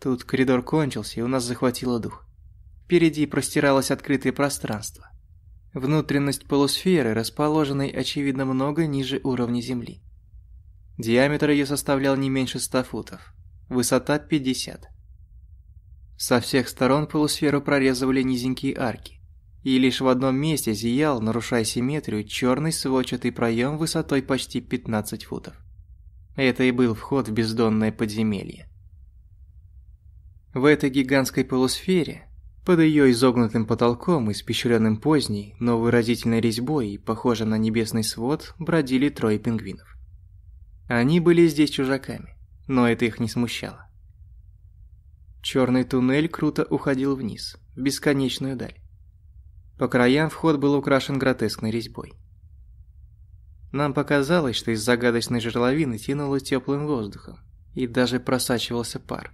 Тут коридор кончился, и у нас захватило дух. Впереди простиралось открытое пространство. Внутренность полусферы, расположенной, очевидно, много ниже уровня Земли. Диаметр ее составлял не меньше 100 футов, высота 50. Со всех сторон полусферу прорезывали низенькие арки, и лишь в одном месте зиял, нарушая симметрию, черный сводчатый проем высотой почти 15 футов. Это и был вход в бездонное подземелье. В этой гигантской полусфере под ее изогнутым потолком, испещренным поздней, но выразительной резьбой и похожим на небесный свод, бродили трое пингвинов. Они были здесь чужаками, но это их не смущало. Черный туннель круто уходил вниз, в бесконечную даль. По краям вход был украшен гротескной резьбой. Нам показалось, что из загадочной жерловины тянуло теплым воздухом, и даже просачивался пар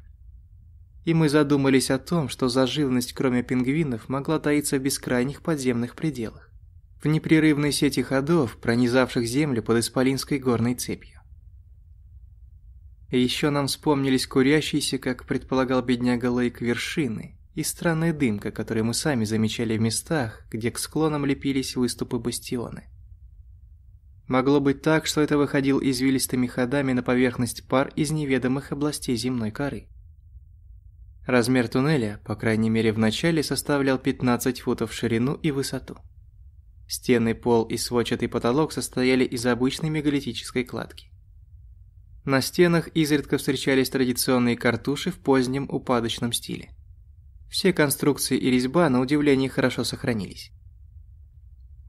и мы задумались о том, что за живность, кроме пингвинов, могла таиться в бескрайних подземных пределах, в непрерывной сети ходов, пронизавших землю под Исполинской горной цепью. Еще нам вспомнились курящиеся, как предполагал бедняга Лейк, вершины и странная дымка, которую мы сами замечали в местах, где к склонам лепились выступы бастионы. Могло быть так, что это выходил извилистыми ходами на поверхность пар из неведомых областей земной коры. Размер туннеля, по крайней мере в начале, составлял 15 футов в ширину и высоту. Стены, пол и сводчатый потолок состояли из обычной мегалитической кладки. На стенах изредка встречались традиционные картуши в позднем упадочном стиле. Все конструкции и резьба, на удивление, хорошо сохранились.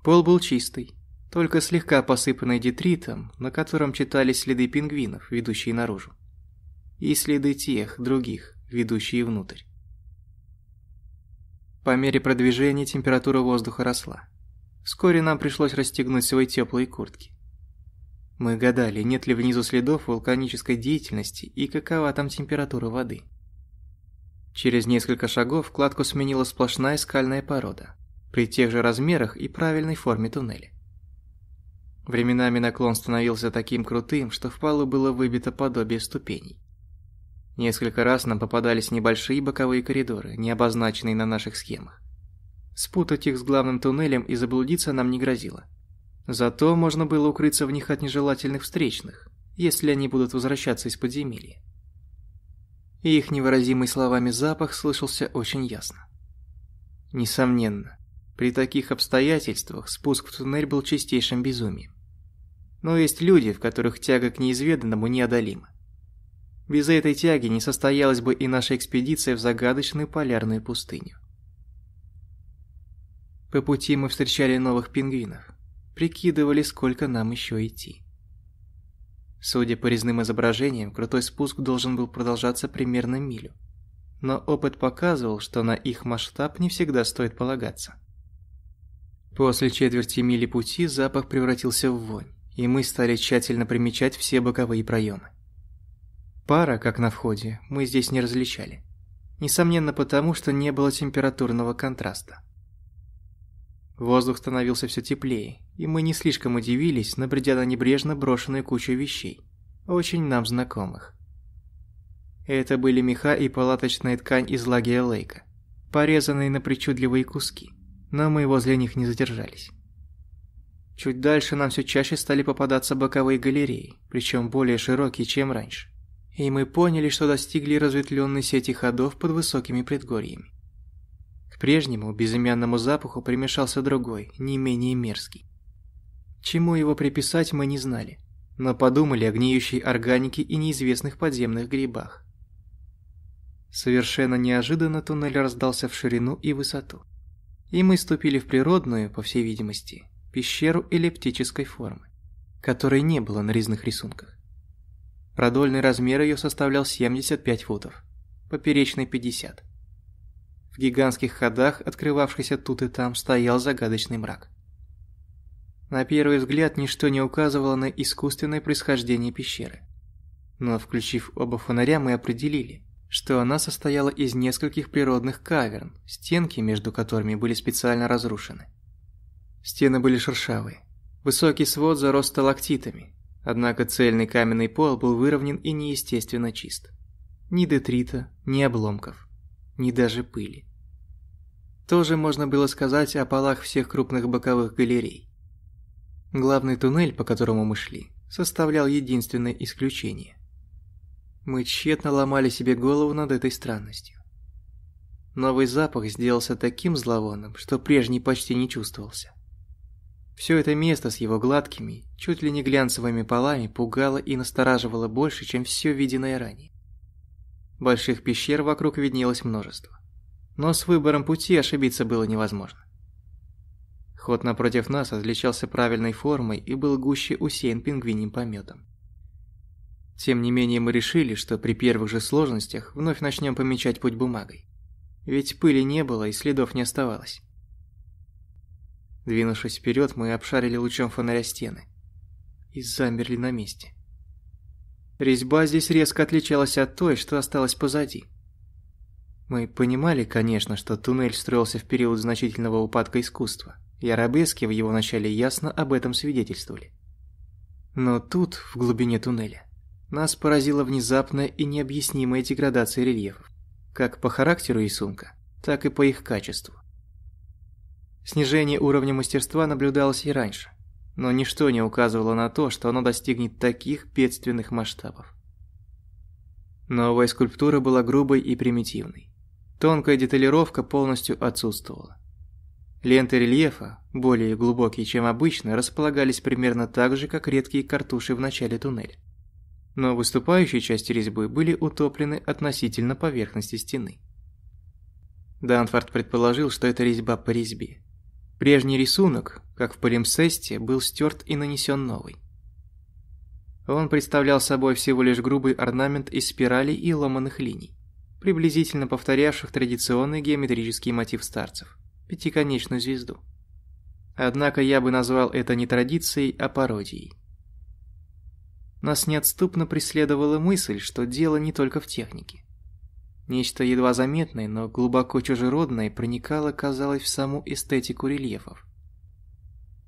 Пол был чистый, только слегка посыпанный детритом, на котором читались следы пингвинов, ведущие наружу. И следы тех, других, ведущие внутрь. По мере продвижения температура воздуха росла. Вскоре нам пришлось расстегнуть свои теплые куртки. Мы гадали, нет ли внизу следов вулканической деятельности и какова там температура воды. Через несколько шагов кладку сменила сплошная скальная порода, при тех же размерах и правильной форме туннеля. Временами наклон становился таким крутым, что в полу было выбито подобие ступеней. Несколько раз нам попадались небольшие боковые коридоры, не обозначенные на наших схемах. Спутать их с главным туннелем и заблудиться нам не грозило. Зато можно было укрыться в них от нежелательных встречных, если они будут возвращаться из подземелья. И их невыразимый словами запах слышался очень ясно. Несомненно, при таких обстоятельствах спуск в туннель был чистейшим безумием. Но есть люди, в которых тяга к неизведанному неодолима. Без этой тяги не состоялась бы и наша экспедиция в загадочную полярную пустыню. По пути мы встречали новых пингвинов, прикидывали, сколько нам еще идти. Судя по резным изображениям, крутой спуск должен был продолжаться примерно милю. но опыт показывал, что на их масштаб не всегда стоит полагаться. После четверти мили пути запах превратился в вонь, и мы стали тщательно примечать все боковые проемы. Пара, как на входе, мы здесь не различали. Несомненно потому, что не было температурного контраста. Воздух становился все теплее, и мы не слишком удивились, набредя на небрежно брошенную кучу вещей, очень нам знакомых. Это были меха и палаточная ткань из лагеря Лейка, порезанные на причудливые куски, но мы возле них не задержались. Чуть дальше нам все чаще стали попадаться боковые галереи, причем более широкие, чем раньше. И мы поняли, что достигли разветвленной сети ходов под высокими предгорьями. К прежнему безымянному запаху примешался другой, не менее мерзкий. Чему его приписать мы не знали, но подумали о гниющей органике и неизвестных подземных грибах. Совершенно неожиданно туннель раздался в ширину и высоту. И мы ступили в природную, по всей видимости, пещеру эллиптической формы, которой не было на резных рисунках. Продольный размер ее составлял 75 футов, поперечный 50. В гигантских ходах, открывавшихся тут и там, стоял загадочный мрак. На первый взгляд ничто не указывало на искусственное происхождение пещеры. Но включив оба фонаря, мы определили, что она состояла из нескольких природных каверн, стенки между которыми были специально разрушены. Стены были шершавые. Высокий свод зарос сталактитами, однако цельный каменный пол был выровнен и неестественно чист. Ни детрита, ни обломков, ни даже пыли. Тоже можно было сказать о полах всех крупных боковых галерей. Главный туннель, по которому мы шли, составлял единственное исключение. Мы тщетно ломали себе голову над этой странностью. Новый запах сделался таким зловонным, что прежний почти не чувствовался. Все это место с его гладкими, чуть ли не глянцевыми полами пугало и настораживало больше, чем все виденное ранее. Больших пещер вокруг виднелось множество. Но с выбором пути ошибиться было невозможно. Ход напротив нас отличался правильной формой и был гуще усеян пингвиним пометом. Тем не менее мы решили, что при первых же сложностях вновь начнем помечать путь бумагой. Ведь пыли не было и следов не оставалось. Двинувшись вперед, мы обшарили лучом фонаря стены. И замерли на месте. Резьба здесь резко отличалась от той, что осталась позади. Мы понимали, конечно, что туннель строился в период значительного упадка искусства, и арабески в его начале ясно об этом свидетельствовали. Но тут, в глубине туннеля, нас поразила внезапная и необъяснимая деградация рельефов, как по характеру рисунка, так и по их качеству. Снижение уровня мастерства наблюдалось и раньше, но ничто не указывало на то, что оно достигнет таких бедственных масштабов. Новая скульптура была грубой и примитивной. Тонкая деталировка полностью отсутствовала. Ленты рельефа, более глубокие, чем обычно, располагались примерно так же, как редкие картуши в начале туннеля но выступающие части резьбы были утоплены относительно поверхности стены. Данфорд предположил, что это резьба по резьбе. Прежний рисунок, как в полимсесте, был стерт и нанесен новый. Он представлял собой всего лишь грубый орнамент из спиралей и ломаных линий, приблизительно повторявших традиционный геометрический мотив старцев – пятиконечную звезду. Однако я бы назвал это не традицией, а пародией. Нас неотступно преследовала мысль, что дело не только в технике. Нечто едва заметное, но глубоко чужеродное проникало, казалось, в саму эстетику рельефов.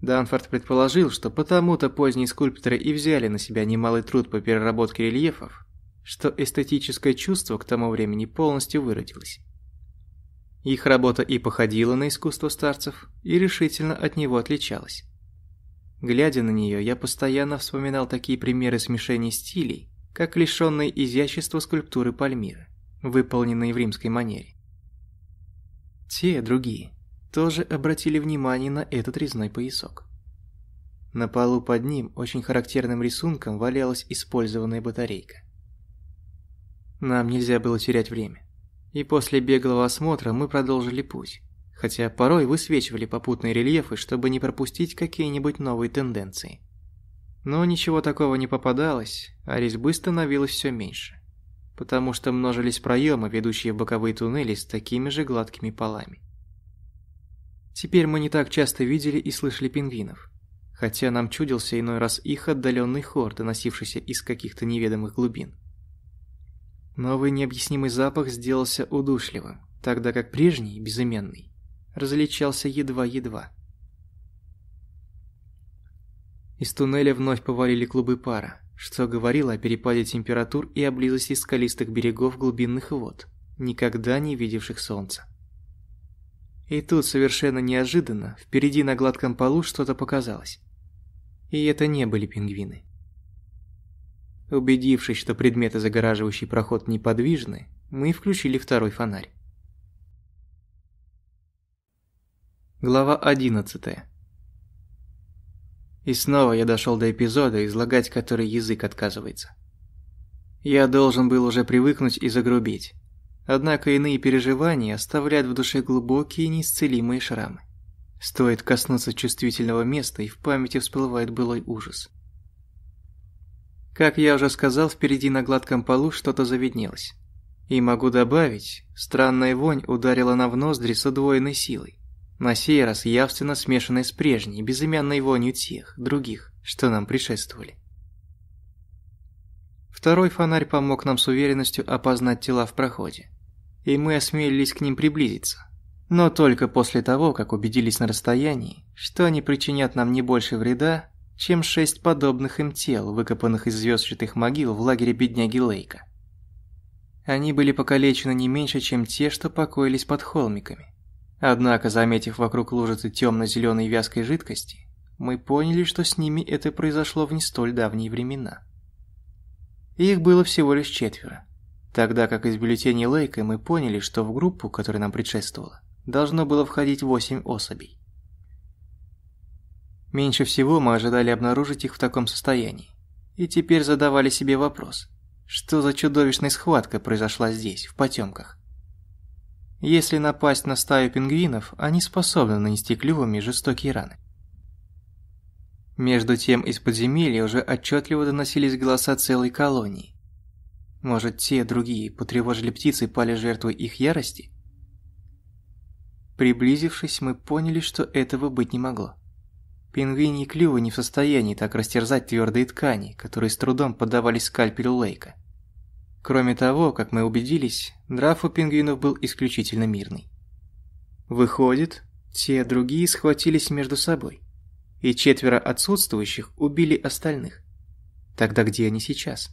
Данфорд предположил, что потому-то поздние скульпторы и взяли на себя немалый труд по переработке рельефов, что эстетическое чувство к тому времени полностью выродилось. Их работа и походила на искусство старцев, и решительно от него отличалась. Глядя на нее, я постоянно вспоминал такие примеры смешения стилей, как лишенные изящества скульптуры Пальмиры, выполненные в римской манере. Те, другие, тоже обратили внимание на этот резной поясок. На полу под ним очень характерным рисунком валялась использованная батарейка. Нам нельзя было терять время. И после беглого осмотра мы продолжили путь хотя порой высвечивали попутные рельефы, чтобы не пропустить какие-нибудь новые тенденции. Но ничего такого не попадалось, а резьбы становилось все меньше. Потому что множились проемы, ведущие в боковые туннели с такими же гладкими полами. Теперь мы не так часто видели и слышали пингвинов, хотя нам чудился иной раз их отдаленный хор, доносившийся из каких-то неведомых глубин. Новый необъяснимый запах сделался удушливым, тогда как прежний, безыменный, различался едва-едва. Из туннеля вновь повалили клубы пара, что говорило о перепаде температур и о близости скалистых берегов глубинных вод, никогда не видевших солнца. И тут совершенно неожиданно впереди на гладком полу что-то показалось. И это не были пингвины. Убедившись, что предметы, загораживающие проход, неподвижны, мы включили второй фонарь. Глава 11. И снова я дошел до эпизода, излагать который язык отказывается. Я должен был уже привыкнуть и загрубить. Однако иные переживания оставляют в душе глубокие неисцелимые шрамы. Стоит коснуться чувствительного места, и в памяти всплывает былой ужас. Как я уже сказал, впереди на гладком полу что-то заведнелось. И могу добавить, странная вонь ударила нам в ноздри с удвоенной силой на сей раз явственно смешанной с прежней, безымянной вонью тех, других, что нам предшествовали. Второй фонарь помог нам с уверенностью опознать тела в проходе, и мы осмелились к ним приблизиться, но только после того, как убедились на расстоянии, что они причинят нам не больше вреда, чем шесть подобных им тел, выкопанных из звездчатых могил в лагере бедняги Лейка. Они были покалечены не меньше, чем те, что покоились под холмиками. Однако, заметив вокруг лужицы темно-зеленой вязкой жидкости, мы поняли, что с ними это произошло в не столь давние времена. Их было всего лишь четверо, тогда как из бюллетеней Лейка мы поняли, что в группу, которая нам предшествовала, должно было входить восемь особей. Меньше всего мы ожидали обнаружить их в таком состоянии, и теперь задавали себе вопрос, что за чудовищная схватка произошла здесь, в потемках. Если напасть на стаю пингвинов, они способны нанести клювами жестокие раны. Между тем из подземелья уже отчетливо доносились голоса целой колонии. Может, те другие потревожили птицы и пали жертвой их ярости? Приблизившись, мы поняли, что этого быть не могло. Пингвиньи клювы не в состоянии так растерзать твердые ткани, которые с трудом поддавались скальпелю Лейка. Кроме того, как мы убедились, нрав у пингвинов был исключительно мирный. Выходит, те другие схватились между собой, и четверо отсутствующих убили остальных. Тогда где они сейчас?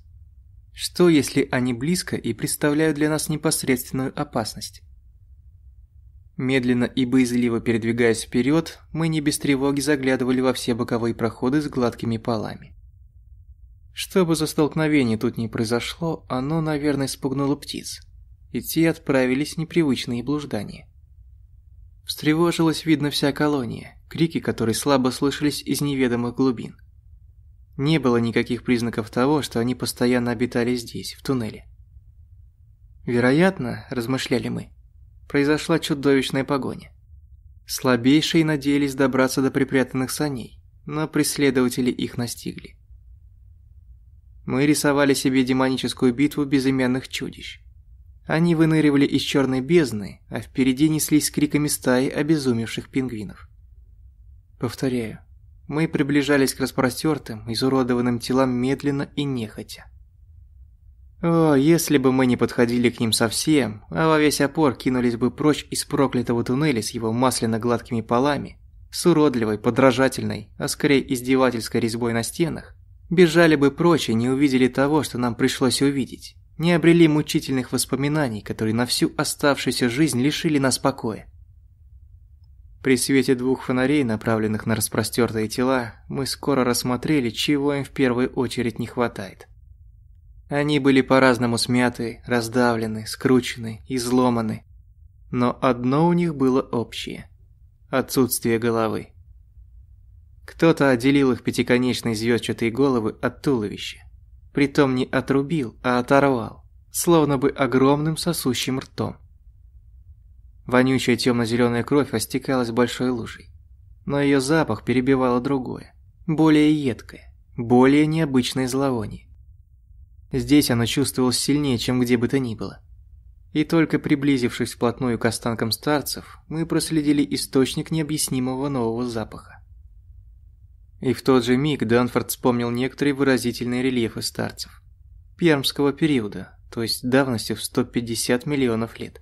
Что, если они близко и представляют для нас непосредственную опасность? Медленно и боязливо передвигаясь вперед, мы не без тревоги заглядывали во все боковые проходы с гладкими полами. Что бы за столкновение тут ни произошло, оно, наверное, спугнуло птиц, и те отправились в непривычные блуждания. Встревожилась, видно, вся колония, крики которой слабо слышались из неведомых глубин. Не было никаких признаков того, что они постоянно обитали здесь, в туннеле. Вероятно, размышляли мы, произошла чудовищная погоня. Слабейшие надеялись добраться до припрятанных саней, но преследователи их настигли. Мы рисовали себе демоническую битву безымянных чудищ. Они выныривали из черной бездны, а впереди неслись криками стаи обезумевших пингвинов. Повторяю, мы приближались к распростертым, изуродованным телам медленно и нехотя. О, если бы мы не подходили к ним совсем, а во весь опор кинулись бы прочь из проклятого туннеля с его масляно-гладкими полами, с уродливой, подражательной, а скорее издевательской резьбой на стенах, Бежали бы прочь и не увидели того, что нам пришлось увидеть. Не обрели мучительных воспоминаний, которые на всю оставшуюся жизнь лишили нас покоя. При свете двух фонарей, направленных на распростертые тела, мы скоро рассмотрели, чего им в первую очередь не хватает. Они были по-разному смяты, раздавлены, скручены, изломаны. Но одно у них было общее – отсутствие головы. Кто-то отделил их пятиконечные звездчатые головы от туловища. Притом не отрубил, а оторвал, словно бы огромным сосущим ртом. Вонючая темно-зеленая кровь растекалась большой лужей. Но ее запах перебивало другое, более едкое, более необычное зловоние. Здесь оно чувствовалось сильнее, чем где бы то ни было. И только приблизившись вплотную к останкам старцев, мы проследили источник необъяснимого нового запаха. И в тот же миг Данфорд вспомнил некоторые выразительные рельефы старцев. Пермского периода, то есть давностью в 150 миллионов лет.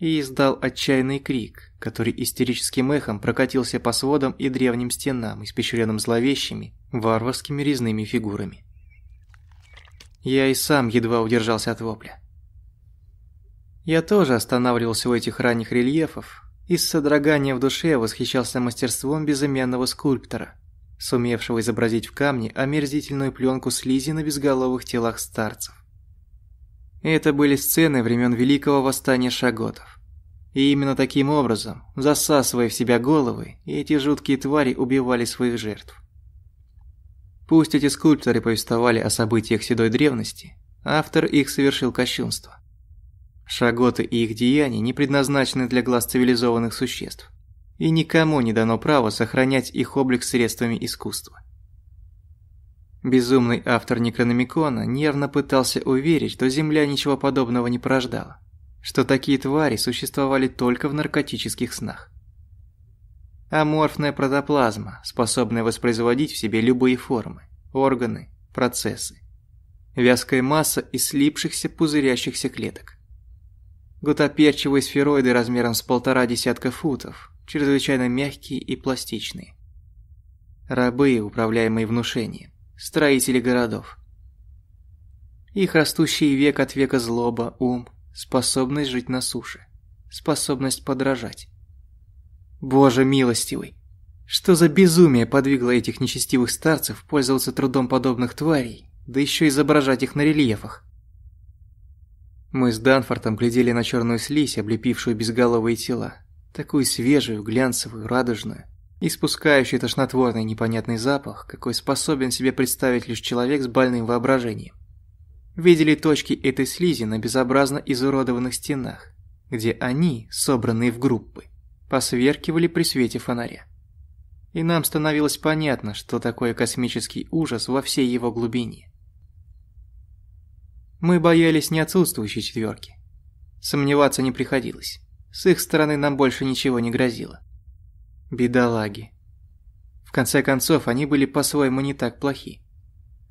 И издал отчаянный крик, который истерическим эхом прокатился по сводам и древним стенам, испещренным зловещими, варварскими резными фигурами. Я и сам едва удержался от вопля. Я тоже останавливался у этих ранних рельефов и с содроганием в душе восхищался мастерством безымянного скульптора, сумевшего изобразить в камне омерзительную пленку слизи на безголовых телах старцев. Это были сцены времен Великого Восстания Шаготов. И именно таким образом, засасывая в себя головы, эти жуткие твари убивали своих жертв. Пусть эти скульпторы повествовали о событиях седой древности, автор их совершил кощунство. Шаготы и их деяния не предназначены для глаз цивилизованных существ, и никому не дано право сохранять их облик средствами искусства. Безумный автор Некрономикона нервно пытался уверить, что Земля ничего подобного не порождала, что такие твари существовали только в наркотических снах. Аморфная протоплазма, способная воспроизводить в себе любые формы, органы, процессы. Вязкая масса из слипшихся пузырящихся клеток. Гутоперчивые сфероиды размером с полтора десятка футов, чрезвычайно мягкие и пластичные. Рабы, управляемые внушением, строители городов. Их растущий век от века злоба, ум, способность жить на суше, способность подражать. Боже милостивый! Что за безумие подвигло этих нечестивых старцев пользоваться трудом подобных тварей, да еще изображать их на рельефах? Мы с Данфортом глядели на черную слизь, облепившую безголовые тела, такую свежую, глянцевую, радужную, испускающую тошнотворный непонятный запах, какой способен себе представить лишь человек с больным воображением. Видели точки этой слизи на безобразно изуродованных стенах, где они, собранные в группы, посверкивали при свете фонаря. И нам становилось понятно, что такое космический ужас во всей его глубине. Мы боялись не отсутствующей четверки. Сомневаться не приходилось. С их стороны нам больше ничего не грозило. Бедолаги. В конце концов, они были по-своему не так плохи.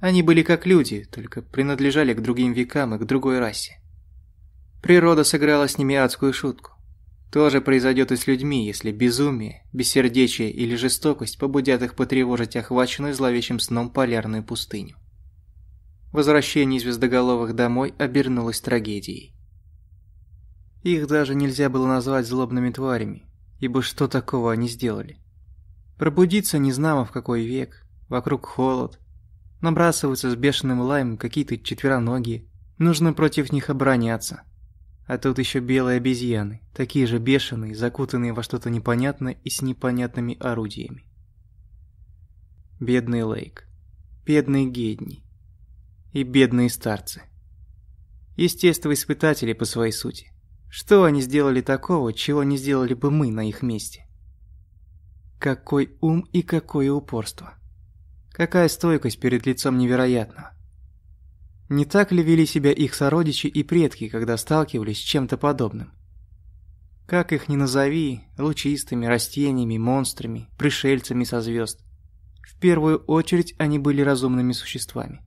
Они были как люди, только принадлежали к другим векам и к другой расе. Природа сыграла с ними адскую шутку. То же произойдет и с людьми, если безумие, бессердечие или жестокость побудят их потревожить охваченную зловещим сном полярную пустыню. Возвращение звездоголовых домой обернулось трагедией. Их даже нельзя было назвать злобными тварями, ибо что такого они сделали? Пробудиться незнамо в какой век, вокруг холод, набрасываются с бешеным лаем какие-то четвероногие, нужно против них обороняться – а тут еще белые обезьяны, такие же бешеные, закутанные во что-то непонятное и с непонятными орудиями. Бедный Лейк. Бедные Гедни. И бедные старцы. Естествоиспытатели по своей сути. Что они сделали такого, чего не сделали бы мы на их месте? Какой ум и какое упорство. Какая стойкость перед лицом невероятного. Не так ли вели себя их сородичи и предки, когда сталкивались с чем-то подобным? Как их ни назови, лучистыми, растениями, монстрами, пришельцами со звезд. В первую очередь они были разумными существами.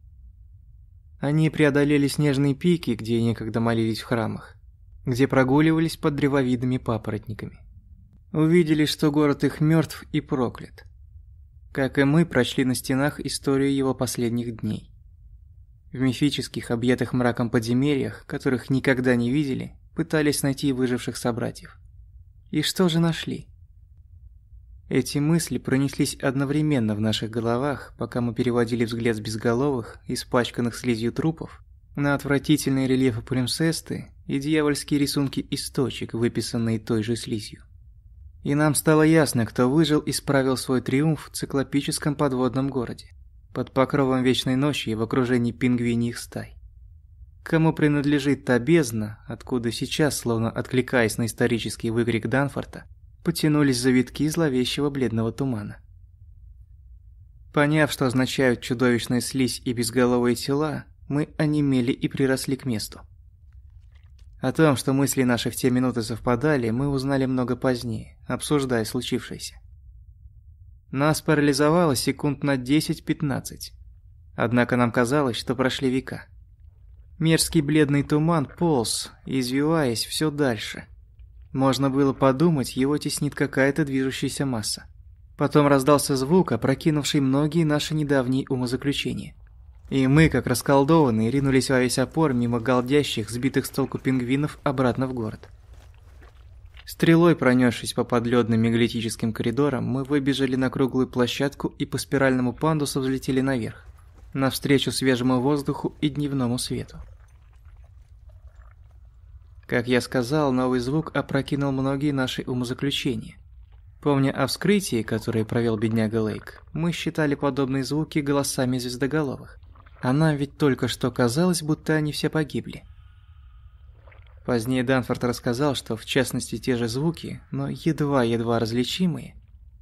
Они преодолели снежные пики, где некогда молились в храмах, где прогуливались под древовидными папоротниками. Увидели, что город их мертв и проклят. Как и мы прочли на стенах историю его последних дней. В мифических, объятых мраком подземельях, которых никогда не видели, пытались найти выживших собратьев. И что же нашли? Эти мысли пронеслись одновременно в наших головах, пока мы переводили взгляд с безголовых, испачканных слизью трупов, на отвратительные рельефы принцессы и дьявольские рисунки из точек, выписанные той же слизью. И нам стало ясно, кто выжил и справил свой триумф в циклопическом подводном городе под покровом вечной ночи и в окружении пингвиньих стай. Кому принадлежит та бездна, откуда сейчас, словно откликаясь на исторический выкрик Данфорта, потянулись завитки зловещего бледного тумана. Поняв, что означают чудовищная слизь и безголовые тела, мы онемели и приросли к месту. О том, что мысли наши в те минуты совпадали, мы узнали много позднее, обсуждая случившееся. Нас парализовало секунд на 10-15. Однако нам казалось, что прошли века. Мерзкий бледный туман полз, извиваясь все дальше. Можно было подумать, его теснит какая-то движущаяся масса. Потом раздался звук, опрокинувший многие наши недавние умозаключения. И мы, как расколдованные, ринулись во весь опор мимо голдящих, сбитых с толку пингвинов обратно в город. Стрелой пронесшись по подледным мегалитическим коридорам, мы выбежали на круглую площадку и по спиральному пандусу взлетели наверх, навстречу свежему воздуху и дневному свету. Как я сказал, новый звук опрокинул многие наши умозаключения. Помня о вскрытии, которое провел бедняга Лейк, мы считали подобные звуки голосами звездоголовых. А нам ведь только что казалось, будто они все погибли. Позднее Данфорд рассказал, что в частности те же звуки, но едва-едва различимые,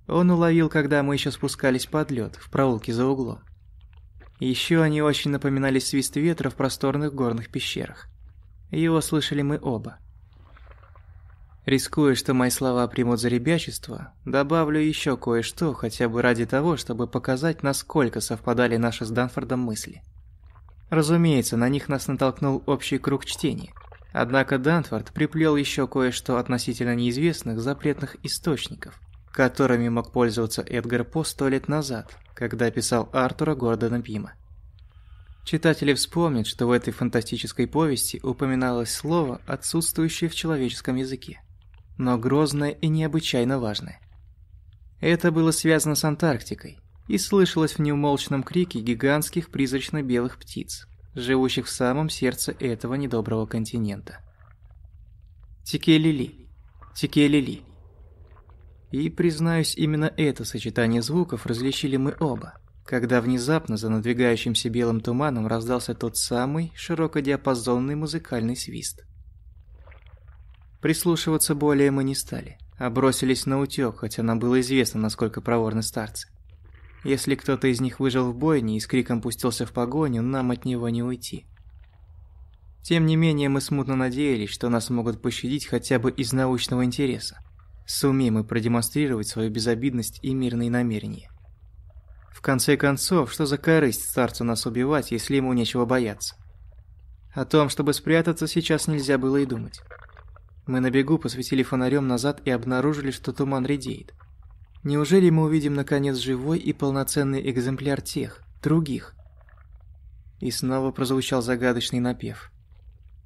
он уловил, когда мы еще спускались под лед в проулке за углом. Еще они очень напоминали свист ветра в просторных горных пещерах. Его слышали мы оба. Рискуя, что мои слова примут за ребячество, добавлю еще кое-что, хотя бы ради того, чтобы показать, насколько совпадали наши с Данфордом мысли. Разумеется, на них нас натолкнул общий круг чтения. Однако Данфорд приплел еще кое-что относительно неизвестных запретных источников, которыми мог пользоваться Эдгар По сто лет назад, когда писал Артура Гордона Пима. Читатели вспомнят, что в этой фантастической повести упоминалось слово, отсутствующее в человеческом языке но грозное и необычайно важное. Это было связано с Антарктикой и слышалось в неумолчном крике гигантских призрачно-белых птиц, живущих в самом сердце этого недоброго континента. Тикелили, Тикелили. И, признаюсь, именно это сочетание звуков различили мы оба, когда внезапно за надвигающимся белым туманом раздался тот самый широкодиапазонный музыкальный свист – Прислушиваться более мы не стали, а бросились на утёк, хотя нам было известно, насколько проворны старцы. Если кто-то из них выжил в бойне и с криком пустился в погоню, нам от него не уйти. Тем не менее, мы смутно надеялись, что нас могут пощадить хотя бы из научного интереса. Сумеем мы продемонстрировать свою безобидность и мирные намерения. В конце концов, что за корысть старцу нас убивать, если ему нечего бояться? О том, чтобы спрятаться, сейчас нельзя было и думать. Мы на бегу посветили фонарем назад и обнаружили, что туман редеет. Неужели мы увидим наконец живой и полноценный экземпляр тех, других? И снова прозвучал загадочный напев.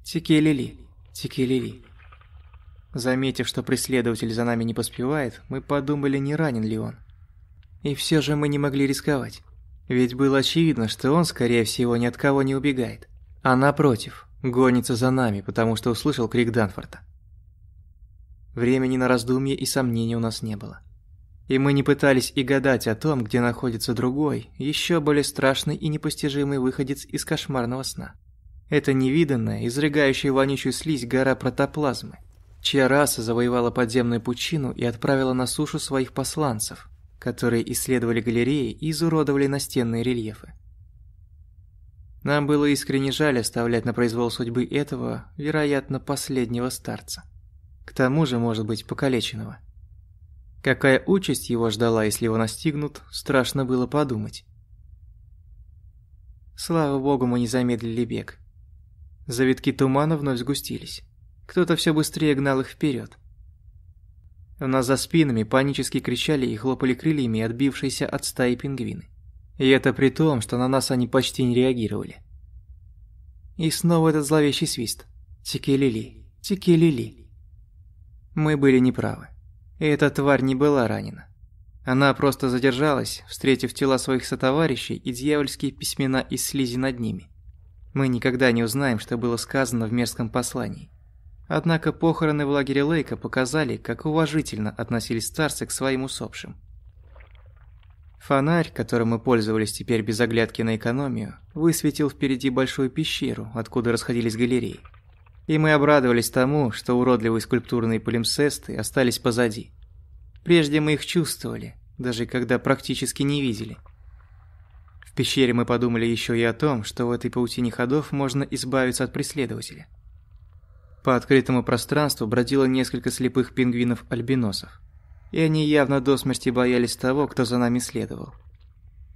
Тикелили, тикелили. Заметив, что преследователь за нами не поспевает, мы подумали, не ранен ли он. И все же мы не могли рисковать. Ведь было очевидно, что он, скорее всего, ни от кого не убегает. А напротив, гонится за нами, потому что услышал крик Данфорта. Времени на раздумье и сомнения у нас не было. И мы не пытались и гадать о том, где находится другой, еще более страшный и непостижимый выходец из кошмарного сна. Это невиданная, изрыгающая вонючую слизь гора протоплазмы, чья раса завоевала подземную пучину и отправила на сушу своих посланцев, которые исследовали галереи и изуродовали настенные рельефы. Нам было искренне жаль оставлять на произвол судьбы этого, вероятно, последнего старца. К тому же, может быть, покалеченного. Какая участь его ждала, если его настигнут, страшно было подумать. Слава богу, мы не замедлили бег. Завитки тумана вновь сгустились. Кто-то все быстрее гнал их вперед. У нас за спинами панически кричали и хлопали крыльями отбившиеся от стаи пингвины. И это при том, что на нас они почти не реагировали. И снова этот зловещий свист. Тикелили, тикелили. Мы были неправы. Эта тварь не была ранена. Она просто задержалась, встретив тела своих сотоварищей и дьявольские письмена из слизи над ними. Мы никогда не узнаем, что было сказано в мерзком послании. Однако похороны в лагере Лейка показали, как уважительно относились старцы к своим усопшим. Фонарь, которым мы пользовались теперь без оглядки на экономию, высветил впереди большую пещеру, откуда расходились галереи. И мы обрадовались тому, что уродливые скульптурные полимсесты остались позади. Прежде мы их чувствовали, даже когда практически не видели. В пещере мы подумали еще и о том, что в этой паутине ходов можно избавиться от преследователя. По открытому пространству бродило несколько слепых пингвинов-альбиносов. И они явно до смерти боялись того, кто за нами следовал.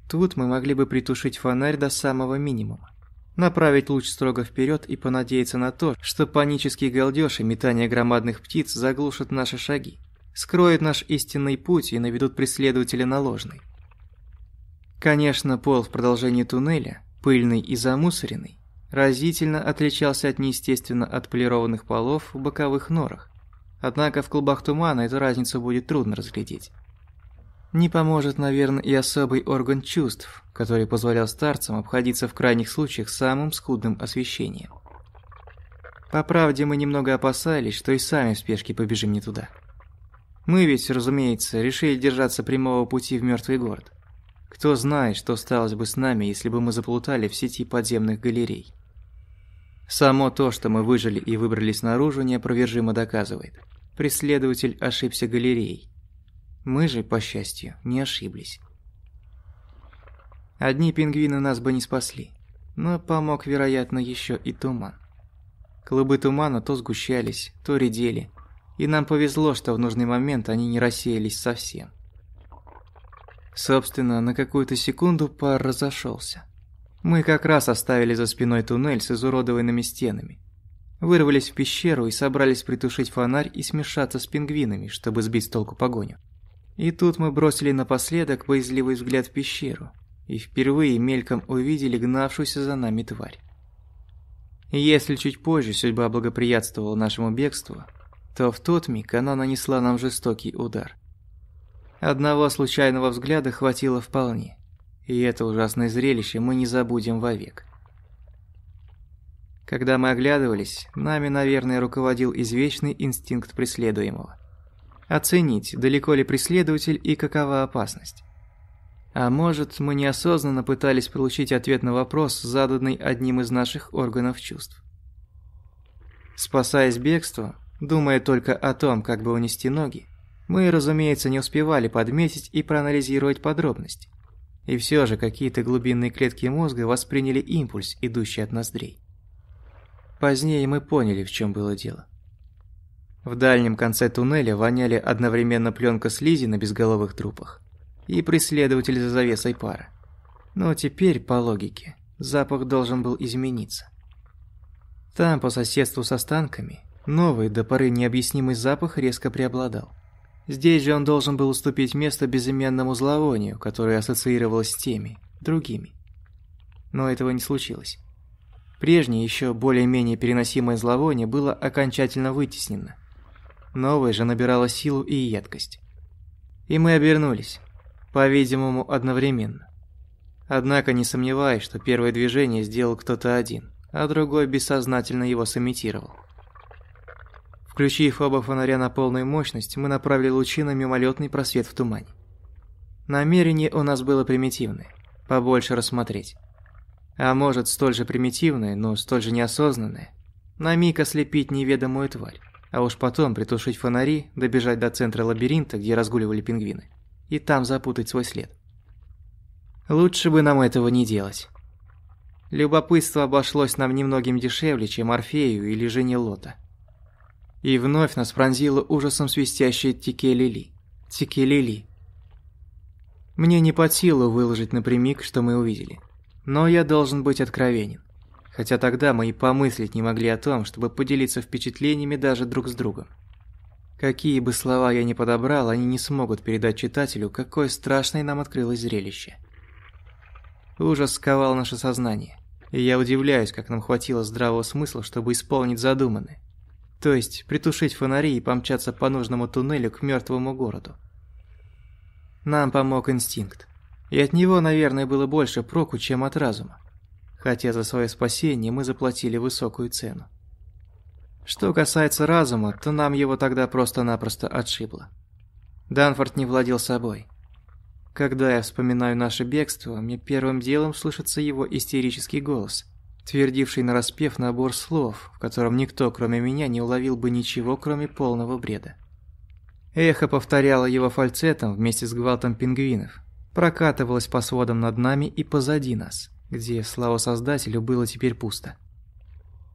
Тут мы могли бы притушить фонарь до самого минимума. Направить луч строго вперед и понадеяться на то, что панический галдеж и метание громадных птиц заглушат наши шаги, скроют наш истинный путь и наведут преследователя на ложный. Конечно, пол в продолжении туннеля, пыльный и замусоренный, разительно отличался от неестественно отполированных полов в боковых норах. Однако в клубах тумана эту разницу будет трудно разглядеть. Не поможет, наверное, и особый орган чувств, который позволял старцам обходиться в крайних случаях самым скудным освещением. По правде, мы немного опасались, что и сами в спешке побежим не туда. Мы ведь, разумеется, решили держаться прямого пути в мертвый город. Кто знает, что сталось бы с нами, если бы мы заплутали в сети подземных галерей. Само то, что мы выжили и выбрались наружу, неопровержимо доказывает. Преследователь ошибся галереей. Мы же, по счастью, не ошиблись. Одни пингвины нас бы не спасли, но помог, вероятно, еще и туман. Клубы тумана то сгущались, то редели, и нам повезло, что в нужный момент они не рассеялись совсем. Собственно, на какую-то секунду пар разошелся. Мы как раз оставили за спиной туннель с изуродованными стенами. Вырвались в пещеру и собрались притушить фонарь и смешаться с пингвинами, чтобы сбить с толку погоню. И тут мы бросили напоследок боязливый взгляд в пещеру и впервые мельком увидели гнавшуюся за нами тварь. Если чуть позже судьба благоприятствовала нашему бегству, то в тот миг она нанесла нам жестокий удар. Одного случайного взгляда хватило вполне, и это ужасное зрелище мы не забудем вовек. Когда мы оглядывались, нами, наверное, руководил извечный инстинкт преследуемого оценить, далеко ли преследователь и какова опасность. А может, мы неосознанно пытались получить ответ на вопрос, заданный одним из наших органов чувств. Спасаясь бегством, думая только о том, как бы унести ноги, мы, разумеется, не успевали подметить и проанализировать подробности. И все же какие-то глубинные клетки мозга восприняли импульс, идущий от ноздрей. Позднее мы поняли, в чем было дело. В дальнем конце туннеля воняли одновременно пленка слизи на безголовых трупах и преследователь за завесой пара. Но теперь, по логике, запах должен был измениться. Там, по соседству с останками, новый до поры необъяснимый запах резко преобладал. Здесь же он должен был уступить место безымянному зловонию, которое ассоциировалось с теми, другими. Но этого не случилось. Прежнее, еще более-менее переносимое зловоние было окончательно вытеснено, Новое же набирало силу и едкость. И мы обернулись, по-видимому, одновременно. Однако не сомневаюсь, что первое движение сделал кто-то один, а другой бессознательно его сымитировал. Включив оба фонаря на полную мощность, мы направили лучи на мимолетный просвет в тумане. Намерение у нас было примитивное – побольше рассмотреть. А может, столь же примитивное, но столь же неосознанное – на миг ослепить неведомую тварь а уж потом притушить фонари, добежать до центра лабиринта, где разгуливали пингвины, и там запутать свой след. Лучше бы нам этого не делать. Любопытство обошлось нам немногим дешевле, чем Орфею или жене Лота. И вновь нас пронзило ужасом свистящее Тикелили. Тикелили. Мне не под силу выложить напрямик, что мы увидели. Но я должен быть откровенен хотя тогда мы и помыслить не могли о том, чтобы поделиться впечатлениями даже друг с другом. Какие бы слова я ни подобрал, они не смогут передать читателю, какое страшное нам открылось зрелище. Ужас сковал наше сознание, и я удивляюсь, как нам хватило здравого смысла, чтобы исполнить задуманное. То есть притушить фонари и помчаться по нужному туннелю к мертвому городу. Нам помог инстинкт, и от него, наверное, было больше проку, чем от разума хотя за свое спасение мы заплатили высокую цену. Что касается разума, то нам его тогда просто-напросто отшибло. Данфорд не владел собой. Когда я вспоминаю наше бегство, мне первым делом слышится его истерический голос, твердивший нараспев набор слов, в котором никто, кроме меня, не уловил бы ничего, кроме полного бреда. Эхо повторяло его фальцетом вместе с гвалтом пингвинов, прокатывалась по сводам над нами и позади нас, где, слава создателю, было теперь пусто.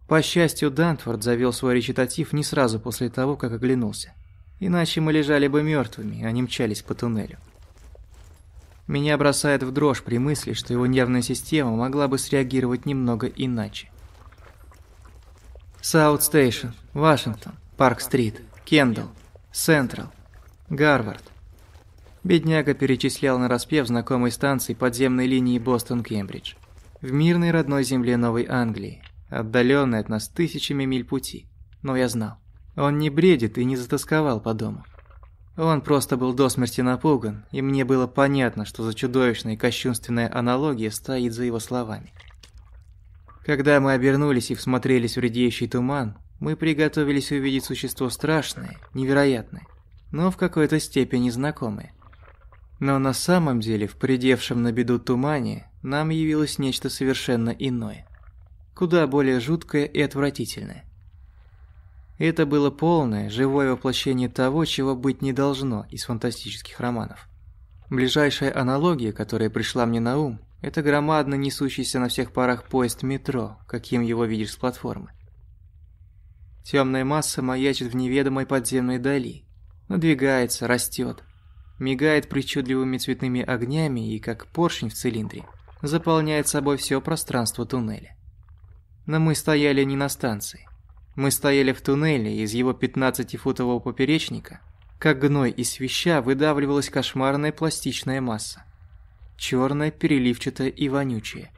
По счастью, Дантфорд завел свой речитатив не сразу после того, как оглянулся. Иначе мы лежали бы мертвыми, а не мчались по туннелю. Меня бросает в дрожь при мысли, что его нервная система могла бы среагировать немного иначе. Саут Стейшн, Вашингтон, Парк-стрит, Кендалл, Централ, Гарвард. Бедняга перечислял нараспев знакомые станции подземной линии Бостон-Кембридж. В мирной родной земле Новой Англии, отдаленной от нас тысячами миль пути. Но я знал, он не бредит и не затасковал по дому. Он просто был до смерти напуган, и мне было понятно, что за чудовищная и кощунственная аналогия стоит за его словами. Когда мы обернулись и всмотрелись в редеющий туман, мы приготовились увидеть существо страшное, невероятное, но в какой-то степени знакомое. Но на самом деле в придевшем на беду тумане нам явилось нечто совершенно иное. Куда более жуткое и отвратительное. Это было полное, живое воплощение того, чего быть не должно из фантастических романов. Ближайшая аналогия, которая пришла мне на ум, это громадно несущийся на всех парах поезд метро, каким его видишь с платформы. Темная масса маячит в неведомой подземной дали, надвигается, растет, мигает причудливыми цветными огнями и, как поршень в цилиндре, заполняет собой все пространство туннеля. Но мы стояли не на станции. Мы стояли в туннеле, из его 15-футового поперечника, как гной и свища выдавливалась кошмарная пластичная масса. Черная, переливчатая и вонючая.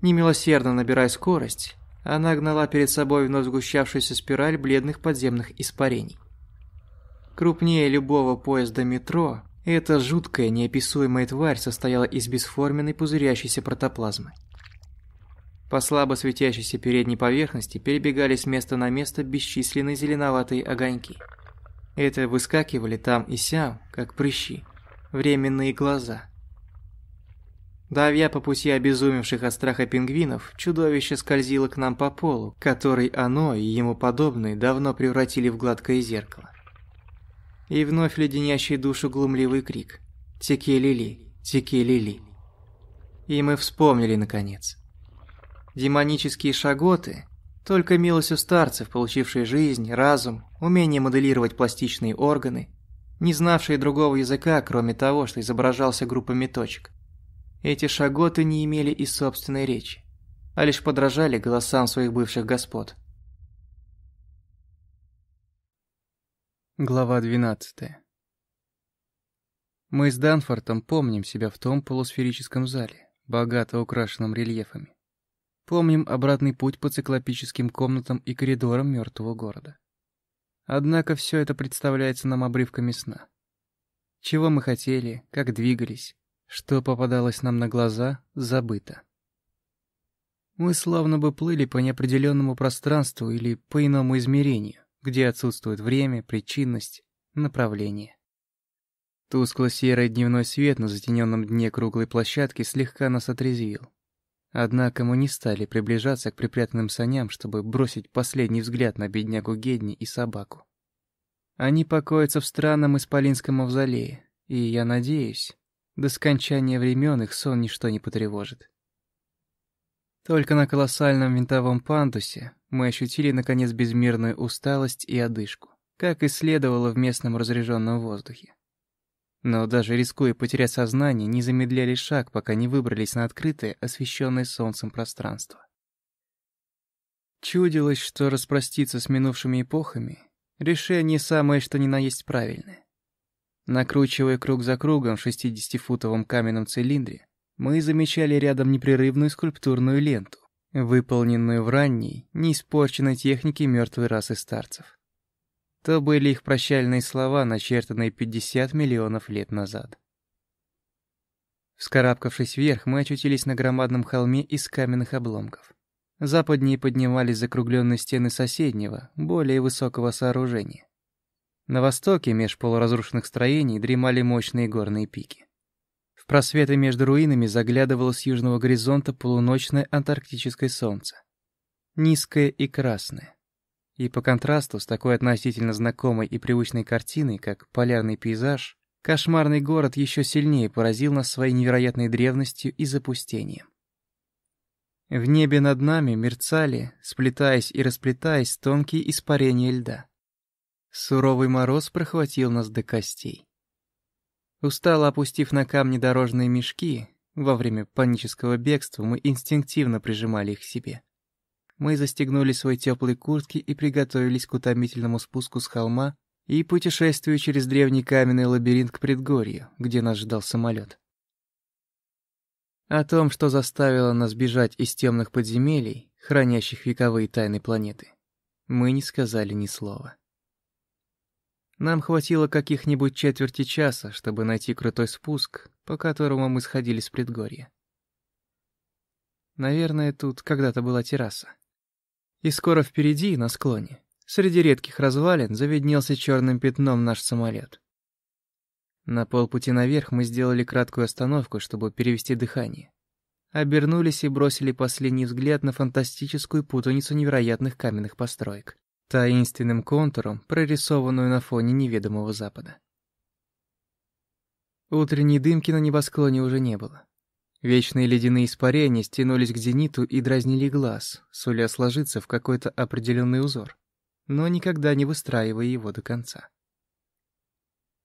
Немилосердно набирая скорость, она гнала перед собой вновь сгущавшуюся спираль бледных подземных испарений. Крупнее любого поезда метро, эта жуткая, неописуемая тварь состояла из бесформенной пузырящейся протоплазмы. По слабо светящейся передней поверхности перебегали с места на место бесчисленные зеленоватые огоньки. Это выскакивали там и сям, как прыщи, временные глаза. Давя по пути обезумевших от страха пингвинов, чудовище скользило к нам по полу, который оно и ему подобные давно превратили в гладкое зеркало. И вновь леденящий душу глумливый крик «Теки-лили! Теки-лили!» И мы вспомнили, наконец, Демонические шаготы – только милость у старцев, получившие жизнь, разум, умение моделировать пластичные органы, не знавшие другого языка, кроме того, что изображался группами точек. Эти шаготы не имели и собственной речи, а лишь подражали голосам своих бывших господ. Глава 12 Мы с Данфортом помним себя в том полусферическом зале, богато украшенном рельефами. Помним обратный путь по циклопическим комнатам и коридорам мертвого города. Однако все это представляется нам обрывками сна. Чего мы хотели, как двигались, что попадалось нам на глаза, забыто. Мы словно бы плыли по неопределенному пространству или по иному измерению, где отсутствует время, причинность, направление. Тускло-серый дневной свет на затененном дне круглой площадки слегка нас отрезвил. Однако мы не стали приближаться к припрятанным саням, чтобы бросить последний взгляд на беднягу Гедни и собаку. Они покоятся в странном исполинском мавзолее, и, я надеюсь, до скончания времен их сон ничто не потревожит. Только на колоссальном винтовом пандусе мы ощутили, наконец, безмерную усталость и одышку, как и следовало в местном разряженном воздухе. Но даже рискуя потерять сознание, не замедляли шаг, пока не выбрались на открытое, освещенное солнцем пространство. Чудилось, что распроститься с минувшими эпохами — решение самое что ни на есть правильное. Накручивая круг за кругом в 60-футовом каменном цилиндре, мы замечали рядом непрерывную скульптурную ленту, выполненную в ранней, неиспорченной технике мертвой расы старцев. То были их прощальные слова, начертанные 50 миллионов лет назад. Вскарабкавшись вверх, мы очутились на громадном холме из каменных обломков. Западнее поднимались закругленные стены соседнего, более высокого сооружения. На востоке, меж полуразрушенных строений, дремали мощные горные пики. Просветы между руинами заглядывало с южного горизонта полуночное антарктическое солнце. Низкое и красное. И по контрасту с такой относительно знакомой и привычной картиной, как полярный пейзаж, Кошмарный город еще сильнее поразил нас своей невероятной древностью и запустением. В небе над нами мерцали, сплетаясь и расплетаясь, тонкие испарения льда. Суровый мороз прохватил нас до костей. Устало опустив на камни дорожные мешки, во время панического бегства мы инстинктивно прижимали их к себе. Мы застегнули свои теплые куртки и приготовились к утомительному спуску с холма и путешествию через древний каменный лабиринт к предгорью, где нас ждал самолет. О том, что заставило нас бежать из темных подземелий, хранящих вековые тайны планеты, мы не сказали ни слова. Нам хватило каких-нибудь четверти часа, чтобы найти крутой спуск, по которому мы сходили с предгорья. Наверное, тут когда-то была терраса. И скоро впереди, на склоне, Среди редких развалин заведнелся черным пятном наш самолет. На полпути наверх мы сделали краткую остановку, чтобы перевести дыхание. Обернулись и бросили последний взгляд на фантастическую путаницу невероятных каменных построек, таинственным контуром, прорисованную на фоне неведомого запада. Утренней дымки на небосклоне уже не было. Вечные ледяные испарения стянулись к зениту и дразнили глаз, суля сложиться в какой-то определенный узор но никогда не выстраивая его до конца.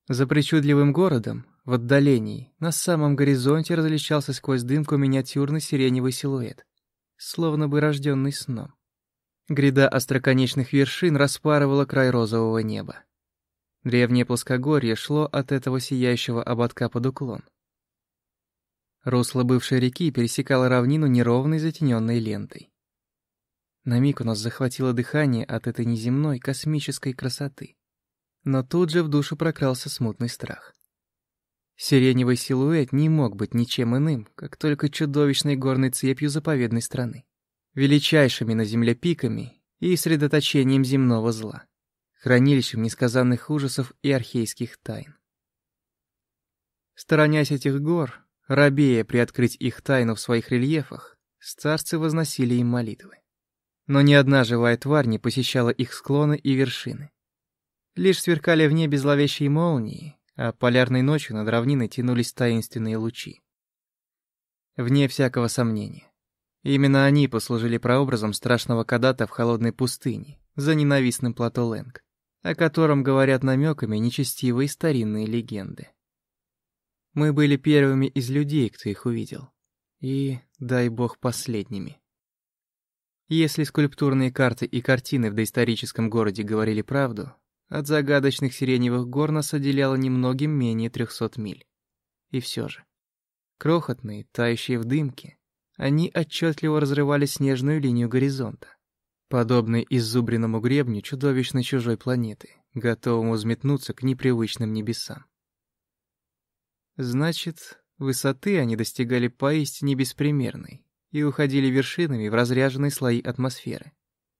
За причудливым городом, в отдалении, на самом горизонте различался сквозь дымку миниатюрный сиреневый силуэт, словно бы рожденный сном. Гряда остроконечных вершин распарывала край розового неба. Древнее плоскогорье шло от этого сияющего ободка под уклон. Русло бывшей реки пересекало равнину неровной затененной лентой. На миг у нас захватило дыхание от этой неземной космической красоты. Но тут же в душу прокрался смутный страх. Сиреневый силуэт не мог быть ничем иным, как только чудовищной горной цепью заповедной страны, величайшими на земле пиками и средоточением земного зла, хранилищем несказанных ужасов и архейских тайн. Сторонясь этих гор, рабея приоткрыть их тайну в своих рельефах, старцы возносили им молитвы но ни одна живая тварь не посещала их склоны и вершины. Лишь сверкали в небе зловещие молнии, а полярной ночью над равниной тянулись таинственные лучи. Вне всякого сомнения. Именно они послужили прообразом страшного кадата в холодной пустыне, за ненавистным плато Лэнг, о котором говорят намеками нечестивые старинные легенды. Мы были первыми из людей, кто их увидел. И, дай бог, последними. Если скульптурные карты и картины в доисторическом городе говорили правду, от загадочных сиреневых гор нас отделяло немногим менее трехсот миль. И все же. Крохотные, тающие в дымке, они отчетливо разрывали снежную линию горизонта, подобный иззубренному гребню чудовищной чужой планеты, готовому взметнуться к непривычным небесам. Значит, высоты они достигали поистине беспримерной, и уходили вершинами в разряженные слои атмосферы,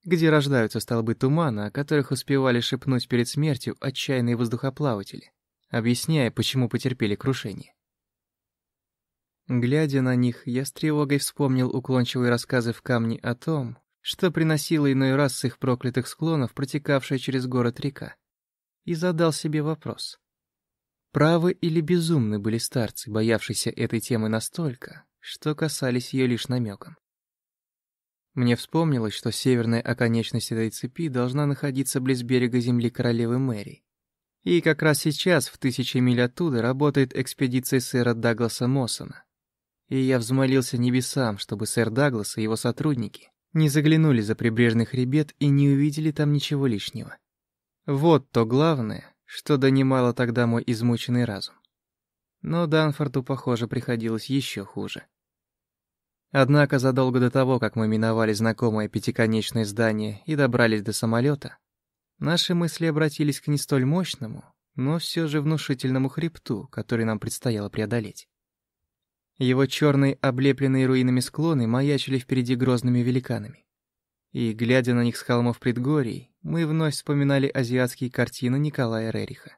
где рождаются столбы тумана, о которых успевали шепнуть перед смертью отчаянные воздухоплаватели, объясняя, почему потерпели крушение. Глядя на них, я с тревогой вспомнил уклончивые рассказы в камне о том, что приносила иной раз с их проклятых склонов протекавшая через город река, и задал себе вопрос. Правы или безумны были старцы, боявшиеся этой темы настолько, что касались ее лишь намеком. Мне вспомнилось, что северная оконечность этой цепи должна находиться близ берега земли королевы Мэри. И как раз сейчас, в тысячи миль оттуда, работает экспедиция сэра Дагласа Моссона. И я взмолился небесам, чтобы сэр Даглас и его сотрудники не заглянули за прибрежный хребет и не увидели там ничего лишнего. Вот то главное, что донимало тогда мой измученный разум. Но Данфорту, похоже, приходилось еще хуже. Однако задолго до того, как мы миновали знакомое пятиконечное здание и добрались до самолета, наши мысли обратились к не столь мощному, но все же внушительному хребту, который нам предстояло преодолеть. Его черные, облепленные руинами склоны маячили впереди грозными великанами. И, глядя на них с холмов предгорий, мы вновь вспоминали азиатские картины Николая Рериха.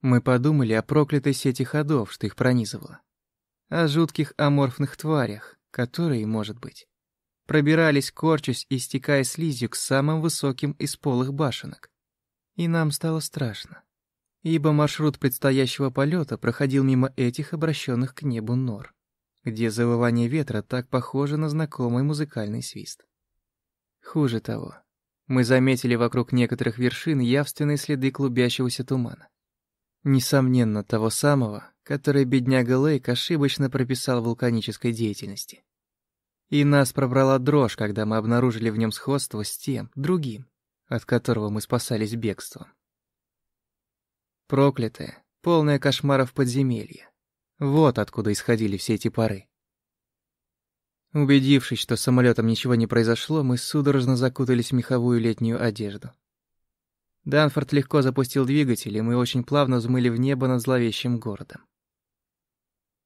Мы подумали о проклятой сети ходов, что их пронизывало о жутких аморфных тварях, которые, может быть, пробирались, корчась и стекая слизью к самым высоким из полых башенок. И нам стало страшно. Ибо маршрут предстоящего полета проходил мимо этих обращенных к небу нор, где завывание ветра так похоже на знакомый музыкальный свист. Хуже того, мы заметили вокруг некоторых вершин явственные следы клубящегося тумана. Несомненно, того самого, который бедняга Лейк ошибочно прописал вулканической деятельности. И нас пробрала дрожь, когда мы обнаружили в нем сходство с тем, другим, от которого мы спасались бегством. Проклятое, полное кошмаров подземелье. Вот откуда исходили все эти пары. Убедившись, что с самолетом ничего не произошло, мы судорожно закутались в меховую летнюю одежду. Данфорд легко запустил двигатель, и мы очень плавно взмыли в небо над зловещим городом.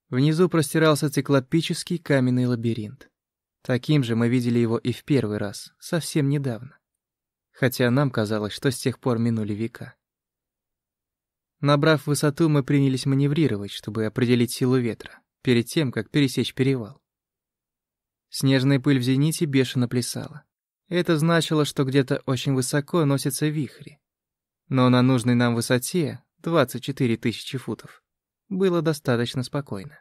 Внизу простирался циклопический каменный лабиринт. Таким же мы видели его и в первый раз, совсем недавно. Хотя нам казалось, что с тех пор минули века. Набрав высоту, мы принялись маневрировать, чтобы определить силу ветра, перед тем, как пересечь перевал. Снежная пыль в зените бешено плясала. Это значило, что где-то очень высоко носятся вихри. Но на нужной нам высоте, 24 тысячи футов, было достаточно спокойно.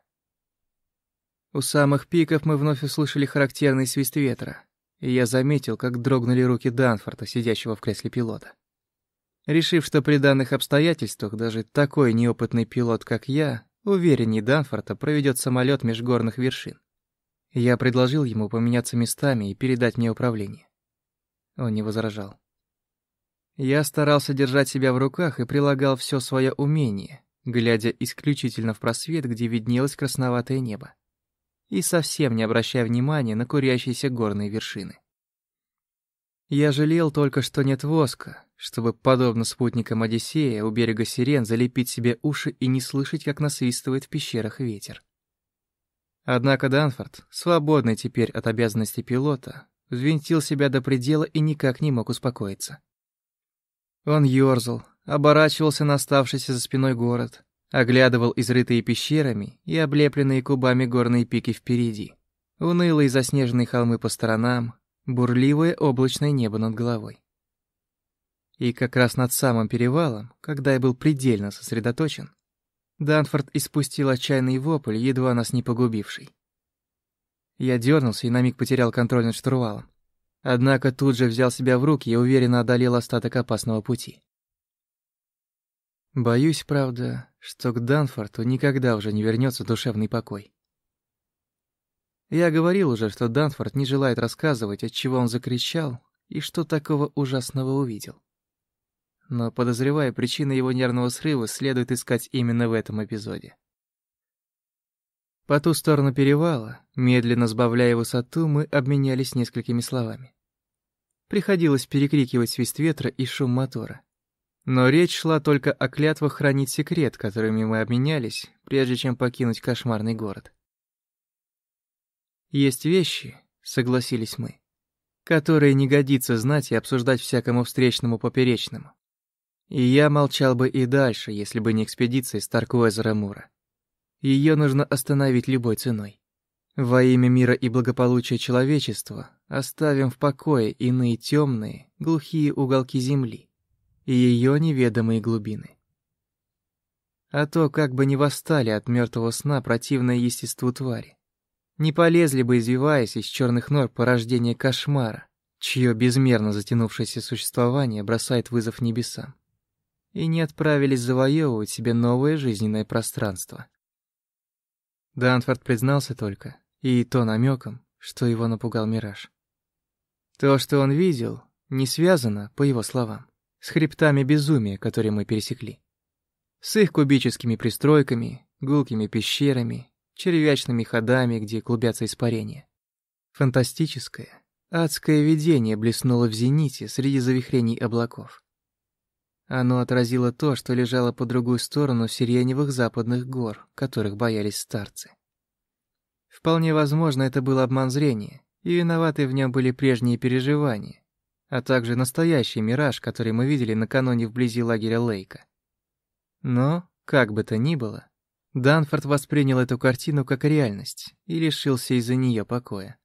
У самых пиков мы вновь услышали характерный свист ветра, и я заметил, как дрогнули руки Данфорта, сидящего в кресле пилота. Решив, что при данных обстоятельствах даже такой неопытный пилот, как я, уверенней Данфорта проведет самолет межгорных вершин. Я предложил ему поменяться местами и передать мне управление. Он не возражал. Я старался держать себя в руках и прилагал все свое умение, глядя исключительно в просвет, где виднелось красноватое небо, и совсем не обращая внимания на курящиеся горные вершины. Я жалел только, что нет воска, чтобы, подобно спутникам Одиссея, у берега Сирен залепить себе уши и не слышать, как насвистывает в пещерах ветер. Однако Данфорд, свободный теперь от обязанностей пилота, взвинтил себя до предела и никак не мог успокоиться. Он ёрзал, оборачивался на оставшийся за спиной город, оглядывал изрытые пещерами и облепленные кубами горные пики впереди, унылые заснеженные холмы по сторонам, бурливое облачное небо над головой. И как раз над самым перевалом, когда я был предельно сосредоточен, Данфорд испустил отчаянный вопль, едва нас не погубивший. Я дернулся и на миг потерял контроль над штурвалом. Однако тут же взял себя в руки и уверенно одолел остаток опасного пути. Боюсь, правда, что к Данфорту никогда уже не вернется душевный покой. Я говорил уже, что Данфорд не желает рассказывать, от чего он закричал и что такого ужасного увидел. Но, подозревая, причины его нервного срыва следует искать именно в этом эпизоде. По ту сторону перевала, медленно сбавляя высоту, мы обменялись несколькими словами. Приходилось перекрикивать свист ветра и шум мотора. Но речь шла только о клятвах хранить секрет, которыми мы обменялись, прежде чем покинуть кошмарный город. Есть вещи, согласились мы, которые не годится знать и обсуждать всякому встречному поперечному. И я молчал бы и дальше, если бы не экспедиция из Таркуэзера Мура. Ее нужно остановить любой ценой. Во имя мира и благополучия человечества оставим в покое иные темные, глухие уголки земли и ее неведомые глубины. А то как бы не восстали от мертвого сна противное естеству твари, не полезли бы, извиваясь из черных нор порождения кошмара, чье безмерно затянувшееся существование бросает вызов небесам, и не отправились завоевывать себе новое жизненное пространство. Данфорд признался только, и то намеком, что его напугал мираж. То, что он видел, не связано, по его словам, с хребтами безумия, которые мы пересекли. С их кубическими пристройками, гулкими пещерами червячными ходами, где клубятся испарения. Фантастическое, адское видение блеснуло в зените среди завихрений облаков. Оно отразило то, что лежало по другую сторону сиреневых западных гор, которых боялись старцы. Вполне возможно, это был обман зрения, и виноваты в нем были прежние переживания, а также настоящий мираж, который мы видели накануне вблизи лагеря Лейка. Но, как бы то ни было, Данфорд воспринял эту картину как реальность и лишился из-за нее покоя.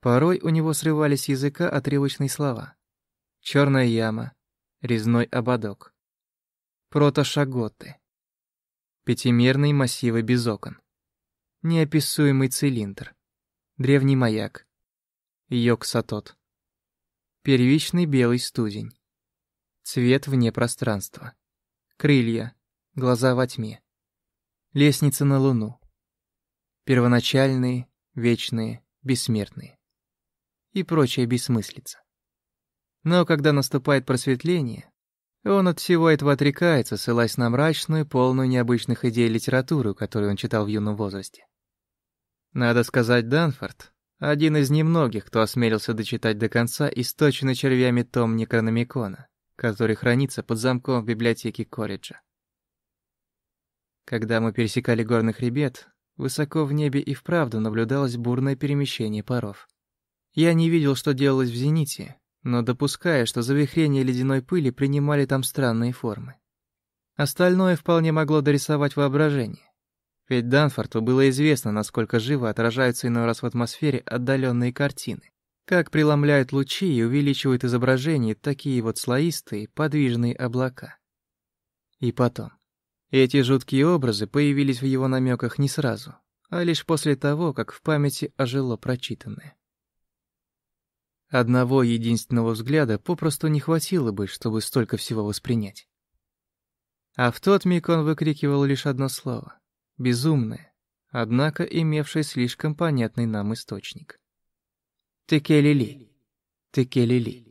Порой у него срывались языка отрывочные слова. Черная яма, резной ободок, Протошаготы. Пятимерные массивы без окон. Неописуемый цилиндр. Древний маяк. Йог-сатот. Первичный белый студень. Цвет вне пространства. Крылья. Глаза во тьме. Лестница на луну. Первоначальные, вечные, бессмертные. И прочая бессмыслица. Но когда наступает просветление, он от всего этого отрекается, ссылаясь на мрачную, полную необычных идей литературу, которую он читал в юном возрасте. Надо сказать, Данфорд — один из немногих, кто осмелился дочитать до конца источенный червями том Некрономикона, который хранится под замком в библиотеке колледжа. Когда мы пересекали горный хребет, высоко в небе и вправду наблюдалось бурное перемещение паров. Я не видел, что делалось в зените, но допуская, что завихрения ледяной пыли принимали там странные формы. Остальное вполне могло дорисовать воображение. Ведь Данфорту было известно, насколько живо отражаются иной раз в атмосфере отдаленные картины, как преломляют лучи и увеличивают изображение такие вот слоистые, подвижные облака. И потом. Эти жуткие образы появились в его намеках не сразу, а лишь после того, как в памяти ожило прочитанное. Одного единственного взгляда попросту не хватило бы, чтобы столько всего воспринять. А в тот миг он выкрикивал лишь одно слово — безумное, однако имевшее слишком понятный нам источник. Текелили, Текелили.